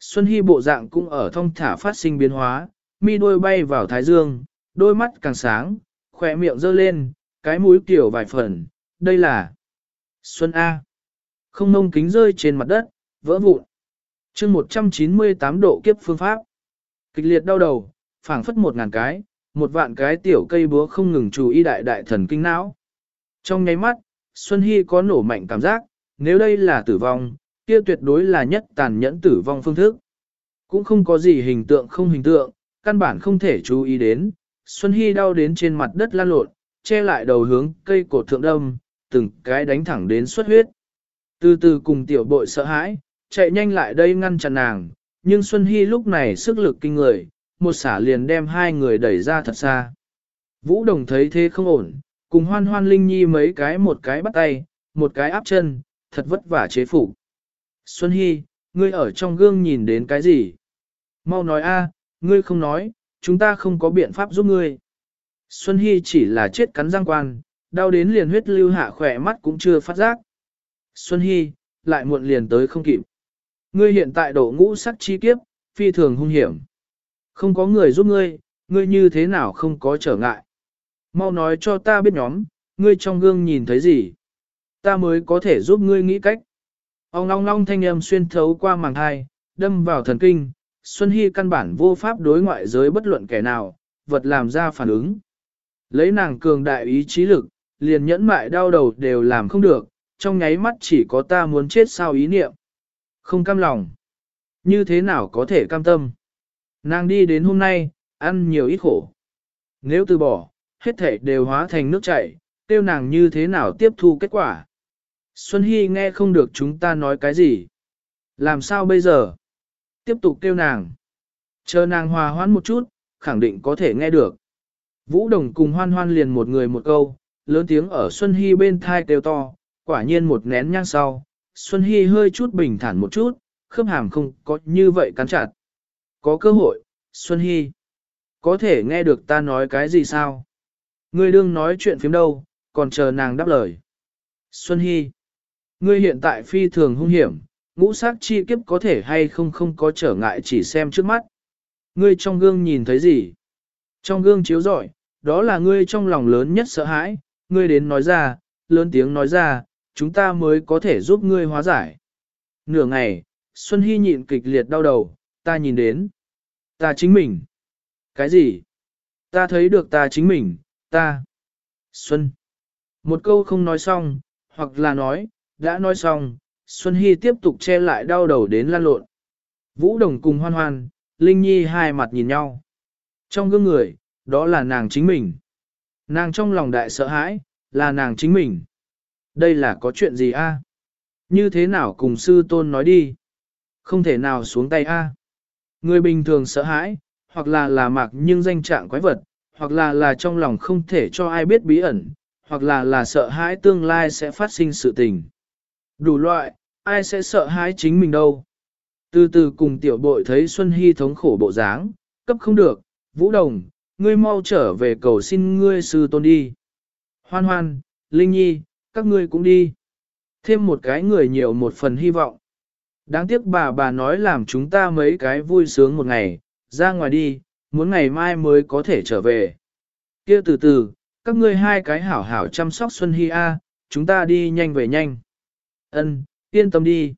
Xuân Hy bộ dạng cũng ở thông thả phát sinh biến hóa, mi đôi bay vào thái dương, đôi mắt càng sáng, khỏe miệng dơ lên, cái mũi kiểu vài phần, đây là Xuân A. Không nông kính rơi trên mặt đất, vỡ vụn. chương 198 độ kiếp phương pháp. Kịch liệt đau đầu, phảng phất một ngàn cái, một vạn cái tiểu cây búa không ngừng chú ý đại đại thần kinh não. Trong nháy mắt, Xuân Hy có nổ mạnh cảm giác, nếu đây là tử vong, kia tuyệt đối là nhất tàn nhẫn tử vong phương thức. Cũng không có gì hình tượng không hình tượng, căn bản không thể chú ý đến. Xuân Hy đau đến trên mặt đất lan lộn, che lại đầu hướng cây cột thượng đâm, từng cái đánh thẳng đến xuất huyết. Từ từ cùng tiểu bội sợ hãi, chạy nhanh lại đây ngăn chặn nàng, nhưng Xuân Hy lúc này sức lực kinh người, một xả liền đem hai người đẩy ra thật xa. Vũ Đồng thấy thế không ổn, cùng hoan hoan linh nhi mấy cái một cái bắt tay, một cái áp chân, thật vất vả chế phục. Xuân Hy, ngươi ở trong gương nhìn đến cái gì? Mau nói a, ngươi không nói, chúng ta không có biện pháp giúp ngươi. Xuân Hy chỉ là chết cắn răng quan, đau đến liền huyết lưu hạ khỏe mắt cũng chưa phát giác. Xuân Hy, lại muộn liền tới không kịp. Ngươi hiện tại độ ngũ sắc chi kiếp, phi thường hung hiểm. Không có người giúp ngươi, ngươi như thế nào không có trở ngại. Mau nói cho ta biết nhóm, ngươi trong gương nhìn thấy gì. Ta mới có thể giúp ngươi nghĩ cách. Ông long long thanh âm xuyên thấu qua màng thai, đâm vào thần kinh, Xuân Hy căn bản vô pháp đối ngoại giới bất luận kẻ nào, vật làm ra phản ứng. Lấy nàng cường đại ý chí lực, liền nhẫn mại đau đầu đều làm không được, trong nháy mắt chỉ có ta muốn chết sao ý niệm. Không cam lòng. Như thế nào có thể cam tâm? Nàng đi đến hôm nay, ăn nhiều ít khổ. Nếu từ bỏ, hết thể đều hóa thành nước chảy, tiêu nàng như thế nào tiếp thu kết quả. Xuân Hy nghe không được chúng ta nói cái gì. Làm sao bây giờ? Tiếp tục kêu nàng. Chờ nàng hòa hoãn một chút, khẳng định có thể nghe được. Vũ Đồng cùng hoan hoan liền một người một câu, lớn tiếng ở Xuân Hy bên thai kêu to, quả nhiên một nén nhang sau. Xuân Hy hơi chút bình thản một chút, khớp hàm không có như vậy cắn chặt. Có cơ hội, Xuân Hy. Có thể nghe được ta nói cái gì sao? Ngươi đương nói chuyện phím đâu, còn chờ nàng đáp lời. Xuân Hy. Ngươi hiện tại phi thường hung hiểm, ngũ sát chi kiếp có thể hay không không có trở ngại chỉ xem trước mắt. Ngươi trong gương nhìn thấy gì? Trong gương chiếu rọi, đó là ngươi trong lòng lớn nhất sợ hãi, ngươi đến nói ra, lớn tiếng nói ra, chúng ta mới có thể giúp ngươi hóa giải. Nửa ngày, Xuân Hy nhịn kịch liệt đau đầu, ta nhìn đến. Ta chính mình. Cái gì? Ta thấy được ta chính mình, ta. Xuân. Một câu không nói xong, hoặc là nói, đã nói xong, Xuân Hy tiếp tục che lại đau đầu đến lan lộn. Vũ Đồng cùng hoan hoan, Linh Nhi hai mặt nhìn nhau. Trong gương người, đó là nàng chính mình. Nàng trong lòng đại sợ hãi, là nàng chính mình. Đây là có chuyện gì a? Như thế nào cùng sư tôn nói đi? Không thể nào xuống tay a. Người bình thường sợ hãi, hoặc là là mạc nhưng danh trạng quái vật, hoặc là là trong lòng không thể cho ai biết bí ẩn, hoặc là là sợ hãi tương lai sẽ phát sinh sự tình. Đủ loại, ai sẽ sợ hãi chính mình đâu. Từ từ cùng tiểu bội thấy Xuân Hy thống khổ bộ dáng, cấp không được, Vũ Đồng, ngươi mau trở về cầu xin ngươi sư tôn đi. Hoan hoan, Linh Nhi, các ngươi cũng đi. Thêm một cái người nhiều một phần hy vọng. Đáng tiếc bà bà nói làm chúng ta mấy cái vui sướng một ngày, ra ngoài đi, muốn ngày mai mới có thể trở về. kia từ từ, các ngươi hai cái hảo hảo chăm sóc Xuân Hy A, chúng ta đi nhanh về nhanh. Ân, yên tâm đi.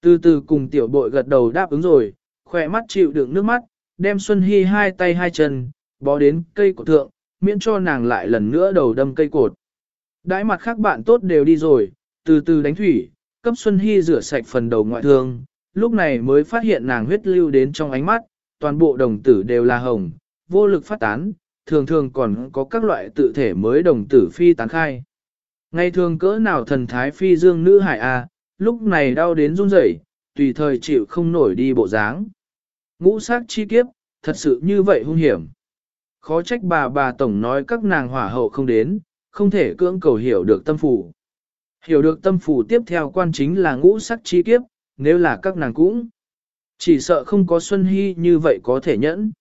Từ từ cùng tiểu bội gật đầu đáp ứng rồi, khỏe mắt chịu đựng nước mắt, đem Xuân Hy hai tay hai chân, bó đến cây cổ thượng, miễn cho nàng lại lần nữa đầu đâm cây cột. Đãi mặt khác bạn tốt đều đi rồi, từ từ đánh thủy, cấp Xuân Hy rửa sạch phần đầu ngoại thương, lúc này mới phát hiện nàng huyết lưu đến trong ánh mắt, toàn bộ đồng tử đều là hồng, vô lực phát tán, thường thường còn có các loại tự thể mới đồng tử phi tán khai. Ngày thường cỡ nào thần thái phi dương nữ hải a, à, lúc này đau đến run rẩy, tùy thời chịu không nổi đi bộ dáng. Ngũ sát chi kiếp, thật sự như vậy hung hiểm. Khó trách bà bà tổng nói các nàng hỏa hậu không đến, không thể cưỡng cầu hiểu được tâm phủ. Hiểu được tâm phủ tiếp theo quan chính là ngũ sắc chi kiếp, nếu là các nàng cũng. Chỉ sợ không có Xuân Hy như vậy có thể nhẫn.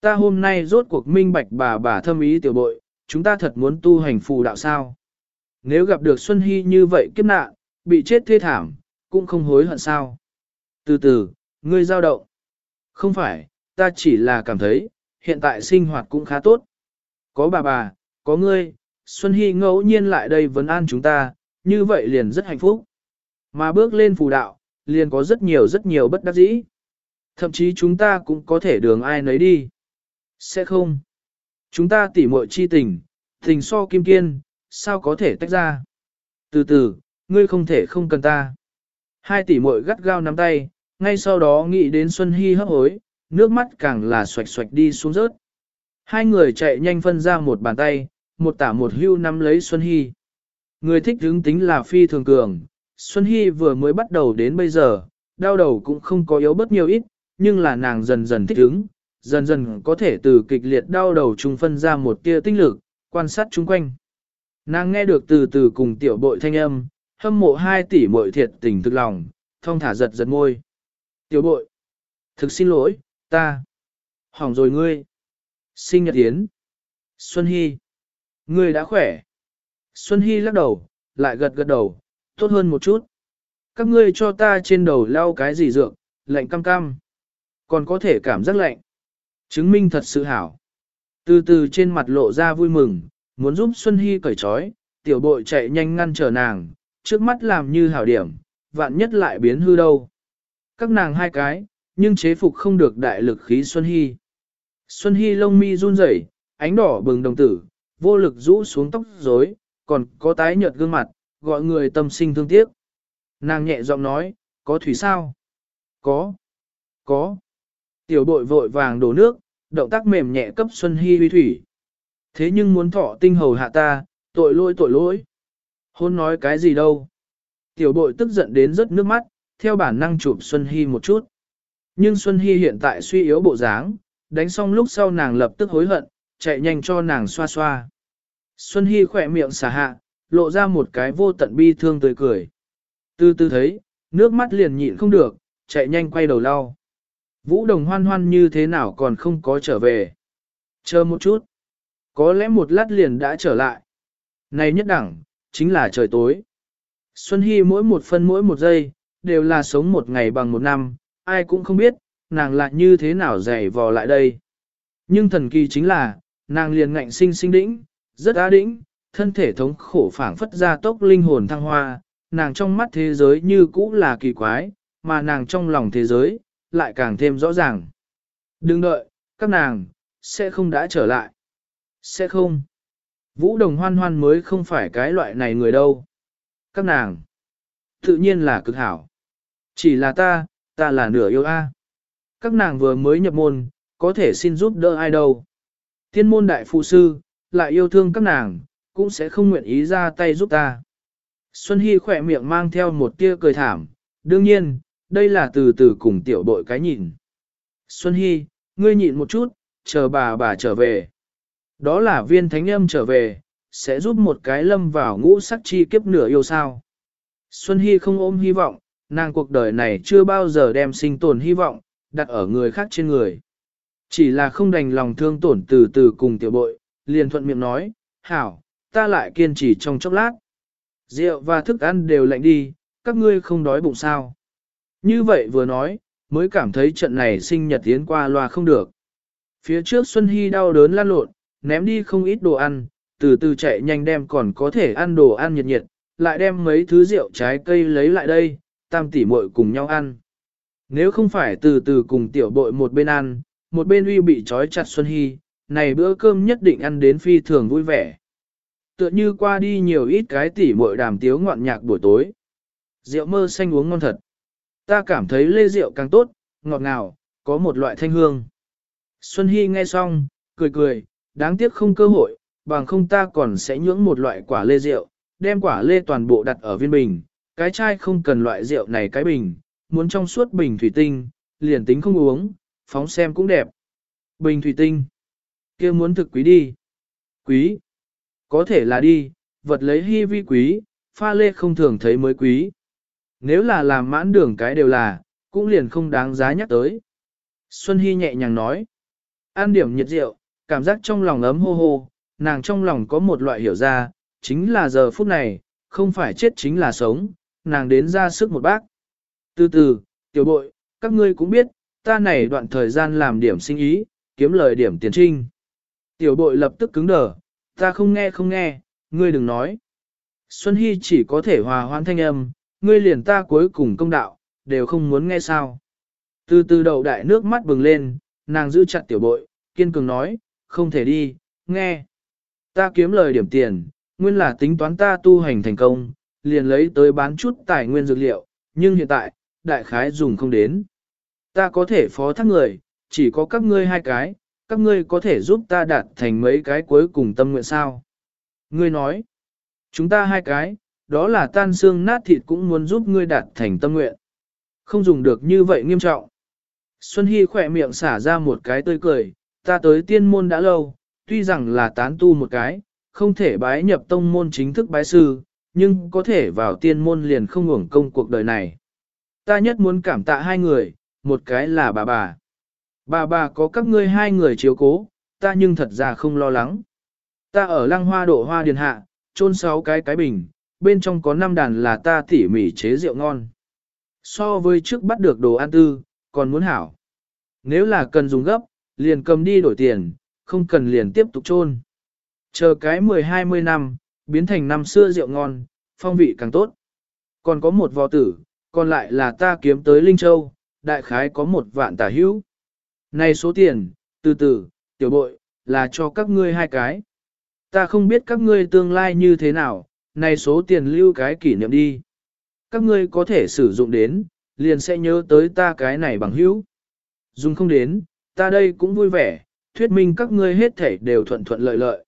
Ta hôm nay rốt cuộc minh bạch bà bà thâm ý tiểu bội, chúng ta thật muốn tu hành phù đạo sao. Nếu gặp được Xuân Hy như vậy kiếp nạn, bị chết thê thảm, cũng không hối hận sao. Từ từ, ngươi giao động. Không phải, ta chỉ là cảm thấy, hiện tại sinh hoạt cũng khá tốt. Có bà bà, có ngươi, Xuân Hy ngẫu nhiên lại đây vấn an chúng ta, như vậy liền rất hạnh phúc. Mà bước lên phù đạo, liền có rất nhiều rất nhiều bất đắc dĩ. Thậm chí chúng ta cũng có thể đường ai nấy đi. Sẽ không. Chúng ta tỉ muội chi tình, tình so kim kiên, sao có thể tách ra. Từ từ, ngươi không thể không cần ta. Hai tỷ muội gắt gao nắm tay, ngay sau đó nghĩ đến Xuân Hy hấp hối, nước mắt càng là xoạch xoạch đi xuống rớt. Hai người chạy nhanh phân ra một bàn tay, một tả một hưu nắm lấy Xuân Hy. Người thích hướng tính là phi thường cường, Xuân Hy vừa mới bắt đầu đến bây giờ, đau đầu cũng không có yếu bớt nhiều ít, nhưng là nàng dần dần thích hứng, dần dần có thể từ kịch liệt đau đầu trung phân ra một tia tinh lực, quan sát chung quanh. Nàng nghe được từ từ cùng tiểu bội thanh âm, hâm mộ hai tỷ muội thiệt tình thực lòng, thông thả giật giật môi. Tiểu bội, thực xin lỗi, ta, hỏng rồi ngươi. Sinh nhật yến. Xuân Hy, ngươi đã khỏe. Xuân Hy lắc đầu, lại gật gật đầu, tốt hơn một chút. Các ngươi cho ta trên đầu lau cái gì dược, lạnh cam cam. Còn có thể cảm giác lạnh. Chứng minh thật sự hảo. Từ từ trên mặt lộ ra vui mừng, muốn giúp Xuân Hy cởi trói, tiểu bội chạy nhanh ngăn trở nàng, trước mắt làm như hảo điểm, vạn nhất lại biến hư đâu. Các nàng hai cái, nhưng chế phục không được đại lực khí Xuân Hy. Xuân Hy lông mi run rẩy, ánh đỏ bừng đồng tử, vô lực rũ xuống tóc rối, còn có tái nhợt gương mặt, gọi người tâm sinh thương tiếc. Nàng nhẹ giọng nói, có thủy sao? Có. Có. Tiểu bội vội vàng đổ nước, động tác mềm nhẹ cấp Xuân Hy huy thủy. Thế nhưng muốn thọ tinh hầu hạ ta, tội lỗi tội lỗi. Hôn nói cái gì đâu. Tiểu bội tức giận đến rớt nước mắt, theo bản năng chụp Xuân Hy một chút. Nhưng Xuân Hy hiện tại suy yếu bộ dáng, đánh xong lúc sau nàng lập tức hối hận, chạy nhanh cho nàng xoa xoa. Xuân Hy khỏe miệng xả hạ, lộ ra một cái vô tận bi thương tươi cười. Từ từ thấy, nước mắt liền nhịn không được, chạy nhanh quay đầu lau. Vũ đồng hoan hoan như thế nào còn không có trở về. Chờ một chút. Có lẽ một lát liền đã trở lại. Này nhất đẳng, chính là trời tối. Xuân Hy mỗi một phân mỗi một giây, đều là sống một ngày bằng một năm, ai cũng không biết, nàng lại như thế nào dày vò lại đây. Nhưng thần kỳ chính là, nàng liền ngạnh sinh sinh đĩnh, rất á đĩnh, thân thể thống khổ phảng phất ra tốc linh hồn thăng hoa, nàng trong mắt thế giới như cũ là kỳ quái, mà nàng trong lòng thế giới, lại càng thêm rõ ràng. Đừng đợi, các nàng, sẽ không đã trở lại. Sẽ không. Vũ đồng hoan hoan mới không phải cái loại này người đâu. Các nàng, tự nhiên là cực hảo. Chỉ là ta, ta là nửa yêu a. Các nàng vừa mới nhập môn, có thể xin giúp đỡ ai đâu. Tiên môn đại phụ sư, lại yêu thương các nàng, cũng sẽ không nguyện ý ra tay giúp ta. Xuân Hy khỏe miệng mang theo một tia cười thảm, đương nhiên, đây là từ từ cùng tiểu bội cái nhìn. Xuân Hy, ngươi nhịn một chút, chờ bà bà trở về. Đó là viên thánh âm trở về, sẽ giúp một cái lâm vào ngũ sắc chi kiếp nửa yêu sao. Xuân Hy không ôm hy vọng, nàng cuộc đời này chưa bao giờ đem sinh tồn hy vọng, đặt ở người khác trên người. Chỉ là không đành lòng thương tổn từ từ cùng tiểu bội, liền thuận miệng nói, hảo, ta lại kiên trì trong chốc lát. Rượu và thức ăn đều lạnh đi, các ngươi không đói bụng sao. Như vậy vừa nói, mới cảm thấy trận này sinh nhật tiến qua loa không được. Phía trước Xuân Hy đau đớn lan lộn, ném đi không ít đồ ăn, từ từ chạy nhanh đem còn có thể ăn đồ ăn nhiệt nhiệt, lại đem mấy thứ rượu trái cây lấy lại đây, tam tỷ muội cùng nhau ăn. Nếu không phải từ từ cùng tiểu bội một bên ăn, một bên uy bị trói chặt Xuân Hy, này bữa cơm nhất định ăn đến phi thường vui vẻ. Tựa như qua đi nhiều ít cái tỷ muội đàm tiếu ngoạn nhạc buổi tối. Rượu mơ xanh uống ngon thật. Ta cảm thấy lê rượu càng tốt, ngọt ngào, có một loại thanh hương. Xuân Hy nghe xong, cười cười, đáng tiếc không cơ hội, bằng không ta còn sẽ nhưỡng một loại quả lê rượu, đem quả lê toàn bộ đặt ở viên bình, cái chai không cần loại rượu này cái bình, muốn trong suốt bình thủy tinh, liền tính không uống, phóng xem cũng đẹp. Bình thủy tinh, kia muốn thực quý đi. Quý, có thể là đi, vật lấy hy vi quý, pha lê không thường thấy mới quý. Nếu là làm mãn đường cái đều là, cũng liền không đáng giá nhắc tới. Xuân Hy nhẹ nhàng nói, an điểm nhiệt rượu, cảm giác trong lòng ấm hô hô, nàng trong lòng có một loại hiểu ra, chính là giờ phút này, không phải chết chính là sống, nàng đến ra sức một bác. Từ từ, tiểu bội, các ngươi cũng biết, ta này đoạn thời gian làm điểm sinh ý, kiếm lời điểm tiền trinh. Tiểu bội lập tức cứng đờ, ta không nghe không nghe, ngươi đừng nói. Xuân Hy chỉ có thể hòa hoãn thanh âm, ngươi liền ta cuối cùng công đạo, đều không muốn nghe sao. Từ từ đầu đại nước mắt bừng lên, nàng giữ chặt tiểu bội, kiên cường nói, không thể đi, nghe. Ta kiếm lời điểm tiền, nguyên là tính toán ta tu hành thành công, liền lấy tới bán chút tài nguyên dược liệu, nhưng hiện tại, đại khái dùng không đến. Ta có thể phó thác người, chỉ có các ngươi hai cái, các ngươi có thể giúp ta đạt thành mấy cái cuối cùng tâm nguyện sao. Ngươi nói, chúng ta hai cái, đó là tan xương nát thịt cũng muốn giúp ngươi đạt thành tâm nguyện. Không dùng được như vậy nghiêm trọng. Xuân Hy khỏe miệng xả ra một cái tươi cười, ta tới tiên môn đã lâu, tuy rằng là tán tu một cái, không thể bái nhập tông môn chính thức bái sư, nhưng có thể vào tiên môn liền không hưởng công cuộc đời này. Ta nhất muốn cảm tạ hai người, một cái là bà bà. Bà bà có các ngươi hai người chiếu cố, ta nhưng thật ra không lo lắng. Ta ở lăng hoa độ hoa điền hạ, trôn sáu cái cái bình, bên trong có năm đàn là ta tỉ mỉ chế rượu ngon. So với trước bắt được đồ ăn tư, còn muốn hảo. Nếu là cần dùng gấp, liền cầm đi đổi tiền, không cần liền tiếp tục chôn, Chờ cái 10-20 năm, biến thành năm xưa rượu ngon, phong vị càng tốt. Còn có một vò tử, còn lại là ta kiếm tới Linh Châu, đại khái có một vạn tả hữu. Này số tiền, từ từ, tiểu bội, là cho các ngươi hai cái. Ta không biết các ngươi tương lai như thế nào, này số tiền lưu cái kỷ niệm đi. Các ngươi có thể sử dụng đến, liền sẽ nhớ tới ta cái này bằng hữu. Dùng không đến, ta đây cũng vui vẻ, thuyết minh các ngươi hết thể đều thuận thuận lợi lợi.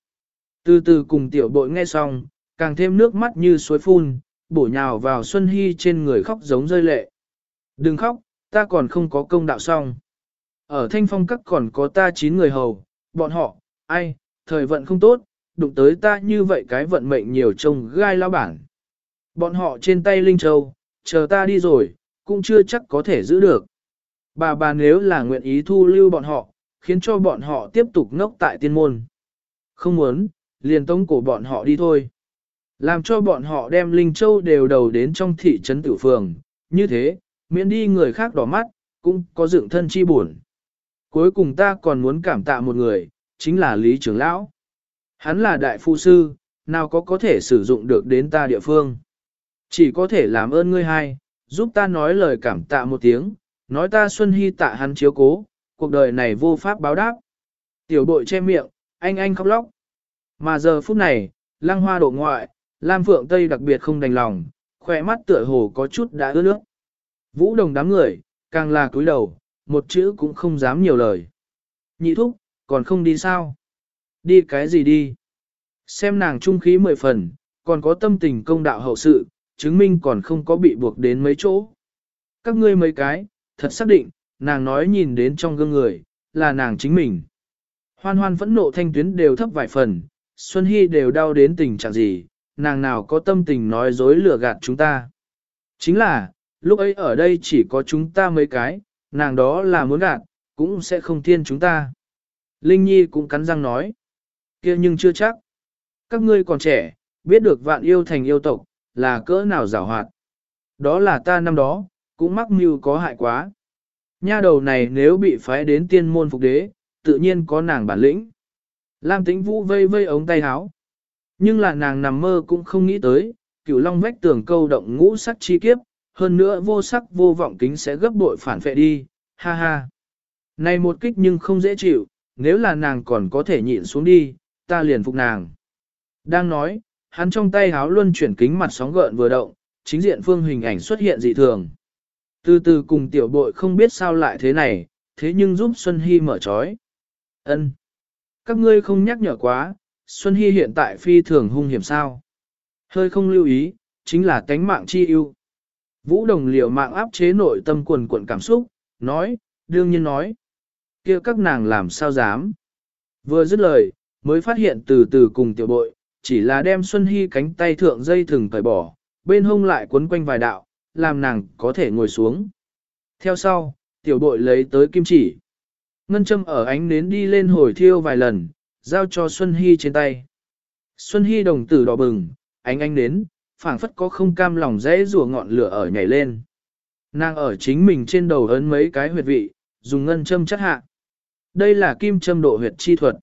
Từ từ cùng tiểu bội nghe xong, càng thêm nước mắt như suối phun, bổ nhào vào Xuân Hy trên người khóc giống rơi lệ. Đừng khóc, ta còn không có công đạo xong. Ở thanh phong các còn có ta chín người hầu, bọn họ, ai, thời vận không tốt, đụng tới ta như vậy cái vận mệnh nhiều trông gai lao bản. Bọn họ trên tay Linh Châu, chờ ta đi rồi, cũng chưa chắc có thể giữ được. Bà bà nếu là nguyện ý thu lưu bọn họ, khiến cho bọn họ tiếp tục ngốc tại tiên môn. Không muốn, liền tống cổ bọn họ đi thôi. Làm cho bọn họ đem Linh Châu đều đầu đến trong thị trấn tử phường, như thế, miễn đi người khác đỏ mắt, cũng có dựng thân chi buồn. Cuối cùng ta còn muốn cảm tạ một người, chính là Lý Trưởng Lão. Hắn là đại phu sư, nào có có thể sử dụng được đến ta địa phương. Chỉ có thể làm ơn ngươi hai, giúp ta nói lời cảm tạ một tiếng, nói ta Xuân Hy tạ hắn chiếu cố, cuộc đời này vô pháp báo đáp. Tiểu bội che miệng, anh anh khóc lóc. Mà giờ phút này, lăng hoa độ ngoại, Lam Phượng Tây đặc biệt không đành lòng, khỏe mắt tựa hồ có chút đã ướt nước. Vũ đồng đám người, càng là cúi đầu, một chữ cũng không dám nhiều lời. Nhị thúc, còn không đi sao? Đi cái gì đi? Xem nàng trung khí mười phần, còn có tâm tình công đạo hậu sự, chứng minh còn không có bị buộc đến mấy chỗ. Các ngươi mấy cái, thật xác định, nàng nói nhìn đến trong gương người, là nàng chính mình. Hoan hoan phẫn nộ thanh tuyến đều thấp vài phần, Xuân Hy đều đau đến tình trạng gì, nàng nào có tâm tình nói dối lừa gạt chúng ta. Chính là, lúc ấy ở đây chỉ có chúng ta mấy cái, nàng đó là muốn gạt, cũng sẽ không thiên chúng ta. Linh Nhi cũng cắn răng nói, kia nhưng chưa chắc. Các ngươi còn trẻ, biết được vạn yêu thành yêu tộc, là cỡ nào giảo hoạt. Đó là ta năm đó, cũng mắc mưu có hại quá. Nha đầu này nếu bị phái đến tiên môn phục đế, tự nhiên có nàng bản lĩnh. Lam tĩnh vũ vây vây ống tay áo. Nhưng là nàng nằm mơ cũng không nghĩ tới, cửu long vách tường câu động ngũ sắc chi kiếp, hơn nữa vô sắc vô vọng kính sẽ gấp bội phản phệ đi, ha ha. Này một kích nhưng không dễ chịu, nếu là nàng còn có thể nhịn xuống đi, ta liền phục nàng. Đang nói, hắn trong tay háo luân chuyển kính mặt sóng gợn vừa động, chính diện phương hình ảnh xuất hiện dị thường. Từ từ cùng tiểu bội không biết sao lại thế này, thế nhưng giúp Xuân Hy mở trói. ân Các ngươi không nhắc nhở quá, Xuân Hy hiện tại phi thường hung hiểm sao. Hơi không lưu ý, chính là cánh mạng chi ưu. Vũ đồng liều mạng áp chế nội tâm quần quận cảm xúc, nói, đương nhiên nói. kia các nàng làm sao dám. Vừa dứt lời, mới phát hiện từ từ cùng tiểu bội, chỉ là đem Xuân Hy cánh tay thượng dây thừng cởi bỏ, bên hông lại quấn quanh vài đạo, làm nàng có thể ngồi xuống. Theo sau, tiểu bội lấy tới kim chỉ. Ngân châm ở ánh nến đi lên hồi thiêu vài lần, giao cho Xuân Hy trên tay. Xuân Hy đồng tử đỏ bừng, ánh ánh nến, phảng phất có không cam lòng dễ rùa ngọn lửa ở nhảy lên. Nàng ở chính mình trên đầu ấn mấy cái huyệt vị, dùng ngân châm chất hạ. Đây là kim châm độ huyệt chi thuật.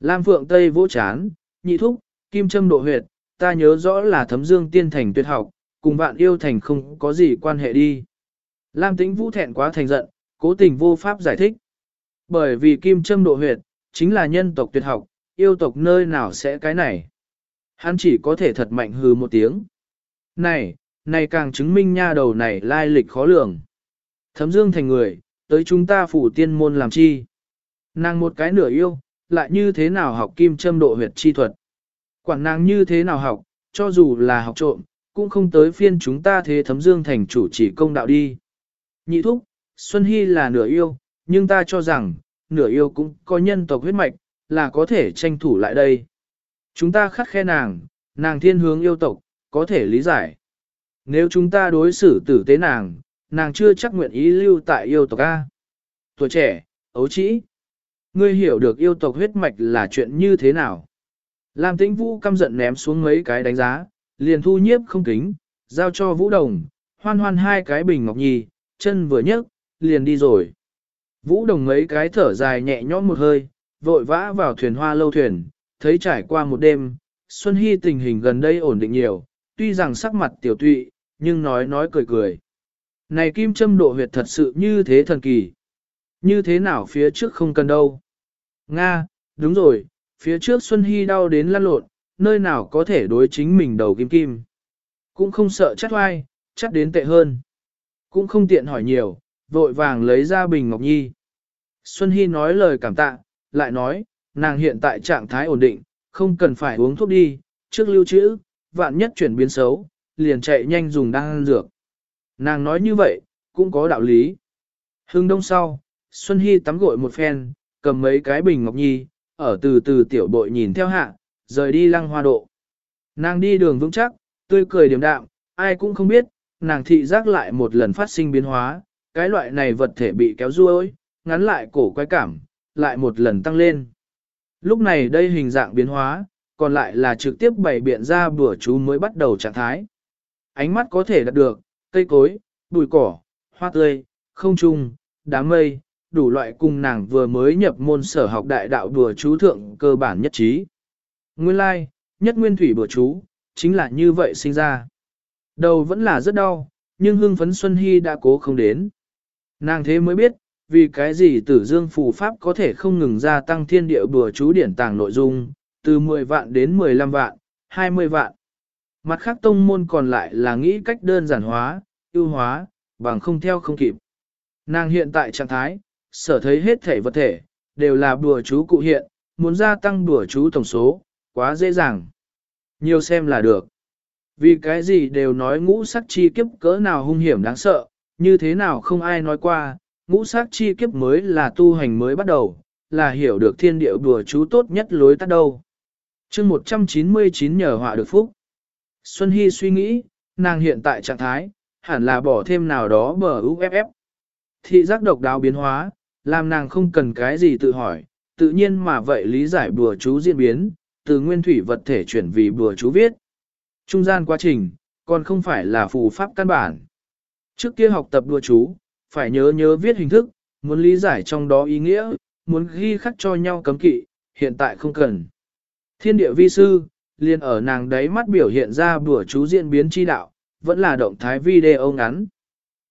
Lam Phượng Tây vỗ chán, nhị thúc, kim châm độ huyệt, ta nhớ rõ là thấm dương tiên thành tuyệt học, cùng vạn yêu thành không có gì quan hệ đi. Lam tĩnh vũ thẹn quá thành giận, cố tình vô pháp giải thích. Bởi vì kim châm độ huyệt, chính là nhân tộc tuyệt học, yêu tộc nơi nào sẽ cái này. Hắn chỉ có thể thật mạnh hừ một tiếng. Này, này càng chứng minh nha đầu này lai lịch khó lường. Thấm dương thành người, tới chúng ta phủ tiên môn làm chi. Nàng một cái nửa yêu, lại như thế nào học kim châm độ huyệt chi thuật. Quản nàng như thế nào học, cho dù là học trộm, cũng không tới phiên chúng ta thế thấm dương thành chủ chỉ công đạo đi. Nhị thúc, Xuân Hy là nửa yêu, nhưng ta cho rằng, nửa yêu cũng có nhân tộc huyết mạch, là có thể tranh thủ lại đây. Chúng ta khắc khe nàng, nàng thiên hướng yêu tộc, có thể lý giải. Nếu chúng ta đối xử tử tế nàng, nàng chưa chắc nguyện ý lưu tại yêu tộc A. Tuổi trẻ, ấu trĩ. Ngươi hiểu được yêu tộc huyết mạch là chuyện như thế nào? Lam tĩnh vũ căm giận ném xuống mấy cái đánh giá, liền thu nhiếp không kính, giao cho vũ đồng, hoan hoan hai cái bình ngọc nhì, chân vừa nhấc, liền đi rồi. Vũ đồng mấy cái thở dài nhẹ nhõm một hơi, vội vã vào thuyền hoa lâu thuyền, thấy trải qua một đêm, Xuân Hy tình hình gần đây ổn định nhiều, tuy rằng sắc mặt tiểu tụy, nhưng nói nói cười cười. Này kim châm độ huyệt thật sự như thế thần kỳ. Như thế nào phía trước không cần đâu. Nga, đúng rồi, phía trước Xuân Hy đau đến lăn lộn, nơi nào có thể đối chính mình đầu kim kim. Cũng không sợ chắc oai, chắc đến tệ hơn. Cũng không tiện hỏi nhiều, vội vàng lấy ra bình ngọc nhi. Xuân Hy nói lời cảm tạ, lại nói, nàng hiện tại trạng thái ổn định, không cần phải uống thuốc đi, trước lưu trữ, vạn nhất chuyển biến xấu, liền chạy nhanh dùng đan dược. Nàng nói như vậy, cũng có đạo lý. Hưng đông sau, Xuân Hy tắm gội một phen, cầm mấy cái bình ngọc nhi, ở từ từ tiểu bội nhìn theo hạ, rời đi lăng hoa độ. Nàng đi đường vững chắc, tươi cười điềm đạm, ai cũng không biết, nàng thị giác lại một lần phát sinh biến hóa, cái loại này vật thể bị kéo ruôi, ngắn lại cổ quái cảm, lại một lần tăng lên. Lúc này đây hình dạng biến hóa, còn lại là trực tiếp bày biện ra bữa chú mới bắt đầu trạng thái. Ánh mắt có thể đạt được, cây cối, bụi cỏ, hoa tươi, không trung, đám mây, đủ loại cùng nàng vừa mới nhập môn sở học đại đạo đùa chú thượng cơ bản nhất trí. Nguyên lai, like, nhất nguyên thủy bữa chú, chính là như vậy sinh ra. Đầu vẫn là rất đau, nhưng hương phấn Xuân Hy đã cố không đến. Nàng thế mới biết, vì cái gì tử dương phù pháp có thể không ngừng gia tăng thiên địa bừa chú điển tàng nội dung, từ 10 vạn đến 15 vạn, 20 vạn. Mặt khác tông môn còn lại là nghĩ cách đơn giản hóa, ưu hóa, bằng không theo không kịp. Nàng hiện tại trạng thái, sở thấy hết thể vật thể, đều là bùa chú cụ hiện, muốn gia tăng bùa chú tổng số, quá dễ dàng. Nhiều xem là được. Vì cái gì đều nói ngũ sắc chi kiếp cỡ nào hung hiểm đáng sợ, như thế nào không ai nói qua, ngũ sắc chi kiếp mới là tu hành mới bắt đầu, là hiểu được thiên địa đùa chú tốt nhất lối tắt đâu. chương 199 nhờ họa được phúc. Xuân Hy suy nghĩ, nàng hiện tại trạng thái, hẳn là bỏ thêm nào đó bờ UFF. Thị giác độc đáo biến hóa, làm nàng không cần cái gì tự hỏi, tự nhiên mà vậy lý giải bùa chú diễn biến, từ nguyên thủy vật thể chuyển vì bùa chú viết. Trung gian quá trình, còn không phải là phù pháp căn bản. Trước kia học tập đùa chú, phải nhớ nhớ viết hình thức, muốn lý giải trong đó ý nghĩa, muốn ghi khắc cho nhau cấm kỵ, hiện tại không cần. Thiên địa vi sư, liền ở nàng đấy mắt biểu hiện ra bùa chú diễn biến chi đạo, vẫn là động thái video ngắn.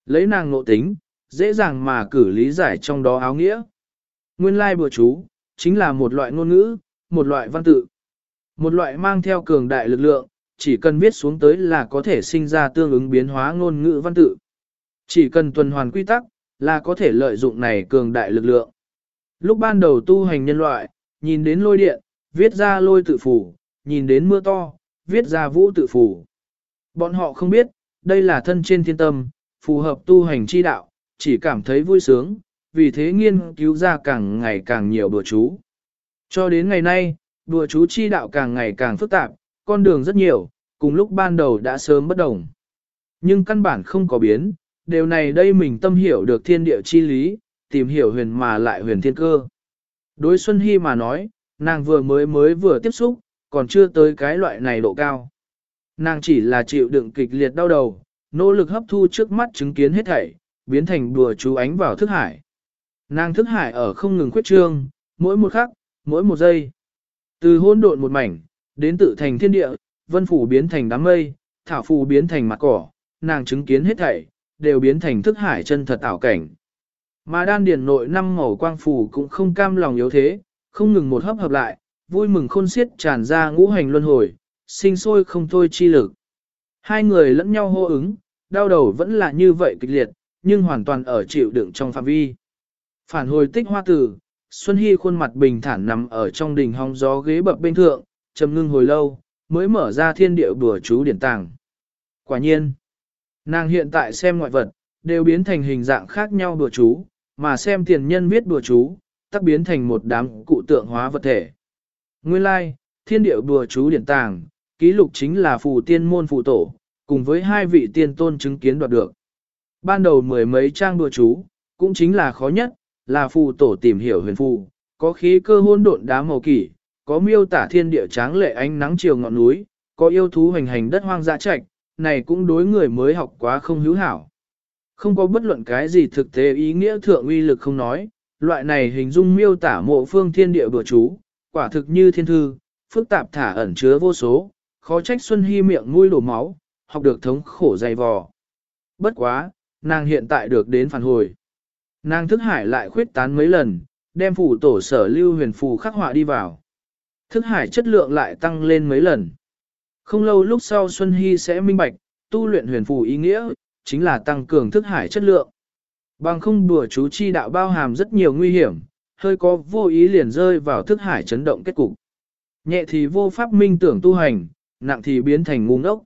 Lấy nàng nội tính, dễ dàng mà cử lý giải trong đó áo nghĩa. Nguyên lai like bùa chú, chính là một loại ngôn ngữ, một loại văn tự. Một loại mang theo cường đại lực lượng, chỉ cần viết xuống tới là có thể sinh ra tương ứng biến hóa ngôn ngữ văn tự. Chỉ cần tuần hoàn quy tắc, là có thể lợi dụng này cường đại lực lượng. Lúc ban đầu tu hành nhân loại, nhìn đến lôi điện, viết ra lôi tự phủ, nhìn đến mưa to, viết ra vũ tự phủ. Bọn họ không biết, đây là thân trên thiên tâm, phù hợp tu hành chi đạo, chỉ cảm thấy vui sướng, vì thế nghiên cứu ra càng ngày càng nhiều bữa chú. Cho đến ngày nay, đùa chú chi đạo càng ngày càng phức tạp, con đường rất nhiều, cùng lúc ban đầu đã sớm bất đồng. Nhưng căn bản không có biến, điều này đây mình tâm hiểu được thiên địa chi lý, tìm hiểu huyền mà lại huyền thiên cơ. Đối Xuân Hy mà nói, nàng vừa mới mới vừa tiếp xúc, còn chưa tới cái loại này độ cao. Nàng chỉ là chịu đựng kịch liệt đau đầu, nỗ lực hấp thu trước mắt chứng kiến hết thảy, biến thành đùa chú ánh vào thức hải. Nàng thức hải ở không ngừng khuyết trương, mỗi một khắc, mỗi một giây. Từ hôn độn một mảnh, đến tự thành thiên địa, vân phủ biến thành đám mây, thảo phù biến thành mặt cỏ, nàng chứng kiến hết thảy, đều biến thành thức hải chân thật ảo cảnh. Mà đan điền nội năm màu quang phù cũng không cam lòng yếu thế, không ngừng một hấp hợp lại, vui mừng khôn xiết tràn ra ngũ hành luân hồi, sinh sôi không thôi chi lực. Hai người lẫn nhau hô ứng, đau đầu vẫn là như vậy kịch liệt, nhưng hoàn toàn ở chịu đựng trong phạm vi. Phản hồi tích hoa tử, Xuân Hy khuôn mặt bình thản nằm ở trong đình hong gió ghế bập bên thượng, trầm ngưng hồi lâu, mới mở ra thiên địa bùa chú điển tàng. Quả nhiên, nàng hiện tại xem ngoại vật, đều biến thành hình dạng khác nhau bùa chú, mà xem tiền nhân viết bùa chú, tắc biến thành một đám cụ tượng hóa vật thể. Nguyên lai, like, thiên địa bùa chú điển tàng, ký lục chính là phù tiên môn phù tổ, cùng với hai vị tiên tôn chứng kiến đoạt được. Ban đầu mười mấy trang bùa chú, cũng chính là khó nhất, là phù tổ tìm hiểu huyền phù, có khí cơ hôn độn đá màu kỷ, có miêu tả thiên địa tráng lệ ánh nắng chiều ngọn núi, có yêu thú hành hành đất hoang dã trạch, này cũng đối người mới học quá không hữu hảo. Không có bất luận cái gì thực tế ý nghĩa thượng uy lực không nói, loại này hình dung miêu tả mộ phương thiên địa bừa chú, quả thực như thiên thư, phức tạp thả ẩn chứa vô số, khó trách Xuân Hy miệng mũi đổ máu, học được thống khổ dày vò. Bất quá, nàng hiện tại được đến phản hồi. Nàng thức hải lại khuyết tán mấy lần, đem phủ tổ sở lưu huyền phù khắc họa đi vào. Thức hải chất lượng lại tăng lên mấy lần. Không lâu lúc sau Xuân Hy sẽ minh bạch, tu luyện huyền phù ý nghĩa, chính là tăng cường thức hải chất lượng. Bằng không đùa chú chi đạo bao hàm rất nhiều nguy hiểm, hơi có vô ý liền rơi vào thức hải chấn động kết cục. Nhẹ thì vô pháp minh tưởng tu hành, nặng thì biến thành ngu ngốc,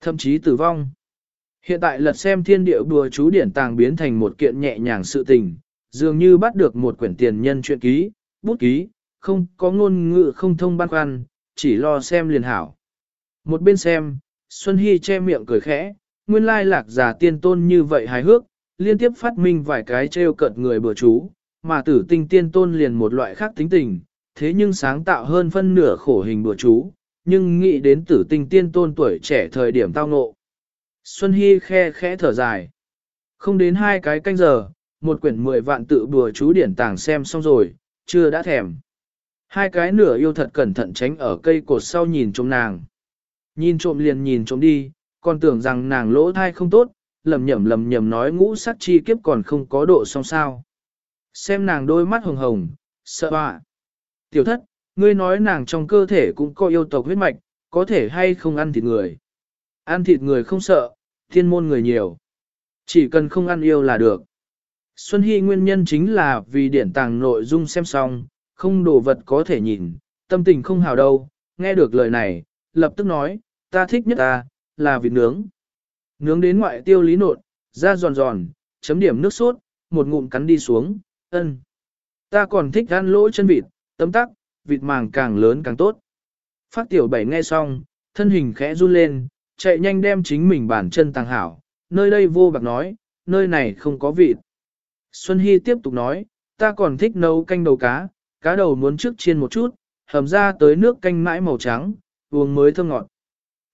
thậm chí tử vong. Hiện tại lật xem thiên địa đùa chú điển tàng biến thành một kiện nhẹ nhàng sự tình, dường như bắt được một quyển tiền nhân truyện ký, bút ký, không có ngôn ngữ không thông băn khoăn, chỉ lo xem liền hảo. Một bên xem, Xuân Hy che miệng cười khẽ, nguyên lai lạc giả tiên tôn như vậy hài hước, liên tiếp phát minh vài cái trêu cợt người bừa chú, mà tử tinh tiên tôn liền một loại khác tính tình, thế nhưng sáng tạo hơn phân nửa khổ hình bừa chú, nhưng nghĩ đến tử tinh tiên tôn tuổi trẻ thời điểm tao ngộ. Xuân Hy khe khẽ thở dài. Không đến hai cái canh giờ, một quyển mười vạn tự bùa chú điển tàng xem xong rồi, chưa đã thèm. Hai cái nửa yêu thật cẩn thận tránh ở cây cột sau nhìn trộm nàng. Nhìn trộm liền nhìn trộm đi, còn tưởng rằng nàng lỗ thai không tốt, lầm nhầm lầm nhầm nói ngũ sắc chi kiếp còn không có độ song sao. Xem nàng đôi mắt hồng hồng, sợ bạ. Tiểu thất, ngươi nói nàng trong cơ thể cũng có yêu tộc huyết mạch, có thể hay không ăn thịt người. Ăn thịt người không sợ, thiên môn người nhiều. Chỉ cần không ăn yêu là được. Xuân Hy nguyên nhân chính là vì điển tàng nội dung xem xong, không đồ vật có thể nhìn, tâm tình không hào đâu, nghe được lời này, lập tức nói, ta thích nhất ta, là vịt nướng. Nướng đến ngoại tiêu lý nộn, da giòn giòn, chấm điểm nước sốt, một ngụm cắn đi xuống, ân. Ta còn thích ăn lỗ chân vịt, tấm tắc, vịt màng càng lớn càng tốt. Phát tiểu bảy nghe xong, thân hình khẽ run lên, chạy nhanh đem chính mình bản chân tàng hảo, nơi đây vô bạc nói, nơi này không có vịt. Xuân Hy tiếp tục nói, ta còn thích nấu canh đầu cá, cá đầu muốn trước chiên một chút, hầm ra tới nước canh mãi màu trắng, uống mới thơm ngọt.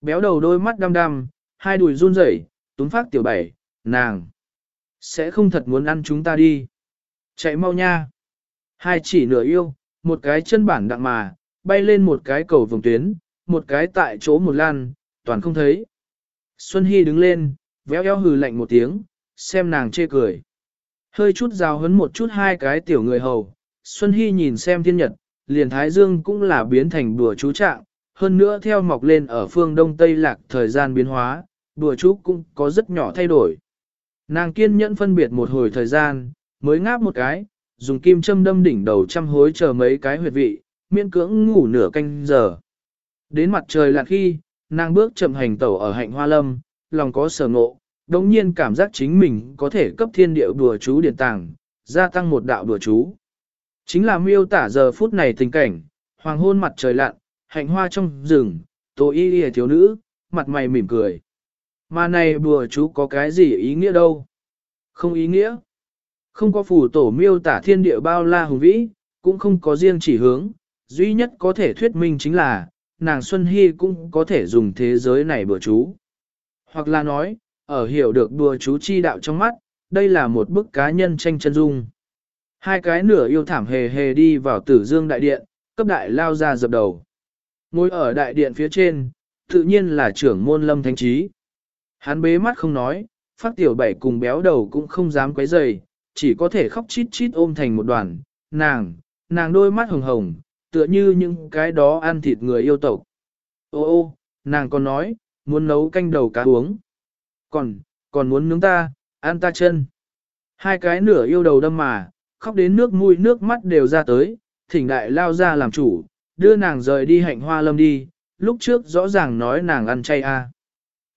Béo đầu đôi mắt đăm đăm, hai đùi run rẩy, túm phát tiểu bảy, nàng. Sẽ không thật muốn ăn chúng ta đi. Chạy mau nha. Hai chỉ nửa yêu, một cái chân bản đặng mà, bay lên một cái cầu vòng tuyến, một cái tại chỗ một lan, toàn không thấy. Xuân Hy đứng lên, véo eo hừ lạnh một tiếng, xem nàng chê cười. Hơi chút rào hấn một chút hai cái tiểu người hầu, Xuân Hy nhìn xem thiên nhật, liền Thái Dương cũng là biến thành bùa chú trạng, hơn nữa theo mọc lên ở phương Đông Tây Lạc thời gian biến hóa, bùa chú cũng có rất nhỏ thay đổi. Nàng kiên nhẫn phân biệt một hồi thời gian, mới ngáp một cái, dùng kim châm đâm đỉnh đầu chăm hối chờ mấy cái huyệt vị, miễn cưỡng ngủ nửa canh giờ. Đến mặt trời lặn khi, nàng bước chậm hành tẩu ở hạnh hoa lâm, lòng có sở ngộ, đồng nhiên cảm giác chính mình có thể cấp thiên địa đùa chú điện tàng, gia tăng một đạo đùa chú. Chính là miêu tả giờ phút này tình cảnh, hoàng hôn mặt trời lặn, hạnh hoa trong rừng, tô y y thiếu nữ, mặt mày mỉm cười. Mà này đùa chú có cái gì ý nghĩa đâu? Không ý nghĩa. Không có phủ tổ miêu tả thiên địa bao la hùng vĩ, cũng không có riêng chỉ hướng, duy nhất có thể thuyết minh chính là, nàng Xuân Hy cũng có thể dùng thế giới này bừa chú. Hoặc là nói, ở hiểu được bừa chú chi đạo trong mắt, đây là một bức cá nhân tranh chân dung. Hai cái nửa yêu thảm hề hề đi vào tử dương đại điện, cấp đại lao ra dập đầu. Ngồi ở đại điện phía trên, tự nhiên là trưởng môn lâm thánh trí. Hắn bế mắt không nói, phát tiểu bảy cùng béo đầu cũng không dám quấy rầy, chỉ có thể khóc chít chít ôm thành một đoàn. Nàng, nàng đôi mắt hồng hồng, tựa như những cái đó ăn thịt người yêu tộc. Ô ô, nàng còn nói, muốn nấu canh đầu cá uống. Còn, còn muốn nướng ta, ăn ta chân. Hai cái nửa yêu đầu đâm mà, khóc đến nước mũi nước mắt đều ra tới, thỉnh đại lao ra làm chủ, đưa nàng rời đi hạnh hoa lâm đi, lúc trước rõ ràng nói nàng ăn chay a. À.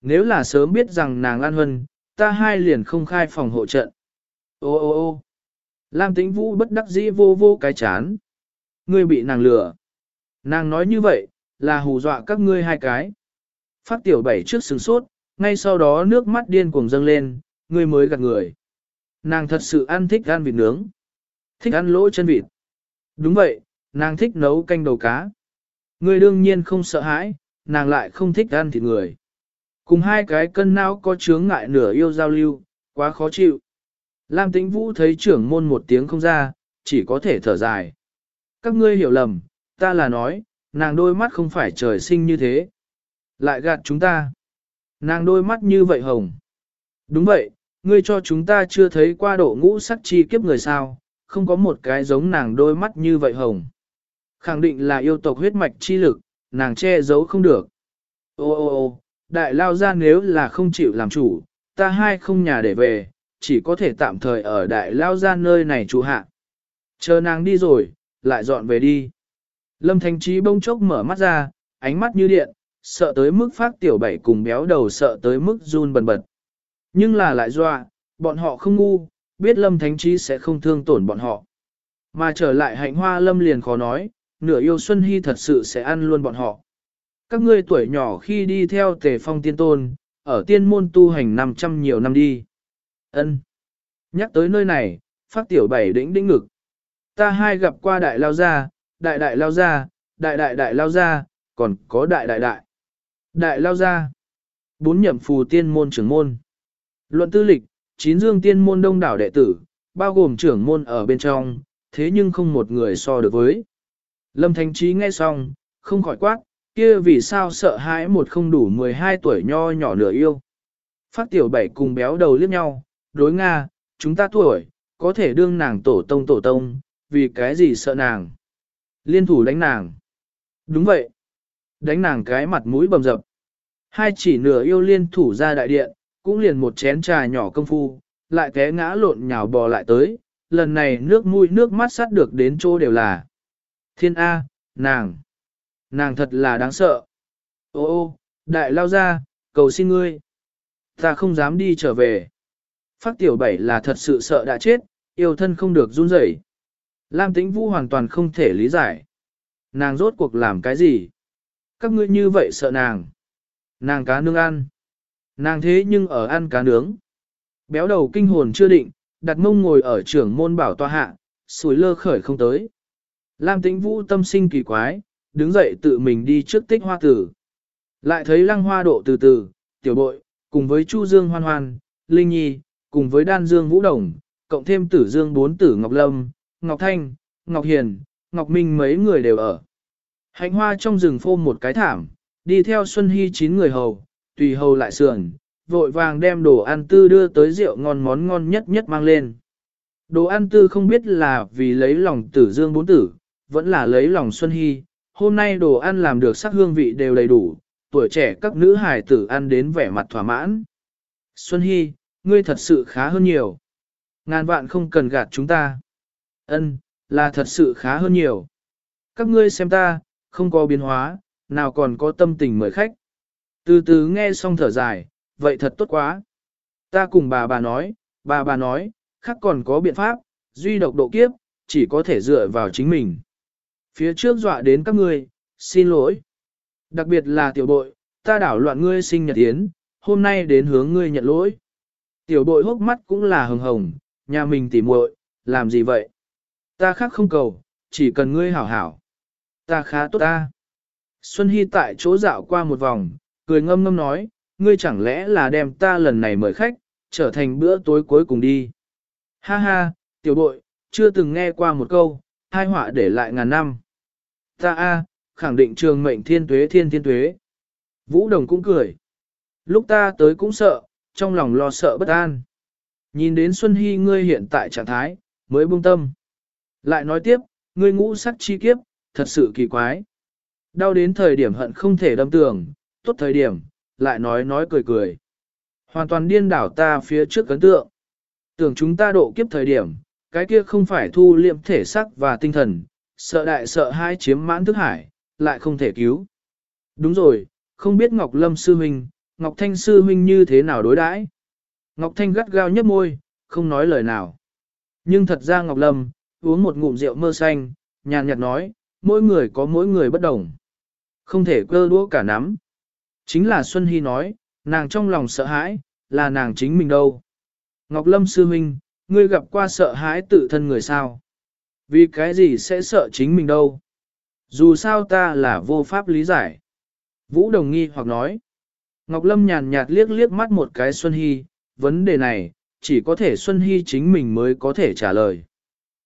Nếu là sớm biết rằng nàng ăn hân, ta hai liền không khai phòng hộ trận. Ô ô ô Lam tĩnh vũ bất đắc dĩ vô vô cái chán. Ngươi bị nàng lừa. Nàng nói như vậy, là hù dọa các ngươi hai cái. Phát tiểu bảy trước sừng sốt, ngay sau đó nước mắt điên cuồng dâng lên, ngươi mới gạt người. Nàng thật sự ăn thích ăn vịt nướng. Thích ăn lỗ chân vịt. Đúng vậy, nàng thích nấu canh đầu cá. Ngươi đương nhiên không sợ hãi, nàng lại không thích ăn thịt người. Cùng hai cái cân não có chướng ngại nửa yêu giao lưu, quá khó chịu. Lam Tĩnh Vũ thấy trưởng môn một tiếng không ra, chỉ có thể thở dài. Các ngươi hiểu lầm, ta là nói, nàng đôi mắt không phải trời sinh như thế. Lại gạt chúng ta. Nàng đôi mắt như vậy hồng. Đúng vậy, ngươi cho chúng ta chưa thấy qua độ ngũ sắc chi kiếp người sao, không có một cái giống nàng đôi mắt như vậy hồng. Khẳng định là yêu tộc huyết mạch chi lực, nàng che giấu không được. Ô ô ô, đại lao ra nếu là không chịu làm chủ, ta hai không nhà để về, chỉ có thể tạm thời ở đại lao ra nơi này trụ hạ. Chờ nàng đi rồi, lại dọn về đi. Lâm Thanh Trí bông chốc mở mắt ra, ánh mắt như điện, sợ tới mức phát tiểu bảy cùng béo đầu sợ tới mức run bần bật. Nhưng là lại dọa, bọn họ không ngu, biết Lâm Thánh Trí sẽ không thương tổn bọn họ. Mà trở lại hạnh hoa Lâm liền khó nói, nửa yêu Xuân Hy thật sự sẽ ăn luôn bọn họ. Các ngươi tuổi nhỏ khi đi theo tề phong tiên tôn, ở tiên môn tu hành 500 nhiều năm đi. ân Nhắc tới nơi này, phát tiểu bảy đĩnh đĩnh ngực. Ta hai gặp qua đại lao gia, đại đại lao gia, đại đại đại lao gia, còn có đại đại đại. Đại lao gia. Bốn nhậm phù tiên môn trưởng môn. Luận tư lịch, chín dương tiên môn đông đảo đệ tử, bao gồm trưởng môn ở bên trong, thế nhưng không một người so được với. Lâm Thánh Trí nghe xong, không khỏi quát, kia vì sao sợ hãi một không đủ 12 tuổi nho nhỏ nửa yêu. Phát tiểu bảy cùng béo đầu liếc nhau, đối Nga, chúng ta tuổi, có thể đương nàng tổ tông tổ tông, vì cái gì sợ nàng. Liên thủ đánh nàng. Đúng vậy. Đánh nàng cái mặt mũi bầm dập. Hai chỉ nửa yêu liên thủ ra đại điện, cũng liền một chén trà nhỏ công phu, lại té ngã lộn nhào bò lại tới, lần này nước mũi nước mắt sát được đến chỗ đều là. Thiên A, nàng, nàng thật là đáng sợ. Ô ô, đại lao ra, cầu xin ngươi. Ta không dám đi trở về. Phát tiểu bảy là thật sự sợ đã chết, yêu thân không được run rẩy. Lam tĩnh vũ hoàn toàn không thể lý giải. Nàng rốt cuộc làm cái gì? các ngươi như vậy sợ nàng. Nàng cá nướng ăn. Nàng thế nhưng ở ăn cá nướng. Béo đầu kinh hồn chưa định, đặt mông ngồi ở trưởng môn bảo tòa hạ, sủi lơ khởi không tới. Lam tĩnh vũ tâm sinh kỳ quái, đứng dậy tự mình đi trước tích hoa tử. Lại thấy lăng hoa độ từ từ, tiểu bội, cùng với Chu Dương hoan hoan, Linh Nhi, cùng với đan dương vũ đồng, cộng thêm tử dương bốn tử Ngọc Lâm, Ngọc Thanh, Ngọc Hiền, Ngọc Minh mấy người đều ở. Hạnh hoa trong rừng phô một cái thảm, đi theo Xuân Hy chín người hầu, tùy hầu lại sườn, vội vàng đem đồ ăn tư đưa tới rượu ngon món ngon nhất nhất mang lên. Đồ ăn tư không biết là vì lấy lòng tử dương bốn tử, vẫn là lấy lòng Xuân Hy, hôm nay đồ ăn làm được sắc hương vị đều đầy đủ, tuổi trẻ các nữ hài tử ăn đến vẻ mặt thỏa mãn. Xuân Hy, ngươi thật sự khá hơn nhiều. Ngàn vạn không cần gạt chúng ta. Ân, là thật sự khá hơn nhiều. Các ngươi xem ta, không có biến hóa, nào còn có tâm tình mời khách. Từ từ nghe xong thở dài, vậy thật tốt quá. Ta cùng bà bà nói, bà bà nói, khác còn có biện pháp, duy độc độ kiếp, chỉ có thể dựa vào chính mình. Phía trước dọa đến các ngươi, xin lỗi. Đặc biệt là tiểu bội, ta đảo loạn ngươi sinh nhật tiến, hôm nay đến hướng ngươi nhận lỗi. Tiểu bội hốc mắt cũng là hồng hồng, nhà mình tỉ muội, làm gì vậy? Ta khác không cầu, chỉ cần ngươi hảo hảo. Ta khá tốt ta. Xuân Hy tại chỗ dạo qua một vòng, cười ngâm ngâm nói, ngươi chẳng lẽ là đem ta lần này mời khách, trở thành bữa tối cuối cùng đi. Ha ha, tiểu bội, chưa từng nghe qua một câu, hai họa để lại ngàn năm. Ta a, khẳng định trường mệnh thiên tuế thiên thiên tuế. Vũ Đồng cũng cười. Lúc ta tới cũng sợ, trong lòng lo sợ bất an. Nhìn đến Xuân Hy ngươi hiện tại trạng thái, mới buông tâm. Lại nói tiếp, ngươi ngũ sắc chi kiếp, thật sự kỳ quái. Đau đến thời điểm hận không thể đâm tường, tốt thời điểm, lại nói nói cười cười. Hoàn toàn điên đảo ta phía trước ấn tượng. Tưởng chúng ta độ kiếp thời điểm, cái kia không phải thu liệm thể sắc và tinh thần, sợ đại sợ hai chiếm mãn thức hải, lại không thể cứu. Đúng rồi, không biết Ngọc Lâm sư huynh, Ngọc Thanh sư huynh như thế nào đối đãi? Ngọc Thanh gắt gao nhấp môi, không nói lời nào. Nhưng thật ra Ngọc Lâm, uống một ngụm rượu mơ xanh, nhàn nhạt nói, mỗi người có mỗi người bất đồng. Không thể cơ đũa cả nắm. Chính là Xuân Hy nói, nàng trong lòng sợ hãi, là nàng chính mình đâu. Ngọc Lâm sư huynh, ngươi gặp qua sợ hãi tự thân người sao? Vì cái gì sẽ sợ chính mình đâu? Dù sao ta là vô pháp lý giải. Vũ Đồng nghi hoặc nói. Ngọc Lâm nhàn nhạt liếc liếc mắt một cái Xuân Hy, vấn đề này, chỉ có thể Xuân Hy chính mình mới có thể trả lời.